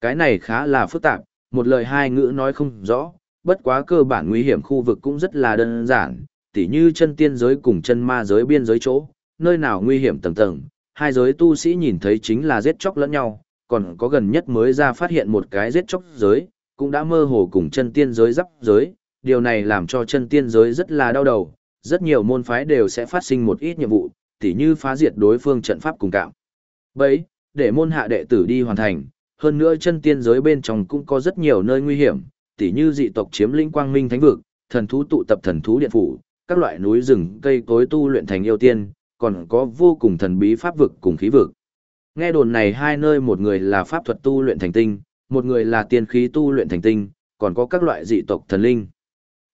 Cái này khá là phức tạp, một lời hai ngữ nói không rõ, bất quá cơ bản nguy hiểm khu vực cũng rất là đơn giản, tỉ như chân tiên giới cùng chân ma giới biên giới chỗ, nơi nào nguy hiểm tầng tầng, hai giới tu sĩ nhìn thấy chính là giết chóc lẫn nhau, còn có gần nhất mới ra phát hiện một cái giết chóc giới, cũng đã mơ hồ cùng chân tiên giới giáp giới, điều này làm cho chân tiên giới rất là đau đầu, rất nhiều môn phái đều sẽ phát sinh một ít nhiệm vụ, tỉ như phá diệt đối phương trận pháp cùng cạm. Bấy, để môn hạ đệ tử đi hoàn thành, hơn nữa chân tiên giới bên trong cũng có rất nhiều nơi nguy hiểm, tỉ như dị tộc chiếm lĩnh quang minh thánh vực, thần thú tụ tập thần thú điện phủ, các loại núi rừng cây cối tu luyện thành yêu tiên, còn có vô cùng thần bí pháp vực cùng khí vực. Nghe đồn này hai nơi một người là pháp thuật tu luyện thành tinh, một người là tiên khí tu luyện thành tinh, còn có các loại dị tộc thần linh.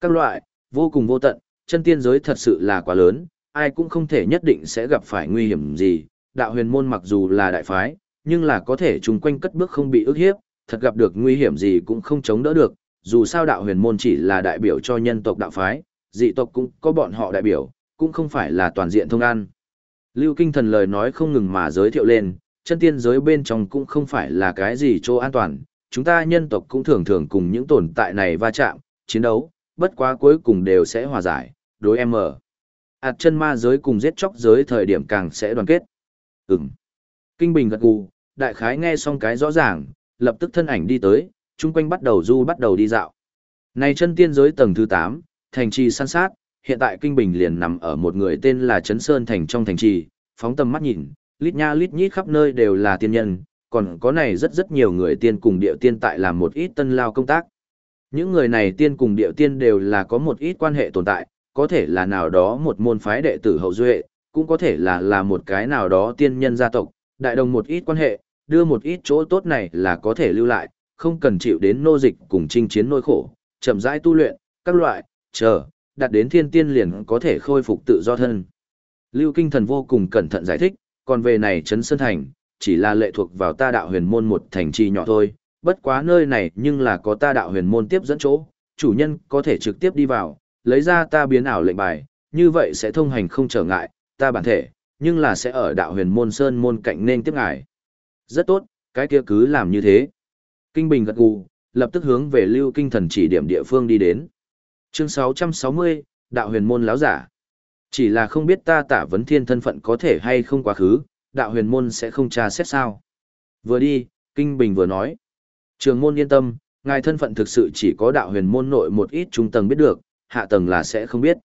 Các loại, vô cùng vô tận, chân tiên giới thật sự là quá lớn, ai cũng không thể nhất định sẽ gặp phải nguy hiểm gì. Đạo huyền môn mặc dù là đại phái, nhưng là có thể chung quanh cất bước không bị ức hiếp, thật gặp được nguy hiểm gì cũng không chống đỡ được. Dù sao đạo huyền môn chỉ là đại biểu cho nhân tộc đạo phái, dị tộc cũng có bọn họ đại biểu, cũng không phải là toàn diện thông an. Lưu Kinh Thần lời nói không ngừng mà giới thiệu lên, chân tiên giới bên trong cũng không phải là cái gì chỗ an toàn, chúng ta nhân tộc cũng thường thường cùng những tồn tại này va chạm, chiến đấu, bất quá cuối cùng đều sẽ hòa giải, đối em mở. Ảt chân ma giới cùng giết chóc giới thời điểm càng sẽ đoàn kết. Ừm. Kinh Bình gật gù, đại khái nghe xong cái rõ ràng, lập tức thân ảnh đi tới, chung quanh bắt đầu du bắt đầu đi dạo. Này chân tiên giới tầng thứ 8, thành trì săn sát, hiện tại Kinh Bình liền nằm ở một người tên là Trấn Sơn Thành trong thành trì, phóng tầm mắt nhìn, lít nha lít nhít khắp nơi đều là tiên nhân, còn có này rất rất nhiều người tiên cùng địa tiên tại làm một ít tân lao công tác. Những người này tiên cùng địa tiên đều là có một ít quan hệ tồn tại, có thể là nào đó một môn phái đệ tử hậu duệ, cũng có thể là là một cái nào đó tiên nhân gia tộc, đại đồng một ít quan hệ, đưa một ít chỗ tốt này là có thể lưu lại, không cần chịu đến nô dịch cùng chinh chiến nỗi khổ, chậm rãi tu luyện, các loại, chờ, đạt đến thiên tiên liền có thể khôi phục tự do thân. Lưu Kinh Thần vô cùng cẩn thận giải thích, còn về này Trấn Sơn Thành, chỉ là lệ thuộc vào ta đạo huyền môn một thành trì nhỏ thôi, bất quá nơi này nhưng là có ta đạo huyền môn tiếp dẫn chỗ, chủ nhân có thể trực tiếp đi vào, lấy ra ta biến ảo lệnh bài, như vậy sẽ thông hành không trở ngại, ta bản thể, nhưng là sẽ ở đạo huyền môn sơn môn cạnh nên tiếp ngài. Rất tốt, cái kia cứ làm như thế. Kinh Bình gật gù, lập tức hướng về lưu kinh thần chỉ điểm địa phương đi đến. Chương 660, Đạo huyền môn láo giả. Chỉ là không biết ta tả vấn thiên thân phận có thể hay không quá khứ, đạo huyền môn sẽ không tra xét sao. Vừa đi, Kinh Bình vừa nói. Trường môn yên tâm, ngài thân phận thực sự chỉ có đạo huyền môn nội một ít trung tầng biết được, hạ tầng là sẽ không biết.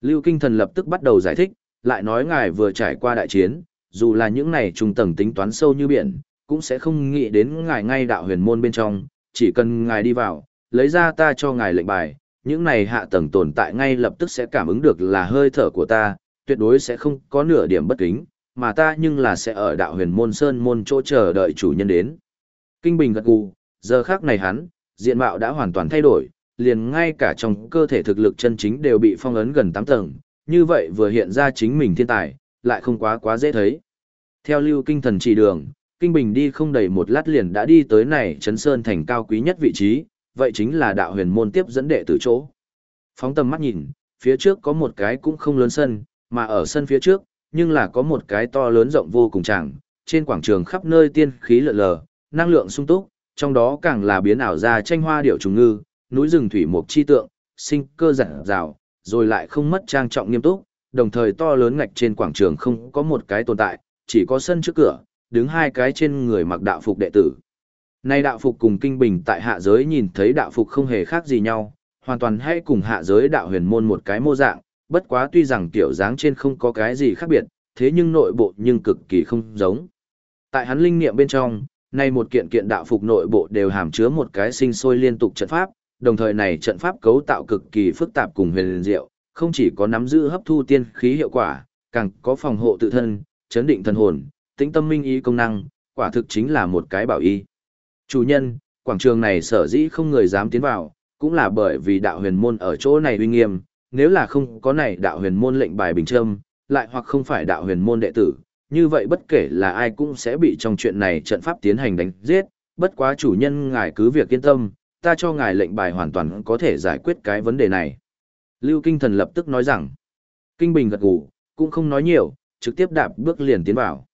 Lưu Kinh Thần lập tức bắt đầu giải thích, lại nói ngài vừa trải qua đại chiến, dù là những này trung tầng tính toán sâu như biển, cũng sẽ không nghĩ đến ngài ngay đạo huyền môn bên trong, chỉ cần ngài đi vào, lấy ra ta cho ngài lệnh bài, những này hạ tầng tồn tại ngay lập tức sẽ cảm ứng được là hơi thở của ta, tuyệt đối sẽ không có nửa điểm bất kính, mà ta nhưng là sẽ ở đạo huyền môn sơn môn chỗ chờ đợi chủ nhân đến. Kinh Bình gật gù, giờ khác này hắn, diện mạo đã hoàn toàn thay đổi, liền ngay cả trong cơ thể thực lực chân chính đều bị phong ấn gần 8 tầng, như vậy vừa hiện ra chính mình thiên tài, lại không quá quá dễ thấy. Theo lưu kinh thần chỉ đường, Kinh Bình đi không đầy một lát liền đã đi tới này chấn sơn thành cao quý nhất vị trí, vậy chính là đạo huyền môn tiếp dẫn đệ từ chỗ. Phóng tầm mắt nhìn, phía trước có một cái cũng không lớn sân, mà ở sân phía trước, nhưng là có một cái to lớn rộng vô cùng chẳng, trên quảng trường khắp nơi tiên khí lợ lờ, năng lượng sung túc, trong đó càng là biến ảo ra tranh hoa điệu trùng ngư, núi rừng thủy mục chi tượng, sinh cơ giản rào, rồi lại không mất trang trọng nghiêm túc, đồng thời to lớn ngạch trên quảng trường không có một cái tồn tại, chỉ có sân trước cửa, đứng hai cái trên người mặc đạo phục đệ tử. Nay đạo phục cùng kinh bình tại hạ giới nhìn thấy đạo phục không hề khác gì nhau, hoàn toàn hay cùng hạ giới đạo huyền môn một cái mô dạng, bất quá tuy rằng tiểu dáng trên không có cái gì khác biệt, thế nhưng nội bộ nhưng cực kỳ không giống. Tại hắn linh niệm bên trong, nay một kiện kiện đạo phục nội bộ đều hàm chứa một cái sinh sôi liên tục trận pháp, đồng thời này trận pháp cấu tạo cực kỳ phức tạp cùng huyền diệu, không chỉ có nắm giữ hấp thu tiên khí hiệu quả, càng có phòng hộ tự thân, chấn định thần hồn, tĩnh tâm minh ý công năng, quả thực chính là một cái bảo y. Chủ nhân, quảng trường này sở dĩ không người dám tiến vào, cũng là bởi vì đạo huyền môn ở chỗ này uy nghiêm, nếu là không có này đạo huyền môn lệnh bài bình trâm, lại hoặc không phải đạo huyền môn đệ tử, như vậy bất kể là ai cũng sẽ bị trong chuyện này trận pháp tiến hành đánh giết, bất quá chủ nhân ngài cứ việc yên tâm, ta cho ngài lệnh bài hoàn toàn có thể giải quyết cái vấn đề này. Lưu Kinh Thần lập tức nói rằng, Kinh Bình gật gù, cũng không nói nhiều, trực tiếp đạp bước liền tiến vào.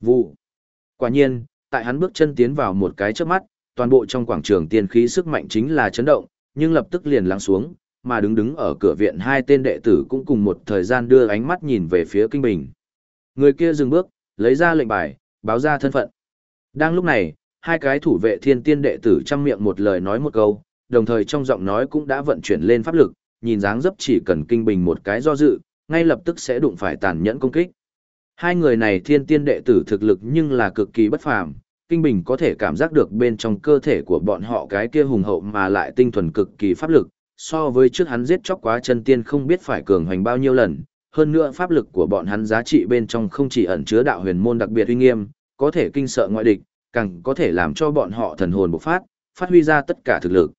Vụ. Quả nhiên, tại hắn bước chân tiến vào một cái trước mắt, toàn bộ trong quảng trường tiên khí sức mạnh chính là chấn động, nhưng lập tức liền lắng xuống, mà đứng đứng ở cửa viện hai tên đệ tử cũng cùng một thời gian đưa ánh mắt nhìn về phía Kinh Bình. Người kia dừng bước, lấy ra lệnh bài, báo ra thân phận. Đang lúc này, hai cái thủ vệ thiên tiên đệ tử chăm miệng một lời nói một câu, đồng thời trong giọng nói cũng đã vận chuyển lên pháp lực, nhìn dáng dấp chỉ cần Kinh Bình một cái do dự, ngay lập tức sẽ đụng phải tàn nhẫn công kích. Hai người này thiên tiên đệ tử thực lực nhưng là cực kỳ bất phàm, Kinh Bình có thể cảm giác được bên trong cơ thể của bọn họ cái kia hùng hậu mà lại tinh thuần cực kỳ pháp lực, so với trước hắn giết chóc quá chân tiên không biết phải cường hoành bao nhiêu lần, hơn nữa pháp lực của bọn hắn giá trị bên trong không chỉ ẩn chứa đạo huyền môn đặc biệt uy nghiêm, có thể kinh sợ ngoại địch, càng có thể làm cho bọn họ thần hồn bộc phát, phát huy ra tất cả thực lực.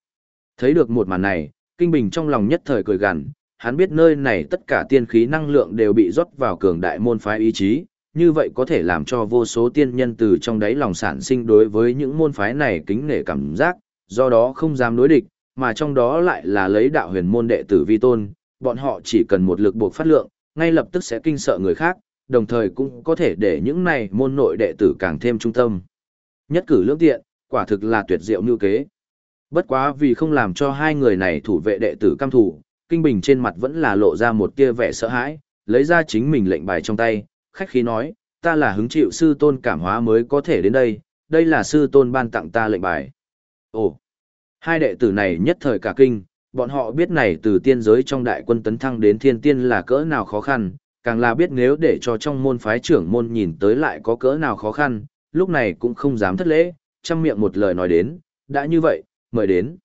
Thấy được một màn này, Kinh Bình trong lòng nhất thời cười gằn, hắn biết nơi này tất cả tiên khí năng lượng đều bị rót vào cường đại môn phái ý chí, như vậy có thể làm cho vô số tiên nhân từ trong đáy lòng sản sinh đối với những môn phái này kính nể cảm giác, do đó không dám đối địch, mà trong đó lại là lấy đạo huyền môn đệ tử vi tôn, bọn họ chỉ cần một lực buộc phát lượng, ngay lập tức sẽ kinh sợ người khác, đồng thời cũng có thể để những này môn nội đệ tử càng thêm trung tâm. Nhất cử lưỡng tiện, quả thực là tuyệt diệu như kế. Bất quá vì không làm cho hai người này thủ vệ đệ tử cam thủ, Kinh Bình trên mặt vẫn là lộ ra một tia vẻ sợ hãi, lấy ra chính mình lệnh bài trong tay, khách khí nói, ta là hứng chịu sư tôn cảm hóa mới có thể đến đây, đây là sư tôn ban tặng ta lệnh bài. Ồ, hai đệ tử này nhất thời cả kinh, bọn họ biết này từ tiên giới trong đại quân tấn thăng đến thiên tiên là cỡ nào khó khăn, càng là biết nếu để cho trong môn phái trưởng môn nhìn tới lại có cỡ nào khó khăn, lúc này cũng không dám thất lễ, chăm miệng một lời nói đến, đã như vậy, mời đến.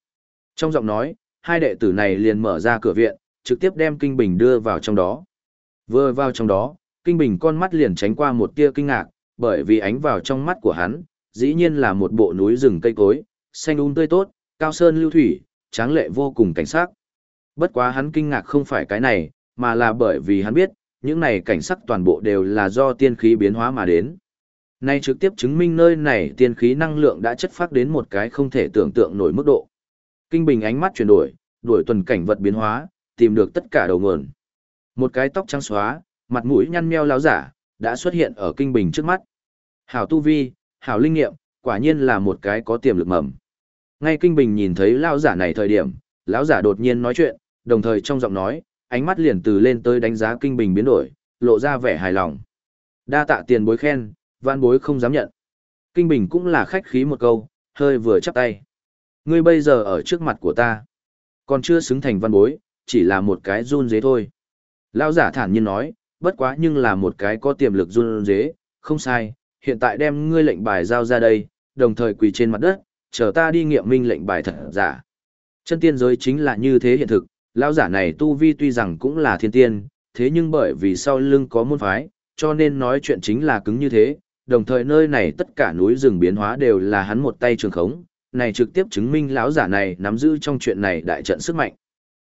Trong giọng nói, hai đệ tử này liền mở ra cửa viện, trực tiếp đem Kinh Bình đưa vào trong đó. Vừa vào trong đó, Kinh Bình con mắt liền tránh qua một tia kinh ngạc, bởi vì ánh vào trong mắt của hắn, dĩ nhiên là một bộ núi rừng cây cối, xanh um tươi tốt, cao sơn lưu thủy, tráng lệ vô cùng cảnh sắc. Bất quá hắn kinh ngạc không phải cái này, mà là bởi vì hắn biết, những này cảnh sắc toàn bộ đều là do tiên khí biến hóa mà đến. Nay trực tiếp chứng minh nơi này tiên khí năng lượng đã chất phát đến một cái không thể tưởng tượng nổi mức độ. Kinh Bình ánh mắt chuyển đổi, đuổi tuần cảnh vật biến hóa, tìm được tất cả đầu nguồn. Một cái tóc trắng xóa, mặt mũi nhăn meo láo giả, đã xuất hiện ở Kinh Bình trước mắt. Hảo tu vi, hảo linh nghiệm, quả nhiên là một cái có tiềm lực mầm. Ngay Kinh Bình nhìn thấy lão giả này thời điểm, lão giả đột nhiên nói chuyện, đồng thời trong giọng nói, ánh mắt liền từ lên tới đánh giá Kinh Bình biến đổi, lộ ra vẻ hài lòng. Đa tạ tiền bối khen, văn bối không dám nhận. Kinh Bình cũng là khách khí một câu, hơi vừa chắp tay. Ngươi bây giờ ở trước mặt của ta, còn chưa xứng thành văn bối, chỉ là một cái run dế thôi. Lão giả thản nhiên nói, bất quá nhưng là một cái có tiềm lực run dế, không sai, hiện tại đem ngươi lệnh bài giao ra đây, đồng thời quỳ trên mặt đất, chờ ta đi nghiệm minh lệnh bài thật giả. Chân tiên giới chính là như thế hiện thực, lão giả này tu vi tuy rằng cũng là thiên tiên, thế nhưng bởi vì sau lưng có môn phái, cho nên nói chuyện chính là cứng như thế, đồng thời nơi này tất cả núi rừng biến hóa đều là hắn một tay trường khống, này trực tiếp chứng minh lão giả này nắm giữ trong chuyện này đại trận sức mạnh.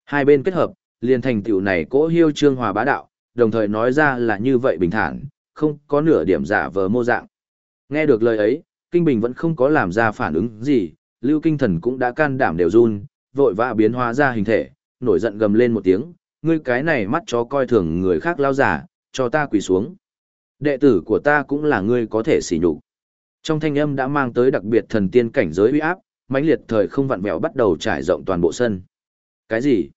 Hai bên kết hợp, liền thành tựu này cỗ hiêu trương hòa bá đạo, đồng thời nói ra là như vậy bình thản, không có nửa điểm giả vờ mô dạng. Nghe được lời ấy, Kinh Bình vẫn không có làm ra phản ứng gì, Lưu Kinh Thần cũng đã can đảm đều run, vội vã biến hóa ra hình thể, nổi giận gầm lên một tiếng, ngươi cái này mắt chó coi thường người khác lao giả, cho ta quỳ xuống. Đệ tử của ta cũng là ngươi có thể xỉ nhục. Trong thanh âm đã mang tới đặc biệt thần tiên cảnh giới uy áp, mãnh liệt thời không vặn vẹo bắt đầu trải rộng toàn bộ sân. Cái gì?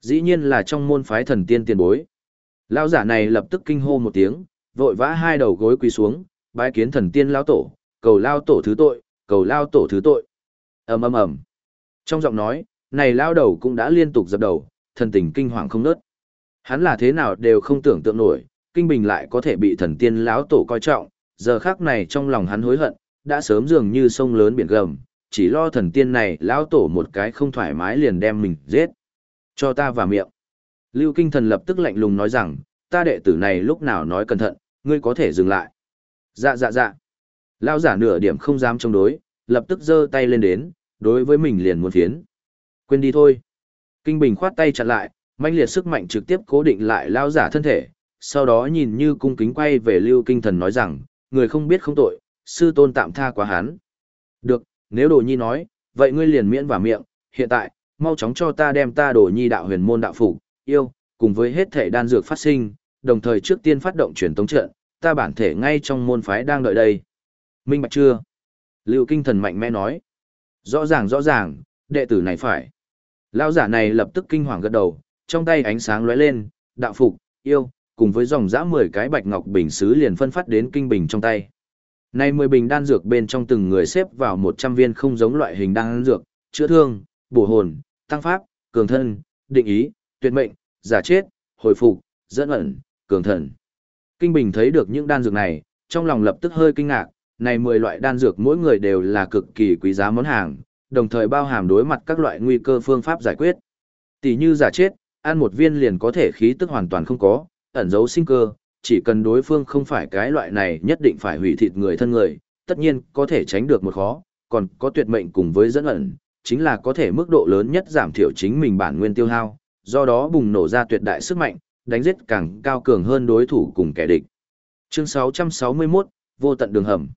Dĩ nhiên là trong môn phái thần tiên tiền bối. Lão giả này lập tức kinh hô một tiếng, vội vã hai đầu gối quỳ xuống, bái kiến thần tiên lão tổ, cầu lao tổ thứ tội, cầu lao tổ thứ tội. ầm ầm ầm. Trong giọng nói, này lao đầu cũng đã liên tục dập đầu, thần tình kinh hoàng không nớt. Hắn là thế nào đều không tưởng tượng nổi, kinh bình lại có thể bị thần tiên lão tổ coi trọng, giờ khắc này trong lòng hắn hối hận, đã sớm dường như sông lớn biển gầm, chỉ lo thần tiên này lão tổ một cái không thoải mái liền đem mình giết. Cho ta vào miệng. Lưu kinh thần lập tức lạnh lùng nói rằng, ta đệ tử này lúc nào nói cẩn thận, ngươi có thể dừng lại. Dạ dạ dạ. Lão giả nửa điểm không dám chống đối, lập tức giơ tay lên đến, đối với mình liền muốn phiến. Quên đi thôi. Kinh Bình khoát tay chặn lại, mãnh liệt sức mạnh trực tiếp cố định lại lão giả thân thể, sau đó nhìn như cung kính quay về Lưu Kinh Thần nói rằng, người không biết không tội, sư tôn tạm tha quá hắn. Được, nếu Đồ Nhi nói, vậy ngươi liền miễn và miệng, hiện tại, mau chóng cho ta đem ta Đồ Nhi đạo huyền môn đạo phủ, yêu, cùng với hết thể đan dược phát sinh, đồng thời trước tiên phát động truyền tống trận, ta bản thể ngay trong môn phái đang đợi đây. Minh bạch chưa? Lưu Kinh Thần mạnh mẽ nói. Rõ ràng rõ ràng, đệ tử này phải. Lão giả này lập tức kinh hoàng gật đầu, trong tay ánh sáng lóe lên, đạo phục, yêu, cùng với dòng dã 10 cái bạch ngọc bình sứ liền phân phát đến kinh bình trong tay. nay 10 bình đan dược bên trong từng người xếp vào 100 viên không giống loại hình đan dược, chữa thương, bổ hồn, tăng pháp, cường thân, định ý, tuyệt mệnh, giả chết, hồi phục, dẫn ẩn, cường thần. Kinh Bình thấy được những đan dược này, trong lòng lập tức hơi kinh ngạc, này 10 loại đan dược mỗi người đều là cực kỳ quý giá món hàng, đồng thời bao hàm đối mặt các loại nguy cơ phương pháp giải quyết. Tỷ như giả chết, ăn một viên liền có thể khí tức hoàn toàn không có, ẩn giấu sinh cơ, chỉ cần đối phương không phải cái loại này nhất định phải hủy thịt người thân người, tất nhiên có thể tránh được một khó, còn có tuyệt mệnh cùng với dẫn ẩn, chính là có thể mức độ lớn nhất giảm thiểu chính mình bản nguyên tiêu hao, do đó bùng nổ ra tuyệt đại sức mạnh, đánh giết càng cao cường hơn đối thủ cùng kẻ địch. Chương 661, vô tận đường hầm.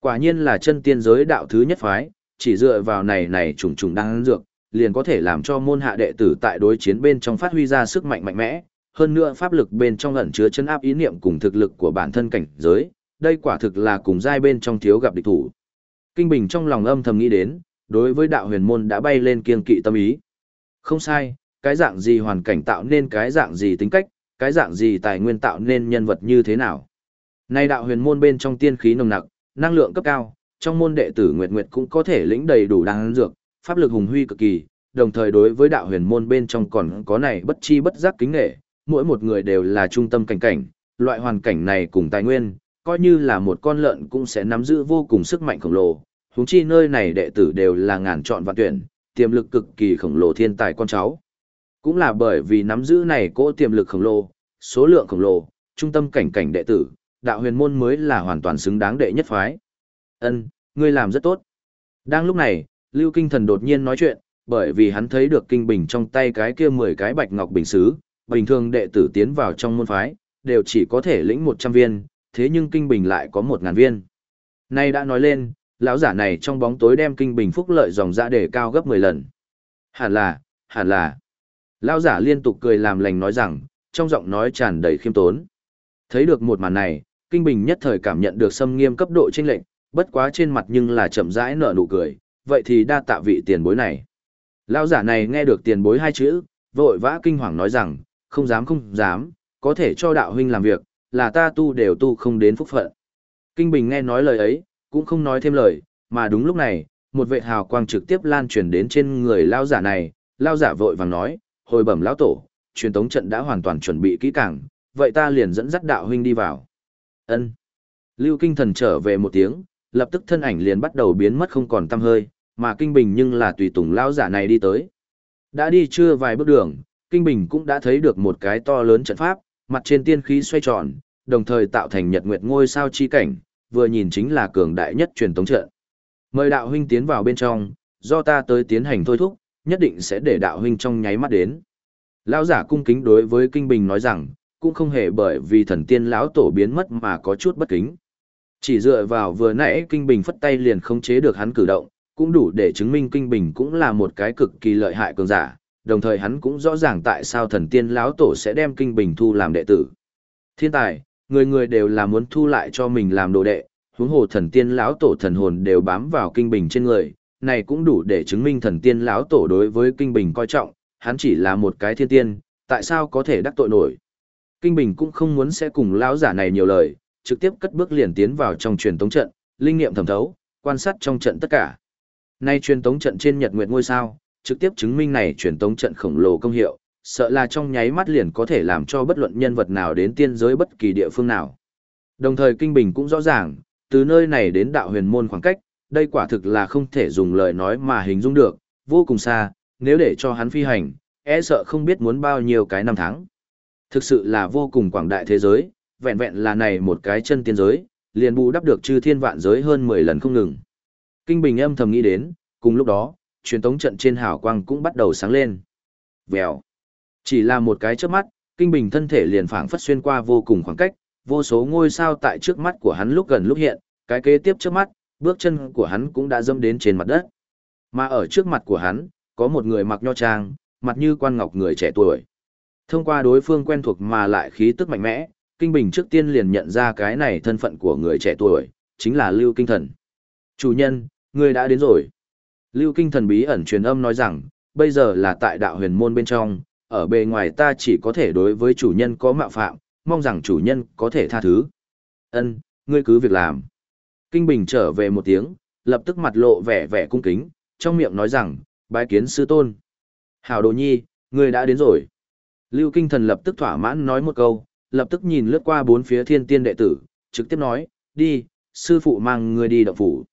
Quả nhiên là chân tiên giới đạo thứ nhất phái, chỉ dựa vào này này trùng trùng đang dược, liền có thể làm cho môn hạ đệ tử tại đối chiến bên trong phát huy ra sức mạnh mạnh mẽ, hơn nữa pháp lực bên trong ẩn chứa chân áp ý niệm cùng thực lực của bản thân cảnh giới, đây quả thực là cùng giai bên trong thiếu gặp địch thủ. Kinh Bình trong lòng âm thầm nghĩ đến, đối với đạo huyền môn đã bay lên kiên kỵ tâm ý. Không sai, cái dạng gì hoàn cảnh tạo nên cái dạng gì tính cách, cái dạng gì tài nguyên tạo nên nhân vật như thế nào. Nay đạo huyền môn bên trong tiên khí nồng nặc, năng lượng cấp cao, trong môn đệ tử Nguyệt Nguyệt cũng có thể lĩnh đầy đủ đan dược, pháp lực hùng huy cực kỳ, đồng thời đối với đạo huyền môn bên trong còn có này bất chi bất giác kính nghệ, mỗi một người đều là trung tâm cảnh cảnh, loại hoàn cảnh này cùng tài nguyên, coi như là một con lợn cũng sẽ nắm giữ vô cùng sức mạnh khổng lồ, huống chi nơi này đệ tử đều là ngàn chọn và tuyển, tiềm lực cực kỳ khổng lồ thiên tài con cháu. Cũng là bởi vì nắm giữ này cỗ tiềm lực khổng lồ, số lượng khổng lồ, trung tâm cảnh cảnh đệ tử, đạo huyền môn mới là hoàn toàn xứng đáng đệ nhất phái. Ân, ngươi làm rất tốt. Đang lúc này, Lưu Kinh Thần đột nhiên nói chuyện, bởi vì hắn thấy được kinh bình trong tay cái kia 10 cái bạch ngọc bình sứ, bình thường đệ tử tiến vào trong môn phái, đều chỉ có thể lĩnh 100 viên, thế nhưng kinh bình lại có 1000 viên. Nay đã nói lên, lão giả này trong bóng tối đem kinh bình phúc lợi dòng dã để cao gấp 10 lần. Hẳn là, hẳn là. Lão giả liên tục cười làm lành nói rằng, trong giọng nói tràn đầy khiêm tốn. Thấy được một màn này, kinh bình nhất thời cảm nhận được xâm nghiêm cấp độ chênh lệnh, bất quá trên mặt nhưng là chậm rãi nở nụ cười, vậy thì đa tạ vị tiền bối này. Lão giả này nghe được tiền bối hai chữ, vội vã kinh hoàng nói rằng, không dám không dám, có thể cho đạo huynh làm việc, là ta tu đều tu không đến phúc phận. Kinh Bình nghe nói lời ấy, cũng không nói thêm lời, mà đúng lúc này, một vệ hào quang trực tiếp lan truyền đến trên người lao giả này, lao giả vội vàng nói, hồi bẩm lão tổ, truyền tống trận đã hoàn toàn chuẩn bị kỹ càng, vậy ta liền dẫn dắt đạo huynh đi vào. Ân. Lưu Kinh Thần trở về một tiếng, lập tức thân ảnh liền bắt đầu biến mất không còn tăm hơi, mà Kinh Bình nhưng là tùy tùng lao giả này đi tới. Đã đi chưa vài bước đường, Kinh Bình cũng đã thấy được một cái to lớn trận pháp, mặt trên tiên khí xoay tròn, đồng thời tạo thành nhật nguyệt ngôi sao chi cảnh, vừa nhìn chính là cường đại nhất truyền tống trận. Mời đạo huynh tiến vào bên trong, do ta tới tiến hành thôi thúc, nhất định sẽ để đạo huynh trong nháy mắt đến. Lão giả cung kính đối với Kinh Bình nói rằng, cũng không hề bởi vì thần tiên lão tổ biến mất mà có chút bất kính. Chỉ dựa vào vừa nãy Kinh Bình phất tay liền không chế được hắn cử động, cũng đủ để chứng minh Kinh Bình cũng là một cái cực kỳ lợi hại cường giả, đồng thời hắn cũng rõ ràng tại sao thần tiên lão tổ sẽ đem Kinh Bình thu làm đệ tử. Thiên tài, người người đều là muốn thu lại cho mình làm đồ đệ, huống hồ thần tiên lão tổ thần hồn đều bám vào Kinh Bình trên người, này cũng đủ để chứng minh thần tiên lão tổ đối với Kinh Bình coi trọng, hắn chỉ là một cái thiên tiên, tại sao có thể đắc tội nổi. Kinh Bình cũng không muốn sẽ cùng lão giả này nhiều lời, trực tiếp cất bước liền tiến vào trong truyền tống trận, linh nghiệm thẩm thấu, quan sát trong trận tất cả. Nay truyền tống trận trên Nhật Nguyệt ngôi sao, trực tiếp chứng minh này truyền tống trận khổng lồ công hiệu, sợ là trong nháy mắt liền có thể làm cho bất luận nhân vật nào đến tiên giới bất kỳ địa phương nào. Đồng thời Kinh Bình cũng rõ ràng, từ nơi này đến đạo huyền môn khoảng cách, đây quả thực là không thể dùng lời nói mà hình dung được, vô cùng xa, nếu để cho hắn phi hành, e sợ không biết muốn bao nhiêu cái năm tháng. Thực sự là vô cùng quảng đại thế giới, vẹn vẹn là này một cái chân tiên giới, liền bù đắp được chư thiên vạn giới hơn 10 lần không ngừng. Kinh Bình âm thầm nghĩ đến, cùng lúc đó, truyền tống trận trên hào quang cũng bắt đầu sáng lên. Vèo. Chỉ là một cái chớp mắt, Kinh Bình thân thể liền phảng phất xuyên qua vô cùng khoảng cách, vô số ngôi sao tại trước mắt của hắn lúc gần lúc hiện, cái kế tiếp trước mắt, bước chân của hắn cũng đã dâm đến trên mặt đất. Mà ở trước mặt của hắn, có một người mặc nho trang, mặt như quan ngọc người trẻ tuổi. Thông qua đối phương quen thuộc mà lại khí tức mạnh mẽ, Kinh Bình trước tiên liền nhận ra cái này thân phận của người trẻ tuổi, chính là Lưu Kinh Thần. Chủ nhân, người đã đến rồi. Lưu Kinh Thần bí ẩn truyền âm nói rằng, bây giờ là tại đạo huyền môn bên trong, ở bề ngoài ta chỉ có thể đối với chủ nhân có mạo phạm, mong rằng chủ nhân có thể tha thứ. Ân, ngươi cứ việc làm. Kinh Bình trở về một tiếng, lập tức mặt lộ vẻ vẻ cung kính, trong miệng nói rằng, bái kiến sư tôn. Hảo đồ nhi, ngươi đã đến rồi. Lưu Kinh Thần lập tức thỏa mãn nói một câu, lập tức nhìn lướt qua bốn phía thiên tiên đệ tử, trực tiếp nói, đi, sư phụ mang ngươi đi động phủ.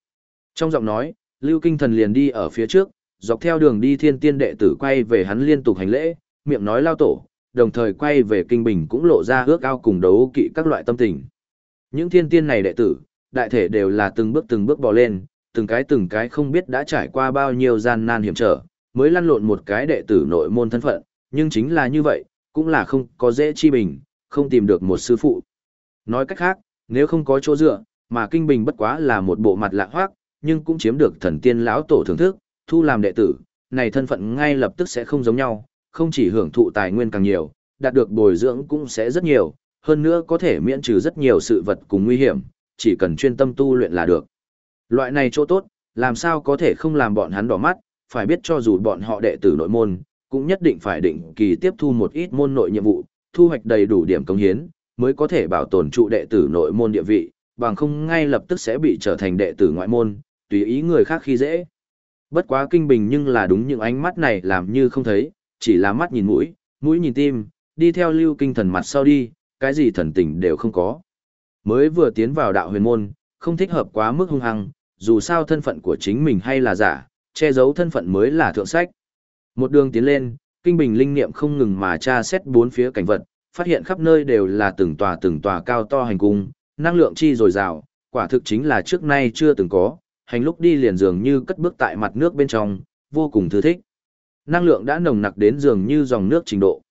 Trong giọng nói, Lưu Kinh Thần liền đi ở phía trước, dọc theo đường đi thiên tiên đệ tử quay về hắn liên tục hành lễ, miệng nói lao tổ, đồng thời quay về kinh bình cũng lộ ra ước ao cùng đấu kỵ các loại tâm tình. Những thiên tiên này đệ tử, đại thể đều là từng bước từng bước bò lên, từng cái từng cái không biết đã trải qua bao nhiêu gian nan hiểm trở, mới lăn lộn một cái đệ tử nội môn thân phận, nhưng chính là như vậy, cũng là không có dễ chi bình, không tìm được một sư phụ. Nói cách khác, nếu không có chỗ dựa, mà kinh bình bất quá là một bộ mặt lạ hoác, nhưng cũng chiếm được thần tiên lão tổ thưởng thức, thu làm đệ tử, này thân phận ngay lập tức sẽ không giống nhau, không chỉ hưởng thụ tài nguyên càng nhiều, đạt được bồi dưỡng cũng sẽ rất nhiều, hơn nữa có thể miễn trừ rất nhiều sự vật cùng nguy hiểm, chỉ cần chuyên tâm tu luyện là được. Loại này chỗ tốt, làm sao có thể không làm bọn hắn đỏ mắt, phải biết cho dù bọn họ đệ tử nội môn, cũng nhất định phải định kỳ tiếp thu một ít môn nội nhiệm vụ, thu hoạch đầy đủ điểm công hiến, mới có thể bảo tồn trụ đệ tử nội môn địa vị, bằng không ngay lập tức sẽ bị trở thành đệ tử ngoại môn, tùy ý người khác khi dễ. Bất quá kinh bình nhưng là đúng những ánh mắt này làm như không thấy, chỉ là mắt nhìn mũi, mũi nhìn tim, đi theo lưu kinh thần mặt sau đi, cái gì thần tình đều không có. Mới vừa tiến vào đạo huyền môn, không thích hợp quá mức hung hăng, dù sao thân phận của chính mình hay là giả, che giấu thân phận mới là thượng sách. Một đường tiến lên, kinh bình linh niệm không ngừng mà tra xét bốn phía cảnh vật, phát hiện khắp nơi đều là từng tòa từng tòa cao to hành cung, năng lượng chi dồi dào, quả thực chính là trước nay chưa từng có, hành lúc đi liền dường như cất bước tại mặt nước bên trong, vô cùng thư thích. Năng lượng đã nồng nặc đến dường như dòng nước trình độ.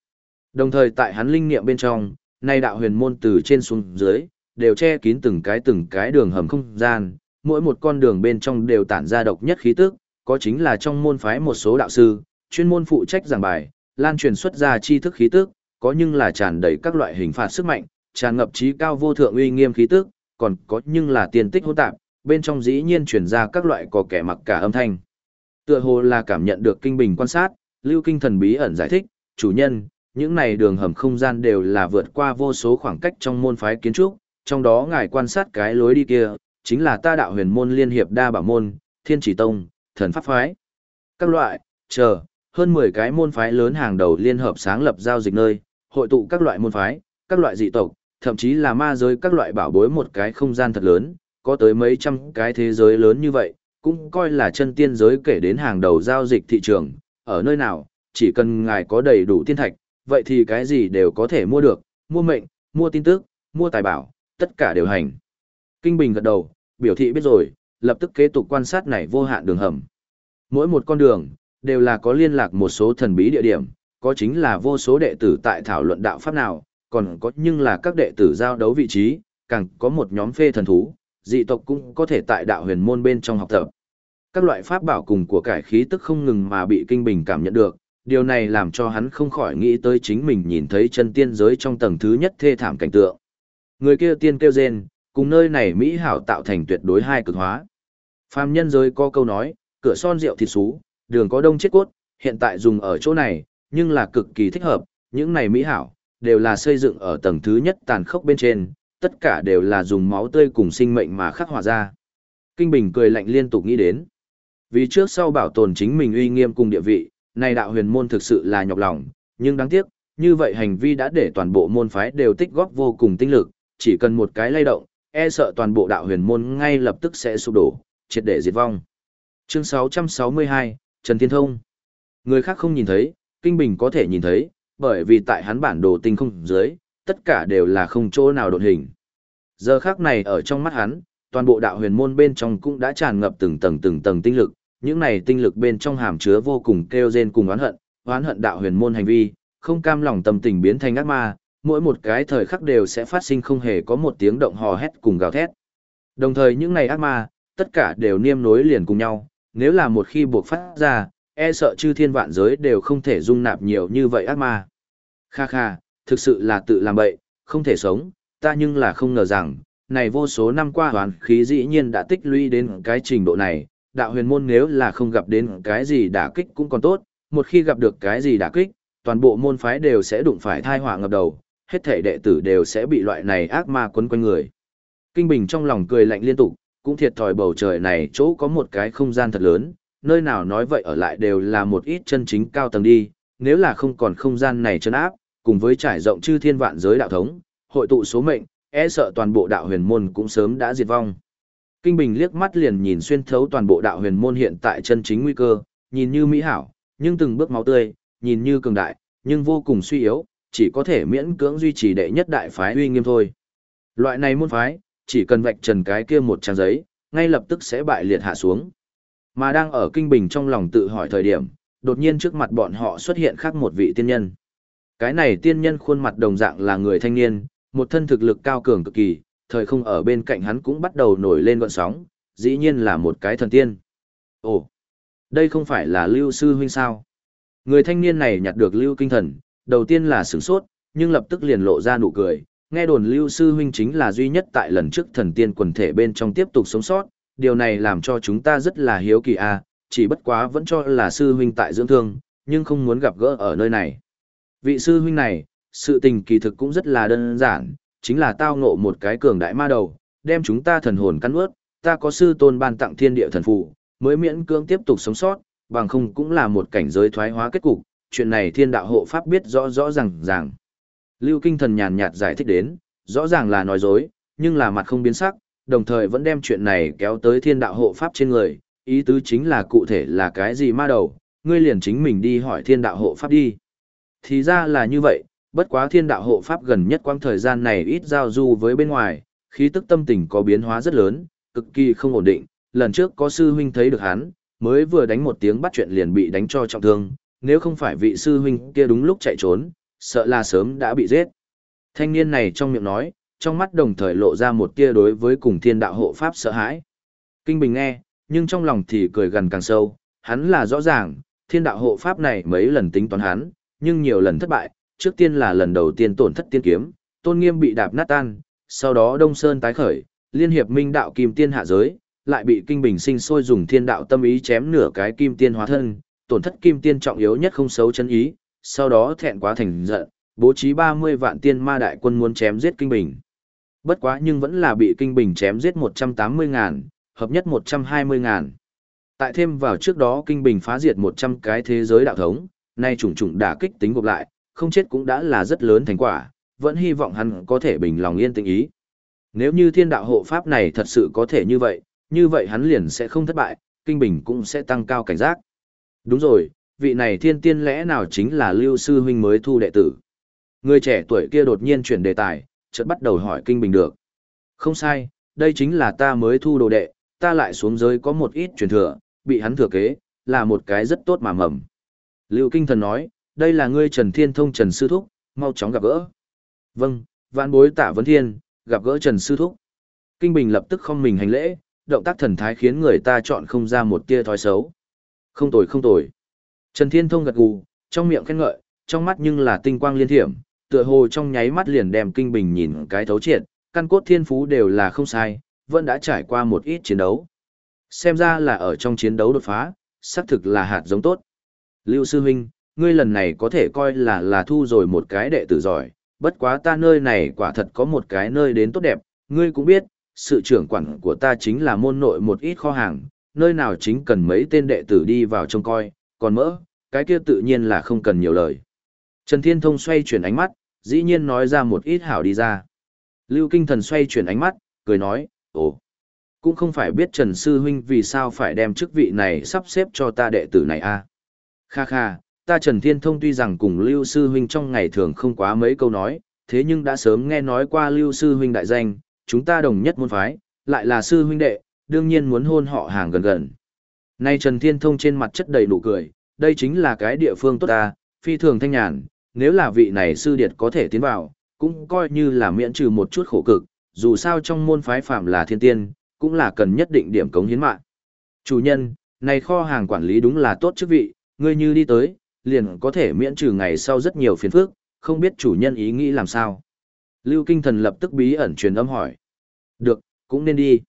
Đồng thời tại hắn linh niệm bên trong, nay đạo huyền môn từ trên xuống dưới, đều che kín từng cái từng cái đường hầm không gian, mỗi một con đường bên trong đều tản ra độc nhất khí tức, có chính là trong môn phái một số đạo sư, chuyên môn phụ trách giảng bài, lan truyền xuất ra tri thức khí tức, có nhưng là tràn đầy các loại hình phạt sức mạnh, tràn ngập trí cao vô thượng uy nghiêm khí tức, còn có nhưng là tiền tích hỗn tạp, bên trong dĩ nhiên truyền ra các loại có kẻ mặc cả âm thanh. Tựa hồ là cảm nhận được kinh bình quan sát, Lưu Kinh thần bí ẩn giải thích, chủ nhân, những này đường hầm không gian đều là vượt qua vô số khoảng cách trong môn phái kiến trúc, trong đó ngài quan sát cái lối đi kia, chính là ta đạo huyền môn liên hiệp đa bảo môn, thiên chỉ tông, thần pháp phái. Các loại, chờ, hơn 10 cái môn phái lớn hàng đầu liên hợp sáng lập giao dịch nơi, hội tụ các loại môn phái, các loại dị tộc, thậm chí là ma giới các loại bảo bối một cái không gian thật lớn, có tới mấy trăm cái thế giới lớn như vậy, cũng coi là chân tiên giới kể đến hàng đầu giao dịch thị trường, ở nơi nào, chỉ cần ngài có đầy đủ tiên thạch, vậy thì cái gì đều có thể mua được, mua mệnh, mua tin tức, mua tài bảo, tất cả đều hành. Kinh Bình gật đầu, biểu thị biết rồi, lập tức kế tục quan sát này vô hạn đường hầm. Mỗi một con đường, đều là có liên lạc một số thần bí địa điểm, có chính là vô số đệ tử tại thảo luận đạo pháp nào, còn có nhưng là các đệ tử giao đấu vị trí, càng có một nhóm phê thần thú, dị tộc cũng có thể tại đạo huyền môn bên trong học tập. Các loại pháp bảo cùng của cải khí tức không ngừng mà bị kinh bình cảm nhận được, điều này làm cho hắn không khỏi nghĩ tới chính mình nhìn thấy chân tiên giới trong tầng thứ nhất thê thảm cảnh tượng. Người kia tiên kêu rên, cùng nơi này Mỹ hảo tạo thành tuyệt đối hai cực hóa. Phàm nhân giới có câu nói, cửa son rượu thịt xú, đường có đông chết cốt, hiện tại dùng ở chỗ này, nhưng là cực kỳ thích hợp, những này Mỹ hảo, đều là xây dựng ở tầng thứ nhất tàn khốc bên trên, tất cả đều là dùng máu tươi cùng sinh mệnh mà khắc họa ra. Kinh Bình cười lạnh liên tục nghĩ đến. Vì trước sau bảo tồn chính mình uy nghiêm cùng địa vị, này đạo huyền môn thực sự là nhọc lòng, nhưng đáng tiếc, như vậy hành vi đã để toàn bộ môn phái đều tích góp vô cùng tinh lực, chỉ cần một cái lay động, e sợ toàn bộ đạo huyền môn ngay lập tức sẽ sụp đổ, triệt để diệt vong. Chương 662, Trần Thiên Thông. Người khác không nhìn thấy, Kinh Bình có thể nhìn thấy, bởi vì tại hắn bản đồ tinh không dưới, tất cả đều là không chỗ nào đột hình. Giờ khắc này ở trong mắt hắn, toàn bộ đạo huyền môn bên trong cũng đã tràn ngập từng tầng từng tầng tinh lực, những này tinh lực bên trong hàm chứa vô cùng kêu rên cùng oán hận, oán hận đạo huyền môn hành vi, không cam lòng tâm tình biến thành ác ma, mỗi một cái thời khắc đều sẽ phát sinh không hề có một tiếng động hò hét cùng gào thét. Đồng thời những này ác ma, tất cả đều niêm nối liền cùng nhau, nếu là một khi buộc phát ra, e sợ chư thiên vạn giới đều không thể dung nạp nhiều như vậy ác ma. Kha kha, thực sự là tự làm bậy, không thể sống, ta nhưng là không ngờ rằng, này vô số năm qua hoàn khí dĩ nhiên đã tích lũy đến cái trình độ này, đạo huyền môn nếu là không gặp đến cái gì đả kích cũng còn tốt, một khi gặp được cái gì đả kích, toàn bộ môn phái đều sẽ đụng phải thai họa ngập đầu, hết thể đệ tử đều sẽ bị loại này ác ma quấn quanh người. Kinh Bình trong lòng cười lạnh liên tục, cũng thiệt thòi bầu trời này chỗ có một cái không gian thật lớn, nơi nào nói vậy ở lại đều là một ít chân chính cao tầng đi, nếu là không còn không gian này chân áp, cùng với trải rộng chư thiên vạn giới đạo thống, hội tụ số mệnh, e sợ toàn bộ đạo huyền môn cũng sớm đã diệt vong. Kinh Bình liếc mắt liền nhìn xuyên thấu toàn bộ đạo huyền môn hiện tại chân chính nguy cơ, nhìn như mỹ hảo, nhưng từng bước máu tươi, nhìn như cường đại, nhưng vô cùng suy yếu, chỉ có thể miễn cưỡng duy trì đệ nhất đại phái uy nghiêm thôi. Loại này môn phái, chỉ cần vạch trần cái kia một trang giấy, ngay lập tức sẽ bại liệt hạ xuống. Mà đang ở kinh bình trong lòng tự hỏi thời điểm, đột nhiên trước mặt bọn họ xuất hiện khác một vị tiên nhân. Cái này tiên nhân khuôn mặt đồng dạng là người thanh niên, một thân thực lực cao cường cực kỳ, thời không ở bên cạnh hắn cũng bắt đầu nổi lên gọn sóng, dĩ nhiên là một cái thần tiên. Ồ, đây không phải là Lưu Sư Huynh sao? Người thanh niên này nhặt được Lưu Kinh Thần, đầu tiên là sửng sốt, nhưng lập tức liền lộ ra nụ cười. Nghe đồn Lưu Sư Huynh chính là duy nhất tại lần trước thần tiên quần thể bên trong tiếp tục sống sót, điều này làm cho chúng ta rất là hiếu kỳ a à, chỉ bất quá vẫn cho là Sư Huynh tại dưỡng thương, nhưng không muốn gặp gỡ ở nơi này. Vị Sư Huynh này, sự tình kỳ thực cũng rất là đơn giản, chính là tao ngộ một cái cường đại ma đầu, đem chúng ta thần hồn cắn ướt, ta có sư tôn ban tặng thiên địa thần phụ, mới miễn cưỡng tiếp tục sống sót, bằng không cũng là một cảnh giới thoái hóa kết cục, chuyện này thiên đạo hộ pháp biết rõ rõ ràng ràng. Lưu Kinh Thần nhàn nhạt giải thích đến, rõ ràng là nói dối, nhưng là mặt không biến sắc, đồng thời vẫn đem chuyện này kéo tới thiên đạo hộ pháp trên người, ý tứ chính là cụ thể là cái gì ma đầu, ngươi liền chính mình đi hỏi thiên đạo hộ pháp đi. Thì ra là như vậy, bất quá thiên đạo hộ pháp gần nhất quãng thời gian này ít giao du với bên ngoài, khí tức tâm tình có biến hóa rất lớn, cực kỳ không ổn định, lần trước có sư huynh thấy được hắn, mới vừa đánh một tiếng bắt chuyện liền bị đánh cho trọng thương, nếu không phải vị sư huynh kia đúng lúc chạy trốn, sợ là sớm đã bị giết. Thanh niên này trong miệng nói, trong mắt đồng thời lộ ra một tia đối với cùng thiên đạo hộ pháp sợ hãi. Kinh Bình nghe, nhưng trong lòng thì cười gần càng sâu, hắn là rõ ràng, thiên đạo hộ pháp này mấy lần tính toán hắn, nhưng nhiều lần thất bại, trước tiên là lần đầu tiên tổn thất tiên kiếm, tôn nghiêm bị đạp nát tan, sau đó Đông Sơn tái khởi, liên hiệp minh đạo kim tiên hạ giới, lại bị kinh bình sinh sôi dùng thiên đạo tâm ý chém nửa cái kim tiên hóa thân, tổn thất kim tiên trọng yếu nhất không xấu chân ý, sau đó thẹn quá thành giận, bố trí 30 vạn tiên ma đại quân muốn chém giết kinh bình. Bất quá nhưng vẫn là bị kinh bình chém giết 180 ngàn, hợp nhất 120 ngàn. Tại thêm vào trước đó kinh bình phá diệt 100 cái thế giới đạo thống, nay trùng trùng đả kích tính gộp lại, không chết cũng đã là rất lớn thành quả, vẫn hy vọng hắn có thể bình lòng yên tĩnh ý. Nếu như thiên đạo hộ pháp này thật sự có thể như vậy, như vậy hắn liền sẽ không thất bại, kinh bình cũng sẽ tăng cao cảnh giác. Đúng rồi, vị này thiên tiên lẽ nào chính là lưu sư huynh mới thu đệ tử. Người trẻ tuổi kia đột nhiên chuyển đề tài, chợt bắt đầu hỏi kinh bình được. Không sai, đây chính là ta mới thu đồ đệ, ta lại xuống giới có một ít truyền thừa, bị hắn thừa kế, là một cái rất tốt mà mầm. Lưu Kinh Thần nói, đây là ngươi Trần Thiên Thông Trần Sư Thúc, mau chóng gặp gỡ. Vâng, vạn bối Tả vấn thiên, gặp gỡ Trần Sư Thúc. Kinh Bình lập tức không mình hành lễ, động tác thần thái khiến người ta chọn không ra một tia thói xấu. Không tồi không tồi. Trần Thiên Thông gật gù, trong miệng khen ngợi, trong mắt nhưng là tinh quang liên thiểm, tựa hồ trong nháy mắt liền đem Kinh Bình nhìn cái thấu triệt, căn cốt thiên phú đều là không sai, vẫn đã trải qua một ít chiến đấu. Xem ra là ở trong chiến đấu đột phá, xác thực là hạt giống tốt. Lưu Sư Huynh, ngươi lần này có thể coi là là thu rồi một cái đệ tử giỏi, bất quá ta nơi này quả thật có một cái nơi đến tốt đẹp, ngươi cũng biết, sự trưởng quản của ta chính là môn nội một ít kho hàng, nơi nào chính cần mấy tên đệ tử đi vào trông coi, còn mỡ, cái kia tự nhiên là không cần nhiều lời. Trần Thiên Thông xoay chuyển ánh mắt, dĩ nhiên nói ra một ít hảo đi ra. Lưu Kinh Thần xoay chuyển ánh mắt, cười nói, ồ, cũng không phải biết Trần Sư Huynh vì sao phải đem chức vị này sắp xếp cho ta đệ tử này a à. Kha kha, ta Trần Thiên Thông tuy rằng cùng Lưu Sư Huynh trong ngày thường không quá mấy câu nói, thế nhưng đã sớm nghe nói qua Lưu Sư Huynh đại danh, chúng ta đồng nhất môn phái, lại là Sư Huynh đệ, đương nhiên muốn hôn họ hàng gần gần. Nay Trần Thiên Thông trên mặt chất đầy nụ cười, đây chính là cái địa phương tốt ta, phi thường thanh nhàn, nếu là vị này sư điệt có thể tiến vào, cũng coi như là miễn trừ một chút khổ cực, dù sao trong môn phái phạm là thiên tiên, cũng là cần nhất định điểm cống hiến mạng. Chủ nhân, này kho hàng quản lý đúng là tốt chức vị, ngươi như đi tới, liền có thể miễn trừ ngày sau rất nhiều phiền phức, không biết chủ nhân ý nghĩ làm sao. Lưu Kinh Thần lập tức bí ẩn truyền âm hỏi. Được, cũng nên đi.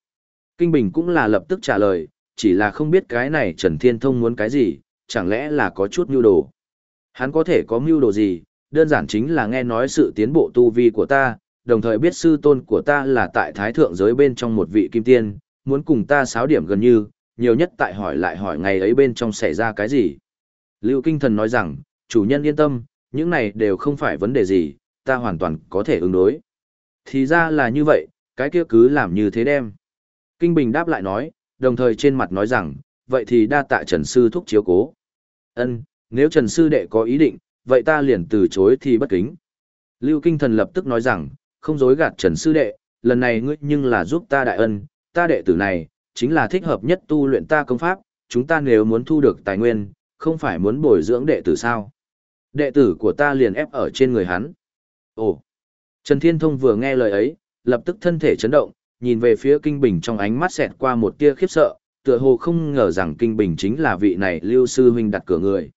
Kinh Bình cũng là lập tức trả lời, chỉ là không biết cái này Trần Thiên Thông muốn cái gì, chẳng lẽ là có chút mưu đồ. Hắn có thể có mưu đồ gì, đơn giản chính là nghe nói sự tiến bộ tu vi của ta, đồng thời biết sư tôn của ta là tại thái thượng giới bên trong một vị kim tiên, muốn cùng ta sáo điểm gần như, nhiều nhất tại hỏi lại hỏi ngày ấy bên trong xảy ra cái gì. Lưu Kinh Thần nói rằng, chủ nhân yên tâm, những này đều không phải vấn đề gì, ta hoàn toàn có thể ứng đối. Thì ra là như vậy, cái kia cứ làm như thế đem. Kinh Bình đáp lại nói, đồng thời trên mặt nói rằng, vậy thì đa tạ Trần Sư thúc chiếu cố. Ân, nếu Trần Sư đệ có ý định, vậy ta liền từ chối thì bất kính. Lưu Kinh Thần lập tức nói rằng, không dối gạt Trần Sư đệ, lần này ngươi nhưng là giúp ta đại ân, ta đệ tử này, chính là thích hợp nhất tu luyện ta công pháp, chúng ta nếu muốn thu được tài nguyên, không phải muốn bồi dưỡng đệ tử sao. Đệ tử của ta liền ép ở trên người hắn. Ồ! Trần Thiên Thông vừa nghe lời ấy, lập tức thân thể chấn động, nhìn về phía Kinh Bình trong ánh mắt xẹt qua một tia khiếp sợ, tựa hồ không ngờ rằng Kinh Bình chính là vị này lưu sư huynh đặt cửa người.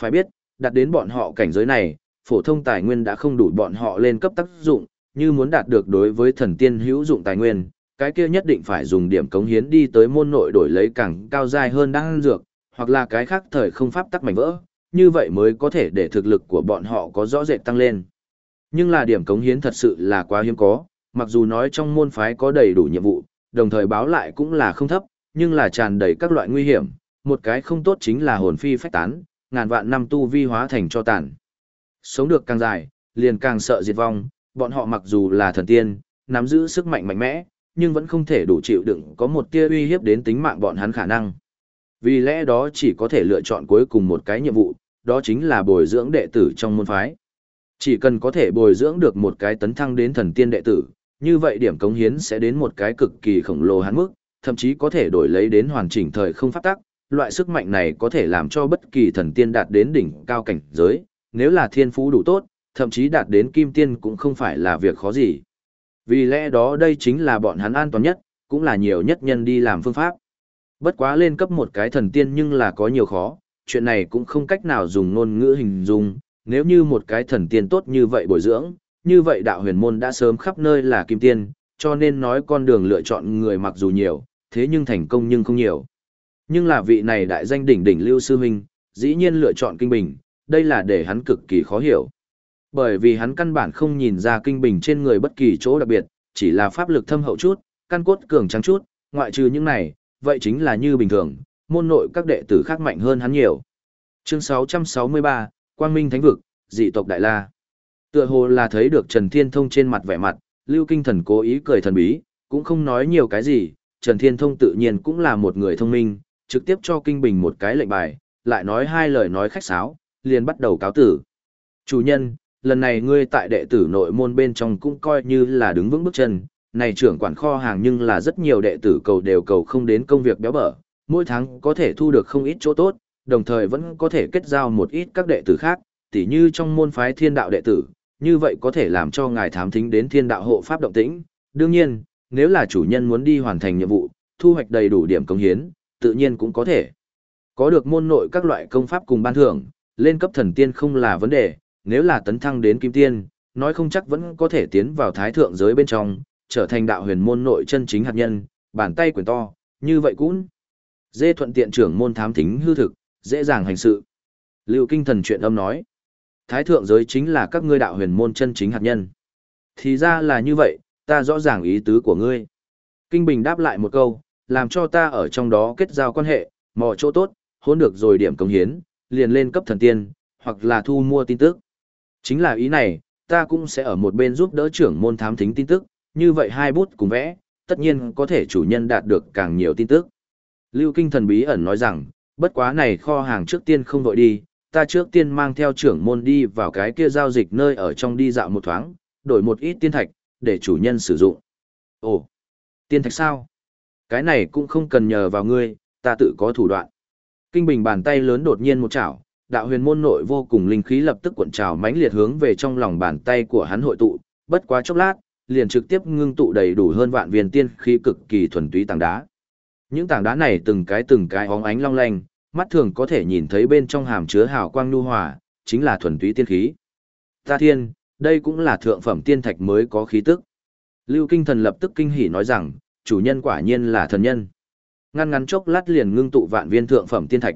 Phải biết, đặt đến bọn họ cảnh giới này, phổ thông tài nguyên đã không đủ bọn họ lên cấp tác dụng, như muốn đạt được đối với thần tiên hữu dụng tài nguyên, cái kia nhất định phải dùng điểm cống hiến đi tới môn nội đổi lấy càng cao dài hơn đang dược, hoặc là cái khác thời không pháp tắc mảnh vỡ, như vậy mới có thể để thực lực của bọn họ có rõ rệt tăng lên. Nhưng là điểm cống hiến thật sự là quá hiếm có, mặc dù nói trong môn phái có đầy đủ nhiệm vụ, đồng thời báo lại cũng là không thấp, nhưng là tràn đầy các loại nguy hiểm, một cái không tốt chính là hồn phi phách tán, ngàn vạn năm tu vi hóa thành cho tàn. Sống được càng dài, liền càng sợ diệt vong, bọn họ mặc dù là thần tiên, nắm giữ sức mạnh mạnh mẽ, nhưng vẫn không thể đủ chịu đựng có một tia uy hiếp đến tính mạng bọn hắn khả năng. Vì lẽ đó chỉ có thể lựa chọn cuối cùng một cái nhiệm vụ, đó chính là bồi dưỡng đệ tử trong môn phái. Chỉ cần có thể bồi dưỡng được một cái tấn thăng đến thần tiên đệ tử, như vậy điểm cống hiến sẽ đến một cái cực kỳ khổng lồ hắn mức, thậm chí có thể đổi lấy đến hoàn chỉnh thời không phát tắc. Loại sức mạnh này có thể làm cho bất kỳ thần tiên đạt đến đỉnh cao cảnh giới, nếu là thiên phú đủ tốt, thậm chí đạt đến kim tiên cũng không phải là việc khó gì. Vì lẽ đó đây chính là bọn hắn an toàn nhất, cũng là nhiều nhất nhân đi làm phương pháp. Bất quá lên cấp một cái thần tiên nhưng là có nhiều khó, chuyện này cũng không cách nào dùng ngôn ngữ hình dung, nếu như một cái thần tiên tốt như vậy bồi dưỡng, như vậy đạo huyền môn đã sớm khắp nơi là kim tiên, cho nên nói con đường lựa chọn người mặc dù nhiều, thế nhưng thành công nhưng không nhiều. Nhưng là vị này đại danh đỉnh đỉnh Lưu Sư Minh, dĩ nhiên lựa chọn kinh bình, đây là để hắn cực kỳ khó hiểu. Bởi vì hắn căn bản không nhìn ra kinh bình trên người bất kỳ chỗ đặc biệt, chỉ là pháp lực thâm hậu chút, căn cốt cường trắng chút, ngoại trừ những này, vậy chính là như bình thường, môn nội các đệ tử khác mạnh hơn hắn nhiều. Chương 663, Quang Minh Thánh Vực, dị tộc Đại La. Tựa hồ là thấy được Trần Thiên Thông trên mặt vẻ mặt, Lưu Kinh Thần cố ý cười thần bí, cũng không nói nhiều cái gì, Trần Thiên Thông tự nhiên cũng là một người thông minh, trực tiếp cho Kinh Bình một cái lệnh bài, lại nói hai lời nói khách sáo, liền bắt đầu cáo tử. Chủ nhân, lần này ngươi tại đệ tử nội môn bên trong cũng coi như là đứng vững bước chân, này trưởng quản kho hàng nhưng là rất nhiều đệ tử cầu đều cầu không đến công việc béo bở, mỗi tháng có thể thu được không ít chỗ tốt, đồng thời vẫn có thể kết giao một ít các đệ tử khác, tỉ như trong môn phái thiên đạo đệ tử, như vậy có thể làm cho ngài thám thính đến thiên đạo hộ pháp động tĩnh. Đương nhiên, nếu là chủ nhân muốn đi hoàn thành nhiệm vụ, thu hoạch đầy đủ điểm công hiến, tự nhiên cũng có thể. Có được môn nội các loại công pháp cùng ban thưởng, lên cấp thần tiên không là vấn đề, nếu là tấn thăng đến kim tiên, nói không chắc vẫn có thể tiến vào thái thượng giới bên trong, trở thành đạo huyền môn nội chân chính hạt nhân, bàn tay quyền to, như vậy cũng. Dê thuận tiện trưởng môn thám thính hư thực, dễ dàng hành sự. Lưu Kinh Thần chuyện âm nói, thái thượng giới chính là các ngươi đạo huyền môn chân chính hạt nhân. Thì ra là như vậy, ta rõ ràng ý tứ của ngươi. Kinh Bình đáp lại một câu, làm cho ta ở trong đó kết giao quan hệ, mò chỗ tốt, hôn được rồi điểm công hiến, liền lên cấp thần tiên, hoặc là thu mua tin tức. Chính là ý này, ta cũng sẽ ở một bên giúp đỡ trưởng môn thám thính tin tức, như vậy hai bút cùng vẽ, tất nhiên có thể chủ nhân đạt được càng nhiều tin tức. Lưu Kinh thần bí ẩn nói rằng, bất quá này kho hàng trước tiên không vội đi, ta trước tiên mang theo trưởng môn đi vào cái kia giao dịch nơi ở trong đi dạo một thoáng, đổi một ít tiên thạch, để chủ nhân sử dụng. Ồ, tiên thạch sao? Cái này cũng không cần nhờ vào ngươi, ta tự có thủ đoạn. Kinh bình bàn tay lớn đột nhiên một chảo, đạo huyền môn nội vô cùng linh khí lập tức cuộn trào mãnh liệt hướng về trong lòng bàn tay của hắn hội tụ, bất quá chốc lát, liền trực tiếp ngưng tụ đầy đủ hơn vạn viên tiên khí cực kỳ thuần túy tảng đá. Những tảng đá này từng cái từng cái óng ánh long lanh, mắt thường có thể nhìn thấy bên trong hàm chứa hào quang nhu hòa, chính là thuần túy tiên khí. Ta thiên, đây cũng là thượng phẩm tiên thạch mới có khí tức. Lưu Kinh Thần lập tức kinh hỉ nói rằng, chủ nhân quả nhiên là thần nhân. Ngăn ngắn chốc lát liền ngưng tụ vạn viên thượng phẩm tiên thạch.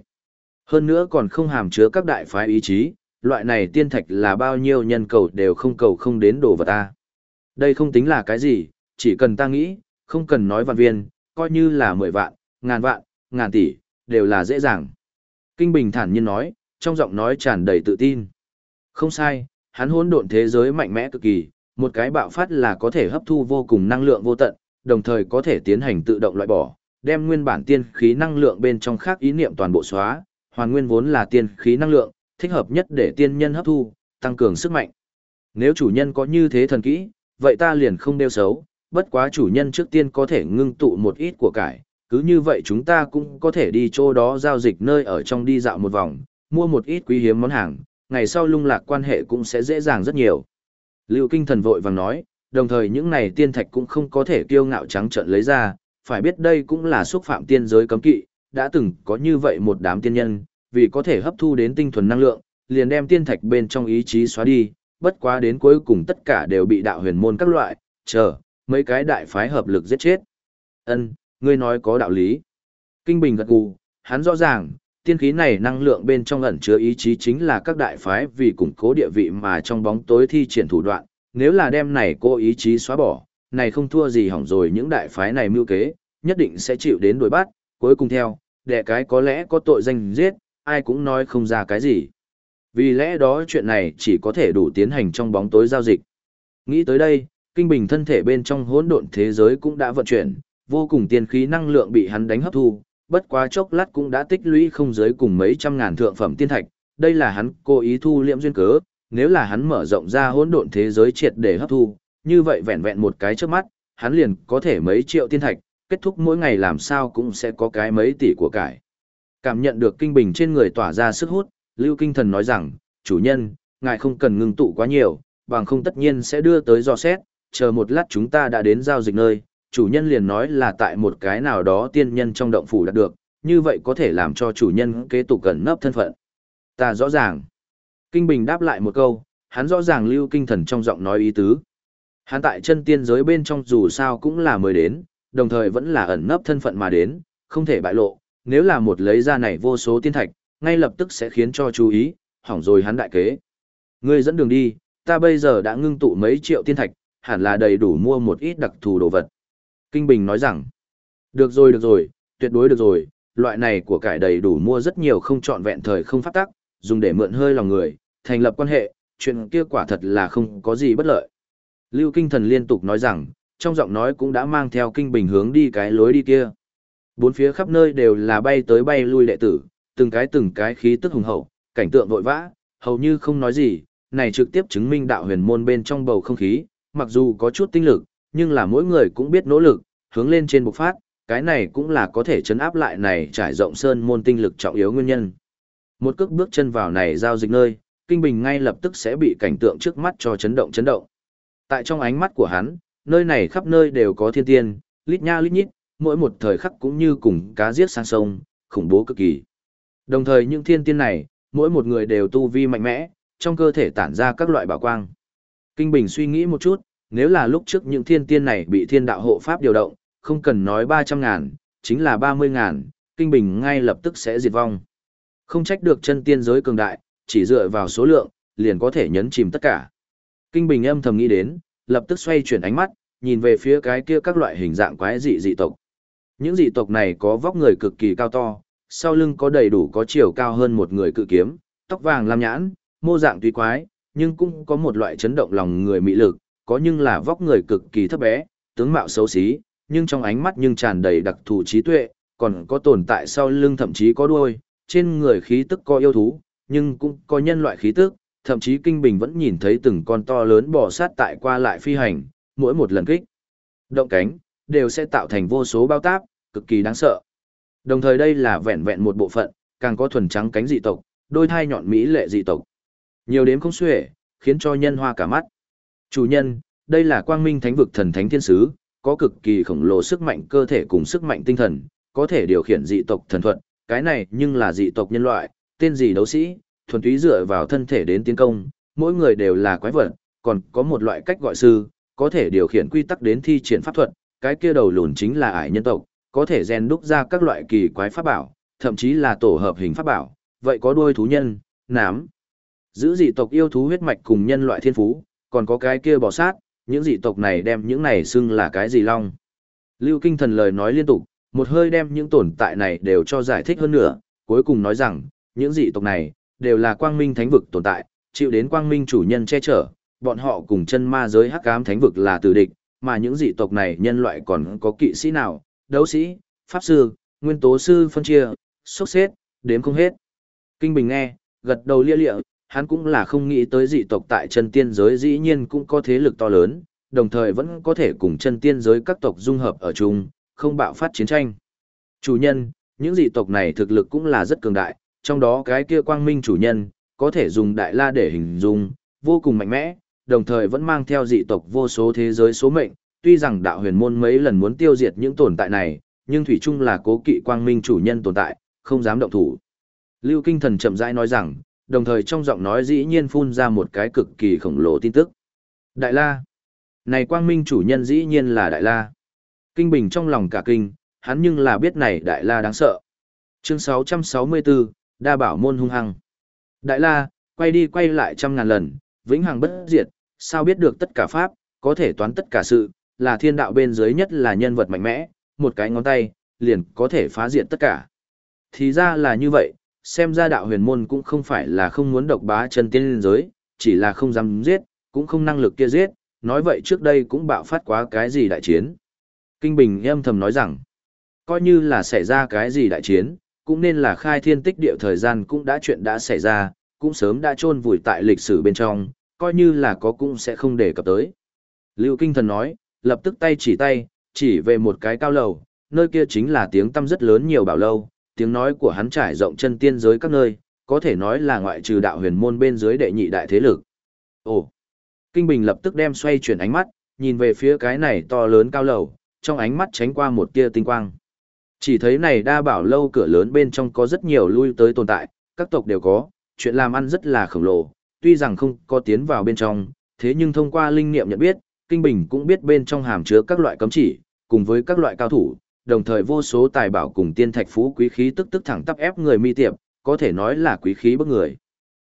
Hơn nữa còn không hàm chứa các đại phái ý chí, loại này tiên thạch là bao nhiêu nhân cầu đều không cầu không đến đồ vật ta. Đây không tính là cái gì, chỉ cần ta nghĩ, không cần nói vạn viên, coi như là mười vạn, ngàn vạn, ngàn tỷ, đều là dễ dàng. Kinh Bình thản nhiên nói, trong giọng nói tràn đầy tự tin. Không sai, hắn hỗn độn thế giới mạnh mẽ cực kỳ, một cái bạo phát là có thể hấp thu vô cùng năng lượng vô tận, đồng thời có thể tiến hành tự động loại bỏ, đem nguyên bản tiên khí năng lượng bên trong khác ý niệm toàn bộ xóa, hoàn nguyên vốn là tiên khí năng lượng, thích hợp nhất để tiên nhân hấp thu, tăng cường sức mạnh. Nếu chủ nhân có như thế thần kỹ, vậy ta liền không đeo xấu, bất quá chủ nhân trước tiên có thể ngưng tụ một ít của cải, cứ như vậy chúng ta cũng có thể đi chỗ đó giao dịch nơi ở trong đi dạo một vòng, mua một ít quý hiếm món hàng, ngày sau lung lạc quan hệ cũng sẽ dễ dàng rất nhiều. Lưu Kinh Thần vội vàng nói, đồng thời những này tiên thạch cũng không có thể kiêu ngạo trắng trợn lấy ra, phải biết đây cũng là xúc phạm tiên giới cấm kỵ, đã từng có như vậy một đám tiên nhân, vì có thể hấp thu đến tinh thuần năng lượng, liền đem tiên thạch bên trong ý chí xóa đi, bất quá đến cuối cùng tất cả đều bị đạo huyền môn các loại, chờ, mấy cái đại phái hợp lực giết chết. Ân, ngươi nói có đạo lý. Kinh Bình gật gù, hắn rõ ràng, tiên khí này năng lượng bên trong ẩn chứa ý chí chính là các đại phái vì củng cố địa vị mà trong bóng tối thi triển thủ đoạn, nếu là đem này cô ý chí xóa bỏ, này không thua gì hỏng rồi những đại phái này mưu kế, nhất định sẽ chịu đến đuổi bắt, cuối cùng theo, đệ cái có lẽ có tội danh giết, ai cũng nói không ra cái gì. Vì lẽ đó chuyện này chỉ có thể đủ tiến hành trong bóng tối giao dịch. Nghĩ tới đây, kinh bình thân thể bên trong hỗn độn thế giới cũng đã vận chuyển, vô cùng tiên khí năng lượng bị hắn đánh hấp thu, bất quá chốc lát cũng đã tích lũy không dưới cùng mấy trăm ngàn thượng phẩm tiên thạch, đây là hắn cố ý thu liễm duyên cớ, nếu là hắn mở rộng ra hỗn độn thế giới triệt để hấp thu, như vậy vẹn vẹn một cái trước mắt, hắn liền có thể mấy triệu tiên thạch, kết thúc mỗi ngày làm sao cũng sẽ có cái mấy tỷ của cải. Cảm nhận được kinh bình trên người tỏa ra sức hút, Lưu Kinh Thần nói rằng, chủ nhân, ngài không cần ngưng tụ quá nhiều, bằng không tất nhiên sẽ đưa tới do xét, chờ một lát chúng ta đã đến giao dịch nơi, chủ nhân liền nói là tại một cái nào đó tiên nhân trong động phủ đạt được, như vậy có thể làm cho chủ nhân kế tục gần nấp thân phận. Ta rõ ràng. Kinh Bình đáp lại một câu, hắn rõ ràng lưu kinh thần trong giọng nói ý tứ. Hắn tại chân tiên giới bên trong dù sao cũng là mới đến, đồng thời vẫn là ẩn nấp thân phận mà đến, không thể bại lộ, nếu là một lấy ra này vô số tiên thạch, ngay lập tức sẽ khiến cho chú ý, hỏng rồi hắn đại kế. Ngươi dẫn đường đi, ta bây giờ đã ngưng tụ mấy triệu tiên thạch, hẳn là đầy đủ mua một ít đặc thù đồ vật. Kinh Bình nói rằng, được rồi được rồi, tuyệt đối được rồi, loại này của cải đầy đủ mua rất nhiều không trọn vẹn thời không phát tắc, dùng để mượn hơi lòng người, thành lập quan hệ, chuyện kia quả thật là không có gì bất lợi. Lưu Kinh Thần liên tục nói rằng, trong giọng nói cũng đã mang theo Kinh Bình hướng đi cái lối đi kia. Bốn phía khắp nơi đều là bay tới bay lui đệ tử, từng cái từng cái khí tức hùng hậu, cảnh tượng vội vã, hầu như không nói gì, này trực tiếp chứng minh đạo huyền môn bên trong bầu không khí, mặc dù có chút tinh lực, nhưng là mỗi người cũng biết nỗ lực, hướng lên trên bộc phát, cái này cũng là có thể chấn áp lại này trải rộng sơn môn tinh lực trọng yếu nguyên nhân. Một cước bước chân vào này giao dịch nơi, Kinh Bình ngay lập tức sẽ bị cảnh tượng trước mắt cho chấn động chấn động. Tại trong ánh mắt của hắn, nơi này khắp nơi đều có thiên tiên, lít nha lít nhít, mỗi một thời khắc cũng như cùng cá giết sang sông, khủng bố cực kỳ. Đồng thời những thiên tiên này, mỗi một người đều tu vi mạnh mẽ, trong cơ thể tản ra các loại bảo quang. Kinh Bình suy nghĩ một chút, nếu là lúc trước những thiên tiên này bị thiên đạo hộ pháp điều động, không cần nói 300 ngàn, chính là 30 ngàn, Kinh Bình ngay lập tức sẽ diệt vong. Không trách được chân tiên giới cường đại, chỉ dựa vào số lượng, liền có thể nhấn chìm tất cả. Kinh Bình âm thầm nghĩ đến, lập tức xoay chuyển ánh mắt, nhìn về phía cái kia các loại hình dạng quái dị dị tộc. Những dị tộc này có vóc người cực kỳ cao to, sau lưng có đầy đủ có chiều cao hơn một người cự kiếm, tóc vàng lam nhãn, mô dạng tùy quái, nhưng cũng có một loại chấn động lòng người mị lực, có nhưng là vóc người cực kỳ thấp bé, tướng mạo xấu xí, nhưng trong ánh mắt nhưng tràn đầy đặc thù trí tuệ, còn có tồn tại sau lưng thậm chí có đuôi, trên người khí tức có yêu thú, nhưng cũng có nhân loại khí tức, thậm chí Kinh Bình vẫn nhìn thấy từng con to lớn bò sát tại qua lại phi hành, mỗi một lần kích. Động cánh, đều sẽ tạo thành vô số bao táp, cực kỳ đáng sợ. Đồng thời đây là vẹn vẹn một bộ phận, càng có thuần trắng cánh dị tộc, đôi thai nhọn mỹ lệ dị tộc. Nhiều đếm không xuể, khiến cho nhân hoa cả mắt. Chủ nhân, đây là quang minh thánh vực thần thánh thiên sứ, có cực kỳ khổng lồ sức mạnh cơ thể cùng sức mạnh tinh thần, có thể điều khiển dị tộc thần thuật, cái này nhưng là dị tộc nhân loại, tên gì đấu sĩ, thuần túy dựa vào thân thể đến tiến công, mỗi người đều là quái vật, còn có một loại cách gọi sư, có thể điều khiển quy tắc đến thi triển pháp thuật, cái kia đầu lùn chính là ải nhân tộc, có thể rèn đúc ra các loại kỳ quái pháp bảo, thậm chí là tổ hợp hình pháp bảo, vậy có đuôi thú nhân, nám. Giữ dị tộc yêu thú huyết mạch cùng nhân loại thiên phú, còn có cái kia bò sát, những dị tộc này đem những này xưng là cái gì long. Lưu Kinh Thần lời nói liên tục, một hơi đem những tồn tại này đều cho giải thích hơn nữa, cuối cùng nói rằng, những dị tộc này, đều là quang minh thánh vực tồn tại, chịu đến quang minh chủ nhân che chở, bọn họ cùng chân ma giới hắc ám thánh vực là tử địch, mà những dị tộc này nhân loại còn có kỵ sĩ nào, đấu sĩ, pháp sư, nguyên tố sư phân chia, sốc xếp, đếm không hết. Kinh Bình nghe, gật đầu lia lịa, hắn cũng là không nghĩ tới dị tộc tại chân tiên giới dĩ nhiên cũng có thế lực to lớn, đồng thời vẫn có thể cùng chân tiên giới các tộc dung hợp ở chung, không bạo phát chiến tranh. Chủ nhân, những dị tộc này thực lực cũng là rất cường đại, trong đó cái kia quang minh chủ nhân, có thể dùng đại la để hình dung, vô cùng mạnh mẽ, đồng thời vẫn mang theo dị tộc vô số thế giới số mệnh, tuy rằng đạo huyền môn mấy lần muốn tiêu diệt những tồn tại này, nhưng thủy chung là cố kỵ quang minh chủ nhân tồn tại, không dám động thủ. Lưu Kinh Thần chậm rãi nói rằng, đồng thời trong giọng nói dĩ nhiên phun ra một cái cực kỳ khổng lồ tin tức. Đại La. Này quang minh chủ nhân dĩ nhiên là Đại La. Kinh Bình trong lòng cả kinh, hắn nhưng là biết này Đại La đáng sợ. Chương 664, Đa bảo môn hung hăng. Đại La, quay đi quay lại trăm ngàn lần, vĩnh hằng bất diệt, sao biết được tất cả pháp, có thể toán tất cả sự, là thiên đạo bên dưới nhất là nhân vật mạnh mẽ, một cái ngón tay, liền có thể phá diện tất cả. Thì ra là như vậy, xem ra đạo huyền môn cũng không phải là không muốn độc bá chân tiên liên giới, chỉ là không dám giết, cũng không năng lực kia giết, nói vậy trước đây cũng bạo phát quá cái gì đại chiến. Kinh Bình em thầm nói rằng, coi như là xảy ra cái gì đại chiến, cũng nên là khai thiên tích địa thời gian cũng đã chuyện đã xảy ra, cũng sớm đã chôn vùi tại lịch sử bên trong, coi như là có cũng sẽ không để cập tới. Lưu Kinh Thần nói, lập tức tay chỉ tay, chỉ về một cái cao lầu, nơi kia chính là tiếng tâm rất lớn nhiều bảo lâu, tiếng nói của hắn trải rộng chân tiên giới các nơi, có thể nói là ngoại trừ đạo huyền môn bên dưới đệ nhị đại thế lực. Ồ! Kinh Bình lập tức đem xoay chuyển ánh mắt, nhìn về phía cái này to lớn cao lầu, trong ánh mắt tránh qua một tia tinh quang. Chỉ thấy này đa bảo lâu cửa lớn bên trong có rất nhiều lui tới tồn tại, các tộc đều có, chuyện làm ăn rất là khổng lồ, tuy rằng không có tiến vào bên trong, thế nhưng thông qua linh niệm nhận biết, Kinh Bình cũng biết bên trong hàm chứa các loại cấm chỉ, cùng với các loại cao thủ, đồng thời vô số tài bảo cùng tiên thạch phú quý khí tức tức thẳng tắp ép người mi tiệp, có thể nói là quý khí bức người.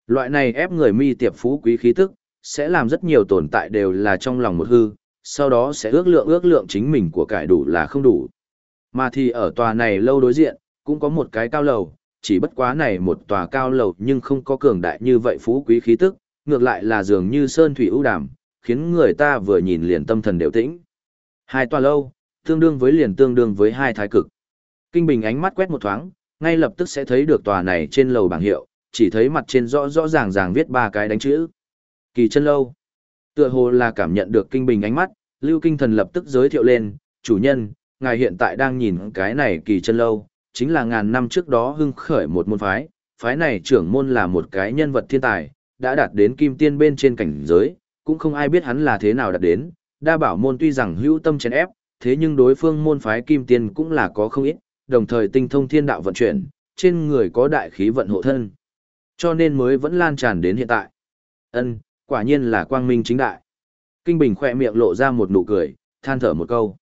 Loại này ép người mi tiệp phú quý khí tức, sẽ làm rất nhiều tồn tại đều là trong lòng một hư, sau đó sẽ ước lượng ước lượng chính mình của cải đủ là không đủ. Mà thì ở tòa này lâu đối diện, cũng có một cái cao lầu, chỉ bất quá này một tòa cao lầu nhưng không có cường đại như vậy phú quý khí tức, ngược lại là dường như sơn thủy ưu đàm, khiến người ta vừa nhìn liền tâm thần đều tĩnh. Hai tòa lâu, tương đương với liền tương đương với hai thái cực. Kinh Bình ánh mắt quét một thoáng, ngay lập tức sẽ thấy được tòa này trên lầu bảng hiệu, chỉ thấy mặt trên rõ rõ ràng ràng viết ba cái đánh chữ. Kỳ chân lâu. Tựa hồ là cảm nhận được Kinh Bình ánh mắt, Lưu Kinh Thần lập tức giới thiệu lên, chủ nhân, ngài hiện tại đang nhìn cái này kỳ chân lâu, chính là ngàn năm trước đó hưng khởi một môn phái, phái này trưởng môn là một cái nhân vật thiên tài, đã đạt đến kim tiên bên trên cảnh giới, cũng không ai biết hắn là thế nào đạt đến, đa bảo môn tuy rằng hữu tâm chèn ép, thế nhưng đối phương môn phái kim tiên cũng là có không ít, đồng thời tinh thông thiên đạo vận chuyển, trên người có đại khí vận hộ thân. Cho nên mới vẫn lan tràn đến hiện tại. Ân, quả nhiên là quang minh chính đại. Kinh Bình khỏe miệng lộ ra một nụ cười, than thở một câu.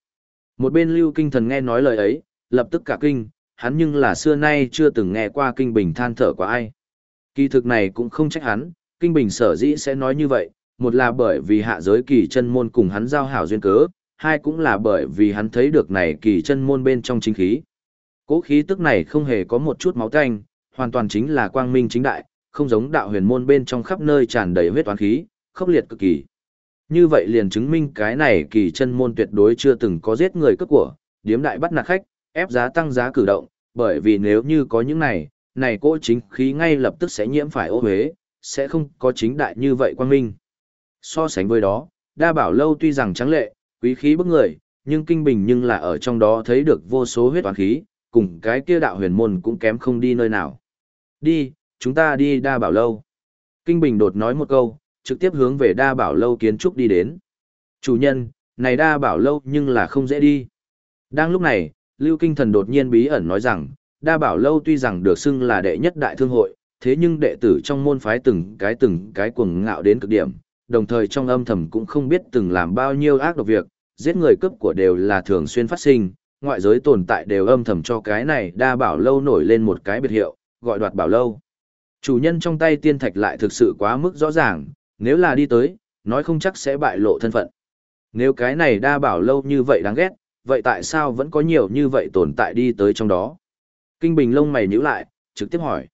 Một bên lưu kinh thần nghe nói lời ấy, lập tức cả kinh, hắn nhưng là xưa nay chưa từng nghe qua Kinh Bình than thở của ai. Kỳ thực này cũng không trách hắn, Kinh Bình sở dĩ sẽ nói như vậy, một là bởi vì hạ giới kỳ chân môn cùng hắn giao hảo duyên cớ, hai cũng là bởi vì hắn thấy được này kỳ chân môn bên trong chính khí. Cố khí tức này không hề có một chút máu tanh, hoàn toàn chính là quang minh chính đại, không giống đạo huyền môn bên trong khắp nơi tràn đầy huyết toán khí, khốc liệt cực kỳ. Như vậy liền chứng minh cái này kỳ chân môn tuyệt đối chưa từng có giết người cướp của, điếm đại bắt nạt khách, ép giá tăng giá cử động, bởi vì nếu như có những này, này cỗ chính khí ngay lập tức sẽ nhiễm phải ô huế, sẽ không có chính đại như vậy quang minh. So sánh với đó, đa bảo lâu tuy rằng trắng lệ, quý khí bức người, nhưng kinh bình nhưng là ở trong đó thấy được vô số huyết toán khí, cùng cái kia đạo huyền môn cũng kém không đi nơi nào. Đi, chúng ta đi đa bảo lâu. Kinh bình đột nói một câu, trực tiếp hướng về đa bảo lâu kiến trúc đi đến. Chủ nhân, này đa bảo lâu nhưng là không dễ đi. Đang lúc này, Lưu Kinh Thần đột nhiên bí ẩn nói rằng, đa bảo lâu tuy rằng được xưng là đệ nhất đại thương hội, thế nhưng đệ tử trong môn phái từng cái từng cái cuồng ngạo đến cực điểm, đồng thời trong âm thầm cũng không biết từng làm bao nhiêu ác độc việc, giết người cướp của đều là thường xuyên phát sinh, ngoại giới tồn tại đều âm thầm cho cái này đa bảo lâu nổi lên một cái biệt hiệu, gọi đoạt bảo lâu. Chủ nhân trong tay tiên thạch lại thực sự quá mức rõ ràng, nếu là đi tới, nói không chắc sẽ bại lộ thân phận. Nếu cái này đa bảo lâu như vậy đáng ghét, vậy tại sao vẫn có nhiều như vậy tồn tại đi tới trong đó? Kinh Bình lông mày nhíu lại, trực tiếp hỏi.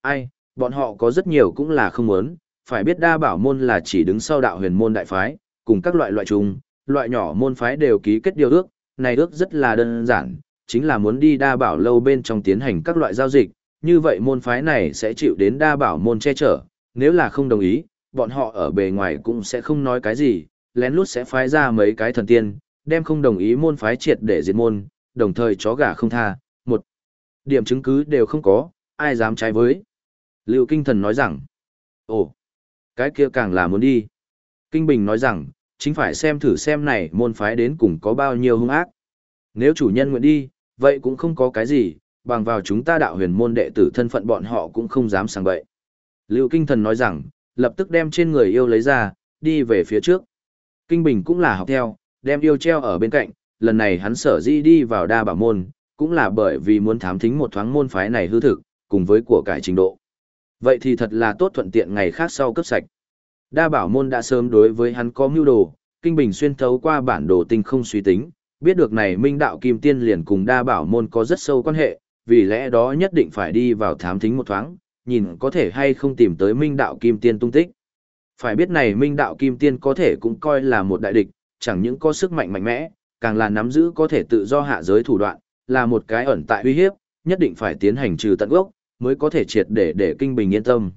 Ai, bọn họ có rất nhiều cũng là không muốn, phải biết đa bảo môn là chỉ đứng sau đạo huyền môn đại phái, cùng các loại loại chung, loại nhỏ môn phái đều ký kết điều ước, này ước rất là đơn giản, chính là muốn đi đa bảo lâu bên trong tiến hành các loại giao dịch, như vậy môn phái này sẽ chịu đến đa bảo môn che chở, nếu là không đồng ý, bọn họ ở bề ngoài cũng sẽ không nói cái gì, lén lút sẽ phái ra mấy cái thần tiên, đem không đồng ý môn phái triệt để diệt môn, đồng thời chó gà không tha, một điểm chứng cứ đều không có, ai dám trái với. Lưu Kinh Thần nói rằng, ồ, cái kia càng là muốn đi. Kinh Bình nói rằng, chính phải xem thử xem này môn phái đến cùng có bao nhiêu hung ác. Nếu chủ nhân nguyện đi, vậy cũng không có cái gì, bằng vào chúng ta đạo huyền môn đệ tử thân phận bọn họ cũng không dám sang bậy. Lưu Kinh Thần nói rằng, lập tức đem trên người yêu lấy ra, đi về phía trước. Kinh Bình cũng là học theo, đem yêu treo ở bên cạnh, lần này hắn sở di đi vào đa bảo môn, cũng là bởi vì muốn thám thính một thoáng môn phái này hư thực, cùng với của cải trình độ. Vậy thì thật là tốt thuận tiện ngày khác sau cấp sạch. Đa bảo môn đã sớm đối với hắn có mưu đồ, Kinh Bình xuyên thấu qua bản đồ tinh không suy tính, Biết được này minh đạo kim tiên liền cùng đa bảo môn có rất sâu quan hệ, vì lẽ đó nhất định phải đi vào thám thính một thoáng, nhìn có thể hay không tìm tới minh đạo kim tiên tung tích. Phải biết này minh đạo kim tiên có thể cũng coi là một đại địch, chẳng những có sức mạnh mạnh mẽ, càng là nắm giữ có thể tự do hạ giới thủ đoạn, là một cái ẩn tại uy hiếp, nhất định phải tiến hành trừ tận gốc, mới có thể triệt để để kinh bình yên tâm.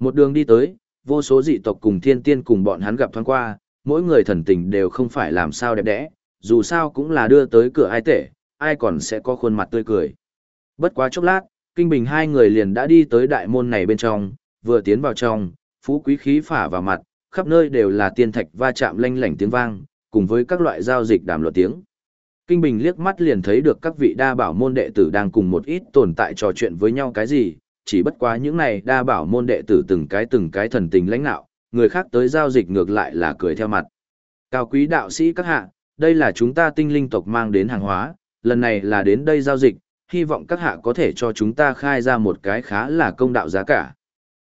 Một đường đi tới, vô số dị tộc cùng thiên tiên cùng bọn hắn gặp thoáng qua, mỗi người thần tình đều không phải làm sao đẹp đẽ, dù sao cũng là đưa tới cửa ai tệ, ai còn sẽ có khuôn mặt tươi cười. Bất quá chốc lát, kinh bình hai người liền đã đi tới đại môn này bên trong, vừa tiến vào trong, phú quý khí phả vào mặt, khắp nơi đều là tiên thạch va chạm lanh lảnh tiếng vang, cùng với các loại giao dịch đàm luận tiếng. Kinh Bình liếc mắt liền thấy được các vị đa bảo môn đệ tử đang cùng một ít tồn tại trò chuyện với nhau cái gì, chỉ bất quá những này đa bảo môn đệ tử từng cái từng cái thần tình lãnh nạo, người khác tới giao dịch ngược lại là cười theo mặt. Cao quý đạo sĩ các hạ, đây là chúng ta tinh linh tộc mang đến hàng hóa, lần này là đến đây giao dịch, hy vọng các hạ có thể cho chúng ta khai ra một cái khá là công đạo giá cả.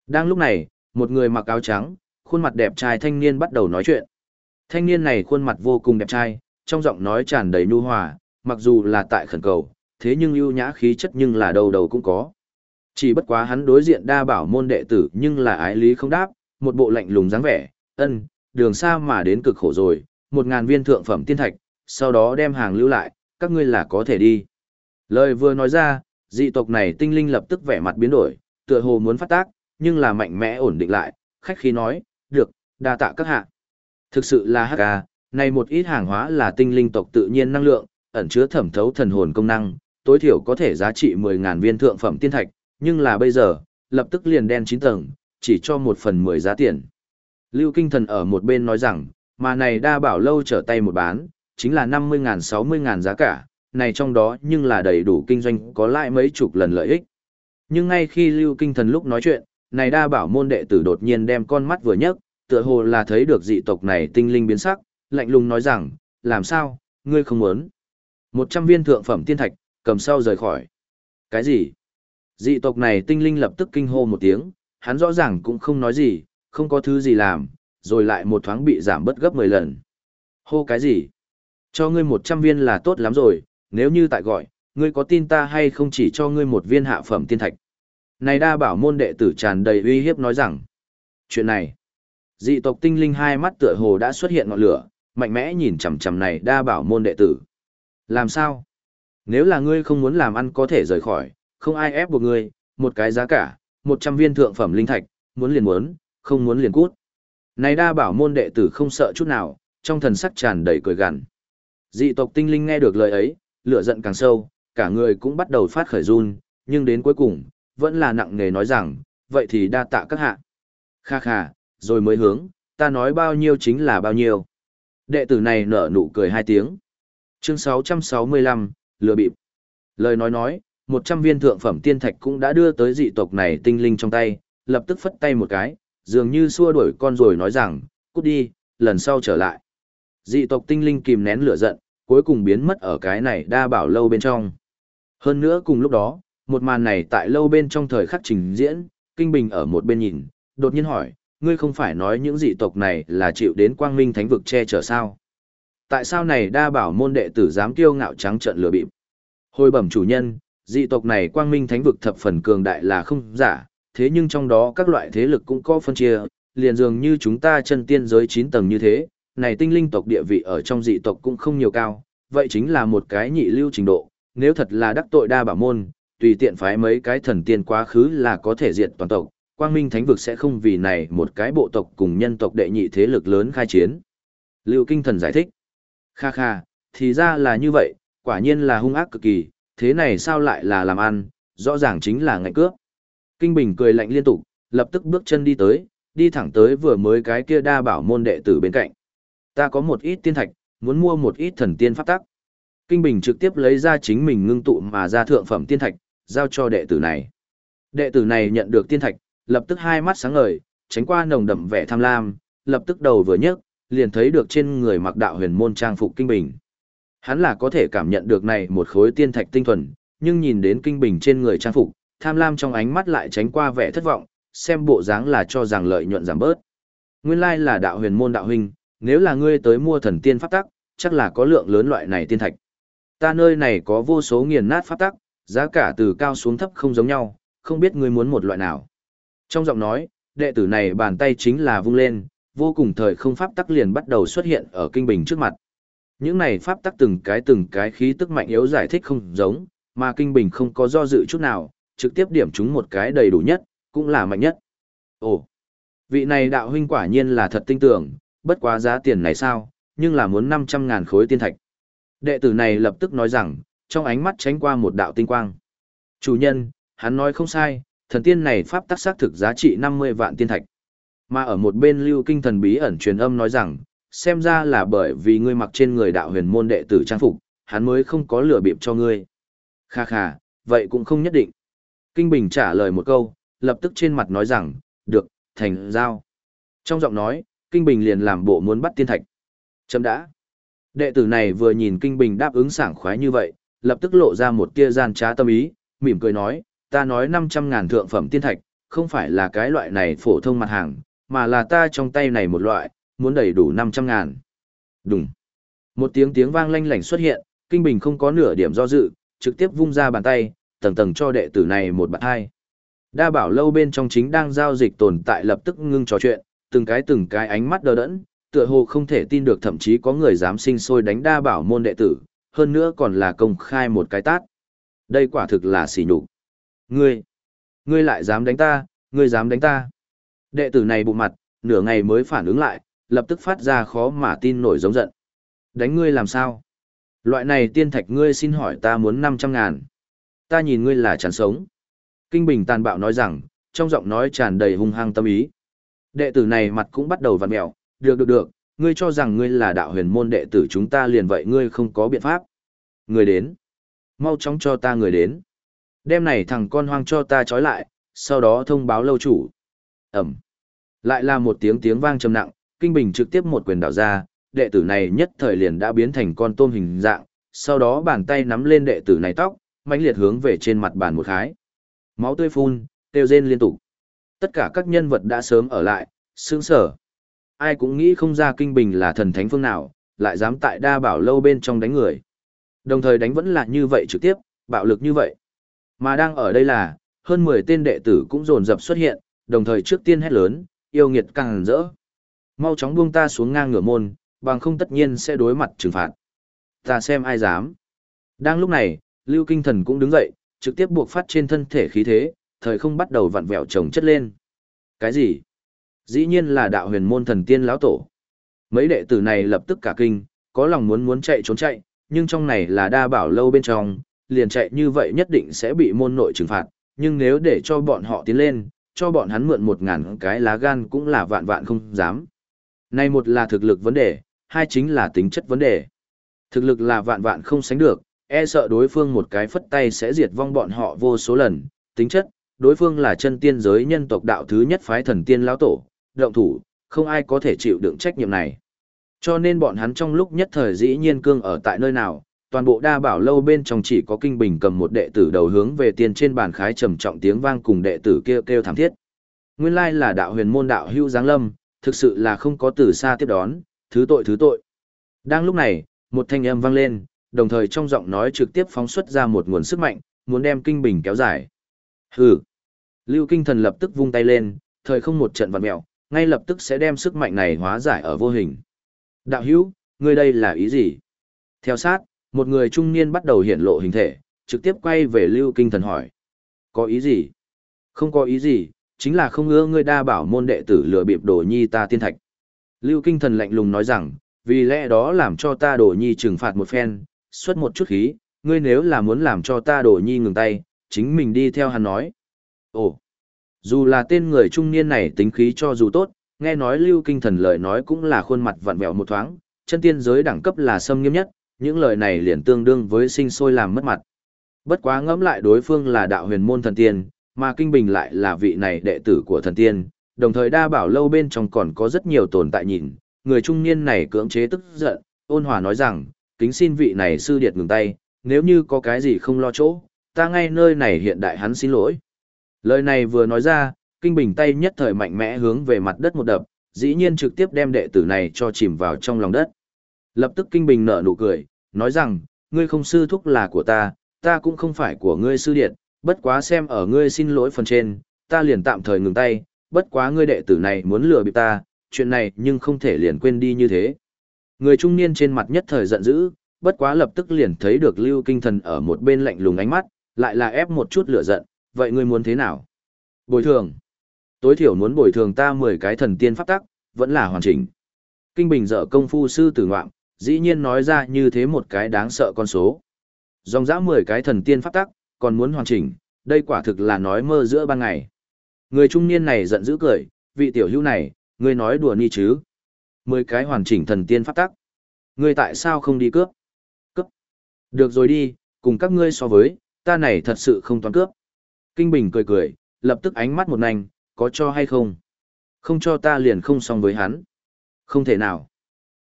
Đang lúc này, một người mặc áo trắng, khuôn mặt đẹp trai thanh niên bắt đầu nói chuyện. Thanh niên này khuôn mặt vô cùng đẹp trai, trong giọng nói tràn đầy nhu hòa, mặc dù là tại khẩn cầu, thế nhưng ưu nhã khí chất nhưng là đầu đầu cũng có. Chỉ bất quá hắn đối diện đa bảo môn đệ tử nhưng là ái lý không đáp, một bộ lạnh lùng dáng vẻ, ân, đường xa mà đến cực khổ rồi, một ngàn viên thượng phẩm tiên thạch, sau đó đem hàng lưu lại, các ngươi là có thể đi. Lời vừa nói ra, dị tộc này tinh linh lập tức vẻ mặt biến đổi, tựa hồ muốn phát tác, nhưng là mạnh mẽ ổn định lại, khách khí nói, được, đa tạ các hạ. Thực sự là hắc ca, này một ít hàng hóa là tinh linh tộc tự nhiên năng lượng, ẩn chứa thẩm thấu thần hồn công năng, tối thiểu có thể giá trị 10.000 viên thượng phẩm tiên thạch, nhưng là bây giờ, lập tức liền đen 9 tầng, chỉ cho một phần 10 giá tiền. Lưu Kinh Thần ở một bên nói rằng, mà này đa bảo lâu trở tay một bán, chính là 50.000 60.000 giá cả, này trong đó nhưng là đầy đủ kinh doanh có lại mấy chục lần lợi ích. Nhưng ngay khi Lưu Kinh Thần lúc nói chuyện, này đa bảo môn đệ tử đột nhiên đem con mắt vừa nhấc, tựa hồ là thấy được dị tộc này tinh linh biến sắc, lạnh lùng nói rằng, làm sao, ngươi không muốn. Một trăm viên thượng phẩm tiên thạch, cầm sau rời khỏi. Cái gì? Dị tộc này tinh linh lập tức kinh hô một tiếng, hắn rõ ràng cũng không nói gì, không có thứ gì làm, rồi lại một thoáng bị giảm bớt gấp 10 lần. Hô cái gì? Cho ngươi một trăm viên là tốt lắm rồi, nếu như tại gọi, ngươi có tin ta hay không chỉ cho ngươi một viên hạ phẩm tiên thạch. Này đa bảo môn đệ tử tràn đầy uy hiếp nói rằng, chuyện này, dị tộc tinh linh hai mắt tựa hồ đã xuất hiện ngọn lửa, mạnh mẽ nhìn chằm chằm này đa bảo môn đệ tử. Làm sao? Nếu là ngươi không muốn làm ăn có thể rời khỏi, không ai ép buộc ngươi, một cái giá cả, một trăm viên thượng phẩm linh thạch, muốn liền muốn, không muốn liền cút. Này đa bảo môn đệ tử không sợ chút nào, trong thần sắc tràn đầy cười gằn. Dị tộc tinh linh nghe được lời ấy, lửa giận càng sâu, cả người cũng bắt đầu phát khởi run, nhưng đến cuối cùng, vẫn là nặng nề nói rằng, vậy thì đa tạ các hạ. Kha kha, rồi mới hướng, ta nói bao nhiêu chính là bao nhiêu. Đệ tử này nở nụ cười hai tiếng. Chương 665, lừa bịp. Lời nói nói, 100 viên thượng phẩm tiên thạch cũng đã đưa tới dị tộc này tinh linh trong tay, lập tức phất tay một cái, dường như xua đuổi con rồi nói rằng, cút đi, lần sau trở lại. Dị tộc tinh linh kìm nén lửa giận, cuối cùng biến mất ở cái này đa bảo lâu bên trong. Hơn nữa cùng lúc đó, một màn này tại lâu bên trong thời khắc trình diễn, Kinh Bình ở một bên nhìn, đột nhiên hỏi, ngươi không phải nói những dị tộc này là chịu đến quang minh thánh vực che chở sao? Tại sao này đa bảo môn đệ tử dám kiêu ngạo trắng trợn lừa bịp? Hồi bẩm chủ nhân, dị tộc này quang minh thánh vực thập phần cường đại là không giả, thế nhưng trong đó các loại thế lực cũng có phân chia, liền dường như chúng ta chân tiên giới 9 tầng như thế, này tinh linh tộc địa vị ở trong dị tộc cũng không nhiều cao, vậy chính là một cái nhị lưu trình độ, nếu thật là đắc tội đa bảo môn, tùy tiện phái mấy cái thần tiên quá khứ là có thể diệt toàn tộc, quang minh thánh vực sẽ không vì này một cái bộ tộc cùng nhân tộc đệ nhị thế lực lớn khai chiến. Lưu Kinh Thần giải thích. Kha kha, thì ra là như vậy, quả nhiên là hung ác cực kỳ, thế này sao lại là làm ăn, rõ ràng chính là ngạnh cướp. Kinh Bình cười lạnh liên tục, lập tức bước chân đi tới, đi thẳng tới vừa mới cái kia đa bảo môn đệ tử bên cạnh. Ta có một ít tiên thạch, muốn mua một ít thần tiên pháp tắc. Kinh Bình trực tiếp lấy ra chính mình ngưng tụ mà ra thượng phẩm tiên thạch, giao cho đệ tử này. Đệ tử này nhận được tiên thạch, lập tức hai mắt sáng ngời, tránh qua nồng đậm vẻ tham lam, lập tức đầu vừa nhấc, liền thấy được trên người mặc đạo huyền môn trang phục kinh bình. Hắn là có thể cảm nhận được này một khối tiên thạch tinh thuần, nhưng nhìn đến kinh bình trên người trang phục, tham lam trong ánh mắt lại tránh qua vẻ thất vọng, xem bộ dáng là cho rằng lợi nhuận giảm bớt. Nguyên lai là đạo huyền môn đạo huynh, nếu là ngươi tới mua thần tiên pháp tắc, chắc là có lượng lớn loại này tiên thạch. Ta nơi này có vô số nghiền nát pháp tắc, giá cả từ cao xuống thấp không giống nhau, không biết ngươi muốn một loại nào. Trong giọng nói, đệ tử này bàn tay chính là vung lên, vô cùng thời không pháp tắc liền bắt đầu xuất hiện ở kinh bình trước mặt. Những này pháp tắc từng cái từng cái khí tức mạnh yếu giải thích không giống, mà kinh bình không có do dự chút nào, trực tiếp điểm chúng một cái đầy đủ nhất, cũng là mạnh nhất. Ồ, vị này đạo huynh quả nhiên là thật tinh tưởng, bất quá giá tiền này sao, nhưng là muốn 500 ngàn khối tiên thạch. Đệ tử này lập tức nói rằng, trong ánh mắt tránh qua một đạo tinh quang. Chủ nhân, hắn nói không sai, thần tiên này pháp tắc xác thực giá trị 50 vạn tiên thạch. Mà ở một bên lưu kinh thần bí ẩn truyền âm nói rằng, xem ra là bởi vì ngươi mặc trên người đạo huyền môn đệ tử trang phục, hắn mới không có lừa bịp cho ngươi. Kha kha, vậy cũng không nhất định. Kinh Bình trả lời một câu, lập tức trên mặt nói rằng, được, thành giao. Trong giọng nói, Kinh Bình liền làm bộ muốn bắt tiên thạch. Chấm đã. Đệ tử này vừa nhìn Kinh Bình đáp ứng sảng khoái như vậy, lập tức lộ ra một tia gian trá tâm ý, mỉm cười nói, ta nói 500 ngàn thượng phẩm tiên thạch, không phải là cái loại này phổ thông mặt hàng, mà là ta trong tay này một loại, muốn đầy đủ 500 ngàn. Đúng. Một tiếng tiếng vang lanh lảnh xuất hiện, Kinh Bình không có nửa điểm do dự, trực tiếp vung ra bàn tay, tầng tầng cho đệ tử này một bạn hai. Đa bảo lâu bên trong chính đang giao dịch tồn tại lập tức ngưng trò chuyện, từng cái từng cái ánh mắt đờ đẫn, tựa hồ không thể tin được thậm chí có người dám sinh sôi đánh đa bảo môn đệ tử, hơn nữa còn là công khai một cái tát. Đây quả thực là xỉ nhục. Ngươi, ngươi lại dám đánh ta, ngươi dám đánh ta. Đệ tử này bụng mặt, nửa ngày mới phản ứng lại, lập tức phát ra khó mà tin nổi giống giận. Đánh ngươi làm sao? Loại này tiên thạch ngươi xin hỏi ta muốn 500 ngàn. Ta nhìn ngươi là chán sống. Kinh Bình tàn bạo nói rằng, trong giọng nói tràn đầy hung hăng tâm ý. Đệ tử này mặt cũng bắt đầu vặn mẹo, được được được, ngươi cho rằng ngươi là đạo huyền môn đệ tử chúng ta liền vậy ngươi không có biện pháp. Người đến. Mau chóng cho ta người đến. Đêm này thằng con hoang cho ta trói lại, sau đó thông báo lâu chủ. Ẩm. Lại là một tiếng tiếng vang trầm nặng, Kinh Bình trực tiếp một quyền đảo ra, đệ tử này nhất thời liền đã biến thành con tôm hình dạng, sau đó bàn tay nắm lên đệ tử này tóc, mãnh liệt hướng về trên mặt bàn một khái. Máu tươi phun, tiêu rên liên tục. Tất cả các nhân vật đã sớm ở lại, sướng sở. Ai cũng nghĩ không ra Kinh Bình là thần thánh phương nào, lại dám tại đa bảo lâu bên trong đánh người. Đồng thời đánh vẫn là như vậy trực tiếp, bạo lực như vậy. Mà đang ở đây là, hơn 10 tên đệ tử cũng dồn dập xuất hiện, đồng thời trước tiên hét lớn, yêu nghiệt càng rỡ. Mau chóng buông ta xuống ngang ngửa môn, bằng không tất nhiên sẽ đối mặt trừng phạt. Ta xem ai dám. Đang lúc này, Lưu Kinh Thần cũng đứng dậy, trực tiếp buộc phát trên thân thể khí thế, thời không bắt đầu vặn vẹo chồng chất lên. Cái gì? Dĩ nhiên là đạo huyền môn thần tiên lão tổ. Mấy đệ tử này lập tức cả kinh, có lòng muốn muốn chạy trốn chạy, nhưng trong này là đa bảo lâu bên trong, liền chạy như vậy nhất định sẽ bị môn nội trừng phạt, nhưng nếu để cho bọn họ tiến lên, cho bọn hắn mượn một ngàn cái lá gan cũng là vạn vạn không dám. Này một là thực lực vấn đề, hai chính là tính chất vấn đề. Thực lực là vạn vạn không sánh được, e sợ đối phương một cái phất tay sẽ diệt vong bọn họ vô số lần, tính chất, đối phương là chân tiên giới nhân tộc đạo thứ nhất phái thần tiên lão tổ, động thủ, không ai có thể chịu đựng trách nhiệm này. Cho nên bọn hắn trong lúc nhất thời dĩ nhiên cương ở tại nơi nào, toàn bộ đa bảo lâu bên trong chỉ có kinh bình cầm một đệ tử đầu hướng về tiền trên bàn khái trầm trọng tiếng vang cùng đệ tử kêu kêu thảm thiết. Nguyên lai là đạo huyền môn đạo hưu giáng lâm, thực sự là không có từ xa tiếp đón, thứ tội thứ tội. Đang lúc này, một thanh âm vang lên, đồng thời trong giọng nói trực tiếp phóng xuất ra một nguồn sức mạnh, muốn đem kinh bình kéo dài. Hừ. Lưu Kinh Thần lập tức vung tay lên, thời không một trận vặn mèo, ngay lập tức sẽ đem sức mạnh này hóa giải ở vô hình. Đạo hữu, ngươi đây là ý gì? Theo sát, một người trung niên bắt đầu hiện lộ hình thể, trực tiếp quay về Lưu Kinh Thần hỏi. Có ý gì? Không có ý gì, chính là không ngứa ngươi đa bảo môn đệ tử lừa bịp đồ nhi ta tiên thạch. Lưu Kinh Thần lạnh lùng nói rằng, vì lẽ đó làm cho ta đồ nhi trừng phạt một phen, xuất một chút khí, ngươi nếu là muốn làm cho ta đồ nhi ngừng tay, chính mình đi theo hắn nói. Ồ, dù là tên người trung niên này tính khí cho dù tốt, nghe nói Lưu Kinh Thần lời nói cũng là khuôn mặt vặn vẹo một thoáng, chân tiên giới đẳng cấp là sâm nghiêm nhất, những lời này liền tương đương với sinh sôi làm mất mặt. Bất quá ngẫm lại đối phương là đạo huyền môn thần tiên, mà Kinh Bình lại là vị này đệ tử của thần tiên, đồng thời đa bảo lâu bên trong còn có rất nhiều tồn tại nhìn, người trung niên này cưỡng chế tức giận, ôn hòa nói rằng, kính xin vị này sư điệt ngừng tay, nếu như có cái gì không lo chỗ, ta ngay nơi này hiện đại hắn xin lỗi. Lời này vừa nói ra, Kinh Bình tay nhất thời mạnh mẽ hướng về mặt đất một đập, dĩ nhiên trực tiếp đem đệ tử này cho chìm vào trong lòng đất. Lập tức Kinh Bình nở nụ cười, nói rằng, ngươi không sư thúc là của ta, ta cũng không phải của ngươi sư điện, bất quá xem ở ngươi xin lỗi phần trên, ta liền tạm thời ngừng tay, bất quá ngươi đệ tử này muốn lừa bịp ta, chuyện này nhưng không thể liền quên đi như thế. Người trung niên trên mặt nhất thời giận dữ, bất quá lập tức liền thấy được Lưu Kinh Thần ở một bên lạnh lùng ánh mắt, lại là ép một chút lửa giận, vậy ngươi muốn thế nào? Bồi thường. Tối thiểu muốn bồi thường ta 10 cái thần tiên pháp tắc, vẫn là hoàn chỉnh. Kinh Bình dở công phu sư tử ngoạm, dĩ nhiên nói ra như thế một cái đáng sợ con số. Dòng dã 10 cái thần tiên pháp tắc, còn muốn hoàn chỉnh, đây quả thực là nói mơ giữa ban ngày. Người trung niên này giận dữ cười, vị tiểu hữu này, ngươi nói đùa ni chứ. 10 cái hoàn chỉnh thần tiên pháp tắc. Ngươi tại sao không đi cướp? Cướp. Được rồi đi, cùng các ngươi so với, ta này thật sự không toán cướp. Kinh Bình cười cười, lập tức ánh mắt một nành, có cho hay không? Không cho ta liền không xong với hắn. Không thể nào.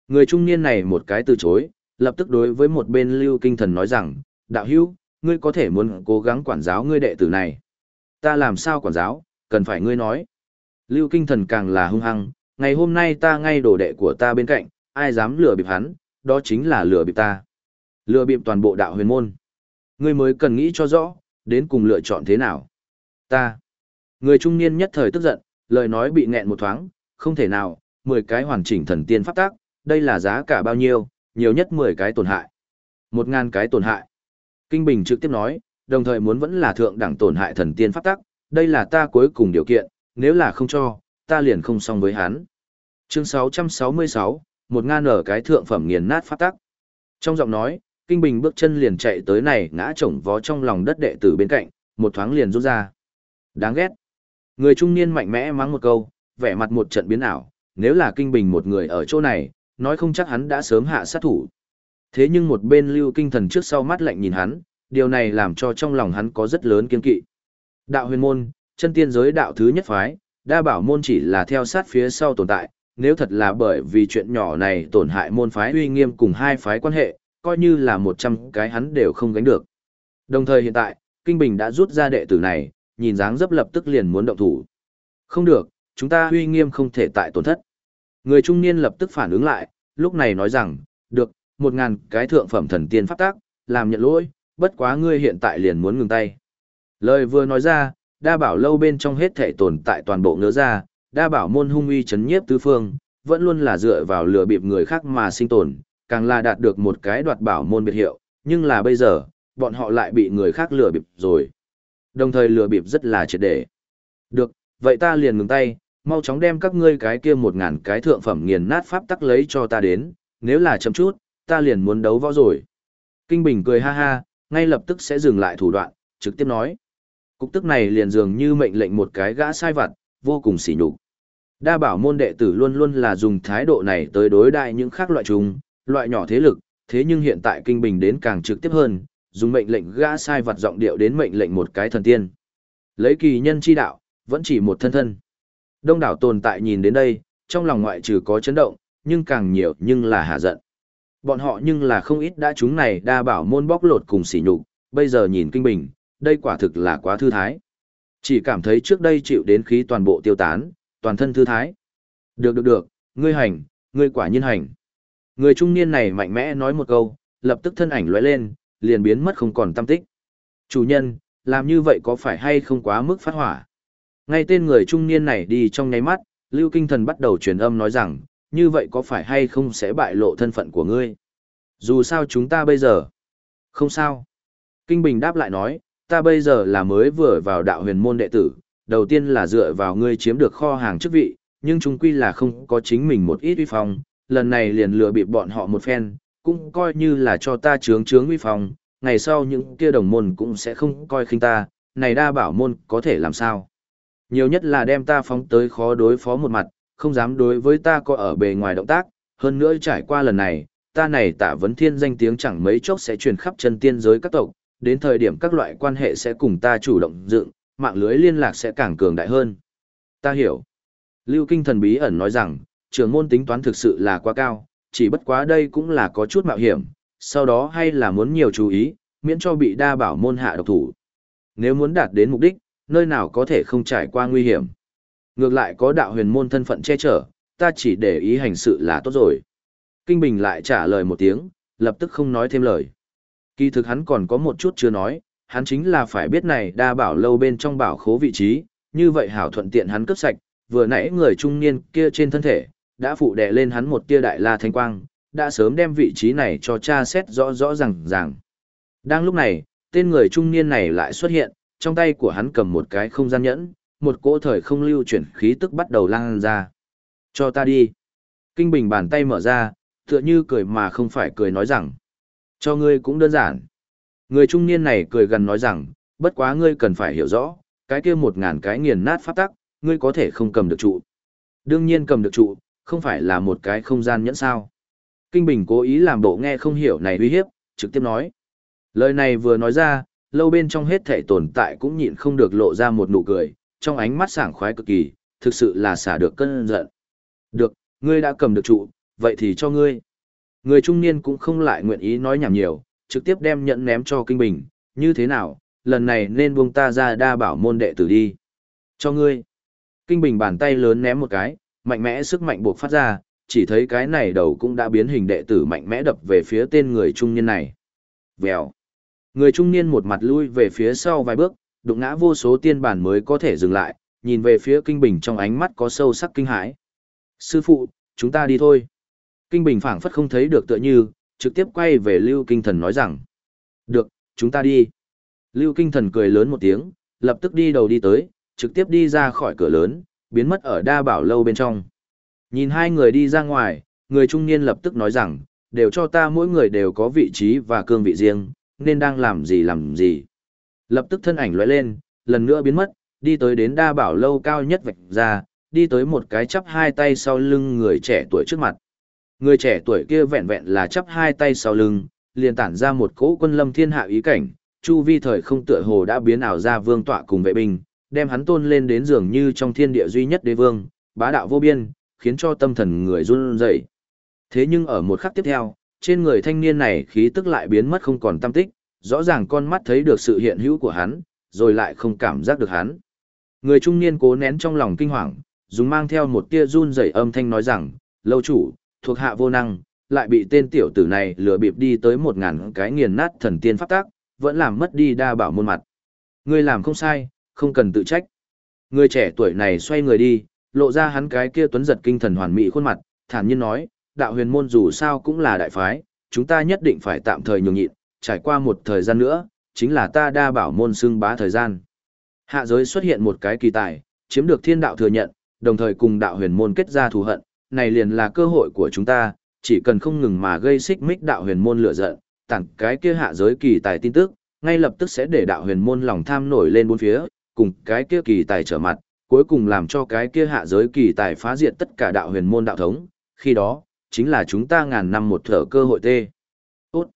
Người trung niên này một cái từ chối, lập tức đối với một bên lưu kinh thần nói rằng, đạo hữu, ngươi có thể muốn cố gắng quản giáo ngươi đệ tử này. Ta làm sao quản giáo, cần phải ngươi nói. Lưu kinh thần càng là hung hăng, ngày hôm nay ta ngay đổ đệ của ta bên cạnh, ai dám lừa bịp hắn, đó chính là lừa bịp ta. Lừa bịp toàn bộ đạo huyền môn. Ngươi mới cần nghĩ cho rõ, đến cùng lựa chọn thế nào. Ta. Người trung niên nhất thời tức giận, lời nói bị nghẹn một thoáng, không thể nào, 10 cái hoàn chỉnh thần tiên pháp tác, đây là giá cả bao nhiêu, nhiều nhất 10 cái tổn hại. 1.000 cái tổn hại. Kinh Bình trực tiếp nói, đồng thời muốn vẫn là thượng đẳng tổn hại thần tiên pháp tắc, đây là ta cuối cùng điều kiện, nếu là không cho, ta liền không xong với hắn. Chương 666, một ngàn ở cái thượng phẩm nghiền nát pháp tắc. Trong giọng nói, Kinh Bình bước chân liền chạy tới này ngã chồng vó trong lòng đất đệ tử bên cạnh, một thoáng liền rút ra. Đáng ghét. Người trung niên mạnh mẽ mắng một câu, vẻ mặt một trận biến ảo, nếu là Kinh Bình một người ở chỗ này, nói không chắc hắn đã sớm hạ sát thủ. Thế nhưng một bên lưu kinh thần trước sau mắt lạnh nhìn hắn, điều này làm cho trong lòng hắn có rất lớn kiên kỵ. Đạo huyền môn, chân tiên giới đạo thứ nhất phái, đa bảo môn chỉ là theo sát phía sau tồn tại, nếu thật là bởi vì chuyện nhỏ này tổn hại môn phái uy nghiêm cùng hai phái quan hệ, coi như là một trăm cái hắn đều không gánh được. Đồng thời hiện tại, Kinh Bình đã rút ra đệ tử này, nhìn dáng dấp lập tức liền muốn động thủ. Không được, chúng ta uy nghiêm không thể tại tổn thất. Người trung niên lập tức phản ứng lại, lúc này nói rằng, được, một ngàn cái thượng phẩm thần tiên pháp tác, làm nhận lỗi, bất quá ngươi hiện tại liền muốn ngừng tay. Lời vừa nói ra, đa bảo lâu bên trong hết thể tồn tại toàn bộ ngỡ ra, đa bảo môn hung uy chấn nhiếp tứ phương, vẫn luôn là dựa vào lừa bịp người khác mà sinh tồn, càng là đạt được một cái đoạt bảo môn biệt hiệu, nhưng là bây giờ, bọn họ lại bị người khác lừa bịp rồi. Đồng thời lừa bịp rất là triệt để. Được, vậy ta liền ngừng tay, mau chóng đem các ngươi cái kia một ngàn cái thượng phẩm nghiền nát pháp tắc lấy cho ta đến, nếu là chậm chút, ta liền muốn đấu võ rồi. Kinh Bình cười ha ha, ngay lập tức sẽ dừng lại thủ đoạn, trực tiếp nói. Cục tức này liền dường như mệnh lệnh một cái gã sai vặt, vô cùng sỉ nhục. Đa bảo môn đệ tử luôn luôn là dùng thái độ này tới đối đại những khác loại chúng, loại nhỏ thế lực, thế nhưng hiện tại Kinh Bình đến càng trực tiếp hơn, dùng mệnh lệnh gã sai vặt giọng điệu đến mệnh lệnh một cái thần tiên. Lấy kỳ nhân chi đạo, vẫn chỉ một thân thân. Đông đảo tồn tại nhìn đến đây, trong lòng ngoại trừ có chấn động, nhưng càng nhiều nhưng là hạ giận. Bọn họ nhưng là không ít đã chúng này đa bảo môn bóc lột cùng sỉ nhục, bây giờ nhìn kinh bình, đây quả thực là quá thư thái. Chỉ cảm thấy trước đây chịu đến khí toàn bộ tiêu tán, toàn thân thư thái. Được được được, ngươi hành, ngươi quả nhiên hành. Người trung niên này mạnh mẽ nói một câu, lập tức thân ảnh lóe lên, liền biến mất không còn tâm tích. Chủ nhân, làm như vậy có phải hay không quá mức phát hỏa? Ngay tên người trung niên này đi trong nháy mắt, Lưu Kinh Thần bắt đầu truyền âm nói rằng, như vậy có phải hay không sẽ bại lộ thân phận của ngươi? Dù sao chúng ta bây giờ? Không sao. Kinh Bình đáp lại nói, ta bây giờ là mới vừa vào đạo huyền môn đệ tử, đầu tiên là dựa vào ngươi chiếm được kho hàng chức vị, nhưng chúng quy là không có chính mình một ít uy phong, lần này liền lừa bịp bọn họ một phen, cũng coi như là cho ta chướng chướng uy phong, ngày sau những kia đồng môn cũng sẽ không coi khinh ta, này đa bảo môn có thể làm sao? Nhiều nhất là đem ta phóng tới khó đối phó một mặt, không dám đối với ta có ở bề ngoài động tác, hơn nữa trải qua lần này, ta này tạ vấn thiên danh tiếng chẳng mấy chốc sẽ truyền khắp chân tiên giới các tộc, đến thời điểm các loại quan hệ sẽ cùng ta chủ động dựng, mạng lưới liên lạc sẽ càng cường đại hơn. Ta hiểu. Lưu Kinh thần bí ẩn nói rằng, trường môn tính toán thực sự là quá cao, chỉ bất quá đây cũng là có chút mạo hiểm, sau đó hay là muốn nhiều chú ý, miễn cho bị đa bảo môn hạ độc thủ. Nếu muốn đạt đến mục đích, nơi nào có thể không trải qua nguy hiểm. Ngược lại có đạo huyền môn thân phận che chở, ta chỉ để ý hành sự là tốt rồi. Kinh Bình lại trả lời một tiếng, lập tức không nói thêm lời. Kỳ thực hắn còn có một chút chưa nói, hắn chính là phải biết này đa bảo lâu bên trong bảo khố vị trí, như vậy hảo thuận tiện hắn cấp sạch, vừa nãy người trung niên kia trên thân thể, đã phụ đè lên hắn một tia đại la thanh quang, đã sớm đem vị trí này cho cha xét rõ rõ ràng ràng. Đang lúc này, tên người trung niên này lại xuất hiện, trong tay của hắn cầm một cái không gian nhẫn, một cỗ thời không lưu chuyển khí tức bắt đầu lan ra. Cho ta đi. Kinh Bình bàn tay mở ra, tựa như cười mà không phải cười nói rằng. Cho ngươi cũng đơn giản. Người trung niên này cười gần nói rằng, bất quá ngươi cần phải hiểu rõ, cái kia một ngàn cái nghiền nát phát tắc, ngươi có thể không cầm được trụ. Đương nhiên cầm được trụ, không phải là một cái không gian nhẫn sao. Kinh Bình cố ý làm bộ nghe không hiểu này uy hiếp, trực tiếp nói. Lời này vừa nói ra, lâu bên trong hết thể tồn tại cũng nhịn không được lộ ra một nụ cười, trong ánh mắt sảng khoái cực kỳ, thực sự là xả được cơn giận. Được, ngươi đã cầm được trụ, vậy thì cho ngươi. Người trung niên cũng không lại nguyện ý nói nhảm nhiều, trực tiếp đem nhận ném cho Kinh Bình, như thế nào, lần này nên buông ta ra đa bảo môn đệ tử đi. Cho ngươi. Kinh Bình bàn tay lớn ném một cái, mạnh mẽ sức mạnh buộc phát ra, chỉ thấy cái này đầu cũng đã biến hình đệ tử mạnh mẽ đập về phía tên người trung niên này. Vèo. Người trung niên một mặt lui về phía sau vài bước, đụng ngã vô số tiên bản mới có thể dừng lại, nhìn về phía Kinh Bình trong ánh mắt có sâu sắc kinh hãi. Sư phụ, chúng ta đi thôi. Kinh Bình phảng phất không thấy được tựa như, trực tiếp quay về Lưu Kinh Thần nói rằng. Được, chúng ta đi. Lưu Kinh Thần cười lớn một tiếng, lập tức đi đầu đi tới, trực tiếp đi ra khỏi cửa lớn, biến mất ở đa bảo lâu bên trong. Nhìn hai người đi ra ngoài, người trung niên lập tức nói rằng, đều cho ta mỗi người đều có vị trí và cương vị riêng, nên đang làm gì làm gì. Lập tức thân ảnh lóe lên, lần nữa biến mất, đi tới đến đa bảo lâu cao nhất vạch ra, đi tới một cái chắp hai tay sau lưng người trẻ tuổi trước mặt. Người trẻ tuổi kia vẹn vẹn là chắp hai tay sau lưng, liền tản ra một cỗ quân lâm thiên hạ ý cảnh, chu vi thời không tựa hồ đã biến ảo ra vương tọa cùng vệ binh, đem hắn tôn lên đến dường như trong thiên địa duy nhất đế vương, bá đạo vô biên, khiến cho tâm thần người run rẩy. Thế nhưng ở một khắc tiếp theo, trên người thanh niên này khí tức lại biến mất không còn tâm tích, rõ ràng con mắt thấy được sự hiện hữu của hắn, rồi lại không cảm giác được hắn. Người trung niên cố nén trong lòng kinh hoàng, dùng mang theo một tia run rẩy âm thanh nói rằng, lâu chủ, thuộc hạ vô năng, lại bị tên tiểu tử này lừa bịp đi tới một ngàn cái nghiền nát thần tiên pháp tác, vẫn làm mất đi đa bảo môn mặt. Người làm không sai, không cần tự trách. Người trẻ tuổi này xoay người đi, lộ ra hắn cái kia tuấn giật kinh thần hoàn mỹ khuôn mặt, thản nhiên nói, đạo huyền môn dù sao cũng là đại phái, chúng ta nhất định phải tạm thời nhường nhịn, trải qua một thời gian nữa, chính là ta đa bảo môn xưng bá thời gian. Hạ giới xuất hiện một cái kỳ tài, chiếm được thiên đạo thừa nhận, đồng thời cùng đạo huyền môn kết ra thù hận, này liền là cơ hội của chúng ta, chỉ cần không ngừng mà gây xích mích đạo huyền môn lửa giận, tặng cái kia hạ giới kỳ tài tin tức, ngay lập tức sẽ để đạo huyền môn lòng tham nổi lên bốn phía, cùng cái kia kỳ tài trở mặt, cuối cùng làm cho cái kia hạ giới kỳ tài phá diệt tất cả đạo huyền môn đạo thống, khi đó, chính là chúng ta ngàn năm một thở cơ hội tê. Tốt.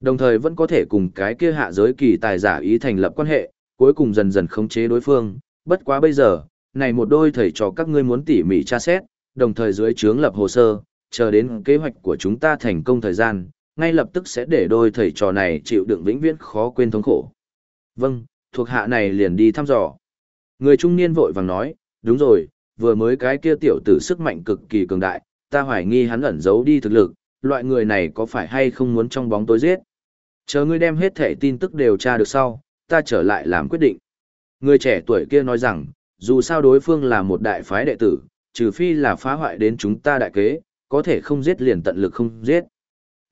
Đồng thời vẫn có thể cùng cái kia hạ giới kỳ tài giả ý thành lập quan hệ, cuối cùng dần dần khống chế đối phương, bất quá bây giờ, này một đôi thầy trò các ngươi muốn tỉ mỉ tra xét, đồng thời dưới trướng lập hồ sơ, chờ đến kế hoạch của chúng ta thành công thời gian, ngay lập tức sẽ để đôi thầy trò này chịu đựng vĩnh viễn khó quên thống khổ. Vâng, thuộc hạ này liền đi thăm dò. Người trung niên vội vàng nói, đúng rồi, vừa mới cái kia tiểu tử sức mạnh cực kỳ cường đại, ta hoài nghi hắn ẩn giấu đi thực lực, loại người này có phải hay không muốn trong bóng tối giết. Chờ ngươi đem hết thể tin tức điều tra được sau, ta trở lại làm quyết định. Người trẻ tuổi kia nói rằng, dù sao đối phương là một đại phái đệ tử, trừ phi là phá hoại đến chúng ta đại kế, có thể không giết liền tận lực không giết.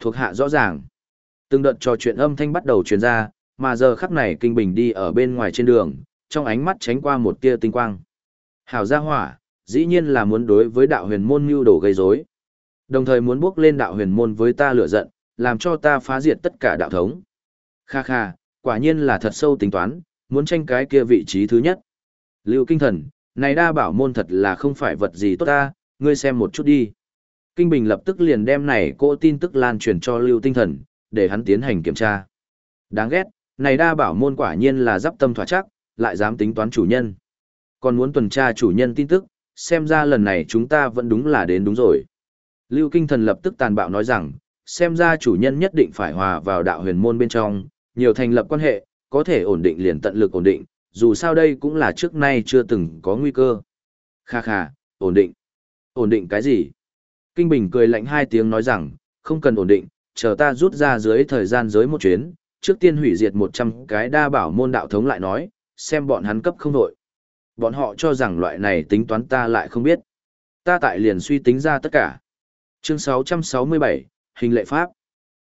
Thuộc hạ rõ ràng. Từng đợt trò chuyện âm thanh bắt đầu truyền ra, mà giờ khắc này Kinh Bình đi ở bên ngoài trên đường, trong ánh mắt tránh qua một tia tinh quang. Hảo gia hỏa, dĩ nhiên là muốn đối với đạo huyền môn mưu đồ gây rối. Đồng thời muốn bước lên đạo huyền môn với ta lửa giận, làm cho ta phá diệt tất cả đạo thống. Kha kha, quả nhiên là thật sâu tính toán, muốn tranh cái kia vị trí thứ nhất. Lưu kinh thần, này đa bảo môn thật là không phải vật gì tốt ta, ngươi xem một chút đi. Kinh Bình lập tức liền đem này cô tin tức lan truyền cho Lưu tinh thần, để hắn tiến hành kiểm tra. Đáng ghét, này đa bảo môn quả nhiên là giáp tâm thỏa chắc, lại dám tính toán chủ nhân. Còn muốn tuần tra chủ nhân tin tức, xem ra lần này chúng ta vẫn đúng là đến đúng rồi. Lưu Kinh Thần lập tức tàn bạo nói rằng, xem ra chủ nhân nhất định phải hòa vào đạo huyền môn bên trong, nhiều thành lập quan hệ, có thể ổn định liền tận lực ổn định, dù sao đây cũng là trước nay chưa từng có nguy cơ. Kha kha, ổn định. Ổn định cái gì? Kinh Bình cười lạnh hai tiếng nói rằng, không cần ổn định, chờ ta rút ra dưới thời gian giới một chuyến, trước tiên hủy diệt 100 cái đa bảo môn đạo thống lại nói, xem bọn hắn cấp không đội. Bọn họ cho rằng loại này tính toán ta lại không biết. Ta tại liền suy tính ra tất cả. Chương 667, Hình lệ pháp.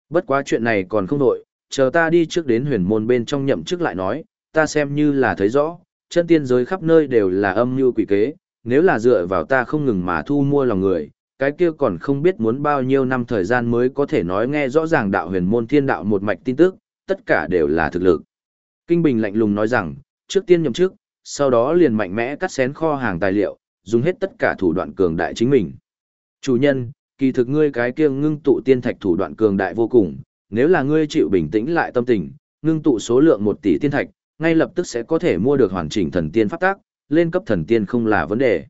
Bất quá chuyện này còn không đổi, chờ ta đi trước đến huyền môn bên trong nhậm chức lại nói, ta xem như là thấy rõ, chân tiên giới khắp nơi đều là âm mưu quỷ kế, nếu là dựa vào ta không ngừng mà thu mua lòng người, cái kia còn không biết muốn bao nhiêu năm thời gian mới có thể nói nghe rõ ràng đạo huyền môn thiên đạo một mạch tin tức, tất cả đều là thực lực. Kinh Bình lạnh lùng nói rằng, trước tiên nhậm chức, sau đó liền mạnh mẽ cắt xén kho hàng tài liệu, dùng hết tất cả thủ đoạn cường đại chính mình. Chủ nhân, kỳ thực ngươi cái kia ngưng tụ tiên thạch thủ đoạn cường đại vô cùng, nếu là ngươi chịu bình tĩnh lại tâm tình, ngưng tụ số lượng 1 tỷ tiên thạch, ngay lập tức sẽ có thể mua được hoàn chỉnh thần tiên pháp tác, lên cấp thần tiên không là vấn đề.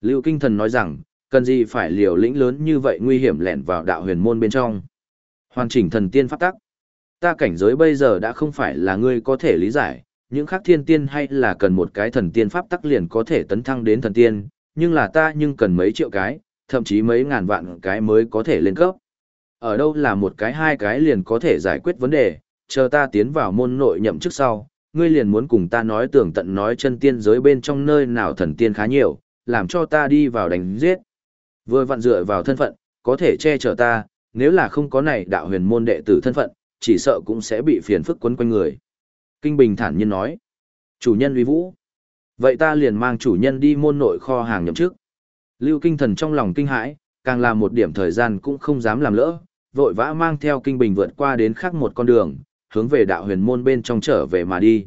Lưu Kinh Thần nói rằng, cần gì phải liều lĩnh lớn như vậy nguy hiểm lẻn vào đạo huyền môn bên trong. Hoàn chỉnh thần tiên pháp tác. Ta cảnh giới bây giờ đã không phải là ngươi có thể lý giải, những khác thiên tiên hay là cần một cái thần tiên pháp tắc liền có thể tấn thăng đến thần tiên, nhưng là ta nhưng cần mấy triệu cái, thậm chí mấy ngàn vạn cái mới có thể lên cấp. Ở đâu là một cái hai cái liền có thể giải quyết vấn đề, chờ ta tiến vào môn nội nhậm trước sau, ngươi liền muốn cùng ta nói tưởng tận nói chân tiên giới bên trong nơi nào thần tiên khá nhiều, làm cho ta đi vào đánh giết. Vừa vặn dựa vào thân phận, có thể che chở ta, nếu là không có này đạo huyền môn đệ tử thân phận, chỉ sợ cũng sẽ bị phiền phức quấn quanh người. Kinh Bình thản nhiên nói, chủ nhân uy vũ. Vậy ta liền mang chủ nhân đi môn nội kho hàng nhậm chức. Lưu Kinh Thần trong lòng kinh hãi, càng là một điểm thời gian cũng không dám làm lỡ, vội vã mang theo Kinh Bình vượt qua đến khác một con đường, hướng về đạo huyền môn bên trong trở về mà đi.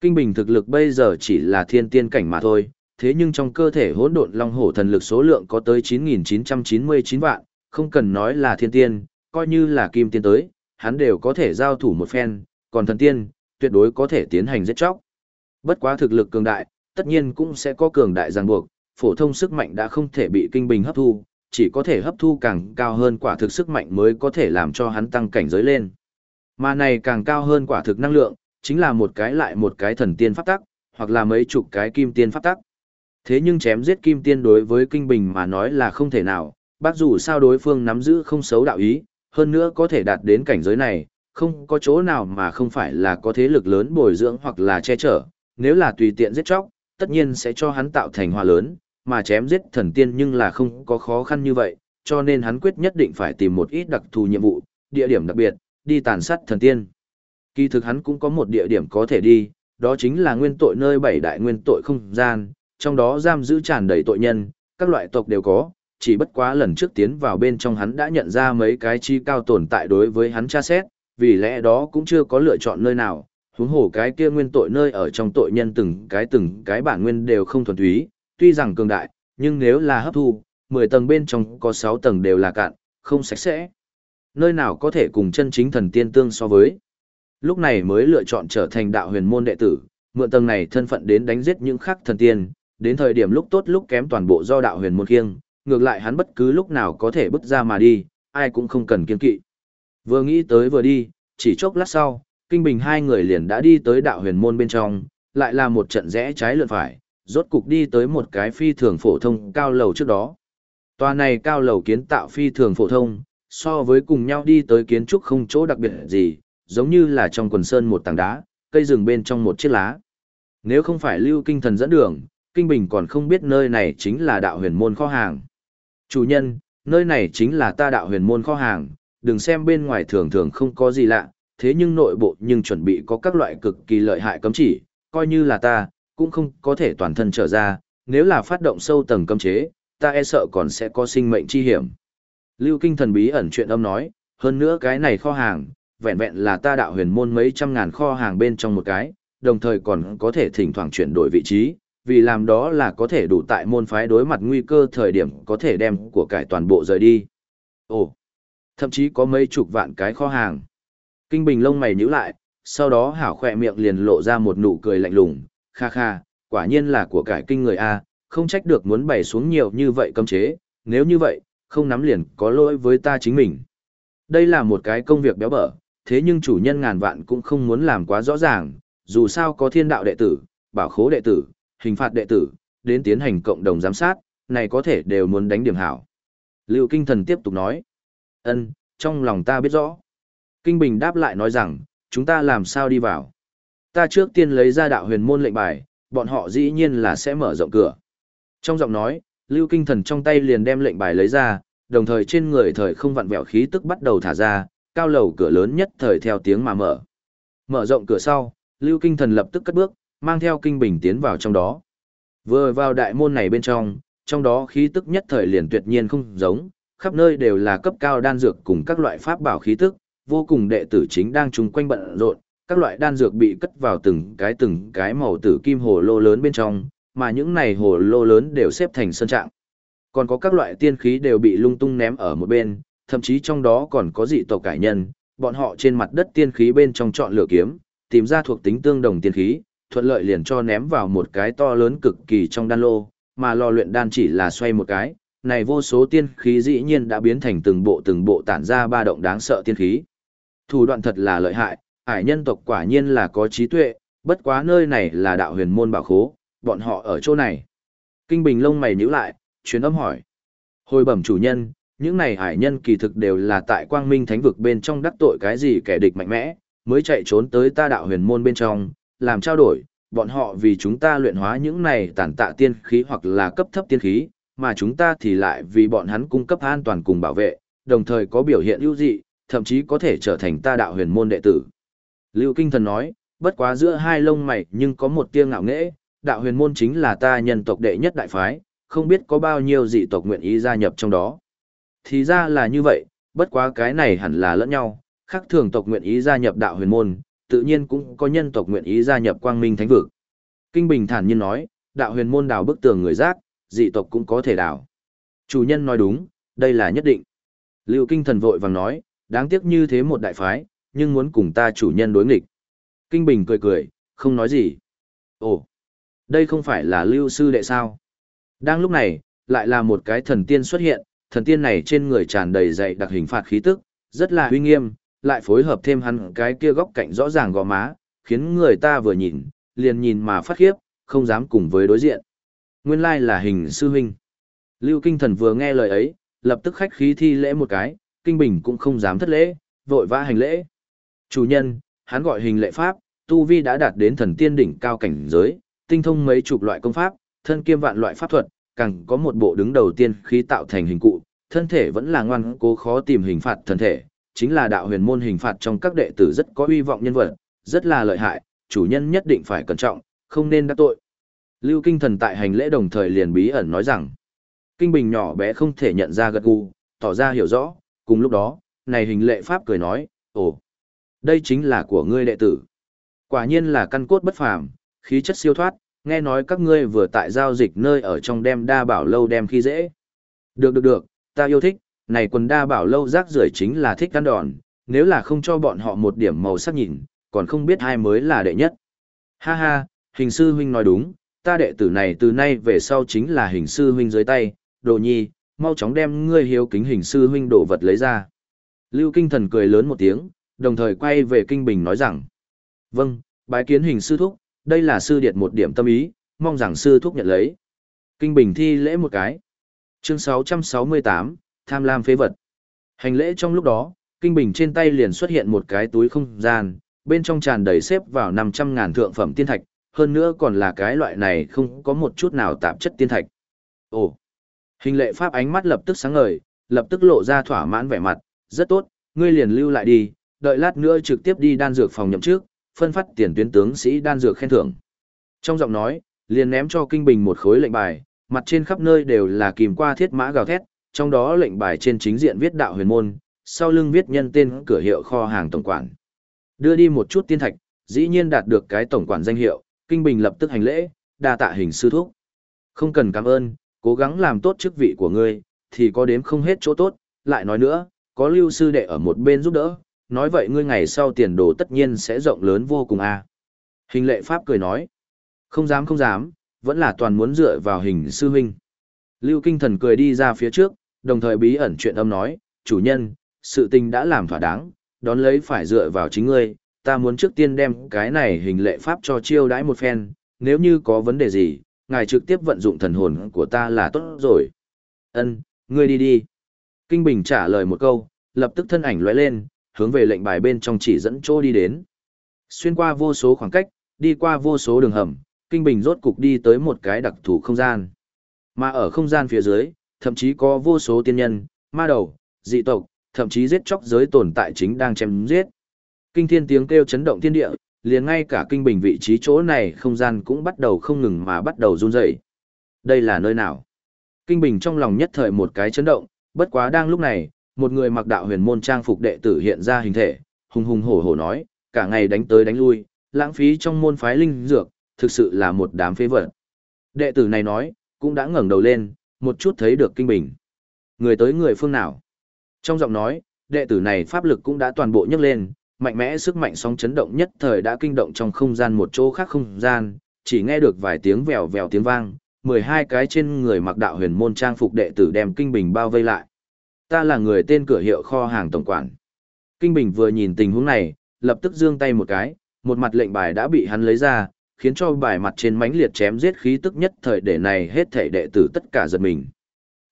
Kinh Bình thực lực bây giờ chỉ là thiên tiên cảnh mà thôi, thế nhưng trong cơ thể hỗn độn long hổ thần lực số lượng có tới 9.999 vạn, không cần nói là thiên tiên, coi như là kim tiên tới, hắn đều có thể giao thủ một phen, còn thần tiên, tuyệt đối có thể tiến hành giết chóc. Bất quá thực lực cường đại, tất nhiên cũng sẽ có cường đại ràng buộc, phổ thông sức mạnh đã không thể bị kinh bình hấp thu, chỉ có thể hấp thu càng cao hơn quả thực sức mạnh mới có thể làm cho hắn tăng cảnh giới lên. Mà này càng cao hơn quả thực năng lượng, chính là một cái lại một cái thần tiên pháp tắc, hoặc là mấy chục cái kim tiên pháp tắc. Thế nhưng chém giết kim tiên đối với kinh bình mà nói là không thể nào, bác dù sao đối phương nắm giữ không xấu đạo ý, hơn nữa có thể đạt đến cảnh giới này, không có chỗ nào mà không phải là có thế lực lớn bồi dưỡng hoặc là che chở, nếu là tùy tiện giết chóc, tất nhiên sẽ cho hắn tạo thành hòa lớn, mà chém giết thần tiên nhưng là không có khó khăn như vậy, cho nên hắn quyết nhất định phải tìm một ít đặc thù nhiệm vụ, địa điểm đặc biệt, đi tàn sát thần tiên. Kỳ thực hắn cũng có một địa điểm có thể đi, đó chính là nguyên tội nơi bảy đại nguyên tội không gian, trong đó giam giữ tràn đầy tội nhân, các loại tộc đều có, chỉ bất quá lần trước tiến vào bên trong hắn đã nhận ra mấy cái chi cao tồn tại đối với hắn tra xét, vì lẽ đó cũng chưa có lựa chọn nơi nào, huống hồ cái kia nguyên tội nơi ở trong tội nhân từng cái từng cái bản nguyên đều không thuần túy, tuy rằng cường đại, nhưng nếu là hấp thu, 10 tầng bên trong có 6 tầng đều là cạn, không sạch sẽ. Nơi nào có thể cùng chân chính thần tiên tương so với. Lúc này mới lựa chọn trở thành đạo huyền môn đệ tử, mượn tầng này thân phận đến đánh giết những khắc thần tiên, đến thời điểm lúc tốt lúc kém toàn bộ do đạo huyền môn khiêng, ngược lại hắn bất cứ lúc nào có thể bước ra mà đi, ai cũng không cần kiên kỵ. Vừa nghĩ tới vừa đi, chỉ chốc lát sau, Kinh Bình hai người liền đã đi tới đạo huyền môn bên trong, lại là một trận rẽ trái lượn phải, rốt cục đi tới một cái phi thường phổ thông cao lầu trước đó. Tòa này cao lầu kiến tạo phi thường phổ thông, so với cùng nhau đi tới kiến trúc không chỗ đặc biệt gì, giống như là trong quần sơn một tảng đá, cây rừng bên trong một chiếc lá. Nếu không phải lưu kinh thần dẫn đường, Kinh Bình còn không biết nơi này chính là đạo huyền môn kho hàng. Chủ nhân, nơi này chính là ta đạo huyền môn kho hàng, đừng xem bên ngoài thường thường không có gì lạ, thế nhưng nội bộ nhưng chuẩn bị có các loại cực kỳ lợi hại cấm chỉ, coi như là ta, cũng không có thể toàn thân trở ra, nếu là phát động sâu tầng cấm chế, ta e sợ còn sẽ có sinh mệnh chi hiểm. Lưu Kinh thần bí ẩn chuyện âm nói, hơn nữa cái này kho hàng, vẹn vẹn là ta đạo huyền môn mấy trăm ngàn kho hàng bên trong một cái, đồng thời còn có thể thỉnh thoảng chuyển đổi vị trí, vì làm đó là có thể đủ tại môn phái đối mặt nguy cơ thời điểm có thể đem của cải toàn bộ rời đi. Ồ, thậm chí có mấy chục vạn cái kho hàng. Kinh Bình lông mày nhíu lại, sau đó hảo khỏe miệng liền lộ ra một nụ cười lạnh lùng, kha kha, quả nhiên là của cải kinh người A, không trách được muốn bày xuống nhiều như vậy cấm chế, nếu như vậy, không nắm liền có lỗi với ta chính mình. Đây là một cái công việc béo bở, thế nhưng chủ nhân ngàn vạn cũng không muốn làm quá rõ ràng, dù sao có thiên đạo đệ tử, bảo khố đệ tử, hình phạt đệ tử, đến tiến hành cộng đồng giám sát, này có thể đều muốn đánh điểm hảo. Lưu Kinh Thần tiếp tục nói ân trong lòng ta biết rõ. Kinh Bình đáp lại nói rằng, chúng ta làm sao đi vào. Ta trước tiên lấy ra đạo huyền môn lệnh bài, bọn họ dĩ nhiên là sẽ mở rộng cửa. Trong giọng nói, Lưu Kinh Thần trong tay liền đem lệnh bài lấy ra, đồng thời trên người thời không vặn vẹo khí tức bắt đầu thả ra, cao lầu cửa lớn nhất thời theo tiếng mà mở. Mở rộng cửa sau, Lưu Kinh Thần lập tức cất bước, mang theo kinh bình tiến vào trong đó. Vừa vào đại môn này bên trong, trong đó khí tức nhất thời liền tuyệt nhiên không giống, khắp nơi đều là cấp cao đan dược cùng các loại pháp bảo khí tức, vô cùng đệ tử chính đang chung quanh bận rộn, các loại đan dược bị cất vào từng cái từng cái màu tử kim hồ lô lớn bên trong, mà những này hồ lô lớn đều xếp thành sân trạng. Còn có các loại tiên khí đều bị lung tung ném ở một bên, thậm chí trong đó còn có dị tộc cải nhân, bọn họ trên mặt đất tiên khí bên trong chọn lựa kiếm, tìm ra thuộc tính tương đồng tiên khí, thuận lợi liền cho ném vào một cái to lớn cực kỳ trong đan lô, mà lò luyện đan chỉ là xoay một cái, này vô số tiên khí dĩ nhiên đã biến thành từng bộ từng bộ tản ra ba động đáng sợ tiên khí. Thủ đoạn thật là lợi hại, ải nhân tộc quả nhiên là có trí tuệ, bất quá nơi này là đạo huyền môn bảo khố, bọn họ ở chỗ này. Kinh Bình lông mày nhíu lại, chuyến âm hỏi. Hồi bẩm chủ nhân, những này ải nhân kỳ thực đều là tại quang minh thánh vực bên trong đắc tội cái gì kẻ địch mạnh mẽ, mới chạy trốn tới ta đạo huyền môn bên trong, làm trao đổi, bọn họ vì chúng ta luyện hóa những này tản tạ tiên khí hoặc là cấp thấp tiên khí, mà chúng ta thì lại vì bọn hắn cung cấp an toàn cùng bảo vệ, đồng thời có biểu hiện ưu dị, thậm chí có thể trở thành ta đạo huyền môn đệ tử. Lưu Kinh Thần nói, bất quá giữa hai lông mày nhưng có một tia ngạo nghễ, đạo huyền môn chính là ta nhân tộc đệ nhất đại phái, không biết có bao nhiêu dị tộc nguyện ý gia nhập trong đó. Thì ra là như vậy, bất quá cái này hẳn là lẫn nhau, khác thường tộc nguyện ý gia nhập đạo huyền môn, tự nhiên cũng có nhân tộc nguyện ý gia nhập quang minh thánh vực. Kinh Bình thản nhiên nói, đạo huyền môn đào bức tường người giác, dị tộc cũng có thể đào. Chủ nhân nói đúng, đây là nhất định. Lưu Kinh thần vội vàng nói, đáng tiếc như thế một đại phái, nhưng muốn cùng ta chủ nhân đối nghịch. Kinh Bình cười cười, không nói gì. Ồ, đây không phải là Lưu Sư đệ sao? Đang lúc này, lại là một cái thần tiên xuất hiện, thần tiên này trên người tràn đầy dày đặc hình phạt khí tức, rất là uy nghiêm, lại phối hợp thêm hắn cái kia góc cạnh rõ ràng gò má, khiến người ta vừa nhìn, liền nhìn mà phát khiếp, không dám cùng với đối diện. Nguyên lai là hình sư huynh. Lưu Kinh Thần vừa nghe lời ấy, lập tức khách khí thi lễ một cái, Kinh Bình cũng không dám thất lễ, vội vã hành lễ. Chủ nhân, hắn gọi hình lệ pháp, tu vi đã đạt đến thần tiên đỉnh cao cảnh giới, tinh thông mấy chục loại công pháp, thân kiêm vạn loại pháp thuật, càng có một bộ đứng đầu tiên khí tạo thành hình cụ, thân thể vẫn là ngoan cố khó tìm hình phạt thân thể, chính là đạo huyền môn hình phạt trong các đệ tử rất có uy vọng nhân vật, rất là lợi hại, chủ nhân nhất định phải cẩn trọng, không nên đắc tội. Lưu Kinh Thần tại hành lễ đồng thời liền bí ẩn nói rằng, Kinh Bình nhỏ bé không thể nhận ra gật gù, tỏ ra hiểu rõ, cùng lúc đó, này hình lệ pháp cười nói, ồ, đây chính là của ngươi đệ tử. Quả nhiên là căn cốt bất phàm, khí chất siêu thoát, nghe nói các ngươi vừa tại giao dịch nơi ở trong đem đa bảo lâu đem khi dễ. Được được được, ta yêu thích, này quần đa bảo lâu rác rưởi chính là thích ăn đòn, nếu là không cho bọn họ một điểm màu sắc nhìn, còn không biết ai mới là đệ nhất. Ha ha, hình sư huynh nói đúng, ta đệ tử này từ nay về sau chính là hình sư huynh dưới tay, đồ nhi, mau chóng đem ngươi hiếu kính hình sư huynh đồ vật lấy ra. Lưu Kinh Thần cười lớn một tiếng, đồng thời quay về Kinh Bình nói rằng, vâng, bái kiến hình sư thúc, đây là sư điệt một điểm tâm ý, mong rằng sư thúc nhận lấy. Kinh Bình thi lễ một cái. Chương 668, Tham lam phế vật. Hành lễ trong lúc đó, Kinh Bình trên tay liền xuất hiện một cái túi không gian, bên trong tràn đầy xếp vào 500 ngàn thượng phẩm tiên thạch, hơn nữa còn là cái loại này không có một chút nào tạp chất tiên thạch. Ồ! Hình lệ pháp ánh mắt lập tức sáng ngời, lập tức lộ ra thỏa mãn vẻ mặt, rất tốt, ngươi liền lưu lại đi, đợi lát nữa trực tiếp đi đan dược phòng nhậm trước, phân phát tiền tuyến tướng sĩ đan dược khen thưởng. Trong giọng nói, liền ném cho Kinh Bình một khối lệnh bài, mặt trên khắp nơi đều là kìm qua thiết mã gào thét, trong đó lệnh bài trên chính diện viết đạo huyền môn, sau lưng viết nhân tên cửa hiệu kho hàng tổng quản. Đưa đi một chút tiên thạch, dĩ nhiên đạt được cái tổng quản danh hiệu, Kinh Bình lập tức hành lễ, đa tạ hình sư thúc. Không cần cảm ơn, cố gắng làm tốt chức vị của ngươi, thì có đếm không hết chỗ tốt, lại nói nữa, có lưu sư đệ ở một bên giúp đỡ, nói vậy ngươi ngày sau tiền đồ tất nhiên sẽ rộng lớn vô cùng a. À. Hình lệ pháp cười nói, không dám không dám, vẫn là toàn muốn dựa vào hình sư huynh. Lưu kinh thần cười đi ra phía trước, đồng thời bí ẩn chuyện âm nói, chủ nhân, sự tình đã làm thỏa đáng, đón lấy phải dựa vào chính ngươi, ta muốn trước tiên đem cái này hình lệ pháp cho chiêu đãi một phen, nếu như có vấn đề gì, ngài trực tiếp vận dụng thần hồn của ta là tốt rồi. Ân, ngươi đi đi. Kinh Bình trả lời một câu, lập tức thân ảnh lóe lên, hướng về lệnh bài bên trong chỉ dẫn chỗ đi đến. Xuyên qua vô số khoảng cách, đi qua vô số đường hầm, Kinh Bình rốt cục đi tới một cái đặc thù không gian. Mà ở không gian phía dưới, thậm chí có vô số tiên nhân, ma đầu, dị tộc, thậm chí giết chóc giới tồn tại chính đang chém giết. Kinh thiên tiếng kêu chấn động thiên địa, liền ngay cả kinh bình vị trí chỗ này không gian cũng bắt đầu không ngừng mà bắt đầu run rẩy. Đây là nơi nào? Kinh bình trong lòng nhất thời một cái chấn động, bất quá đang lúc này, một người mặc đạo huyền môn trang phục đệ tử hiện ra hình thể, hùng hùng hổ hổ nói, cả ngày đánh tới đánh lui, lãng phí trong môn phái linh dược, thực sự là một đám phế vật. Đệ tử này nói, cũng đã ngẩng đầu lên, một chút thấy được kinh bình. Người tới người phương nào? Trong giọng nói, đệ tử này pháp lực cũng đã toàn bộ nhấc lên, mạnh mẽ sức mạnh sóng chấn động nhất thời đã kinh động trong không gian một chỗ khác không gian, chỉ nghe được vài tiếng vèo vèo tiếng vang, 12 cái trên người mặc đạo huyền môn trang phục đệ tử đem kinh bình bao vây lại. Ta là người tên cửa hiệu kho hàng tổng quản. Kinh bình vừa nhìn tình huống này, lập tức giương tay một cái, một mặt lệnh bài đã bị hắn lấy ra, khiến cho bài mặt trên mãnh liệt chém giết khí tức nhất thời để này hết thể đệ tử tất cả giật mình.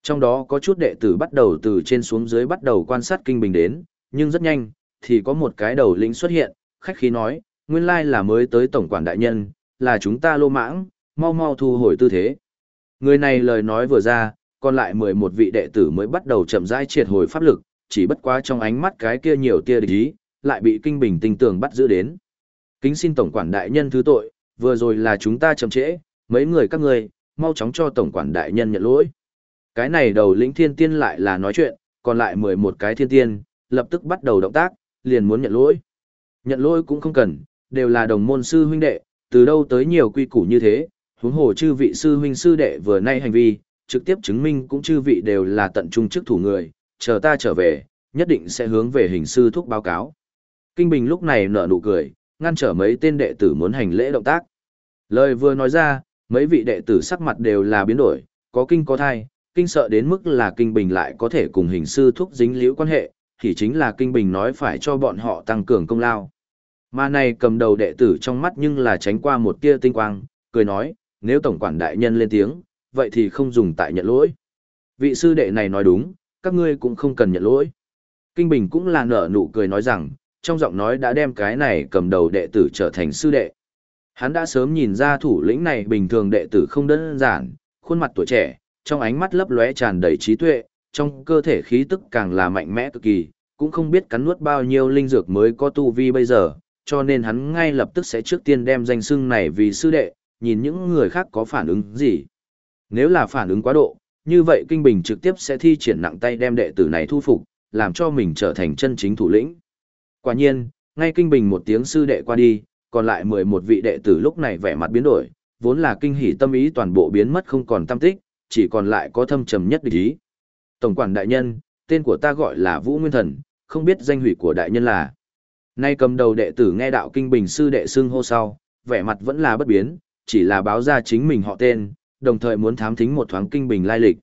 Trong đó có chút đệ tử bắt đầu từ trên xuống dưới bắt đầu quan sát kinh bình đến, nhưng rất nhanh, thì có một cái đầu lĩnh xuất hiện, khách khí nói, nguyên lai là mới tới tổng quản đại nhân, là chúng ta lô mãng, mau mau thu hồi tư thế. Người này lời nói vừa ra, còn lại 11 vị đệ tử mới bắt đầu chậm rãi triệt hồi pháp lực, chỉ bất quá trong ánh mắt cái kia nhiều tia địch ý, lại bị kinh bình tinh tường bắt giữ đến. Kính xin tổng quản đại nhân thứ tội, vừa rồi là chúng ta chậm trễ, mấy người các người, mau chóng cho tổng quản đại nhân nhận lỗi. Cái này đầu lĩnh thiên tiên lại là nói chuyện, còn lại 11 cái thiên tiên, lập tức bắt đầu động tác, liền muốn nhận lỗi. Nhận lỗi cũng không cần, đều là đồng môn sư huynh đệ, từ đâu tới nhiều quy củ như thế, huống hồ chư vị sư huynh sư đệ vừa nay hành vi, trực tiếp chứng minh cũng chư vị đều là tận trung chức thủ người, chờ ta trở về, nhất định sẽ hướng về hình sư thúc báo cáo. Kinh Bình lúc này nở nụ cười, ngăn trở mấy tên đệ tử muốn hành lễ động tác. Lời vừa nói ra, mấy vị đệ tử sắc mặt đều là biến đổi, có kinh có thai, kinh sợ đến mức là kinh bình lại có thể cùng hình sư thúc dính liễu quan hệ, thì chính là kinh bình nói phải cho bọn họ tăng cường công lao. Mà này cầm đầu đệ tử trong mắt nhưng là tránh qua một tia tinh quang, cười nói, nếu tổng quản đại nhân lên tiếng, vậy thì không dùng tại nhận lỗi. Vị sư đệ này nói đúng, các ngươi cũng không cần nhận lỗi. Kinh Bình cũng là nở nụ cười nói rằng, trong giọng nói đã đem cái này cầm đầu đệ tử trở thành sư đệ. Hắn đã sớm nhìn ra thủ lĩnh này bình thường đệ tử không đơn giản, khuôn mặt tuổi trẻ, trong ánh mắt lấp lóe tràn đầy trí tuệ, trong cơ thể khí tức càng là mạnh mẽ cực kỳ, cũng không biết cắn nuốt bao nhiêu linh dược mới có tu vi bây giờ, cho nên hắn ngay lập tức sẽ trước tiên đem danh xưng này vì sư đệ, nhìn những người khác có phản ứng gì. Nếu là phản ứng quá độ, như vậy Kinh Bình trực tiếp sẽ thi triển nặng tay đem đệ tử này thu phục, làm cho mình trở thành chân chính thủ lĩnh. Quả nhiên, ngay Kinh Bình một tiếng sư đệ qua đi, còn lại 11 vị đệ tử lúc này vẻ mặt biến đổi, vốn là kinh hỉ tâm ý toàn bộ biến mất không còn tâm tích, chỉ còn lại có thâm trầm nhất địch ý. Tổng quản đại nhân, tên của ta gọi là Vũ Nguyên Thần, không biết danh hủy của đại nhân là. Nay cầm đầu đệ tử nghe đạo kinh bình sư đệ xưng hô sau, vẻ mặt vẫn là bất biến, chỉ là báo ra chính mình họ tên, đồng thời muốn thám thính một thoáng kinh bình lai lịch.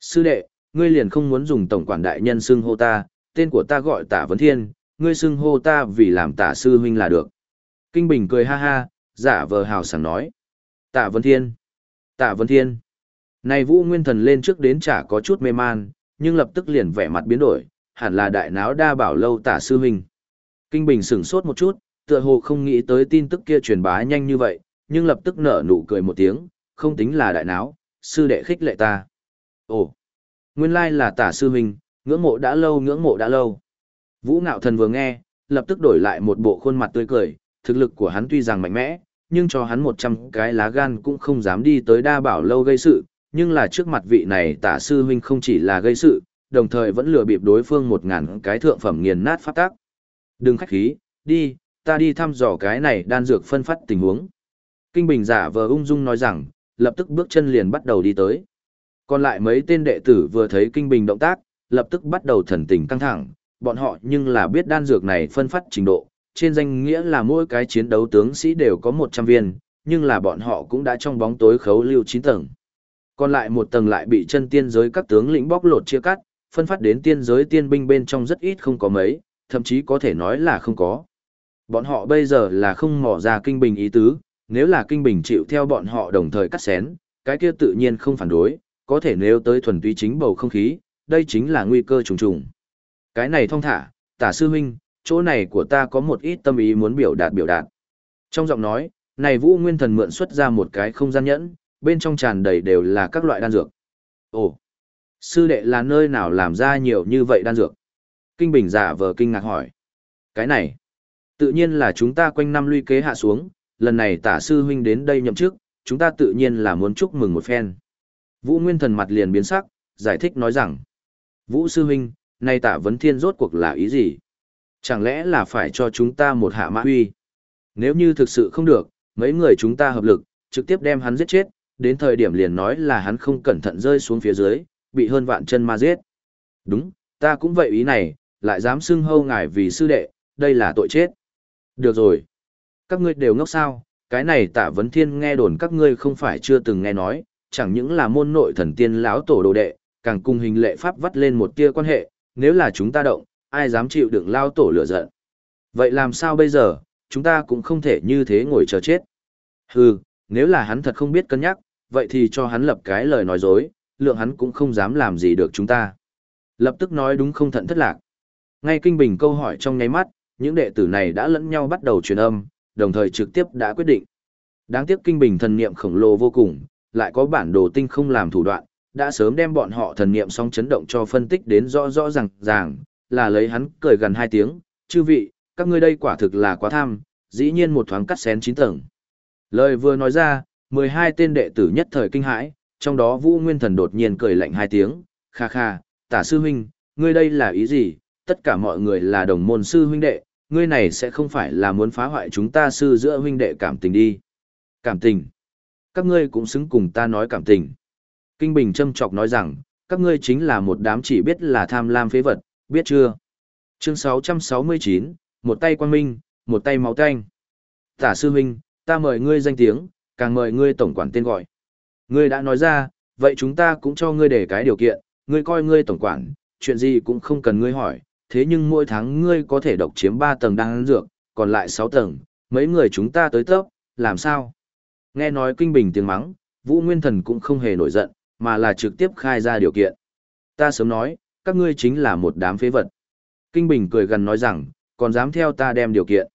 Sư đệ, ngươi liền không muốn dùng tổng quản đại nhân xưng hô ta, tên của ta gọi tả vấn thiên, ngươi xưng hô ta vì làm tả sư huynh là được. Kinh bình cười ha ha, giả vờ hào sảng nói. Tả vấn thiên. Tả vấn thiên. Này Vũ Nguyên Thần lên trước đến chả có chút mê man, nhưng lập tức liền vẻ mặt biến đổi, hẳn là đại náo đa bảo lâu tả sư huynh. Kinh Bình sửng sốt một chút, tựa hồ không nghĩ tới tin tức kia truyền bá nhanh như vậy, nhưng lập tức nở nụ cười một tiếng, không tính là đại náo, sư đệ khích lệ ta. Ồ, nguyên lai là tả sư huynh, ngưỡng mộ đã lâu ngưỡng mộ đã lâu. Vũ Ngạo Thần vừa nghe, lập tức đổi lại một bộ khuôn mặt tươi cười, thực lực của hắn tuy rằng mạnh mẽ, nhưng cho hắn 100 cái lá gan cũng không dám đi tới đa bảo lâu gây sự, nhưng là trước mặt vị này tả sư huynh không chỉ là gây sự, đồng thời vẫn lừa bịp đối phương một ngàn cái thượng phẩm nghiền nát pháp tác. Đừng khách khí, đi, ta đi thăm dò cái này đan dược phân phát tình huống. Kinh Bình giả vờ ung dung nói rằng, lập tức bước chân liền bắt đầu đi tới. Còn lại mấy tên đệ tử vừa thấy Kinh Bình động tác, lập tức bắt đầu thần tình căng thẳng, bọn họ nhưng là biết đan dược này phân phát trình độ, trên danh nghĩa là mỗi cái chiến đấu tướng sĩ đều có 100 viên, nhưng là bọn họ cũng đã trong bóng tối khấu lưu 9 tầng. Còn lại một tầng lại bị chân tiên giới các tướng lĩnh bóc lột chia cắt, phân phát đến tiên giới tiên binh bên trong rất ít không có mấy, thậm chí có thể nói là không có. Bọn họ bây giờ là không mò ra kinh bình ý tứ, nếu là kinh bình chịu theo bọn họ đồng thời cắt xén, cái kia tự nhiên không phản đối, có thể nếu tới thuần túy chính bầu không khí, đây chính là nguy cơ trùng trùng. Cái này thông thả, tả sư huynh, chỗ này của ta có một ít tâm ý muốn biểu đạt biểu đạt. Trong giọng nói, này Vũ Nguyên Thần mượn xuất ra một cái không gian nhẫn, bên trong tràn đầy đều là các loại đan dược. Ồ, sư đệ là nơi nào làm ra nhiều như vậy đan dược? Kinh Bình giả vờ kinh ngạc hỏi. Cái này, tự nhiên là chúng ta quanh năm luy kế hạ xuống, lần này tả sư huynh đến đây nhậm chức, chúng ta tự nhiên là muốn chúc mừng một phen. Vũ Nguyên Thần mặt liền biến sắc, giải thích nói rằng, Vũ sư huynh, nay tả vấn thiên rốt cuộc là ý gì? Chẳng lẽ là phải cho chúng ta một hạ mã huy? Nếu như thực sự không được, mấy người chúng ta hợp lực, trực tiếp đem hắn giết chết, đến thời điểm liền nói là hắn không cẩn thận rơi xuống phía dưới, bị hơn vạn chân ma giết. Đúng, ta cũng vậy ý này, lại dám xưng hâu ngài vì sư đệ, đây là tội chết. Được rồi. Các ngươi đều ngốc sao, cái này tạ vấn thiên nghe đồn các ngươi không phải chưa từng nghe nói, chẳng những là môn nội thần tiên lão tổ đồ đệ, càng cùng hình lệ pháp vắt lên một tia quan hệ, nếu là chúng ta động, ai dám chịu đựng lao tổ lửa giận. Vậy làm sao bây giờ, chúng ta cũng không thể như thế ngồi chờ chết. Hừ, nếu là hắn thật không biết cân nhắc, vậy thì cho hắn lập cái lời nói dối, lượng hắn cũng không dám làm gì được chúng ta. Lập tức nói đúng không thận thất lạc. Ngay kinh bình câu hỏi trong nháy mắt, những đệ tử này đã lẫn nhau bắt đầu truyền âm, đồng thời trực tiếp đã quyết định. Đáng tiếc kinh bình thần niệm khổng lồ vô cùng, lại có bản đồ tinh không làm thủ đoạn, đã sớm đem bọn họ thần niệm song chấn động cho phân tích đến rõ rõ ràng ràng, là lấy hắn cười gần hai tiếng, chư vị, các ngươi đây quả thực là quá tham, dĩ nhiên một thoáng cắt xén chín tầng. Lời vừa nói ra, 12 tên đệ tử nhất thời kinh hãi, trong đó Vũ Nguyên Thần đột nhiên cười lạnh hai tiếng, kha kha, tả sư huynh, ngươi đây là ý gì, tất cả mọi người là đồng môn sư huynh đệ, ngươi này sẽ không phải là muốn phá hoại chúng ta sư giữa huynh đệ cảm tình đi. Cảm tình. Các ngươi cũng xứng cùng ta nói cảm tình. Kinh Bình châm chọc nói rằng, các ngươi chính là một đám chỉ biết là tham lam phế vật, biết chưa? Chương 669, một tay quan minh, một tay máu tanh. Tả sư huynh, ta mời ngươi danh tiếng, càng mời ngươi tổng quản tên gọi. Ngươi đã nói ra, vậy chúng ta cũng cho ngươi để cái điều kiện, ngươi coi ngươi tổng quản, chuyện gì cũng không cần ngươi hỏi, thế nhưng mỗi tháng ngươi có thể độc chiếm 3 tầng đan dược, còn lại 6 tầng, mấy người chúng ta tới tấp, làm sao? Nghe nói kinh bình tiếng mắng, Vũ Nguyên Thần cũng không hề nổi giận, mà là trực tiếp khai ra điều kiện. Ta sớm nói, các ngươi chính là một đám phế vật. Kinh Bình cười gần nói rằng, còn dám theo ta đem điều kiện.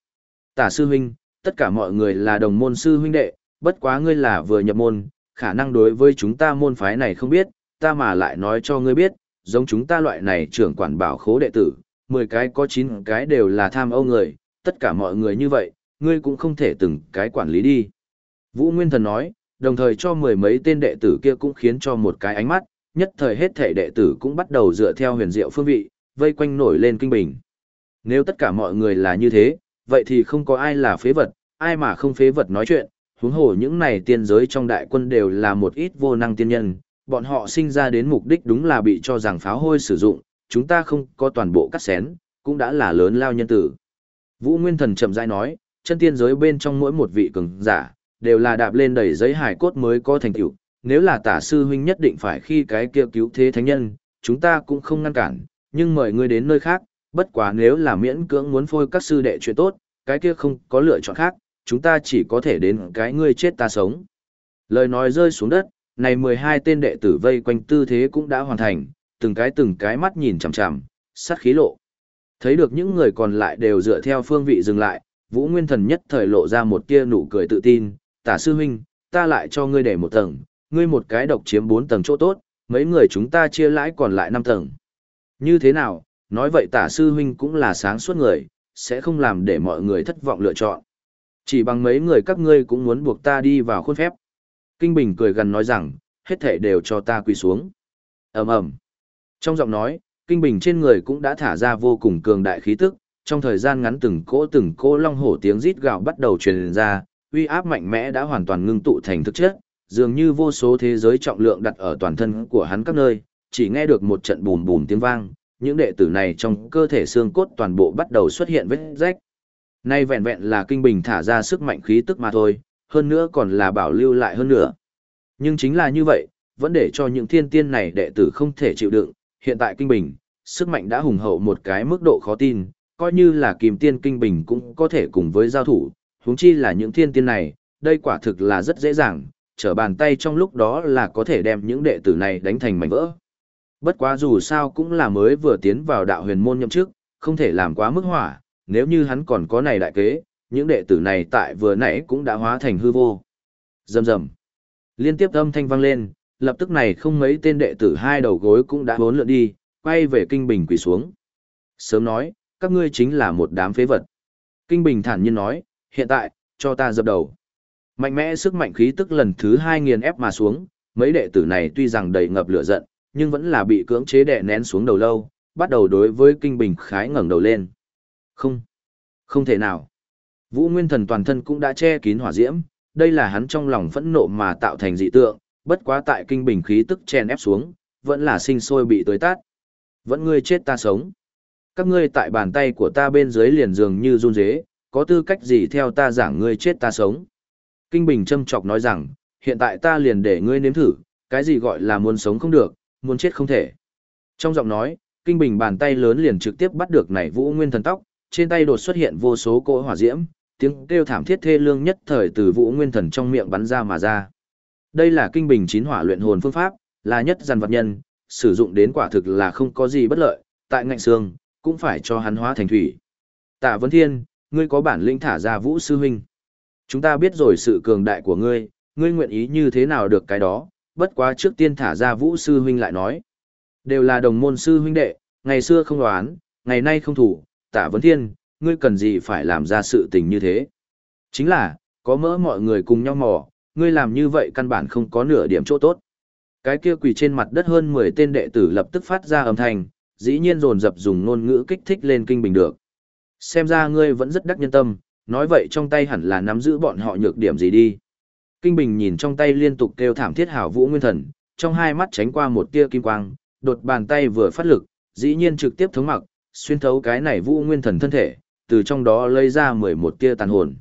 Tả sư huynh, tất cả mọi người là đồng môn sư huynh đệ, bất quá ngươi là vừa nhập môn, khả năng đối với chúng ta môn phái này không biết, ta mà lại nói cho ngươi biết, giống chúng ta loại này trưởng quản bảo khố đệ tử, 10 cái có 9 cái đều là tham âu người, tất cả mọi người như vậy, ngươi cũng không thể từng cái quản lý đi. Vũ Nguyên Thần nói, đồng thời cho mười mấy tên đệ tử kia cũng khiến cho một cái ánh mắt, nhất thời hết thể đệ tử cũng bắt đầu dựa theo huyền diệu phương vị, vây quanh nổi lên kinh bình. Nếu tất cả mọi người là như thế, vậy thì không có ai là phế vật, ai mà không phế vật nói chuyện, huống hồ những này tiên giới trong đại quân đều là một ít vô năng tiên nhân, bọn họ sinh ra đến mục đích đúng là bị cho rằng pháo hôi sử dụng, chúng ta không có toàn bộ cắt xén, cũng đã là lớn lao nhân tử. Vũ Nguyên Thần chậm rãi nói, chân tiên giới bên trong mỗi một vị cường giả, đều là đạp lên đầy giấy hải cốt mới có thành tựu. Nếu là tả sư huynh nhất định phải khi cái kia cứu thế thánh nhân, chúng ta cũng không ngăn cản, nhưng mời ngươi đến nơi khác, bất quá nếu là miễn cưỡng muốn phôi các sư đệ chuyện tốt, cái kia không có lựa chọn khác, chúng ta chỉ có thể đến cái ngươi chết ta sống. Lời nói rơi xuống đất, này 12 tên đệ tử vây quanh tư thế cũng đã hoàn thành, từng cái từng cái mắt nhìn chằm chằm, sát khí lộ. Thấy được những người còn lại đều dựa theo phương vị dừng lại, Vũ Nguyên Thần nhất thời lộ ra một tia nụ cười tự tin, tả sư huynh, ta lại cho ngươi để một tầng, ngươi một cái độc chiếm 4 tầng chỗ tốt, mấy người chúng ta chia lãi còn lại 5 tầng. Như thế nào, nói vậy tả sư huynh cũng là sáng suốt người, sẽ không làm để mọi người thất vọng lựa chọn. Chỉ bằng mấy người các ngươi cũng muốn buộc ta đi vào khuôn phép. Kinh Bình cười gần nói rằng, hết thể đều cho ta quỳ xuống. ầm ầm Trong giọng nói, Kinh Bình trên người cũng đã thả ra vô cùng cường đại khí tức, trong thời gian ngắn từng cỗ từng cỗ long hổ tiếng rít gào bắt đầu truyền ra, uy áp mạnh mẽ đã hoàn toàn ngưng tụ thành thực chất, dường như vô số thế giới trọng lượng đặt ở toàn thân của hắn các nơi, chỉ nghe được một trận bùm bùm tiếng vang, những đệ tử này trong cơ thể xương cốt toàn bộ bắt đầu xuất hiện vết rách. Nay vẹn vẹn là kinh bình thả ra sức mạnh khí tức mà thôi, hơn nữa còn là bảo lưu lại hơn nữa. Nhưng chính là như vậy, vẫn để cho những thiên tiên này đệ tử không thể chịu đựng, hiện tại kinh bình, sức mạnh đã hùng hậu một cái mức độ khó tin, coi như là kìm tiên kinh bình cũng có thể cùng với giao thủ, huống chi là những thiên tiên này, đây quả thực là rất dễ dàng, trở bàn tay trong lúc đó là có thể đem những đệ tử này đánh thành mảnh vỡ. Bất quá dù sao cũng là mới vừa tiến vào đạo huyền môn nhậm chức, không thể làm quá mức hỏa, nếu như hắn còn có này đại kế, những đệ tử này tại vừa nãy cũng đã hóa thành hư vô. Rầm rầm. Liên tiếp âm thanh vang lên, lập tức này không mấy tên đệ tử hai đầu gối cũng đã bốn lượn đi, quay về kinh bình quỳ xuống. Sớm nói, các ngươi chính là một đám phế vật. Kinh bình thản nhiên nói, hiện tại, cho ta dập đầu. Mạnh mẽ sức mạnh khí tức lần thứ hai nghiền ép mà xuống, mấy đệ tử này tuy rằng đầy ngập lửa giận, nhưng vẫn là bị cưỡng chế đè nén xuống đầu lâu, bắt đầu đối với kinh bình khái ngẩng đầu lên. Không, không thể nào. Vũ Nguyên Thần toàn thân cũng đã che kín hỏa diễm, đây là hắn trong lòng phẫn nộ mà tạo thành dị tượng, bất quá tại kinh bình khí tức chen ép xuống, vẫn là sinh sôi bị tối tát. Vẫn ngươi chết ta sống. Các ngươi tại bàn tay của ta bên dưới liền dường như run rế, có tư cách gì theo ta giảng ngươi chết ta sống. Kinh bình châm chọc nói rằng, hiện tại ta liền để ngươi nếm thử, cái gì gọi là muốn sống không được, muốn chết không thể. Trong giọng nói, kinh bình bàn tay lớn liền trực tiếp bắt được nảy vũ nguyên thần tóc, trên tay đột xuất hiện vô số cỗ hỏa diễm, tiếng kêu thảm thiết thê lương nhất thời từ vũ nguyên thần trong miệng bắn ra mà ra. Đây là kinh bình chín hỏa luyện hồn phương pháp, là nhất dàn vật nhân, sử dụng đến quả thực là không có gì bất lợi, tại ngạnh xương, cũng phải cho hắn hóa thành thủy. Tạ Vân Thiên, ngươi có bản lĩnh thả ra vũ sư huynh. Chúng ta biết rồi sự cường đại của ngươi, ngươi nguyện ý như thế nào được cái đó, bất quá trước tiên thả ra vũ sư huynh lại nói. Đều là đồng môn sư huynh đệ, ngày xưa không đoán, ngày nay không thủ, tạ vấn thiên, ngươi cần gì phải làm ra sự tình như thế. Chính là, có mỡ mọi người cùng nhau mò, ngươi làm như vậy căn bản không có nửa điểm chỗ tốt. Cái kia quỳ trên mặt đất hơn 10 tên đệ tử lập tức phát ra âm thanh, dĩ nhiên dồn dập dùng ngôn ngữ kích thích lên kinh bình được. Xem ra ngươi vẫn rất đắc nhân tâm, nói vậy trong tay hẳn là nắm giữ bọn họ nhược điểm gì đi. Kinh Bình nhìn trong tay liên tục kêu thảm thiết hảo vũ nguyên thần, trong hai mắt tránh qua một tia kim quang, đột bàn tay vừa phát lực, dĩ nhiên trực tiếp thống mặc, xuyên thấu cái này vũ nguyên thần thân thể, từ trong đó lấy ra 11 tia tàn hồn.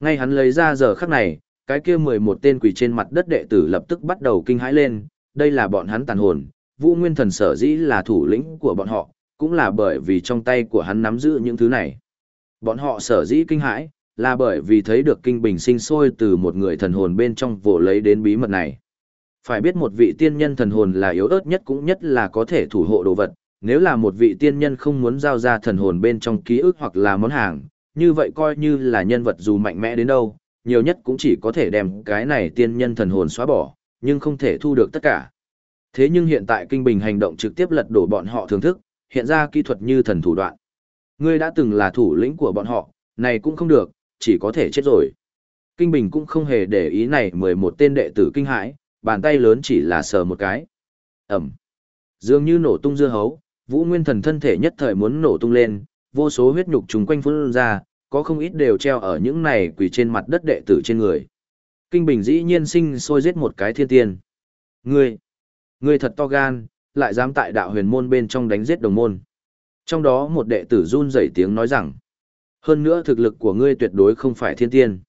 Ngay hắn lấy ra giờ khắc này, cái kia 11 tên quỷ trên mặt đất đệ tử lập tức bắt đầu kinh hãi lên, đây là bọn hắn tàn hồn, vũ nguyên thần sở dĩ là thủ lĩnh của bọn họ, cũng là bởi vì trong tay của hắn nắm giữ những thứ này. Bọn họ sở dĩ kinh hãi, là bởi vì thấy được kinh bình sinh sôi từ một người thần hồn bên trong vồ lấy đến bí mật này. Phải biết một vị tiên nhân thần hồn là yếu ớt nhất cũng nhất là có thể thủ hộ đồ vật, nếu là một vị tiên nhân không muốn giao ra thần hồn bên trong ký ức hoặc là món hàng, như vậy coi như là nhân vật dù mạnh mẽ đến đâu, nhiều nhất cũng chỉ có thể đem cái này tiên nhân thần hồn xóa bỏ, nhưng không thể thu được tất cả. Thế nhưng hiện tại kinh bình hành động trực tiếp lật đổ bọn họ thưởng thức, hiện ra kỹ thuật như thần thủ đoạn. Ngươi đã từng là thủ lĩnh của bọn họ, này cũng không được, chỉ có thể chết rồi. Kinh Bình cũng không hề để ý này 11 tên đệ tử kinh hãi, bàn tay lớn chỉ là sờ một cái. Ẩm. Dường như nổ tung dưa hấu, Vũ Nguyên Thần thân thể nhất thời muốn nổ tung lên, vô số huyết nhục trùng quanh phun ra, có không ít đều treo ở những này quỳ trên mặt đất đệ tử trên người. Kinh Bình dĩ nhiên sinh sôi giết một cái thiên tiên. Ngươi, ngươi thật to gan, lại dám tại đạo huyền môn bên trong đánh giết đồng môn. Trong đó một đệ tử run rẩy tiếng nói rằng, hơn nữa thực lực của ngươi tuyệt đối không phải thiên tiên.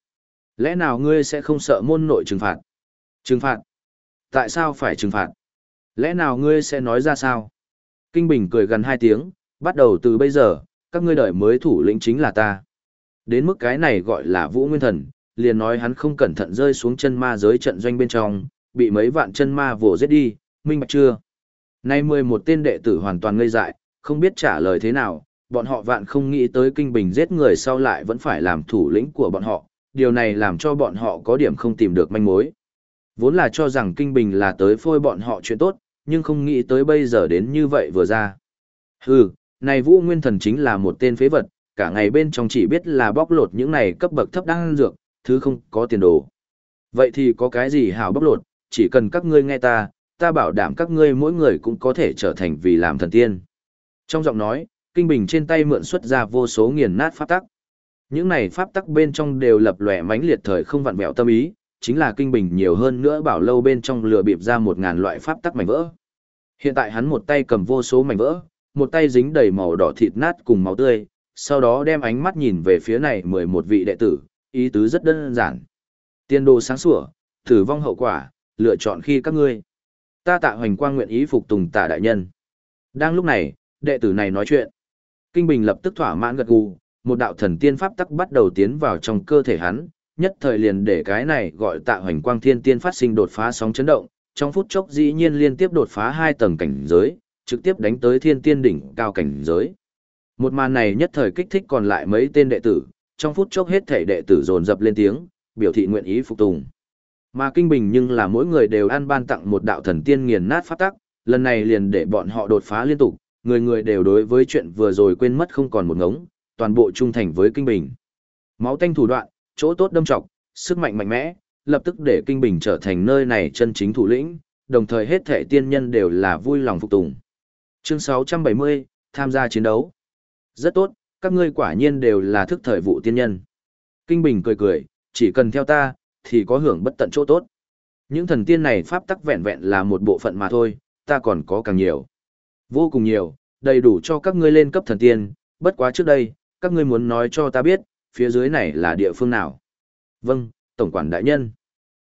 Lẽ nào ngươi sẽ không sợ môn nội trừng phạt? Trừng phạt? Tại sao phải trừng phạt? Lẽ nào ngươi sẽ nói ra sao? Kinh Bình cười gần hai tiếng, bắt đầu từ bây giờ, các ngươi đợi mới thủ lĩnh chính là ta. Đến mức cái này gọi là Vũ Nguyên Thần, liền nói hắn không cẩn thận rơi xuống chân ma giới trận doanh bên trong, bị mấy vạn chân ma vồ giết đi, minh bạch chưa? Nay mười một tên đệ tử hoàn toàn ngây dại, không biết trả lời thế nào, bọn họ vạn không nghĩ tới kinh bình giết người sau lại vẫn phải làm thủ lĩnh của bọn họ, điều này làm cho bọn họ có điểm không tìm được manh mối. Vốn là cho rằng kinh bình là tới phôi bọn họ chuyện tốt, nhưng không nghĩ tới bây giờ đến như vậy vừa ra. Hừ, này Vũ Nguyên Thần chính là một tên phế vật, cả ngày bên trong chỉ biết là bóc lột những này cấp bậc thấp đang dược, thứ không có tiền đồ. Vậy thì có cái gì hảo bóc lột, chỉ cần các ngươi nghe ta, ta bảo đảm các ngươi mỗi người cũng có thể trở thành vì làm thần tiên. Trong giọng nói, kinh bình trên tay mượn xuất ra vô số nghiền nát pháp tắc. Những này pháp tắc bên trong đều lập lòe mãnh liệt thời không vặn vẹo tâm ý, chính là kinh bình nhiều hơn nữa bảo lâu bên trong lừa bịp ra một ngàn loại pháp tắc mảnh vỡ. Hiện tại hắn một tay cầm vô số mảnh vỡ, một tay dính đầy màu đỏ thịt nát cùng máu tươi, sau đó đem ánh mắt nhìn về phía này mười một vị đệ tử, ý tứ rất đơn giản. Tiên đồ sáng sủa, tử vong hậu quả, lựa chọn khi các ngươi. Ta tạ hoành quang nguyện ý phục tùng tả đại nhân. Đang lúc này, đệ tử này nói chuyện. Kinh Bình lập tức thỏa mãn gật gù, một đạo thần tiên pháp tắc bắt đầu tiến vào trong cơ thể hắn, nhất thời liền để cái này gọi tạ hoành quang thiên tiên phát sinh đột phá sóng chấn động, trong phút chốc dĩ nhiên liên tiếp đột phá hai tầng cảnh giới, trực tiếp đánh tới thiên tiên đỉnh cao cảnh giới. Một màn này nhất thời kích thích còn lại mấy tên đệ tử, trong phút chốc hết thể đệ tử dồn dập lên tiếng, biểu thị nguyện ý phục tùng. Mà kinh bình nhưng là mỗi người đều ăn ban tặng một đạo thần tiên nghiền nát phát tắc, lần này liền để bọn họ đột phá liên tục, người người đều đối với chuyện vừa rồi quên mất không còn một ngống, toàn bộ trung thành với kinh bình. Máu tanh thủ đoạn, chỗ tốt đâm trọc, sức mạnh mạnh mẽ, lập tức để kinh bình trở thành nơi này chân chính thủ lĩnh, đồng thời hết thể tiên nhân đều là vui lòng phục tùng. Chương 670, tham gia chiến đấu. Rất tốt, các ngươi quả nhiên đều là thức thời vụ tiên nhân. Kinh bình cười cười, chỉ cần theo ta, thì có hưởng bất tận chỗ tốt. Những thần tiên này pháp tắc vẹn vẹn là một bộ phận mà thôi, ta còn có càng nhiều. Vô cùng nhiều, đầy đủ cho các ngươi lên cấp thần tiên, bất quá trước đây, các ngươi muốn nói cho ta biết, phía dưới này là địa phương nào. Vâng, Tổng quản đại nhân.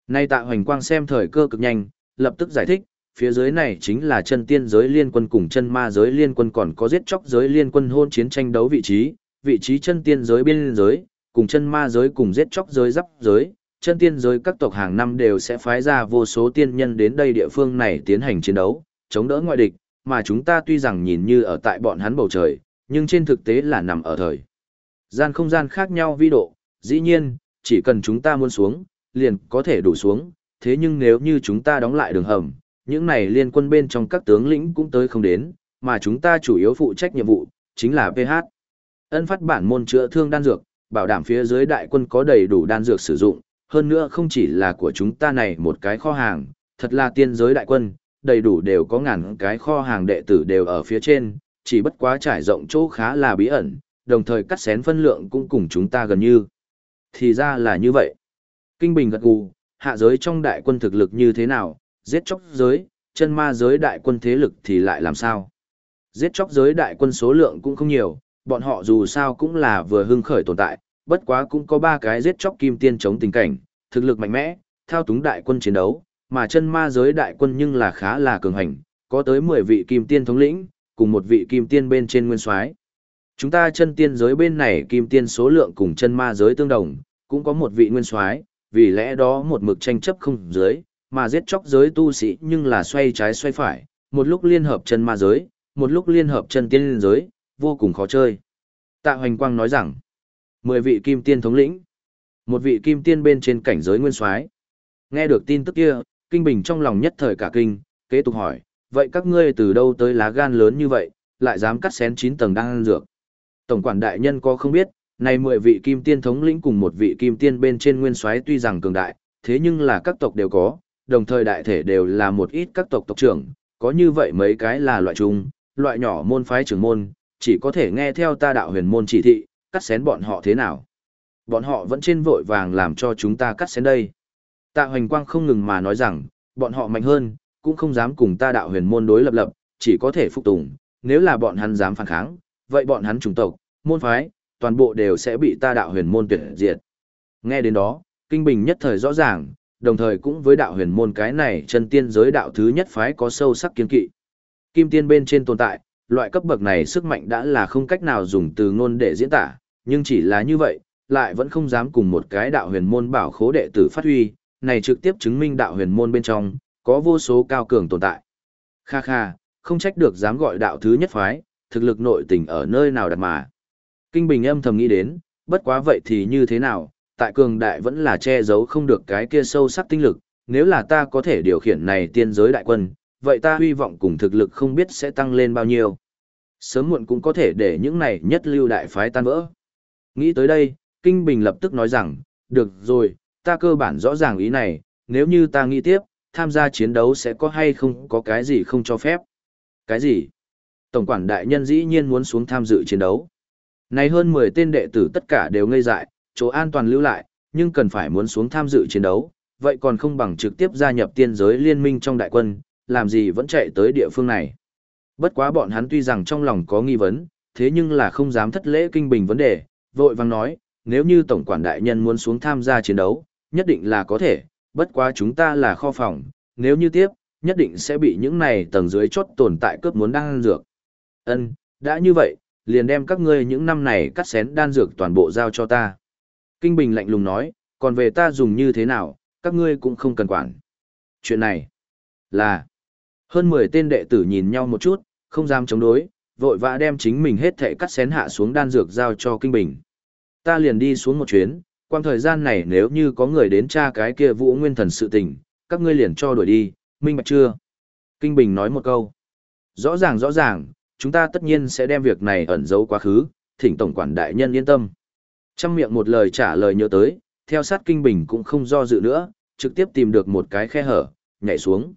Nay tạ hoành quang xem thời cơ cực nhanh, lập tức giải thích, phía dưới này chính là chân tiên giới liên quân cùng chân ma giới liên quân còn có giết chóc giới liên quân hôn chiến tranh đấu vị trí, vị trí chân tiên giới biên giới, cùng chân ma giới cùng giết chóc giới giáp giới, chân tiên giới các tộc hàng năm đều sẽ phái ra vô số tiên nhân đến đây địa phương này tiến hành chiến đấu, chống đỡ ngoại địch, mà chúng ta tuy rằng nhìn như ở tại bọn hắn bầu trời, nhưng trên thực tế là nằm ở thời. Gian không gian khác nhau vi độ, dĩ nhiên, chỉ cần chúng ta muốn xuống, liền có thể đủ xuống, thế nhưng nếu như chúng ta đóng lại đường hầm, những này liên quân bên trong các tướng lĩnh cũng tới không đến, mà chúng ta chủ yếu phụ trách nhiệm vụ, chính là PH. Ân phát bản môn chữa thương đan dược, bảo đảm phía dưới đại quân có đầy đủ đan dược sử dụng, hơn nữa không chỉ là của chúng ta này một cái kho hàng, thật là tiên giới đại quân, đầy đủ đều có ngàn cái kho hàng đệ tử đều ở phía trên, chỉ bất quá trải rộng chỗ khá là bí ẩn, đồng thời cắt xén phân lượng cũng cùng chúng ta gần như. Thì ra là như vậy. Kinh Bình gật gù, hạ giới trong đại quân thực lực như thế nào, giết chóc giới, chân ma giới đại quân thế lực thì lại làm sao? Giết chóc giới đại quân số lượng cũng không nhiều, bọn họ dù sao cũng là vừa hưng khởi tồn tại, bất quá cũng có ba cái giết chóc kim tiên chống tình cảnh, thực lực mạnh mẽ, thao túng đại quân chiến đấu, mà chân ma giới đại quân nhưng là khá là cường hành, có tới 10 vị kim tiên thống lĩnh, cùng một vị kim tiên bên trên nguyên soái. Chúng ta chân tiên giới bên này kim tiên số lượng cùng chân ma giới tương đồng, cũng có một vị nguyên soái, vì lẽ đó một mực tranh chấp không dưới, mà giết chóc giới tu sĩ nhưng là xoay trái xoay phải, một lúc liên hợp chân ma giới, một lúc liên hợp chân tiên giới, vô cùng khó chơi. Tạ Hoành Quang nói rằng, 10 vị kim tiên thống lĩnh, một vị kim tiên bên trên cảnh giới nguyên soái. Nghe được tin tức kia, Kinh Bình trong lòng nhất thời cả kinh, kế tục hỏi, vậy các ngươi từ đâu tới lá gan lớn như vậy, lại dám cắt xén 9 tầng đan dược? Tổng quản đại nhân có không biết, này 10 vị kim tiên thống lĩnh cùng một vị kim tiên bên trên nguyên soái tuy rằng cường đại, thế nhưng là các tộc đều có, đồng thời đại thể đều là một ít các tộc tộc trưởng, có như vậy mấy cái là loại chung, loại nhỏ môn phái trưởng môn, chỉ có thể nghe theo ta đạo huyền môn chỉ thị, cắt xén bọn họ thế nào. Bọn họ vẫn trên vội vàng làm cho chúng ta cắt xén đây. Tạ hoành quang không ngừng mà nói rằng, bọn họ mạnh hơn, cũng không dám cùng ta đạo huyền môn đối lập lập, chỉ có thể phục tùng, nếu là bọn hắn dám phản kháng, vậy bọn hắn chủng tộc, môn phái, toàn bộ đều sẽ bị ta đạo huyền môn tuyệt diệt. Nghe đến đó, Kinh Bình nhất thời rõ ràng, đồng thời cũng với đạo huyền môn cái này chân tiên giới đạo thứ nhất phái có sâu sắc kiên kỵ. Kim tiên bên trên tồn tại, loại cấp bậc này sức mạnh đã là không cách nào dùng từ ngôn để diễn tả, nhưng chỉ là như vậy, lại vẫn không dám cùng một cái đạo huyền môn bảo khố đệ tử phát huy, này trực tiếp chứng minh đạo huyền môn bên trong, có vô số cao cường tồn tại. Kha kha, không trách được dám gọi đạo thứ nhất phái, thực lực nội tình ở nơi nào đặt mà. Kinh Bình âm thầm nghĩ đến, bất quá vậy thì như thế nào, tại cường đại vẫn là che giấu không được cái kia sâu sắc tinh lực, nếu là ta có thể điều khiển này tiên giới đại quân, vậy ta hy vọng cùng thực lực không biết sẽ tăng lên bao nhiêu. Sớm muộn cũng có thể để những này nhất lưu đại phái tan vỡ. Nghĩ tới đây, Kinh Bình lập tức nói rằng, được rồi, ta cơ bản rõ ràng ý này, nếu như ta nghĩ tiếp, tham gia chiến đấu sẽ có hay không có cái gì không cho phép. Cái gì? Tổng quản đại nhân dĩ nhiên muốn xuống tham dự chiến đấu. Này hơn 10 tên đệ tử tất cả đều ngây dại, chỗ an toàn lưu lại, nhưng cần phải muốn xuống tham dự chiến đấu, vậy còn không bằng trực tiếp gia nhập tiên giới liên minh trong đại quân, làm gì vẫn chạy tới địa phương này. Bất quá bọn hắn tuy rằng trong lòng có nghi vấn, thế nhưng là không dám thất lễ kinh bình vấn đề, vội vàng nói, nếu như tổng quản đại nhân muốn xuống tham gia chiến đấu, nhất định là có thể, bất quá chúng ta là kho phòng, nếu như tiếp, nhất định sẽ bị những này tầng dưới chốt tồn tại cướp muốn đang dược. Ân, đã như vậy, liền đem các ngươi những năm này cắt xén đan dược toàn bộ giao cho ta. Kinh Bình lạnh lùng nói, còn về ta dùng như thế nào, các ngươi cũng không cần quản. Chuyện này, Là, hơn 10 tên đệ tử nhìn nhau một chút, không dám chống đối, vội vã đem chính mình hết thệ cắt xén hạ xuống đan dược giao cho Kinh Bình. Ta liền đi xuống một chuyến, quang thời gian này nếu như có người đến tra cái kia vũ nguyên thần sự tình, các ngươi liền cho đuổi đi, minh bạch chưa? Kinh Bình nói một câu. Rõ ràng rõ ràng, chúng ta tất nhiên sẽ đem việc này ẩn giấu quá khứ, thỉnh tổng quản đại nhân yên tâm. Trăm miệng một lời trả lời nhớ tới, theo sát Kinh Bình cũng không do dự nữa, trực tiếp tìm được một cái khe hở, nhảy xuống.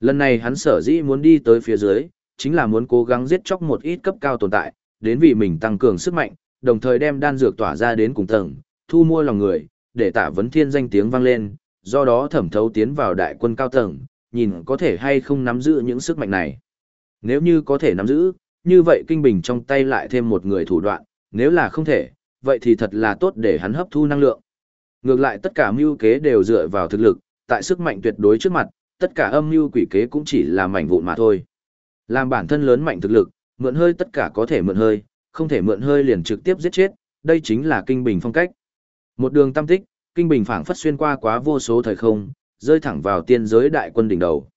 Lần này hắn sở dĩ muốn đi tới phía dưới, chính là muốn cố gắng giết chóc một ít cấp cao tồn tại, đến vì mình tăng cường sức mạnh, đồng thời đem đan dược tỏa ra đến cùng tầng, thu mua lòng người, để tạ vấn thiên danh tiếng vang lên, do đó thẩm thấu tiến vào đại quân cao tầng, nhìn có thể hay không nắm giữ những sức mạnh này. Nếu như có thể nắm giữ, như vậy kinh bình trong tay lại thêm một người thủ đoạn, nếu là không thể, vậy thì thật là tốt để hắn hấp thu năng lượng. Ngược lại tất cả mưu kế đều dựa vào thực lực, tại sức mạnh tuyệt đối trước mặt, tất cả âm mưu quỷ kế cũng chỉ là mảnh vụn mà thôi. Làm bản thân lớn mạnh thực lực, mượn hơi tất cả có thể mượn hơi, không thể mượn hơi liền trực tiếp giết chết, đây chính là kinh bình phong cách. Một đường tam tích, kinh bình phảng phất xuyên qua quá vô số thời không, rơi thẳng vào tiên giới đại quân đỉnh đầu.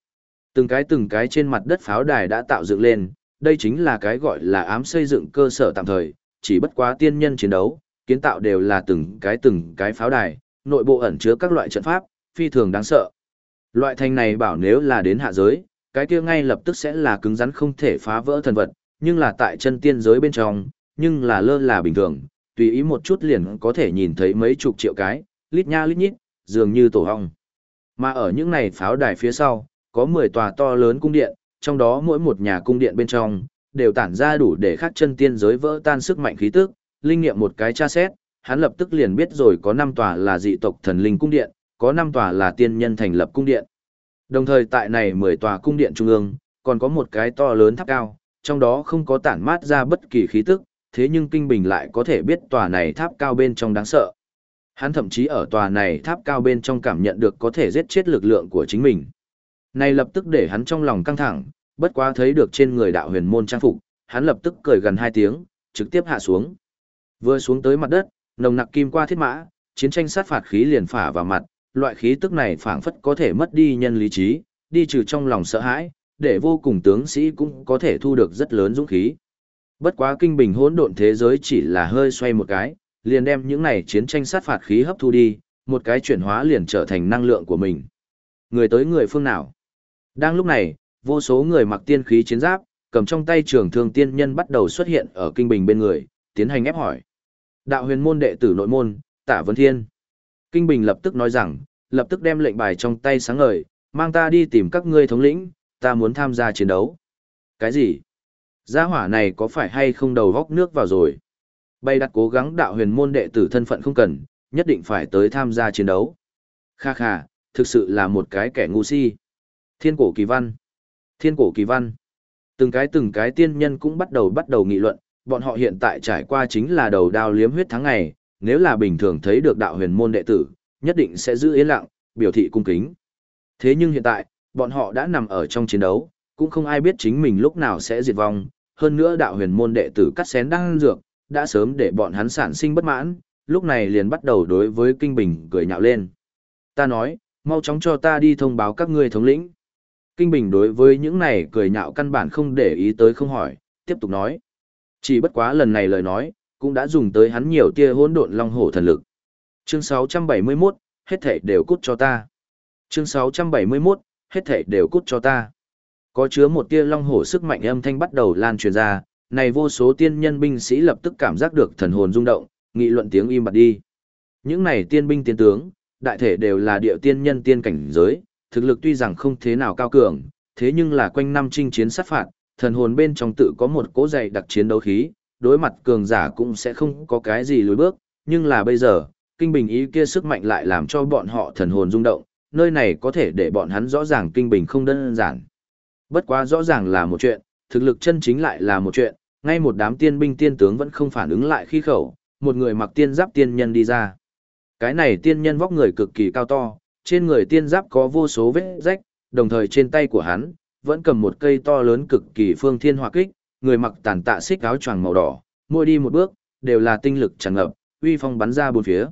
Từng cái từng cái trên mặt đất pháo đài đã tạo dựng lên, đây chính là cái gọi là ám xây dựng cơ sở tạm thời, chỉ bất quá tiên nhân chiến đấu, kiến tạo đều là từng cái từng cái pháo đài, nội bộ ẩn chứa các loại trận pháp, phi thường đáng sợ. Loại thành này bảo nếu là đến hạ giới, cái kia ngay lập tức sẽ là cứng rắn không thể phá vỡ thần vật, nhưng là tại chân tiên giới bên trong, nhưng là lơ là bình thường, tùy ý một chút liền có thể nhìn thấy mấy chục triệu cái, lít nha lít nhít, dường như tổ hong. Mà ở những này pháo đài phía sau, có 10 tòa to lớn cung điện, trong đó mỗi một nhà cung điện bên trong, đều tản ra đủ để khắc chân tiên giới vỡ tan sức mạnh khí tức, linh nghiệm một cái tra xét, hắn lập tức liền biết rồi có 5 tòa là dị tộc thần linh cung điện, có 5 tòa là tiên nhân thành lập cung điện. Đồng thời tại này 10 tòa cung điện trung ương, còn có một cái to lớn tháp cao, trong đó không có tản mát ra bất kỳ khí tức, thế nhưng Kinh Bình lại có thể biết tòa này tháp cao bên trong đáng sợ. Hắn thậm chí ở tòa này tháp cao bên trong cảm nhận được có thể giết chết lực lượng của chính mình. Này lập tức để hắn trong lòng căng thẳng, bất quá thấy được trên người đạo huyền môn trang phục, hắn lập tức cười gần hai tiếng, trực tiếp hạ xuống. Vừa xuống tới mặt đất, nồng nặc kim qua thiết mã, chiến tranh sát phạt khí liền phả vào mặt, loại khí tức này phảng phất có thể mất đi nhân lý trí, đi trừ trong lòng sợ hãi, để vô cùng tướng sĩ cũng có thể thu được rất lớn dũng khí. Bất quá kinh bình hỗn độn thế giới chỉ là hơi xoay một cái, liền đem những này chiến tranh sát phạt khí hấp thu đi, một cái chuyển hóa liền trở thành năng lượng của mình. Người tới người phương nào? Đang lúc này, vô số người mặc tiên khí chiến giáp, cầm trong tay trường thương tiên nhân bắt đầu xuất hiện ở kinh bình bên người, tiến hành ép hỏi. Đạo huyền môn đệ tử nội môn, Tả Vân Thiên. Kinh Bình lập tức nói rằng, lập tức đem lệnh bài trong tay sáng ngời, mang ta đi tìm các ngươi thống lĩnh, ta muốn tham gia chiến đấu. Cái gì? Gia hỏa này có phải hay không đầu góc nước vào rồi? Bay đặt cố gắng đạo huyền môn đệ tử thân phận không cần, nhất định phải tới tham gia chiến đấu. Kha kha, thực sự là một cái kẻ ngu si. Thiên cổ kỳ văn. Thiên cổ kỳ văn. Từng cái từng cái tiên nhân cũng bắt đầu bắt đầu nghị luận, bọn họ hiện tại trải qua chính là đầu đao liếm huyết tháng ngày, nếu là bình thường thấy được đạo huyền môn đệ tử, nhất định sẽ giữ yên lặng, biểu thị cung kính. Thế nhưng hiện tại, bọn họ đã nằm ở trong chiến đấu, cũng không ai biết chính mình lúc nào sẽ diệt vong, hơn nữa đạo huyền môn đệ tử cắt xén đang dược, đã sớm để bọn hắn sản sinh bất mãn, lúc này liền bắt đầu đối với kinh bình cười nhạo lên. Ta nói, mau chóng cho ta đi thông báo các ngươi thống lĩnh. Kinh bình đối với những này cười nhạo căn bản không để ý tới không hỏi, tiếp tục nói. Chỉ bất quá lần này lời nói, cũng đã dùng tới hắn nhiều tia hỗn độn long hổ thần lực. Chương 671, hết thảy đều cút cho ta. Chương 671, hết thảy đều cút cho ta. Có chứa một tia long hổ sức mạnh âm thanh bắt đầu lan truyền ra, này vô số tiên nhân binh sĩ lập tức cảm giác được thần hồn rung động, nghị luận tiếng im bặt đi. Những này tiên binh tiên tướng, đại thể đều là địa tiên nhân tiên cảnh giới, thực lực tuy rằng không thế nào cao cường, thế nhưng là quanh năm chinh chiến sát phạt, thần hồn bên trong tự có một cỗ dày đặc chiến đấu khí, đối mặt cường giả cũng sẽ không có cái gì lùi bước, nhưng là bây giờ, kinh bình ý kia sức mạnh lại làm cho bọn họ thần hồn rung động, nơi này có thể để bọn hắn rõ ràng kinh bình không đơn giản. Bất quá rõ ràng là một chuyện, thực lực chân chính lại là một chuyện, ngay một đám tiên binh tiên tướng vẫn không phản ứng lại khi khẩu, một người mặc tiên giáp tiên nhân đi ra. Cái này tiên nhân vóc người cực kỳ cao to, trên người tiên giáp có vô số vết rách, đồng thời trên tay của hắn, vẫn cầm một cây to lớn cực kỳ phương thiên hỏa kích, người mặc tàn tạ xích áo choàng màu đỏ, mỗi đi một bước, đều là tinh lực tràn ngập, uy phong bắn ra bốn phía.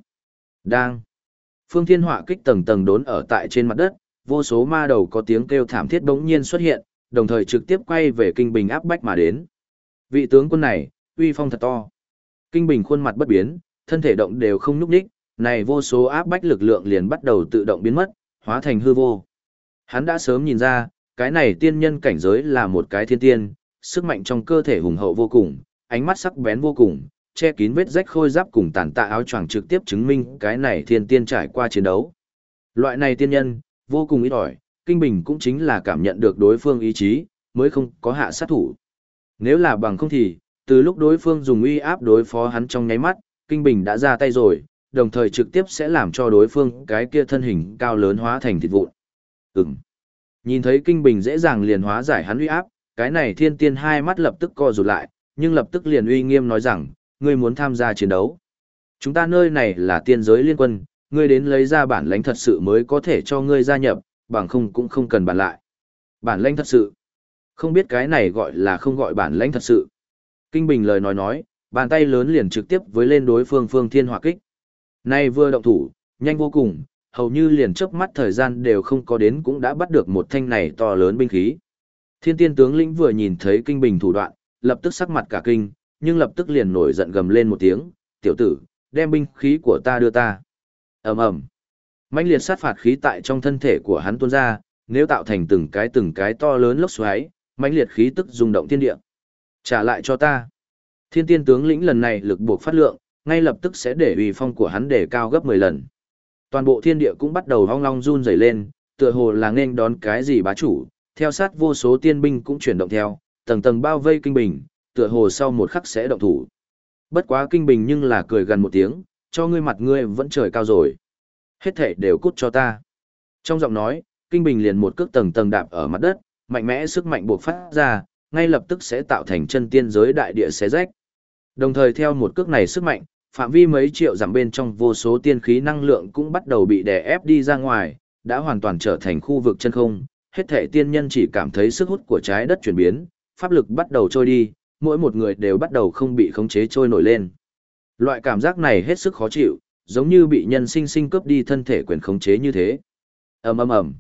Đang. Phương thiên hỏa kích tầng tầng đốn ở tại trên mặt đất, vô số ma đầu có tiếng kêu thảm thiết bỗng nhiên xuất hiện, đồng thời trực tiếp quay về kinh bình áp bách mà đến. Vị tướng quân này, uy phong thật to. Kinh bình khuôn mặt bất biến, thân thể động đều không nhúc nhích, này vô số áp bách lực lượng liền bắt đầu tự động biến mất, hóa thành hư vô. Hắn đã sớm nhìn ra, cái này tiên nhân cảnh giới là một cái thiên tiên, sức mạnh trong cơ thể hùng hậu vô cùng, ánh mắt sắc bén vô cùng, che kín vết rách khôi giáp cùng tàn tạ áo choàng trực tiếp chứng minh cái này thiên tiên trải qua chiến đấu. Loại này tiên nhân, vô cùng ít ỏi, Kinh Bình cũng chính là cảm nhận được đối phương ý chí, mới không có hạ sát thủ. Nếu là bằng không thì, từ lúc đối phương dùng uy áp đối phó hắn trong nháy mắt, Kinh Bình đã ra tay rồi, đồng thời trực tiếp sẽ làm cho đối phương cái kia thân hình cao lớn hóa thành thịt vụn. Ừm. Nhìn thấy Kinh Bình dễ dàng liền hóa giải hắn uy áp, cái này thiên tiên hai mắt lập tức co rụt lại, nhưng lập tức liền uy nghiêm nói rằng, ngươi muốn tham gia chiến đấu. Chúng ta nơi này là tiên giới liên quân, ngươi đến lấy ra bản lãnh thật sự mới có thể cho ngươi gia nhập, bằng không cũng không cần bàn lại. Bản lãnh thật sự. Không biết cái này gọi là không gọi bản lãnh thật sự. Kinh Bình lời nói nói, bàn tay lớn liền trực tiếp với lên đối phương phương thiên hỏa kích. Nay vừa động thủ, nhanh vô cùng, hầu như liền chớp mắt thời gian đều không có đến cũng đã bắt được một thanh này to lớn binh khí. Thiên tiên tướng lĩnh vừa nhìn thấy kinh bình thủ đoạn, lập tức sắc mặt cả kinh, nhưng lập tức liền nổi giận gầm lên một tiếng, tiểu tử, đem binh khí của ta đưa ta. ầm ầm mãnh liệt sát phạt khí tại trong thân thể của hắn tuôn ra, nếu tạo thành từng cái từng cái to lớn lốc xoáy, mãnh liệt khí tức rung động thiên địa. Trả lại cho ta. Thiên tiên tướng lĩnh lần này lực buộc phát lượng, ngay lập tức sẽ để uy phong của hắn để cao gấp 10 lần. Toàn bộ thiên địa cũng bắt đầu hoang long run rẩy lên, tựa hồ là nên đón cái gì bá chủ, theo sát vô số tiên binh cũng chuyển động theo, tầng tầng bao vây kinh bình, tựa hồ sau một khắc sẽ động thủ. Bất quá kinh bình nhưng là cười gần một tiếng, cho ngươi mặt ngươi vẫn trời cao rồi. Hết thể đều cút cho ta. Trong giọng nói, kinh bình liền một cước tầng tầng đạp ở mặt đất, mạnh mẽ sức mạnh buộc phát ra, ngay lập tức sẽ tạo thành chân tiên giới đại địa xé rách. Đồng thời theo một cước này sức mạnh, phạm vi mấy triệu dặm bên trong vô số tiên khí năng lượng cũng bắt đầu bị đè ép đi ra ngoài, đã hoàn toàn trở thành khu vực chân không. Hết thể tiên nhân chỉ cảm thấy sức hút của trái đất chuyển biến, pháp lực bắt đầu trôi đi, mỗi một người đều bắt đầu không bị khống chế trôi nổi lên. Loại cảm giác này hết sức khó chịu, giống như bị nhân sinh sinh cướp đi thân thể quyền khống chế như thế. ầm ầm ầm.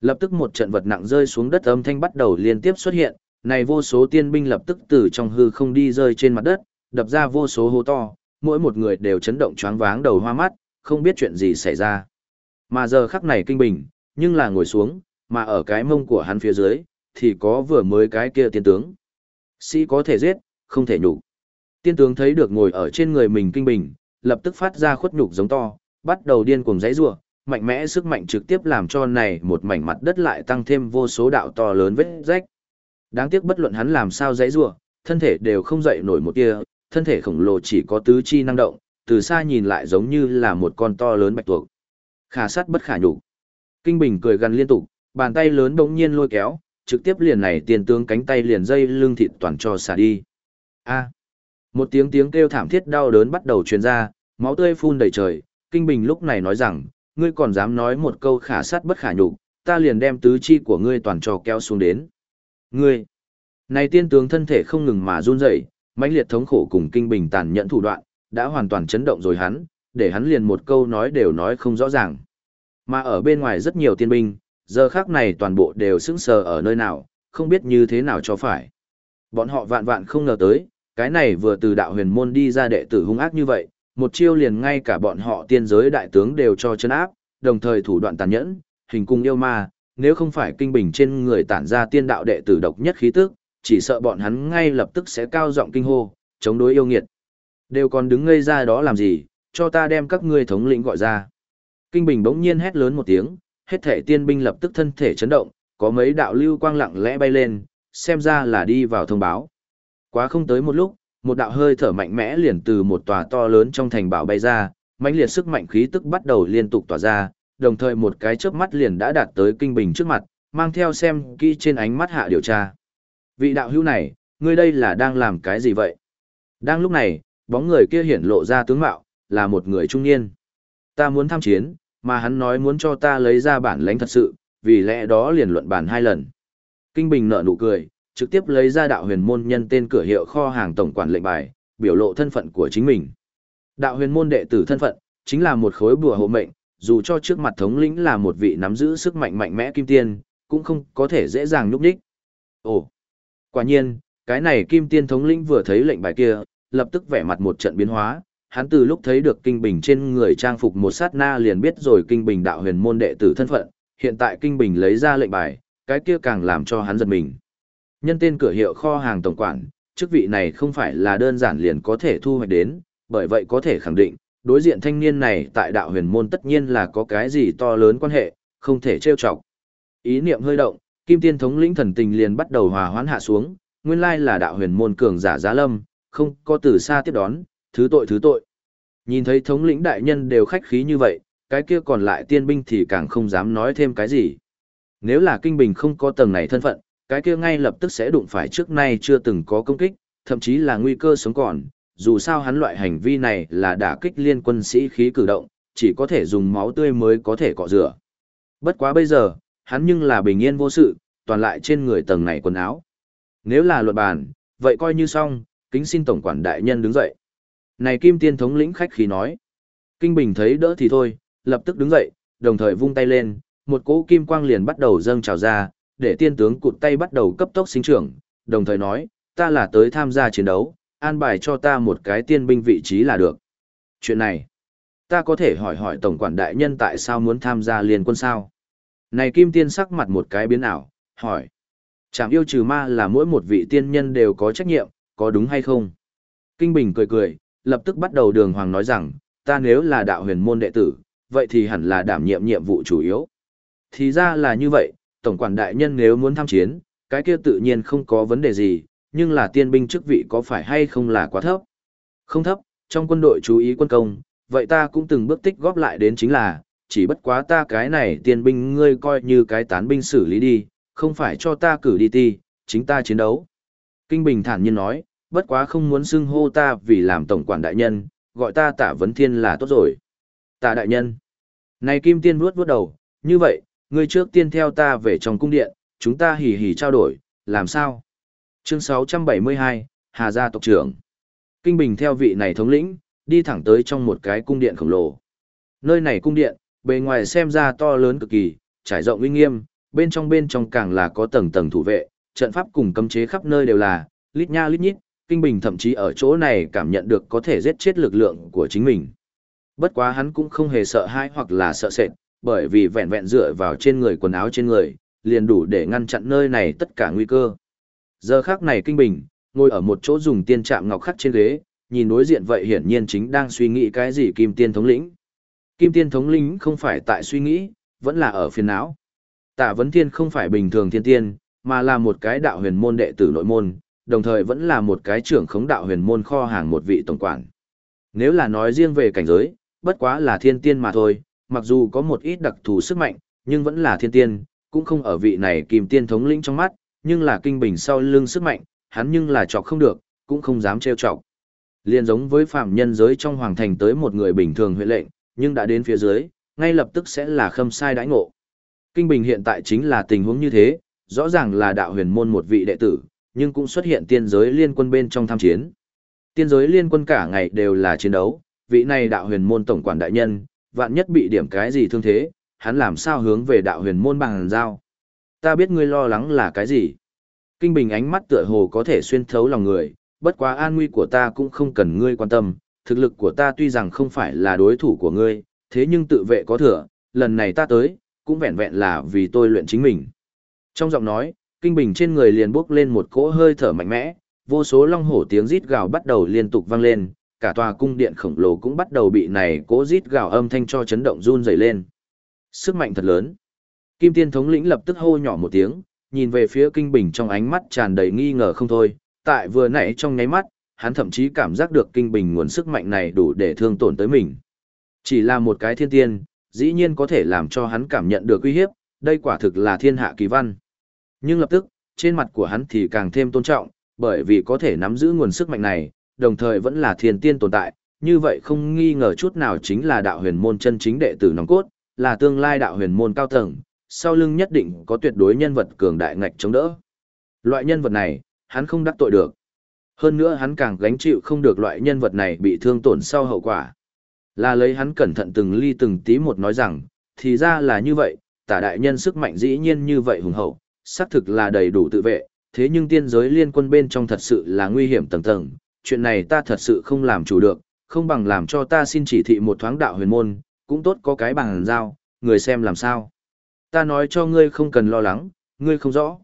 Lập tức một trận vật nặng rơi xuống đất âm thanh bắt đầu liên tiếp xuất hiện, này vô số tiên binh lập tức từ trong hư không đi rơi trên mặt đất, đập ra vô số hố to, mỗi một người đều chấn động choáng váng đầu hoa mắt, không biết chuyện gì xảy ra. Mà giờ khắc này kinh bình, nhưng là ngồi xuống, mà ở cái mông của hắn phía dưới, thì có vừa mới cái kia tiên tướng. Sĩ có thể giết, không thể nhục. Tiên tướng thấy được ngồi ở trên người mình kinh bình, lập tức phát ra khuất nhục giống to, bắt đầu điên cuồng giãy giụa, mạnh mẽ sức mạnh trực tiếp làm cho này một mảnh mặt đất lại tăng thêm vô số đạo to lớn vết rách. Đáng tiếc bất luận hắn làm sao giãy giụa, thân thể đều không dậy nổi một tia, thân thể khổng lồ chỉ có tứ chi năng động, từ xa nhìn lại giống như là một con to lớn bạch tuộc. Khả sát bất khả nhục. Kinh Bình cười gần liên tục, bàn tay lớn bỗng nhiên lôi kéo, trực tiếp liền này tiền tướng cánh tay liền dây lưng thịt toàn cho xả đi. A. Một tiếng tiếng kêu thảm thiết đau đớn bắt đầu truyền ra, máu tươi phun đầy trời, Kinh Bình lúc này nói rằng, ngươi còn dám nói một câu khả sát bất khả nhục, ta liền đem tứ chi của ngươi toàn cho kéo xuống đến. Ngươi. Này tiên tướng thân thể không ngừng mà run rẩy, mãnh liệt thống khổ cùng kinh bình tàn nhẫn thủ đoạn, đã hoàn toàn chấn động rồi hắn, để hắn liền một câu nói đều nói không rõ ràng. Mà ở bên ngoài rất nhiều tiên binh, giờ khác này toàn bộ đều sững sờ ở nơi nào, không biết như thế nào cho phải. Bọn họ vạn vạn không ngờ tới, cái này vừa từ đạo huyền môn đi ra đệ tử hung ác như vậy, một chiêu liền ngay cả bọn họ tiên giới đại tướng đều cho chân áp, đồng thời thủ đoạn tàn nhẫn, hình cung yêu ma, nếu không phải kinh bình trên người tản ra tiên đạo đệ tử độc nhất khí tức, chỉ sợ bọn hắn ngay lập tức sẽ cao giọng kinh hô, chống đối yêu nghiệt. Đều còn đứng ngây ra đó làm gì, cho ta đem các ngươi thống lĩnh gọi ra. Kinh Bình bỗng nhiên hét lớn một tiếng, hết thể tiên binh lập tức thân thể chấn động, có mấy đạo lưu quang lặng lẽ bay lên, xem ra là đi vào thông báo. Quá không tới một lúc, một đạo hơi thở mạnh mẽ liền từ một tòa to lớn trong thành bảo bay ra, mãnh liệt sức mạnh khí tức bắt đầu liên tục tỏa ra, đồng thời một cái chớp mắt liền đã đạt tới kinh bình trước mặt, mang theo xem kỹ trên ánh mắt hạ điều tra. Vị đạo hữu này, ngươi đây là đang làm cái gì vậy? Đang lúc này, bóng người kia hiển lộ ra tướng mạo, là một người trung niên. Ta muốn tham chiến, mà hắn nói muốn cho ta lấy ra bản lãnh thật sự, vì lẽ đó liền luận bản hai lần. Kinh Bình nở nụ cười, trực tiếp lấy ra đạo huyền môn nhân tên cửa hiệu kho hàng tổng quản lệnh bài, biểu lộ thân phận của chính mình. Đạo huyền môn đệ tử thân phận, chính là một khối bùa hộ mệnh, dù cho trước mặt thống lĩnh là một vị nắm giữ sức mạnh mạnh mẽ kim tiên, cũng không có thể dễ dàng nhúc đích. Ồ, quả nhiên, cái này kim tiên thống lĩnh vừa thấy lệnh bài kia, lập tức vẻ mặt một trận biến hóa, hắn từ lúc thấy được kinh bình trên người trang phục một sát na liền biết rồi kinh bình đạo huyền môn đệ tử thân phận, hiện tại kinh bình lấy ra lệnh bài, cái kia càng làm cho hắn giật mình. Nhân tên cửa hiệu kho hàng tổng quản, chức vị này không phải là đơn giản liền có thể thu hoạch đến, bởi vậy có thể khẳng định, đối diện thanh niên này tại đạo huyền môn tất nhiên là có cái gì to lớn quan hệ, không thể trêu chọc. Ý niệm hơi động, Kim Tiên thống lĩnh thần tình liền bắt đầu hòa hoãn hạ xuống, nguyên lai là đạo huyền môn cường giả giá lâm, không có từ xa tiếp đón, thứ tội thứ tội. Nhìn thấy thống lĩnh đại nhân đều khách khí như vậy, cái kia còn lại tiên binh thì càng không dám nói thêm cái gì. Nếu là kinh bình không có tầng này thân phận, cái kia ngay lập tức sẽ đụng phải trước nay chưa từng có công kích, thậm chí là nguy cơ sống còn, dù sao hắn loại hành vi này là đả kích liên quân sĩ khí cử động, chỉ có thể dùng máu tươi mới có thể cọ rửa. Bất quá bây giờ, hắn nhưng là bình yên vô sự, toàn lại trên người tầng này quần áo. Nếu là luật bàn, vậy coi như xong, kính xin tổng quản đại nhân đứng dậy. Này kim tiên thống lĩnh khách khí nói. Kinh Bình thấy đỡ thì thôi, lập tức đứng dậy, đồng thời vung tay lên, một cỗ kim quang liền bắt đầu dâng trào ra, để tiên tướng cụt tay bắt đầu cấp tốc sinh trưởng, đồng thời nói, ta là tới tham gia chiến đấu, an bài cho ta một cái tiên binh vị trí là được. Chuyện này, ta có thể hỏi hỏi tổng quản đại nhân tại sao muốn tham gia liên quân sao? Này kim tiên sắc mặt một cái biến ảo, hỏi. Chẳng yêu trừ ma là mỗi một vị tiên nhân đều có trách nhiệm, có đúng hay không? Kinh Bình cười cười, lập tức bắt đầu đường hoàng nói rằng, ta nếu là đạo huyền môn đệ tử, vậy thì hẳn là đảm nhiệm nhiệm vụ chủ yếu. Thì ra là như vậy, tổng quản đại nhân nếu muốn tham chiến, cái kia tự nhiên không có vấn đề gì, nhưng là tiên binh chức vị có phải hay không là quá thấp? Không thấp, trong quân đội chú ý quân công, vậy ta cũng từng bước tích góp lại đến chính là, chỉ bất quá ta cái này tiên binh ngươi coi như cái tán binh xử lý đi, không phải cho ta cử đi ti, chính ta chiến đấu. Kinh Bình thản nhiên nói, bất quá không muốn xưng hô ta vì làm tổng quản đại nhân, gọi ta tả vấn thiên là tốt rồi. Tả đại nhân. Này Kim Tiên vuốt vuốt đầu, như vậy, ngươi trước tiên theo ta về trong cung điện, chúng ta hỉ hỉ trao đổi, làm sao? Chương 672, Hà Gia tộc trưởng. Kinh Bình theo vị này thống lĩnh, đi thẳng tới trong một cái cung điện khổng lồ. Nơi này cung điện, bề ngoài xem ra to lớn cực kỳ, trải rộng uy nghiêm, bên trong bên trong càng là có tầng tầng thủ vệ, trận pháp cùng cấm chế khắp nơi đều là, lít nha lít nhít, Kinh Bình thậm chí ở chỗ này cảm nhận được có thể giết chết lực lượng của chính mình. Bất quá hắn cũng không hề sợ hãi hoặc là sợ sệt, bởi vì vẹn vẹn dựa vào trên người quần áo trên người, liền đủ để ngăn chặn nơi này tất cả nguy cơ. Giờ khác này Kinh Bình, ngồi ở một chỗ dùng tiên trạm ngọc khắc trên ghế, nhìn đối diện vậy hiển nhiên chính đang suy nghĩ cái gì Kim Tiên thống lĩnh. Kim Tiên thống lĩnh không phải tại suy nghĩ, vẫn là ở phiền não. Tạ Vấn Thiên không phải bình thường thiên tiên, mà là một cái đạo huyền môn đệ tử nội môn, đồng thời vẫn là một cái trưởng khống đạo huyền môn kho hàng một vị tổng quản. Nếu là nói riêng về cảnh giới, bất quá là thiên tiên mà thôi, mặc dù có một ít đặc thù sức mạnh, nhưng vẫn là thiên tiên, cũng không ở vị này kìm tiên thống lĩnh trong mắt, nhưng là kinh bình sau lưng sức mạnh, hắn nhưng là chọc không được, cũng không dám trêu chọc. Liên giống với phạm nhân giới trong hoàng thành tới một người bình thường huyện lệnh, nhưng đã đến phía dưới, ngay lập tức sẽ là khâm sai đãi ngộ. Kinh bình hiện tại chính là tình huống như thế, rõ ràng là đạo huyền môn một vị đệ tử, nhưng cũng xuất hiện tiên giới liên quân bên trong tham chiến. Tiên giới liên quân cả ngày đều là chiến đấu, vị này đạo huyền môn tổng quản đại nhân, vạn nhất bị điểm cái gì thương thế, hắn làm sao hướng về đạo huyền môn bằng giao. Ta biết ngươi lo lắng là cái gì. Kinh bình ánh mắt tựa hồ có thể xuyên thấu lòng người, bất quá an nguy của ta cũng không cần ngươi quan tâm, thực lực của ta tuy rằng không phải là đối thủ của ngươi, thế nhưng tự vệ có thừa, lần này ta tới, cũng vẹn vẹn là vì tôi luyện chính mình. Trong giọng nói, kinh bình trên người liền bốc lên một cỗ hơi thở mạnh mẽ, vô số long hổ tiếng rít gào bắt đầu liên tục vang lên, cả tòa cung điện khổng lồ cũng bắt đầu bị này cỗ rít gào âm thanh cho chấn động run rẩy lên. Sức mạnh thật lớn. Kim Tiên thống lĩnh lập tức hô nhỏ một tiếng, nhìn về phía kinh bình trong ánh mắt tràn đầy nghi ngờ không thôi, tại vừa nãy trong nháy mắt, hắn thậm chí cảm giác được kinh bình nguồn sức mạnh này đủ để thương tổn tới mình. Chỉ là một cái thiên tiên, dĩ nhiên có thể làm cho hắn cảm nhận được uy hiếp, đây quả thực là thiên hạ kỳ văn. Nhưng lập tức, trên mặt của hắn thì càng thêm tôn trọng, bởi vì có thể nắm giữ nguồn sức mạnh này, đồng thời vẫn là thiên tiên tồn tại, như vậy không nghi ngờ chút nào chính là đạo huyền môn chân chính đệ tử nòng cốt, là tương lai đạo huyền môn cao tầng, sau lưng nhất định có tuyệt đối nhân vật cường đại ngạch chống đỡ. Loại nhân vật này, hắn không đắc tội được. Hơn nữa hắn càng gánh chịu không được loại nhân vật này bị thương tổn sau hậu quả. Là lấy hắn cẩn thận từng ly từng tí một nói rằng, thì ra là như vậy, tả đại nhân sức mạnh dĩ nhiên như vậy hùng hậu, xác thực là đầy đủ tự vệ, thế nhưng tiên giới liên quân bên trong thật sự là nguy hiểm tầng tầng, chuyện này ta thật sự không làm chủ được, không bằng làm cho ta xin chỉ thị một thoáng đạo huyền môn, cũng tốt có cái bằng giao, người xem làm sao. Ta nói cho ngươi không cần lo lắng, ngươi không rõ.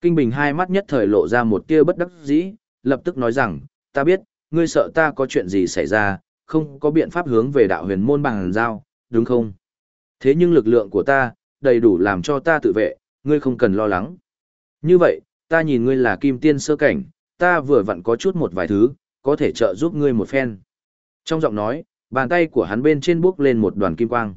Kinh Bình hai mắt nhất thời lộ ra một tia bất đắc dĩ, lập tức nói rằng, ta biết, ngươi sợ ta có chuyện gì xảy ra, không có biện pháp hướng về đạo huyền môn bằng giao, đúng không? Thế nhưng lực lượng của ta, đầy đủ làm cho ta tự vệ, ngươi không cần lo lắng. Như vậy, ta nhìn ngươi là kim tiên sơ cảnh, ta vừa vặn có chút một vài thứ, có thể trợ giúp ngươi một phen. Trong giọng nói, bàn tay của hắn bên trên bước lên một đoàn kim quang.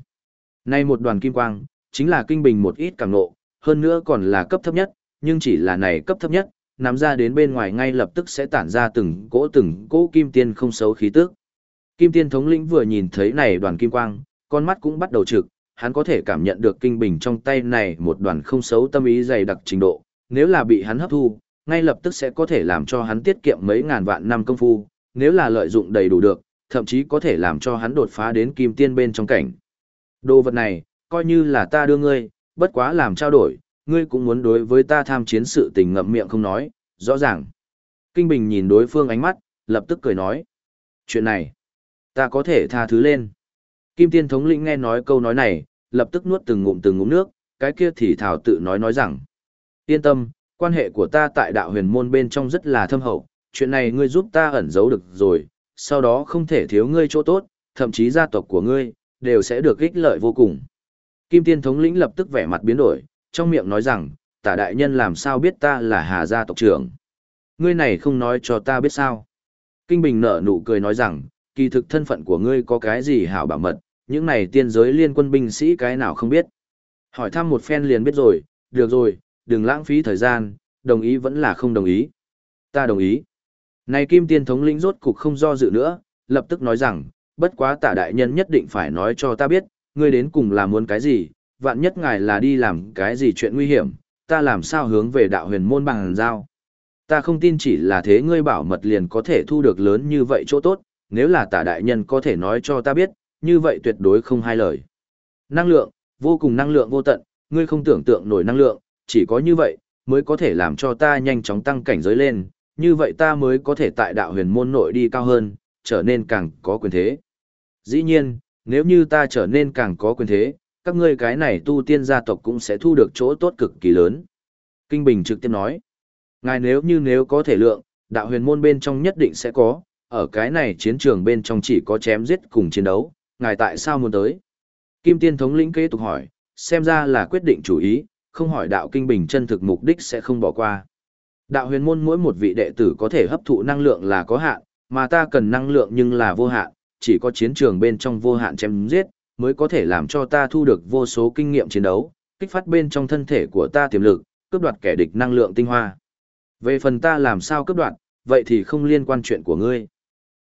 Nay một đoàn kim quang, chính là kinh bình một ít càng nộ, hơn nữa còn là cấp thấp nhất, nhưng chỉ là này cấp thấp nhất, nắm ra đến bên ngoài ngay lập tức sẽ tản ra từng cỗ từng cỗ kim tiên không xấu khí tức. Kim tiên thống lĩnh vừa nhìn thấy này đoàn kim quang, con mắt cũng bắt đầu trực, hắn có thể cảm nhận được kinh bình trong tay này một đoàn không xấu tâm ý dày đặc trình độ, nếu là bị hắn hấp thu, ngay lập tức sẽ có thể làm cho hắn tiết kiệm mấy ngàn vạn năm công phu, nếu là lợi dụng đầy đủ được, thậm chí có thể làm cho hắn đột phá đến kim tiên bên trong cảnh. Đồ vật này, coi như là ta đưa ngươi, bất quá làm trao đổi, ngươi cũng muốn đối với ta tham chiến sự tình ngậm miệng không nói, rõ ràng. Kinh Bình nhìn đối phương ánh mắt, lập tức cười nói. Chuyện này, ta có thể tha thứ lên. Kim Tiên thống lĩnh nghe nói câu nói này, lập tức nuốt từng ngụm từng ngụm nước, cái kia thì thảo tự nói nói rằng. Yên tâm, quan hệ của ta tại đạo huyền môn bên trong rất là thâm hậu, chuyện này ngươi giúp ta ẩn giấu được rồi, sau đó không thể thiếu ngươi chỗ tốt, thậm chí gia tộc của ngươi, đều sẽ được ích lợi vô cùng. Kim Tiên thống lĩnh lập tức vẻ mặt biến đổi, trong miệng nói rằng, tả đại nhân làm sao biết ta là Hà gia tộc trưởng. Ngươi này không nói cho ta biết sao. Kinh Bình nở nụ cười nói rằng, kỳ thực thân phận của ngươi có cái gì hảo bảo mật, những này tiên giới liên quân binh sĩ cái nào không biết. Hỏi thăm một phen liền biết rồi, được rồi, đừng lãng phí thời gian, đồng ý vẫn là không đồng ý. Ta đồng ý. Này Kim Tiên thống lĩnh rốt cục không do dự nữa, lập tức nói rằng, bất quá tả đại nhân nhất định phải nói cho ta biết, ngươi đến cùng là muốn cái gì, vạn nhất ngài là đi làm cái gì chuyện nguy hiểm, ta làm sao hướng về đạo huyền môn bằng giao. Ta không tin chỉ là thế ngươi bảo mật liền có thể thu được lớn như vậy chỗ tốt, nếu là tả đại nhân có thể nói cho ta biết, như vậy tuyệt đối không hai lời. Năng lượng, vô cùng năng lượng vô tận, ngươi không tưởng tượng nổi năng lượng, chỉ có như vậy, mới có thể làm cho ta nhanh chóng tăng cảnh giới lên, như vậy ta mới có thể tại đạo huyền môn nội đi cao hơn, trở nên càng có quyền thế. Dĩ nhiên, nếu như ta trở nên càng có quyền thế, các ngươi cái này tu tiên gia tộc cũng sẽ thu được chỗ tốt cực kỳ lớn. Kinh Bình trực tiếp nói, ngài nếu như nếu có thể lượng, đạo huyền môn bên trong nhất định sẽ có, ở cái này chiến trường bên trong chỉ có chém giết cùng chiến đấu, ngài tại sao muốn tới? Kim Tiên thống lĩnh kế tục hỏi, xem ra là quyết định chủ ý, không hỏi đạo kinh bình chân thực mục đích sẽ không bỏ qua. Đạo huyền môn mỗi một vị đệ tử có thể hấp thụ năng lượng là có hạn, mà ta cần năng lượng nhưng là vô hạn, chỉ có chiến trường bên trong vô hạn chém giết, mới có thể làm cho ta thu được vô số kinh nghiệm chiến đấu, kích phát bên trong thân thể của ta tiềm lực, cướp đoạt kẻ địch năng lượng tinh hoa. Về phần ta làm sao cướp đoạt, vậy thì không liên quan chuyện của ngươi.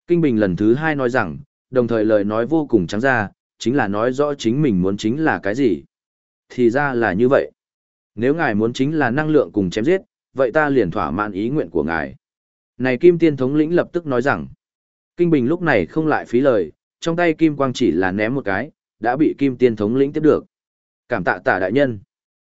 Kinh Bình lần thứ hai nói rằng, đồng thời lời nói vô cùng trắng ra, chính là nói rõ chính mình muốn chính là cái gì. Thì ra là như vậy. Nếu ngài muốn chính là năng lượng cùng chém giết, vậy ta liền thỏa mãn ý nguyện của ngài. Này Kim Tiên thống lĩnh lập tức nói rằng, Kinh Bình lúc này không lại phí lời, trong tay Kim Quang chỉ là ném một cái, đã bị Kim Tiên thống lĩnh tiếp được. Cảm tạ tả đại nhân.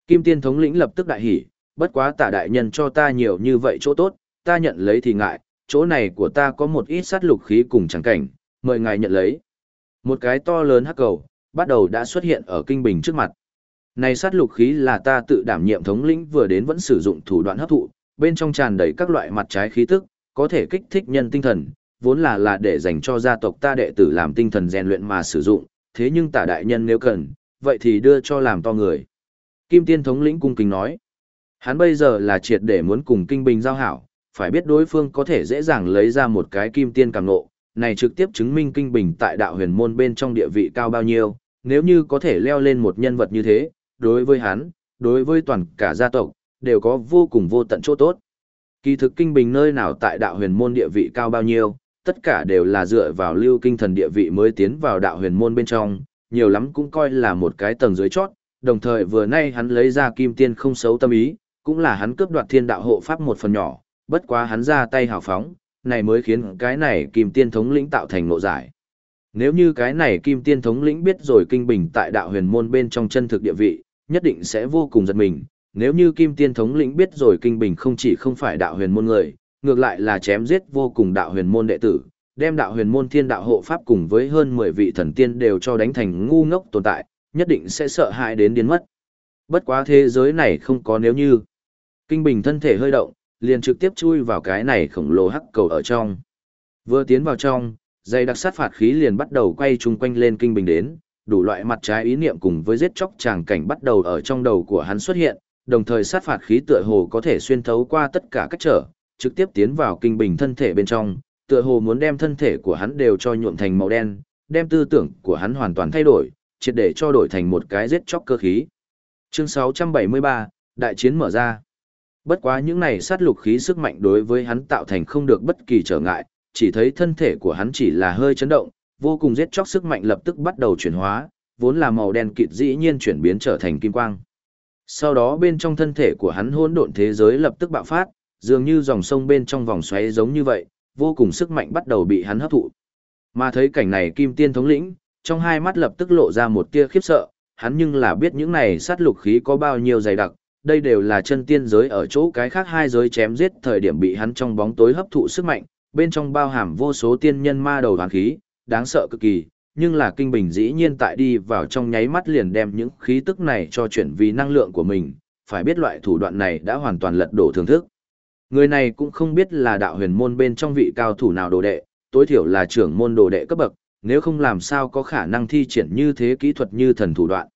Kim Tiên thống lĩnh lập tức đại hỉ, bất quá tả đại nhân cho ta nhiều như vậy chỗ tốt, ta nhận lấy thì ngại, chỗ này của ta có một ít sát lục khí cùng chẳng cảnh, mời ngài nhận lấy. Một cái to lớn hắc cầu, bắt đầu đã xuất hiện ở kinh bình trước mặt. Này sát lục khí là ta tự đảm nhiệm thống lĩnh vừa đến vẫn sử dụng thủ đoạn hấp thụ, bên trong tràn đầy các loại mặt trái khí tức, có thể kích thích nhân tinh thần, vốn là là để dành cho gia tộc ta đệ tử làm tinh thần rèn luyện mà sử dụng, thế nhưng tả đại nhân nếu cần, vậy thì đưa cho làm to người. Kim tiên thống lĩnh cung kính nói, hắn bây giờ là triệt để muốn cùng kinh bình giao hảo, phải biết đối phương có thể dễ dàng lấy ra một cái kim tiên càng nộ, này trực tiếp chứng minh kinh bình tại đạo huyền môn bên trong địa vị cao bao nhiêu, nếu như có thể leo lên một nhân vật như thế, đối với hắn, đối với toàn cả gia tộc, đều có vô cùng vô tận chỗ tốt. Kỳ thực kinh bình nơi nào tại đạo huyền môn địa vị cao bao nhiêu, tất cả đều là dựa vào lưu kinh thần địa vị mới tiến vào đạo huyền môn bên trong, nhiều lắm cũng coi là một cái tầng dưới chót, đồng thời vừa nay hắn lấy ra kim tiên không xấu tâm ý, cũng là hắn cướp đoạt thiên đạo hộ pháp một phần nhỏ, bất quá hắn ra tay hào phóng, này mới khiến cái này kim tiên thống lĩnh tạo thành nộ giải. Nếu như cái này kim tiên thống lĩnh biết rồi kinh bình tại đạo huyền môn bên trong chân thực địa vị, nhất định sẽ vô cùng giật mình. Nếu như kim tiên thống lĩnh biết rồi kinh bình không chỉ không phải đạo huyền môn người, ngược lại là chém giết vô cùng đạo huyền môn đệ tử, đem đạo huyền môn thiên đạo hộ pháp cùng với hơn 10 vị thần tiên đều cho đánh thành ngu ngốc tồn tại, nhất định sẽ sợ hãi đến điên mất. Bất quá thế giới này không có nếu như. Kinh bình thân thể hơi động, liền trực tiếp chui vào cái này khổng lồ hắc cầu ở trong. Vừa tiến vào trong, dây đặc sát phạt khí liền bắt đầu quay chung quanh lên kinh bình đến, đủ loại mặt trái ý niệm cùng với giết chóc tràng cảnh bắt đầu ở trong đầu của hắn xuất hiện, đồng thời sát phạt khí tựa hồ có thể xuyên thấu qua tất cả các trở, trực tiếp tiến vào kinh bình thân thể bên trong, tựa hồ muốn đem thân thể của hắn đều cho nhuộm thành màu đen, đem tư tưởng của hắn hoàn toàn thay đổi, triệt để cho đổi thành một cái giết chóc cơ khí. Chương 673, đại chiến mở ra. Bất quá những này sát lục khí sức mạnh đối với hắn tạo thành không được bất kỳ trở ngại, chỉ thấy thân thể của hắn chỉ là hơi chấn động, vô cùng giết chóc sức mạnh lập tức bắt đầu chuyển hóa, vốn là màu đen kịt dĩ nhiên chuyển biến trở thành kim quang. Sau đó bên trong thân thể của hắn hỗn độn thế giới lập tức bạo phát, dường như dòng sông bên trong vòng xoáy giống như vậy, vô cùng sức mạnh bắt đầu bị hắn hấp thụ. Mà thấy cảnh này Kim Tiên thống lĩnh, trong hai mắt lập tức lộ ra một tia khiếp sợ, hắn nhưng là biết những này sát lục khí có bao nhiêu dày đặc, đây đều là chân tiên giới ở chỗ cái khác hai giới chém giết thời điểm bị hắn trong bóng tối hấp thụ sức mạnh, bên trong bao hàm vô số tiên nhân ma đầu hoàn khí, đáng sợ cực kỳ, nhưng là kinh bình dĩ nhiên tại đi vào trong nháy mắt liền đem những khí tức này cho chuyển vì năng lượng của mình, phải biết loại thủ đoạn này đã hoàn toàn lật đổ thưởng thức. Người này cũng không biết là đạo huyền môn bên trong vị cao thủ nào đồ đệ, tối thiểu là trưởng môn đồ đệ cấp bậc, nếu không làm sao có khả năng thi triển như thế kỹ thuật như thần thủ đoạn.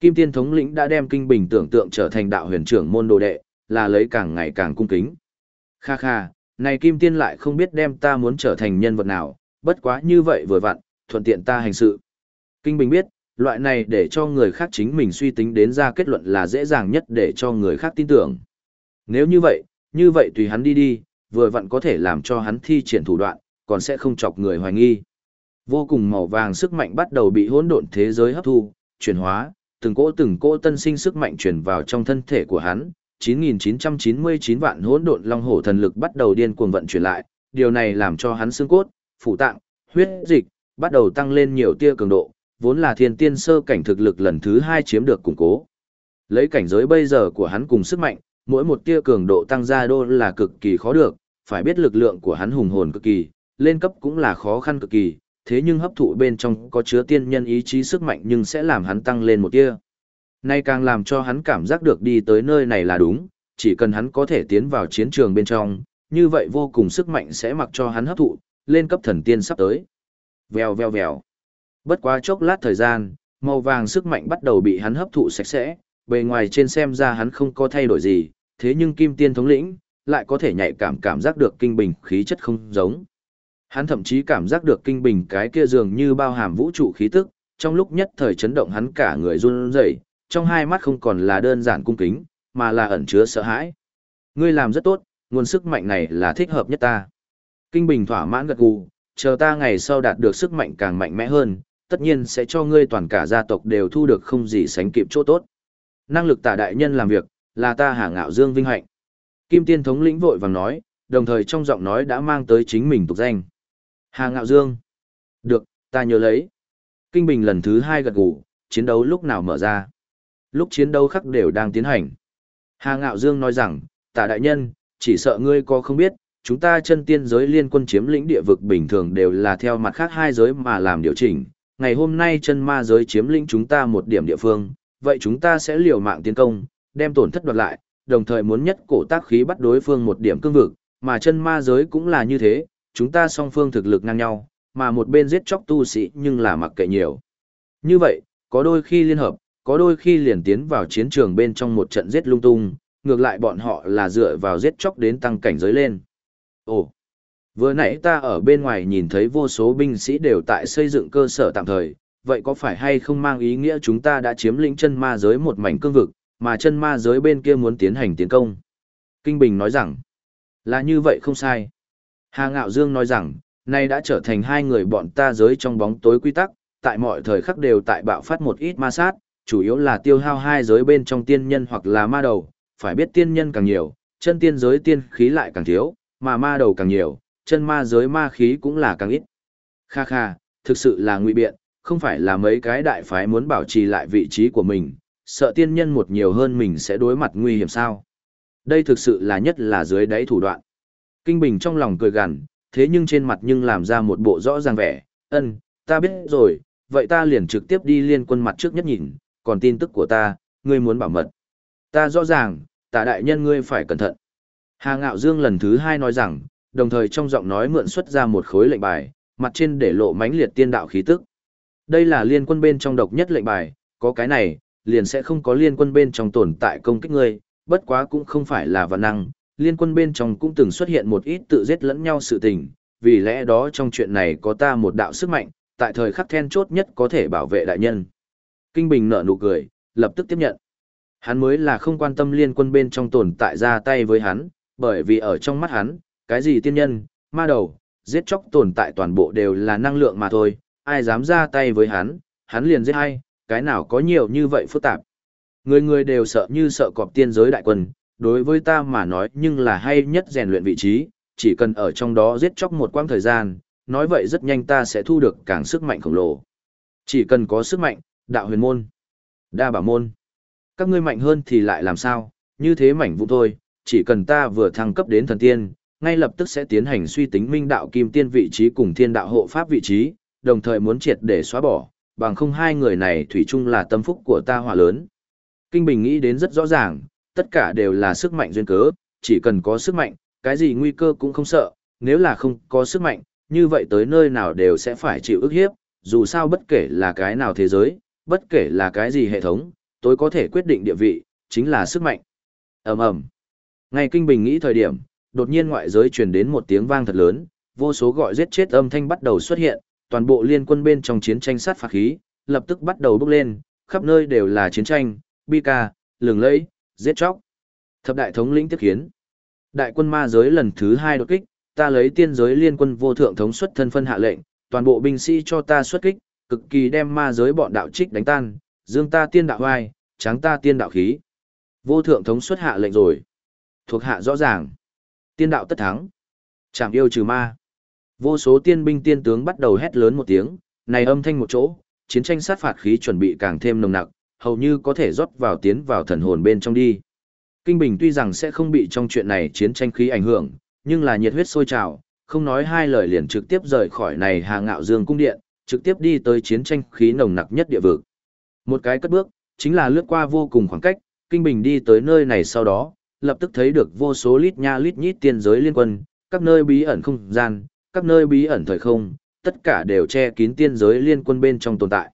Kim Tiên thống lĩnh đã đem kinh bình tưởng tượng trở thành đạo huyền trưởng môn đồ đệ, là lấy càng ngày càng cung kính. Kha kha, này Kim Tiên lại không biết đem ta muốn trở thành nhân vật nào, bất quá như vậy vừa vặn, thuận tiện ta hành sự. Kinh bình biết, loại này để cho người khác chính mình suy tính đến ra kết luận là dễ dàng nhất để cho người khác tin tưởng. Nếu như vậy, như vậy tùy hắn đi đi, vừa vặn có thể làm cho hắn thi triển thủ đoạn, còn sẽ không chọc người hoài nghi. Vô cùng màu vàng sức mạnh bắt đầu bị hỗn độn thế giới hấp thu, chuyển hóa, từng cỗ từng cỗ tân sinh sức mạnh chuyển vào trong thân thể của hắn, 9999 vạn hỗn độn long hổ thần lực bắt đầu điên cuồng vận chuyển lại, điều này làm cho hắn xương cốt, phủ tạng, huyết dịch bắt đầu tăng lên nhiều tia cường độ, vốn là thiên tiên sơ cảnh thực lực lần thứ hai chiếm được củng cố. Lấy cảnh giới bây giờ của hắn cùng sức mạnh, mỗi một tia cường độ tăng ra đô là cực kỳ khó được, phải biết lực lượng của hắn hùng hồn cực kỳ, lên cấp cũng là khó khăn cực kỳ, thế nhưng hấp thụ bên trong có chứa tiên nhân ý chí sức mạnh nhưng sẽ làm hắn tăng lên một tia. Nay càng làm cho hắn cảm giác được đi tới nơi này là đúng, chỉ cần hắn có thể tiến vào chiến trường bên trong, như vậy vô cùng sức mạnh sẽ mặc cho hắn hấp thụ, lên cấp thần tiên sắp tới. Vèo vèo vèo. Bất quá chốc lát thời gian, màu vàng sức mạnh bắt đầu bị hắn hấp thụ sạch sẽ, bề ngoài trên xem ra hắn không có thay đổi gì, thế nhưng kim tiên thống lĩnh, lại có thể nhạy cảm cảm giác được kinh bình khí chất không giống. Hắn thậm chí cảm giác được kinh bình cái kia dường như bao hàm vũ trụ khí tức, trong lúc nhất thời chấn động hắn cả người run rẩy, trong hai mắt không còn là đơn giản cung kính, mà là ẩn chứa sợ hãi. Ngươi làm rất tốt, nguồn sức mạnh này là thích hợp nhất ta. Kinh bình thỏa mãn gật gù, chờ ta ngày sau đạt được sức mạnh càng mạnh mẽ hơn, tất nhiên sẽ cho ngươi toàn cả gia tộc đều thu được không gì sánh kịp chỗ tốt. Năng lực tả đại nhân làm việc, là ta hà ngạo dương vinh hạnh. Kim tiên thống lĩnh vội vàng nói, đồng thời trong giọng nói đã mang tới chính mình tục danh. Hà ngạo dương. Được, ta nhớ lấy. Kinh bình lần thứ hai gật gù, chiến đấu lúc nào mở ra. Lúc chiến đấu khắc đều đang tiến hành. Hà ngạo dương nói rằng, tả đại nhân, chỉ sợ ngươi có không biết, chúng ta chân tiên giới liên quân chiếm lĩnh địa vực bình thường đều là theo mặt khác hai giới mà làm điều chỉnh. Ngày hôm nay chân ma giới chiếm lĩnh chúng ta một điểm địa phương, vậy chúng ta sẽ liều mạng tiến công, đem tổn thất đoạt lại, đồng thời muốn nhất cổ tác khí bắt đối phương một điểm cương vực, mà chân ma giới cũng là như thế, chúng ta song phương thực lực ngang nhau, mà một bên giết chóc tu sĩ nhưng là mặc kệ nhiều. Như vậy, có đôi khi liên hợp, có đôi khi liền tiến vào chiến trường bên trong một trận giết lung tung, ngược lại bọn họ là dựa vào giết chóc đến tăng cảnh giới lên. Ồ, vừa nãy ta ở bên ngoài nhìn thấy vô số binh sĩ đều tại xây dựng cơ sở tạm thời, vậy có phải hay không mang ý nghĩa chúng ta đã chiếm lĩnh chân ma giới một mảnh cương vực, mà chân ma giới bên kia muốn tiến hành tiến công. Kinh Bình nói rằng, là như vậy không sai. Hà Ngạo Dương nói rằng, nay đã trở thành hai người bọn ta giới trong bóng tối quy tắc, tại mọi thời khắc đều tại bạo phát một ít ma sát, chủ yếu là tiêu hao hai giới bên trong tiên nhân hoặc là ma đầu, phải biết tiên nhân càng nhiều, chân tiên giới tiên khí lại càng thiếu, mà ma đầu càng nhiều, chân ma giới ma khí cũng là càng ít. Kha kha, thực sự là nguy biện, không phải là mấy cái đại phái muốn bảo trì lại vị trí của mình, sợ tiên nhân một nhiều hơn mình sẽ đối mặt nguy hiểm sao. Đây thực sự là nhất là dưới đáy thủ đoạn. Kinh Bình trong lòng cười gằn, thế nhưng trên mặt nhưng làm ra một bộ rõ ràng vẻ, ân, ta biết rồi, vậy ta liền trực tiếp đi liên quân mặt trước nhất nhìn, còn tin tức của ta, ngươi muốn bảo mật. Ta rõ ràng, tạ đại nhân ngươi phải cẩn thận. Hà Ngạo Dương lần thứ hai nói rằng, đồng thời trong giọng nói mượn xuất ra một khối lệnh bài, mặt trên để lộ mãnh liệt tiên đạo khí tức. Đây là liên quân bên trong độc nhất lệnh bài, có cái này, liền sẽ không có liên quân bên trong tồn tại công kích ngươi, bất quá cũng không phải là vạn năng, liên quân bên trong cũng từng xuất hiện một ít tự giết lẫn nhau sự tình, vì lẽ đó trong chuyện này có ta một đạo sức mạnh, tại thời khắc then chốt nhất có thể bảo vệ đại nhân. Kinh Bình nở nụ cười, lập tức tiếp nhận. Hắn mới là không quan tâm liên quân bên trong tồn tại ra tay với hắn, bởi vì ở trong mắt hắn, cái gì tiên nhân, ma đầu, giết chóc tồn tại toàn bộ đều là năng lượng mà thôi, ai dám ra tay với hắn, hắn liền giết hay, cái nào có nhiều như vậy phức tạp. Người người đều sợ như sợ cọp tiên giới đại quân, đối với ta mà nói nhưng là hay nhất rèn luyện vị trí, chỉ cần ở trong đó giết chóc một quãng thời gian, nói vậy rất nhanh ta sẽ thu được càng sức mạnh khổng lồ. Chỉ cần có sức mạnh, đạo huyền môn, đa bảo môn. Các ngươi mạnh hơn thì lại làm sao, như thế mảnh vụ thôi, chỉ cần ta vừa thăng cấp đến thần tiên, ngay lập tức sẽ tiến hành suy tính minh đạo kim tiên vị trí cùng thiên đạo hộ pháp vị trí, đồng thời muốn triệt để xóa bỏ, bằng không hai người này thủy chung là tâm phúc của ta hòa lớn. Kinh Bình nghĩ đến rất rõ ràng, tất cả đều là sức mạnh duyên cớ, chỉ cần có sức mạnh, cái gì nguy cơ cũng không sợ, nếu là không có sức mạnh, như vậy tới nơi nào đều sẽ phải chịu ức hiếp, dù sao bất kể là cái nào thế giới, bất kể là cái gì hệ thống, tôi có thể quyết định địa vị, chính là sức mạnh. ầm ầm Ngay Kinh Bình nghĩ thời điểm, đột nhiên ngoại giới truyền đến một tiếng vang thật lớn, vô số gọi giết chết âm thanh bắt đầu xuất hiện, toàn bộ liên quân bên trong chiến tranh sát phạt khí, lập tức bắt đầu bốc lên, khắp nơi đều là chiến tranh, bi ca, lừng lẫy, giết chóc. Thập đại thống lĩnh tiếp kiến. Đại quân ma giới lần thứ hai đột kích, ta lấy tiên giới liên quân vô thượng thống xuất thân phân hạ lệnh, toàn bộ binh sĩ cho ta xuất kích, cực kỳ đem ma giới bọn đạo trích đánh tan, dương ta tiên đạo hoai, tráng ta tiên đạo khí. Vô thượng thống xuất hạ lệnh rồi. Thuộc hạ rõ ràng. Tiên đạo tất thắng. Chạm yêu trừ ma. Vô số tiên binh tiên tướng bắt đầu hét lớn một tiếng, này âm thanh một chỗ, chiến tranh sát phạt khí chuẩn bị càng thêm nồng nặc, hầu như có thể rót vào tiến vào thần hồn bên trong đi. Kinh Bình tuy rằng sẽ không bị trong chuyện này chiến tranh khí ảnh hưởng, nhưng là nhiệt huyết sôi trào, không nói hai lời liền trực tiếp rời khỏi này Hà Ngạo Dương cung điện, trực tiếp đi tới chiến tranh khí nồng nặc nhất địa vực. Một cái cất bước, chính là lướt qua vô cùng khoảng cách, Kinh Bình đi tới nơi này sau đó, lập tức thấy được vô số lít nha lít nhít tiên giới liên quân, các nơi bí ẩn không gian, các nơi bí ẩn thời không, tất cả đều che kín tiên giới liên quân bên trong tồn tại.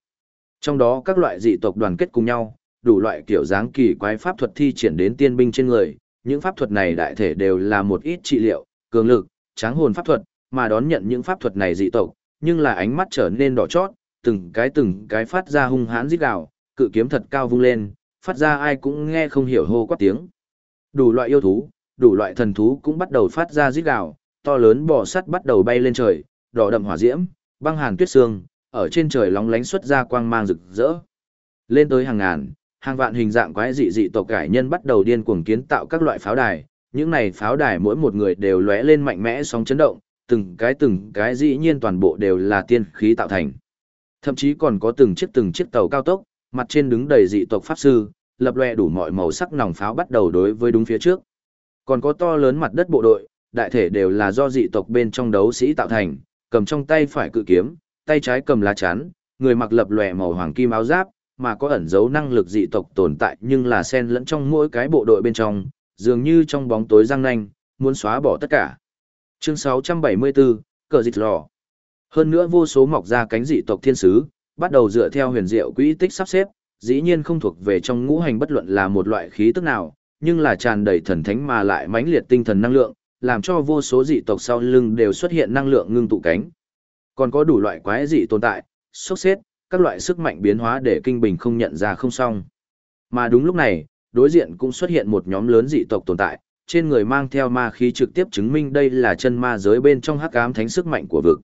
Trong đó các loại dị tộc đoàn kết cùng nhau, đủ loại kiểu dáng kỳ quái pháp thuật thi triển đến tiên binh trên người, những pháp thuật này đại thể đều là một ít trị liệu, cường lực, tráng hồn pháp thuật, mà đón nhận những pháp thuật này dị tộc, nhưng là ánh mắt trở nên đỏ chót, từng cái từng cái phát ra hung hãn rít gào, cự kiếm thật cao vung lên, phát ra ai cũng nghe không hiểu hô quát tiếng. Đủ loại yêu thú, đủ loại thần thú cũng bắt đầu phát ra rít gào, to lớn bò sắt bắt đầu bay lên trời, đỏ đậm hỏa diễm, băng hàn tuyết sương, ở trên trời lóng lánh xuất ra quang mang rực rỡ. Lên tới hàng ngàn, hàng vạn hình dạng quái dị dị tộc cải nhân bắt đầu điên cuồng kiến tạo các loại pháo đài, những này pháo đài mỗi một người đều lóe lên mạnh mẽ sóng chấn động, từng cái từng cái dĩ nhiên toàn bộ đều là tiên khí tạo thành. Thậm chí còn có từng chiếc từng chiếc tàu cao tốc, mặt trên đứng đầy dị tộc pháp sư, lập loè đủ mọi màu sắc nòng pháo bắt đầu đối với đúng phía trước. Còn có to lớn mặt đất bộ đội, đại thể đều là do dị tộc bên trong đấu sĩ tạo thành, cầm trong tay phải cự kiếm, tay trái cầm lá chắn, người mặc lập lòe màu hoàng kim áo giáp, mà có ẩn dấu năng lực dị tộc tồn tại nhưng là xen lẫn trong mỗi cái bộ đội bên trong, dường như trong bóng tối răng nanh, muốn xóa bỏ tất cả. Chương 674, cờ dịch lò. Hơn nữa vô số mọc ra cánh dị tộc thiên sứ, bắt đầu dựa theo huyền diệu quỹ tích sắp xếp, dĩ nhiên không thuộc về trong ngũ hành bất luận là một loại khí tức nào, nhưng là tràn đầy thần thánh mà lại mãnh liệt tinh thần năng lượng, làm cho vô số dị tộc sau lưng đều xuất hiện năng lượng ngưng tụ cánh. Còn có đủ loại quái dị tồn tại, sốc xếp, các loại sức mạnh biến hóa để kinh bình không nhận ra không xong. Mà đúng lúc này, đối diện cũng xuất hiện một nhóm lớn dị tộc tồn tại, trên người mang theo ma khí trực tiếp chứng minh đây là chân ma giới bên trong hắc ám thánh sức mạnh của vực.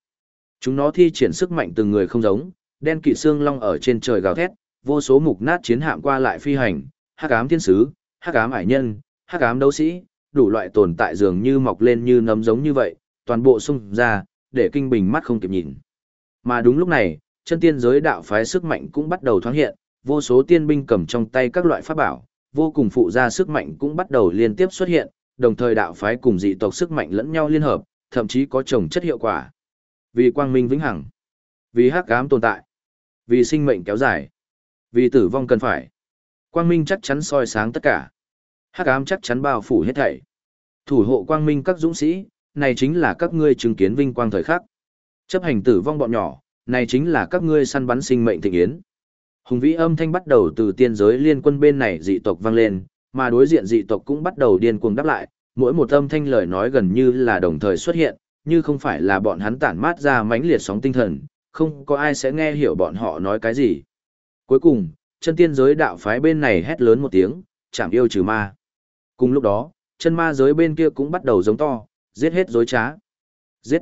Chúng nó thi triển sức mạnh từng người không giống, đen kỵ xương long ở trên trời gào thét, vô số mục nát chiến hạm qua lại phi hành, hắc ám thiên sứ, hắc ám hải nhân, hắc ám đấu sĩ, đủ loại tồn tại dường như mọc lên như nấm giống như vậy, toàn bộ xung ra, để kinh bình mắt không kịp nhìn. Mà đúng lúc này, chân tiên giới đạo phái sức mạnh cũng bắt đầu thoáng hiện, vô số tiên binh cầm trong tay các loại pháp bảo, vô cùng phụ gia sức mạnh cũng bắt đầu liên tiếp xuất hiện, đồng thời đạo phái cùng dị tộc sức mạnh lẫn nhau liên hợp, thậm chí có trồng chất hiệu quả. Vì quang minh vĩnh hằng, vì hắc ám tồn tại, vì sinh mệnh kéo dài, vì tử vong cần phải. Quang minh chắc chắn soi sáng tất cả. Hắc ám chắc chắn bao phủ hết thảy. Thủ hộ quang minh các dũng sĩ, này chính là các ngươi chứng kiến vinh quang thời khắc. Chấp hành tử vong bọn nhỏ, này chính là các ngươi săn bắn sinh mệnh thịnh yến. Hùng vĩ âm thanh bắt đầu từ tiên giới liên quân bên này dị tộc vang lên, mà đối diện dị tộc cũng bắt đầu điên cuồng đáp lại, mỗi một âm thanh lời nói gần như là đồng thời xuất hiện, như không phải là bọn hắn tản mát ra mãnh liệt sóng tinh thần, không có ai sẽ nghe hiểu bọn họ nói cái gì. Cuối cùng, chân tiên giới đạo phái bên này hét lớn một tiếng, chạm yêu trừ ma. Cùng lúc đó, chân ma giới bên kia cũng bắt đầu giống to, giết hết dối trá. Giết.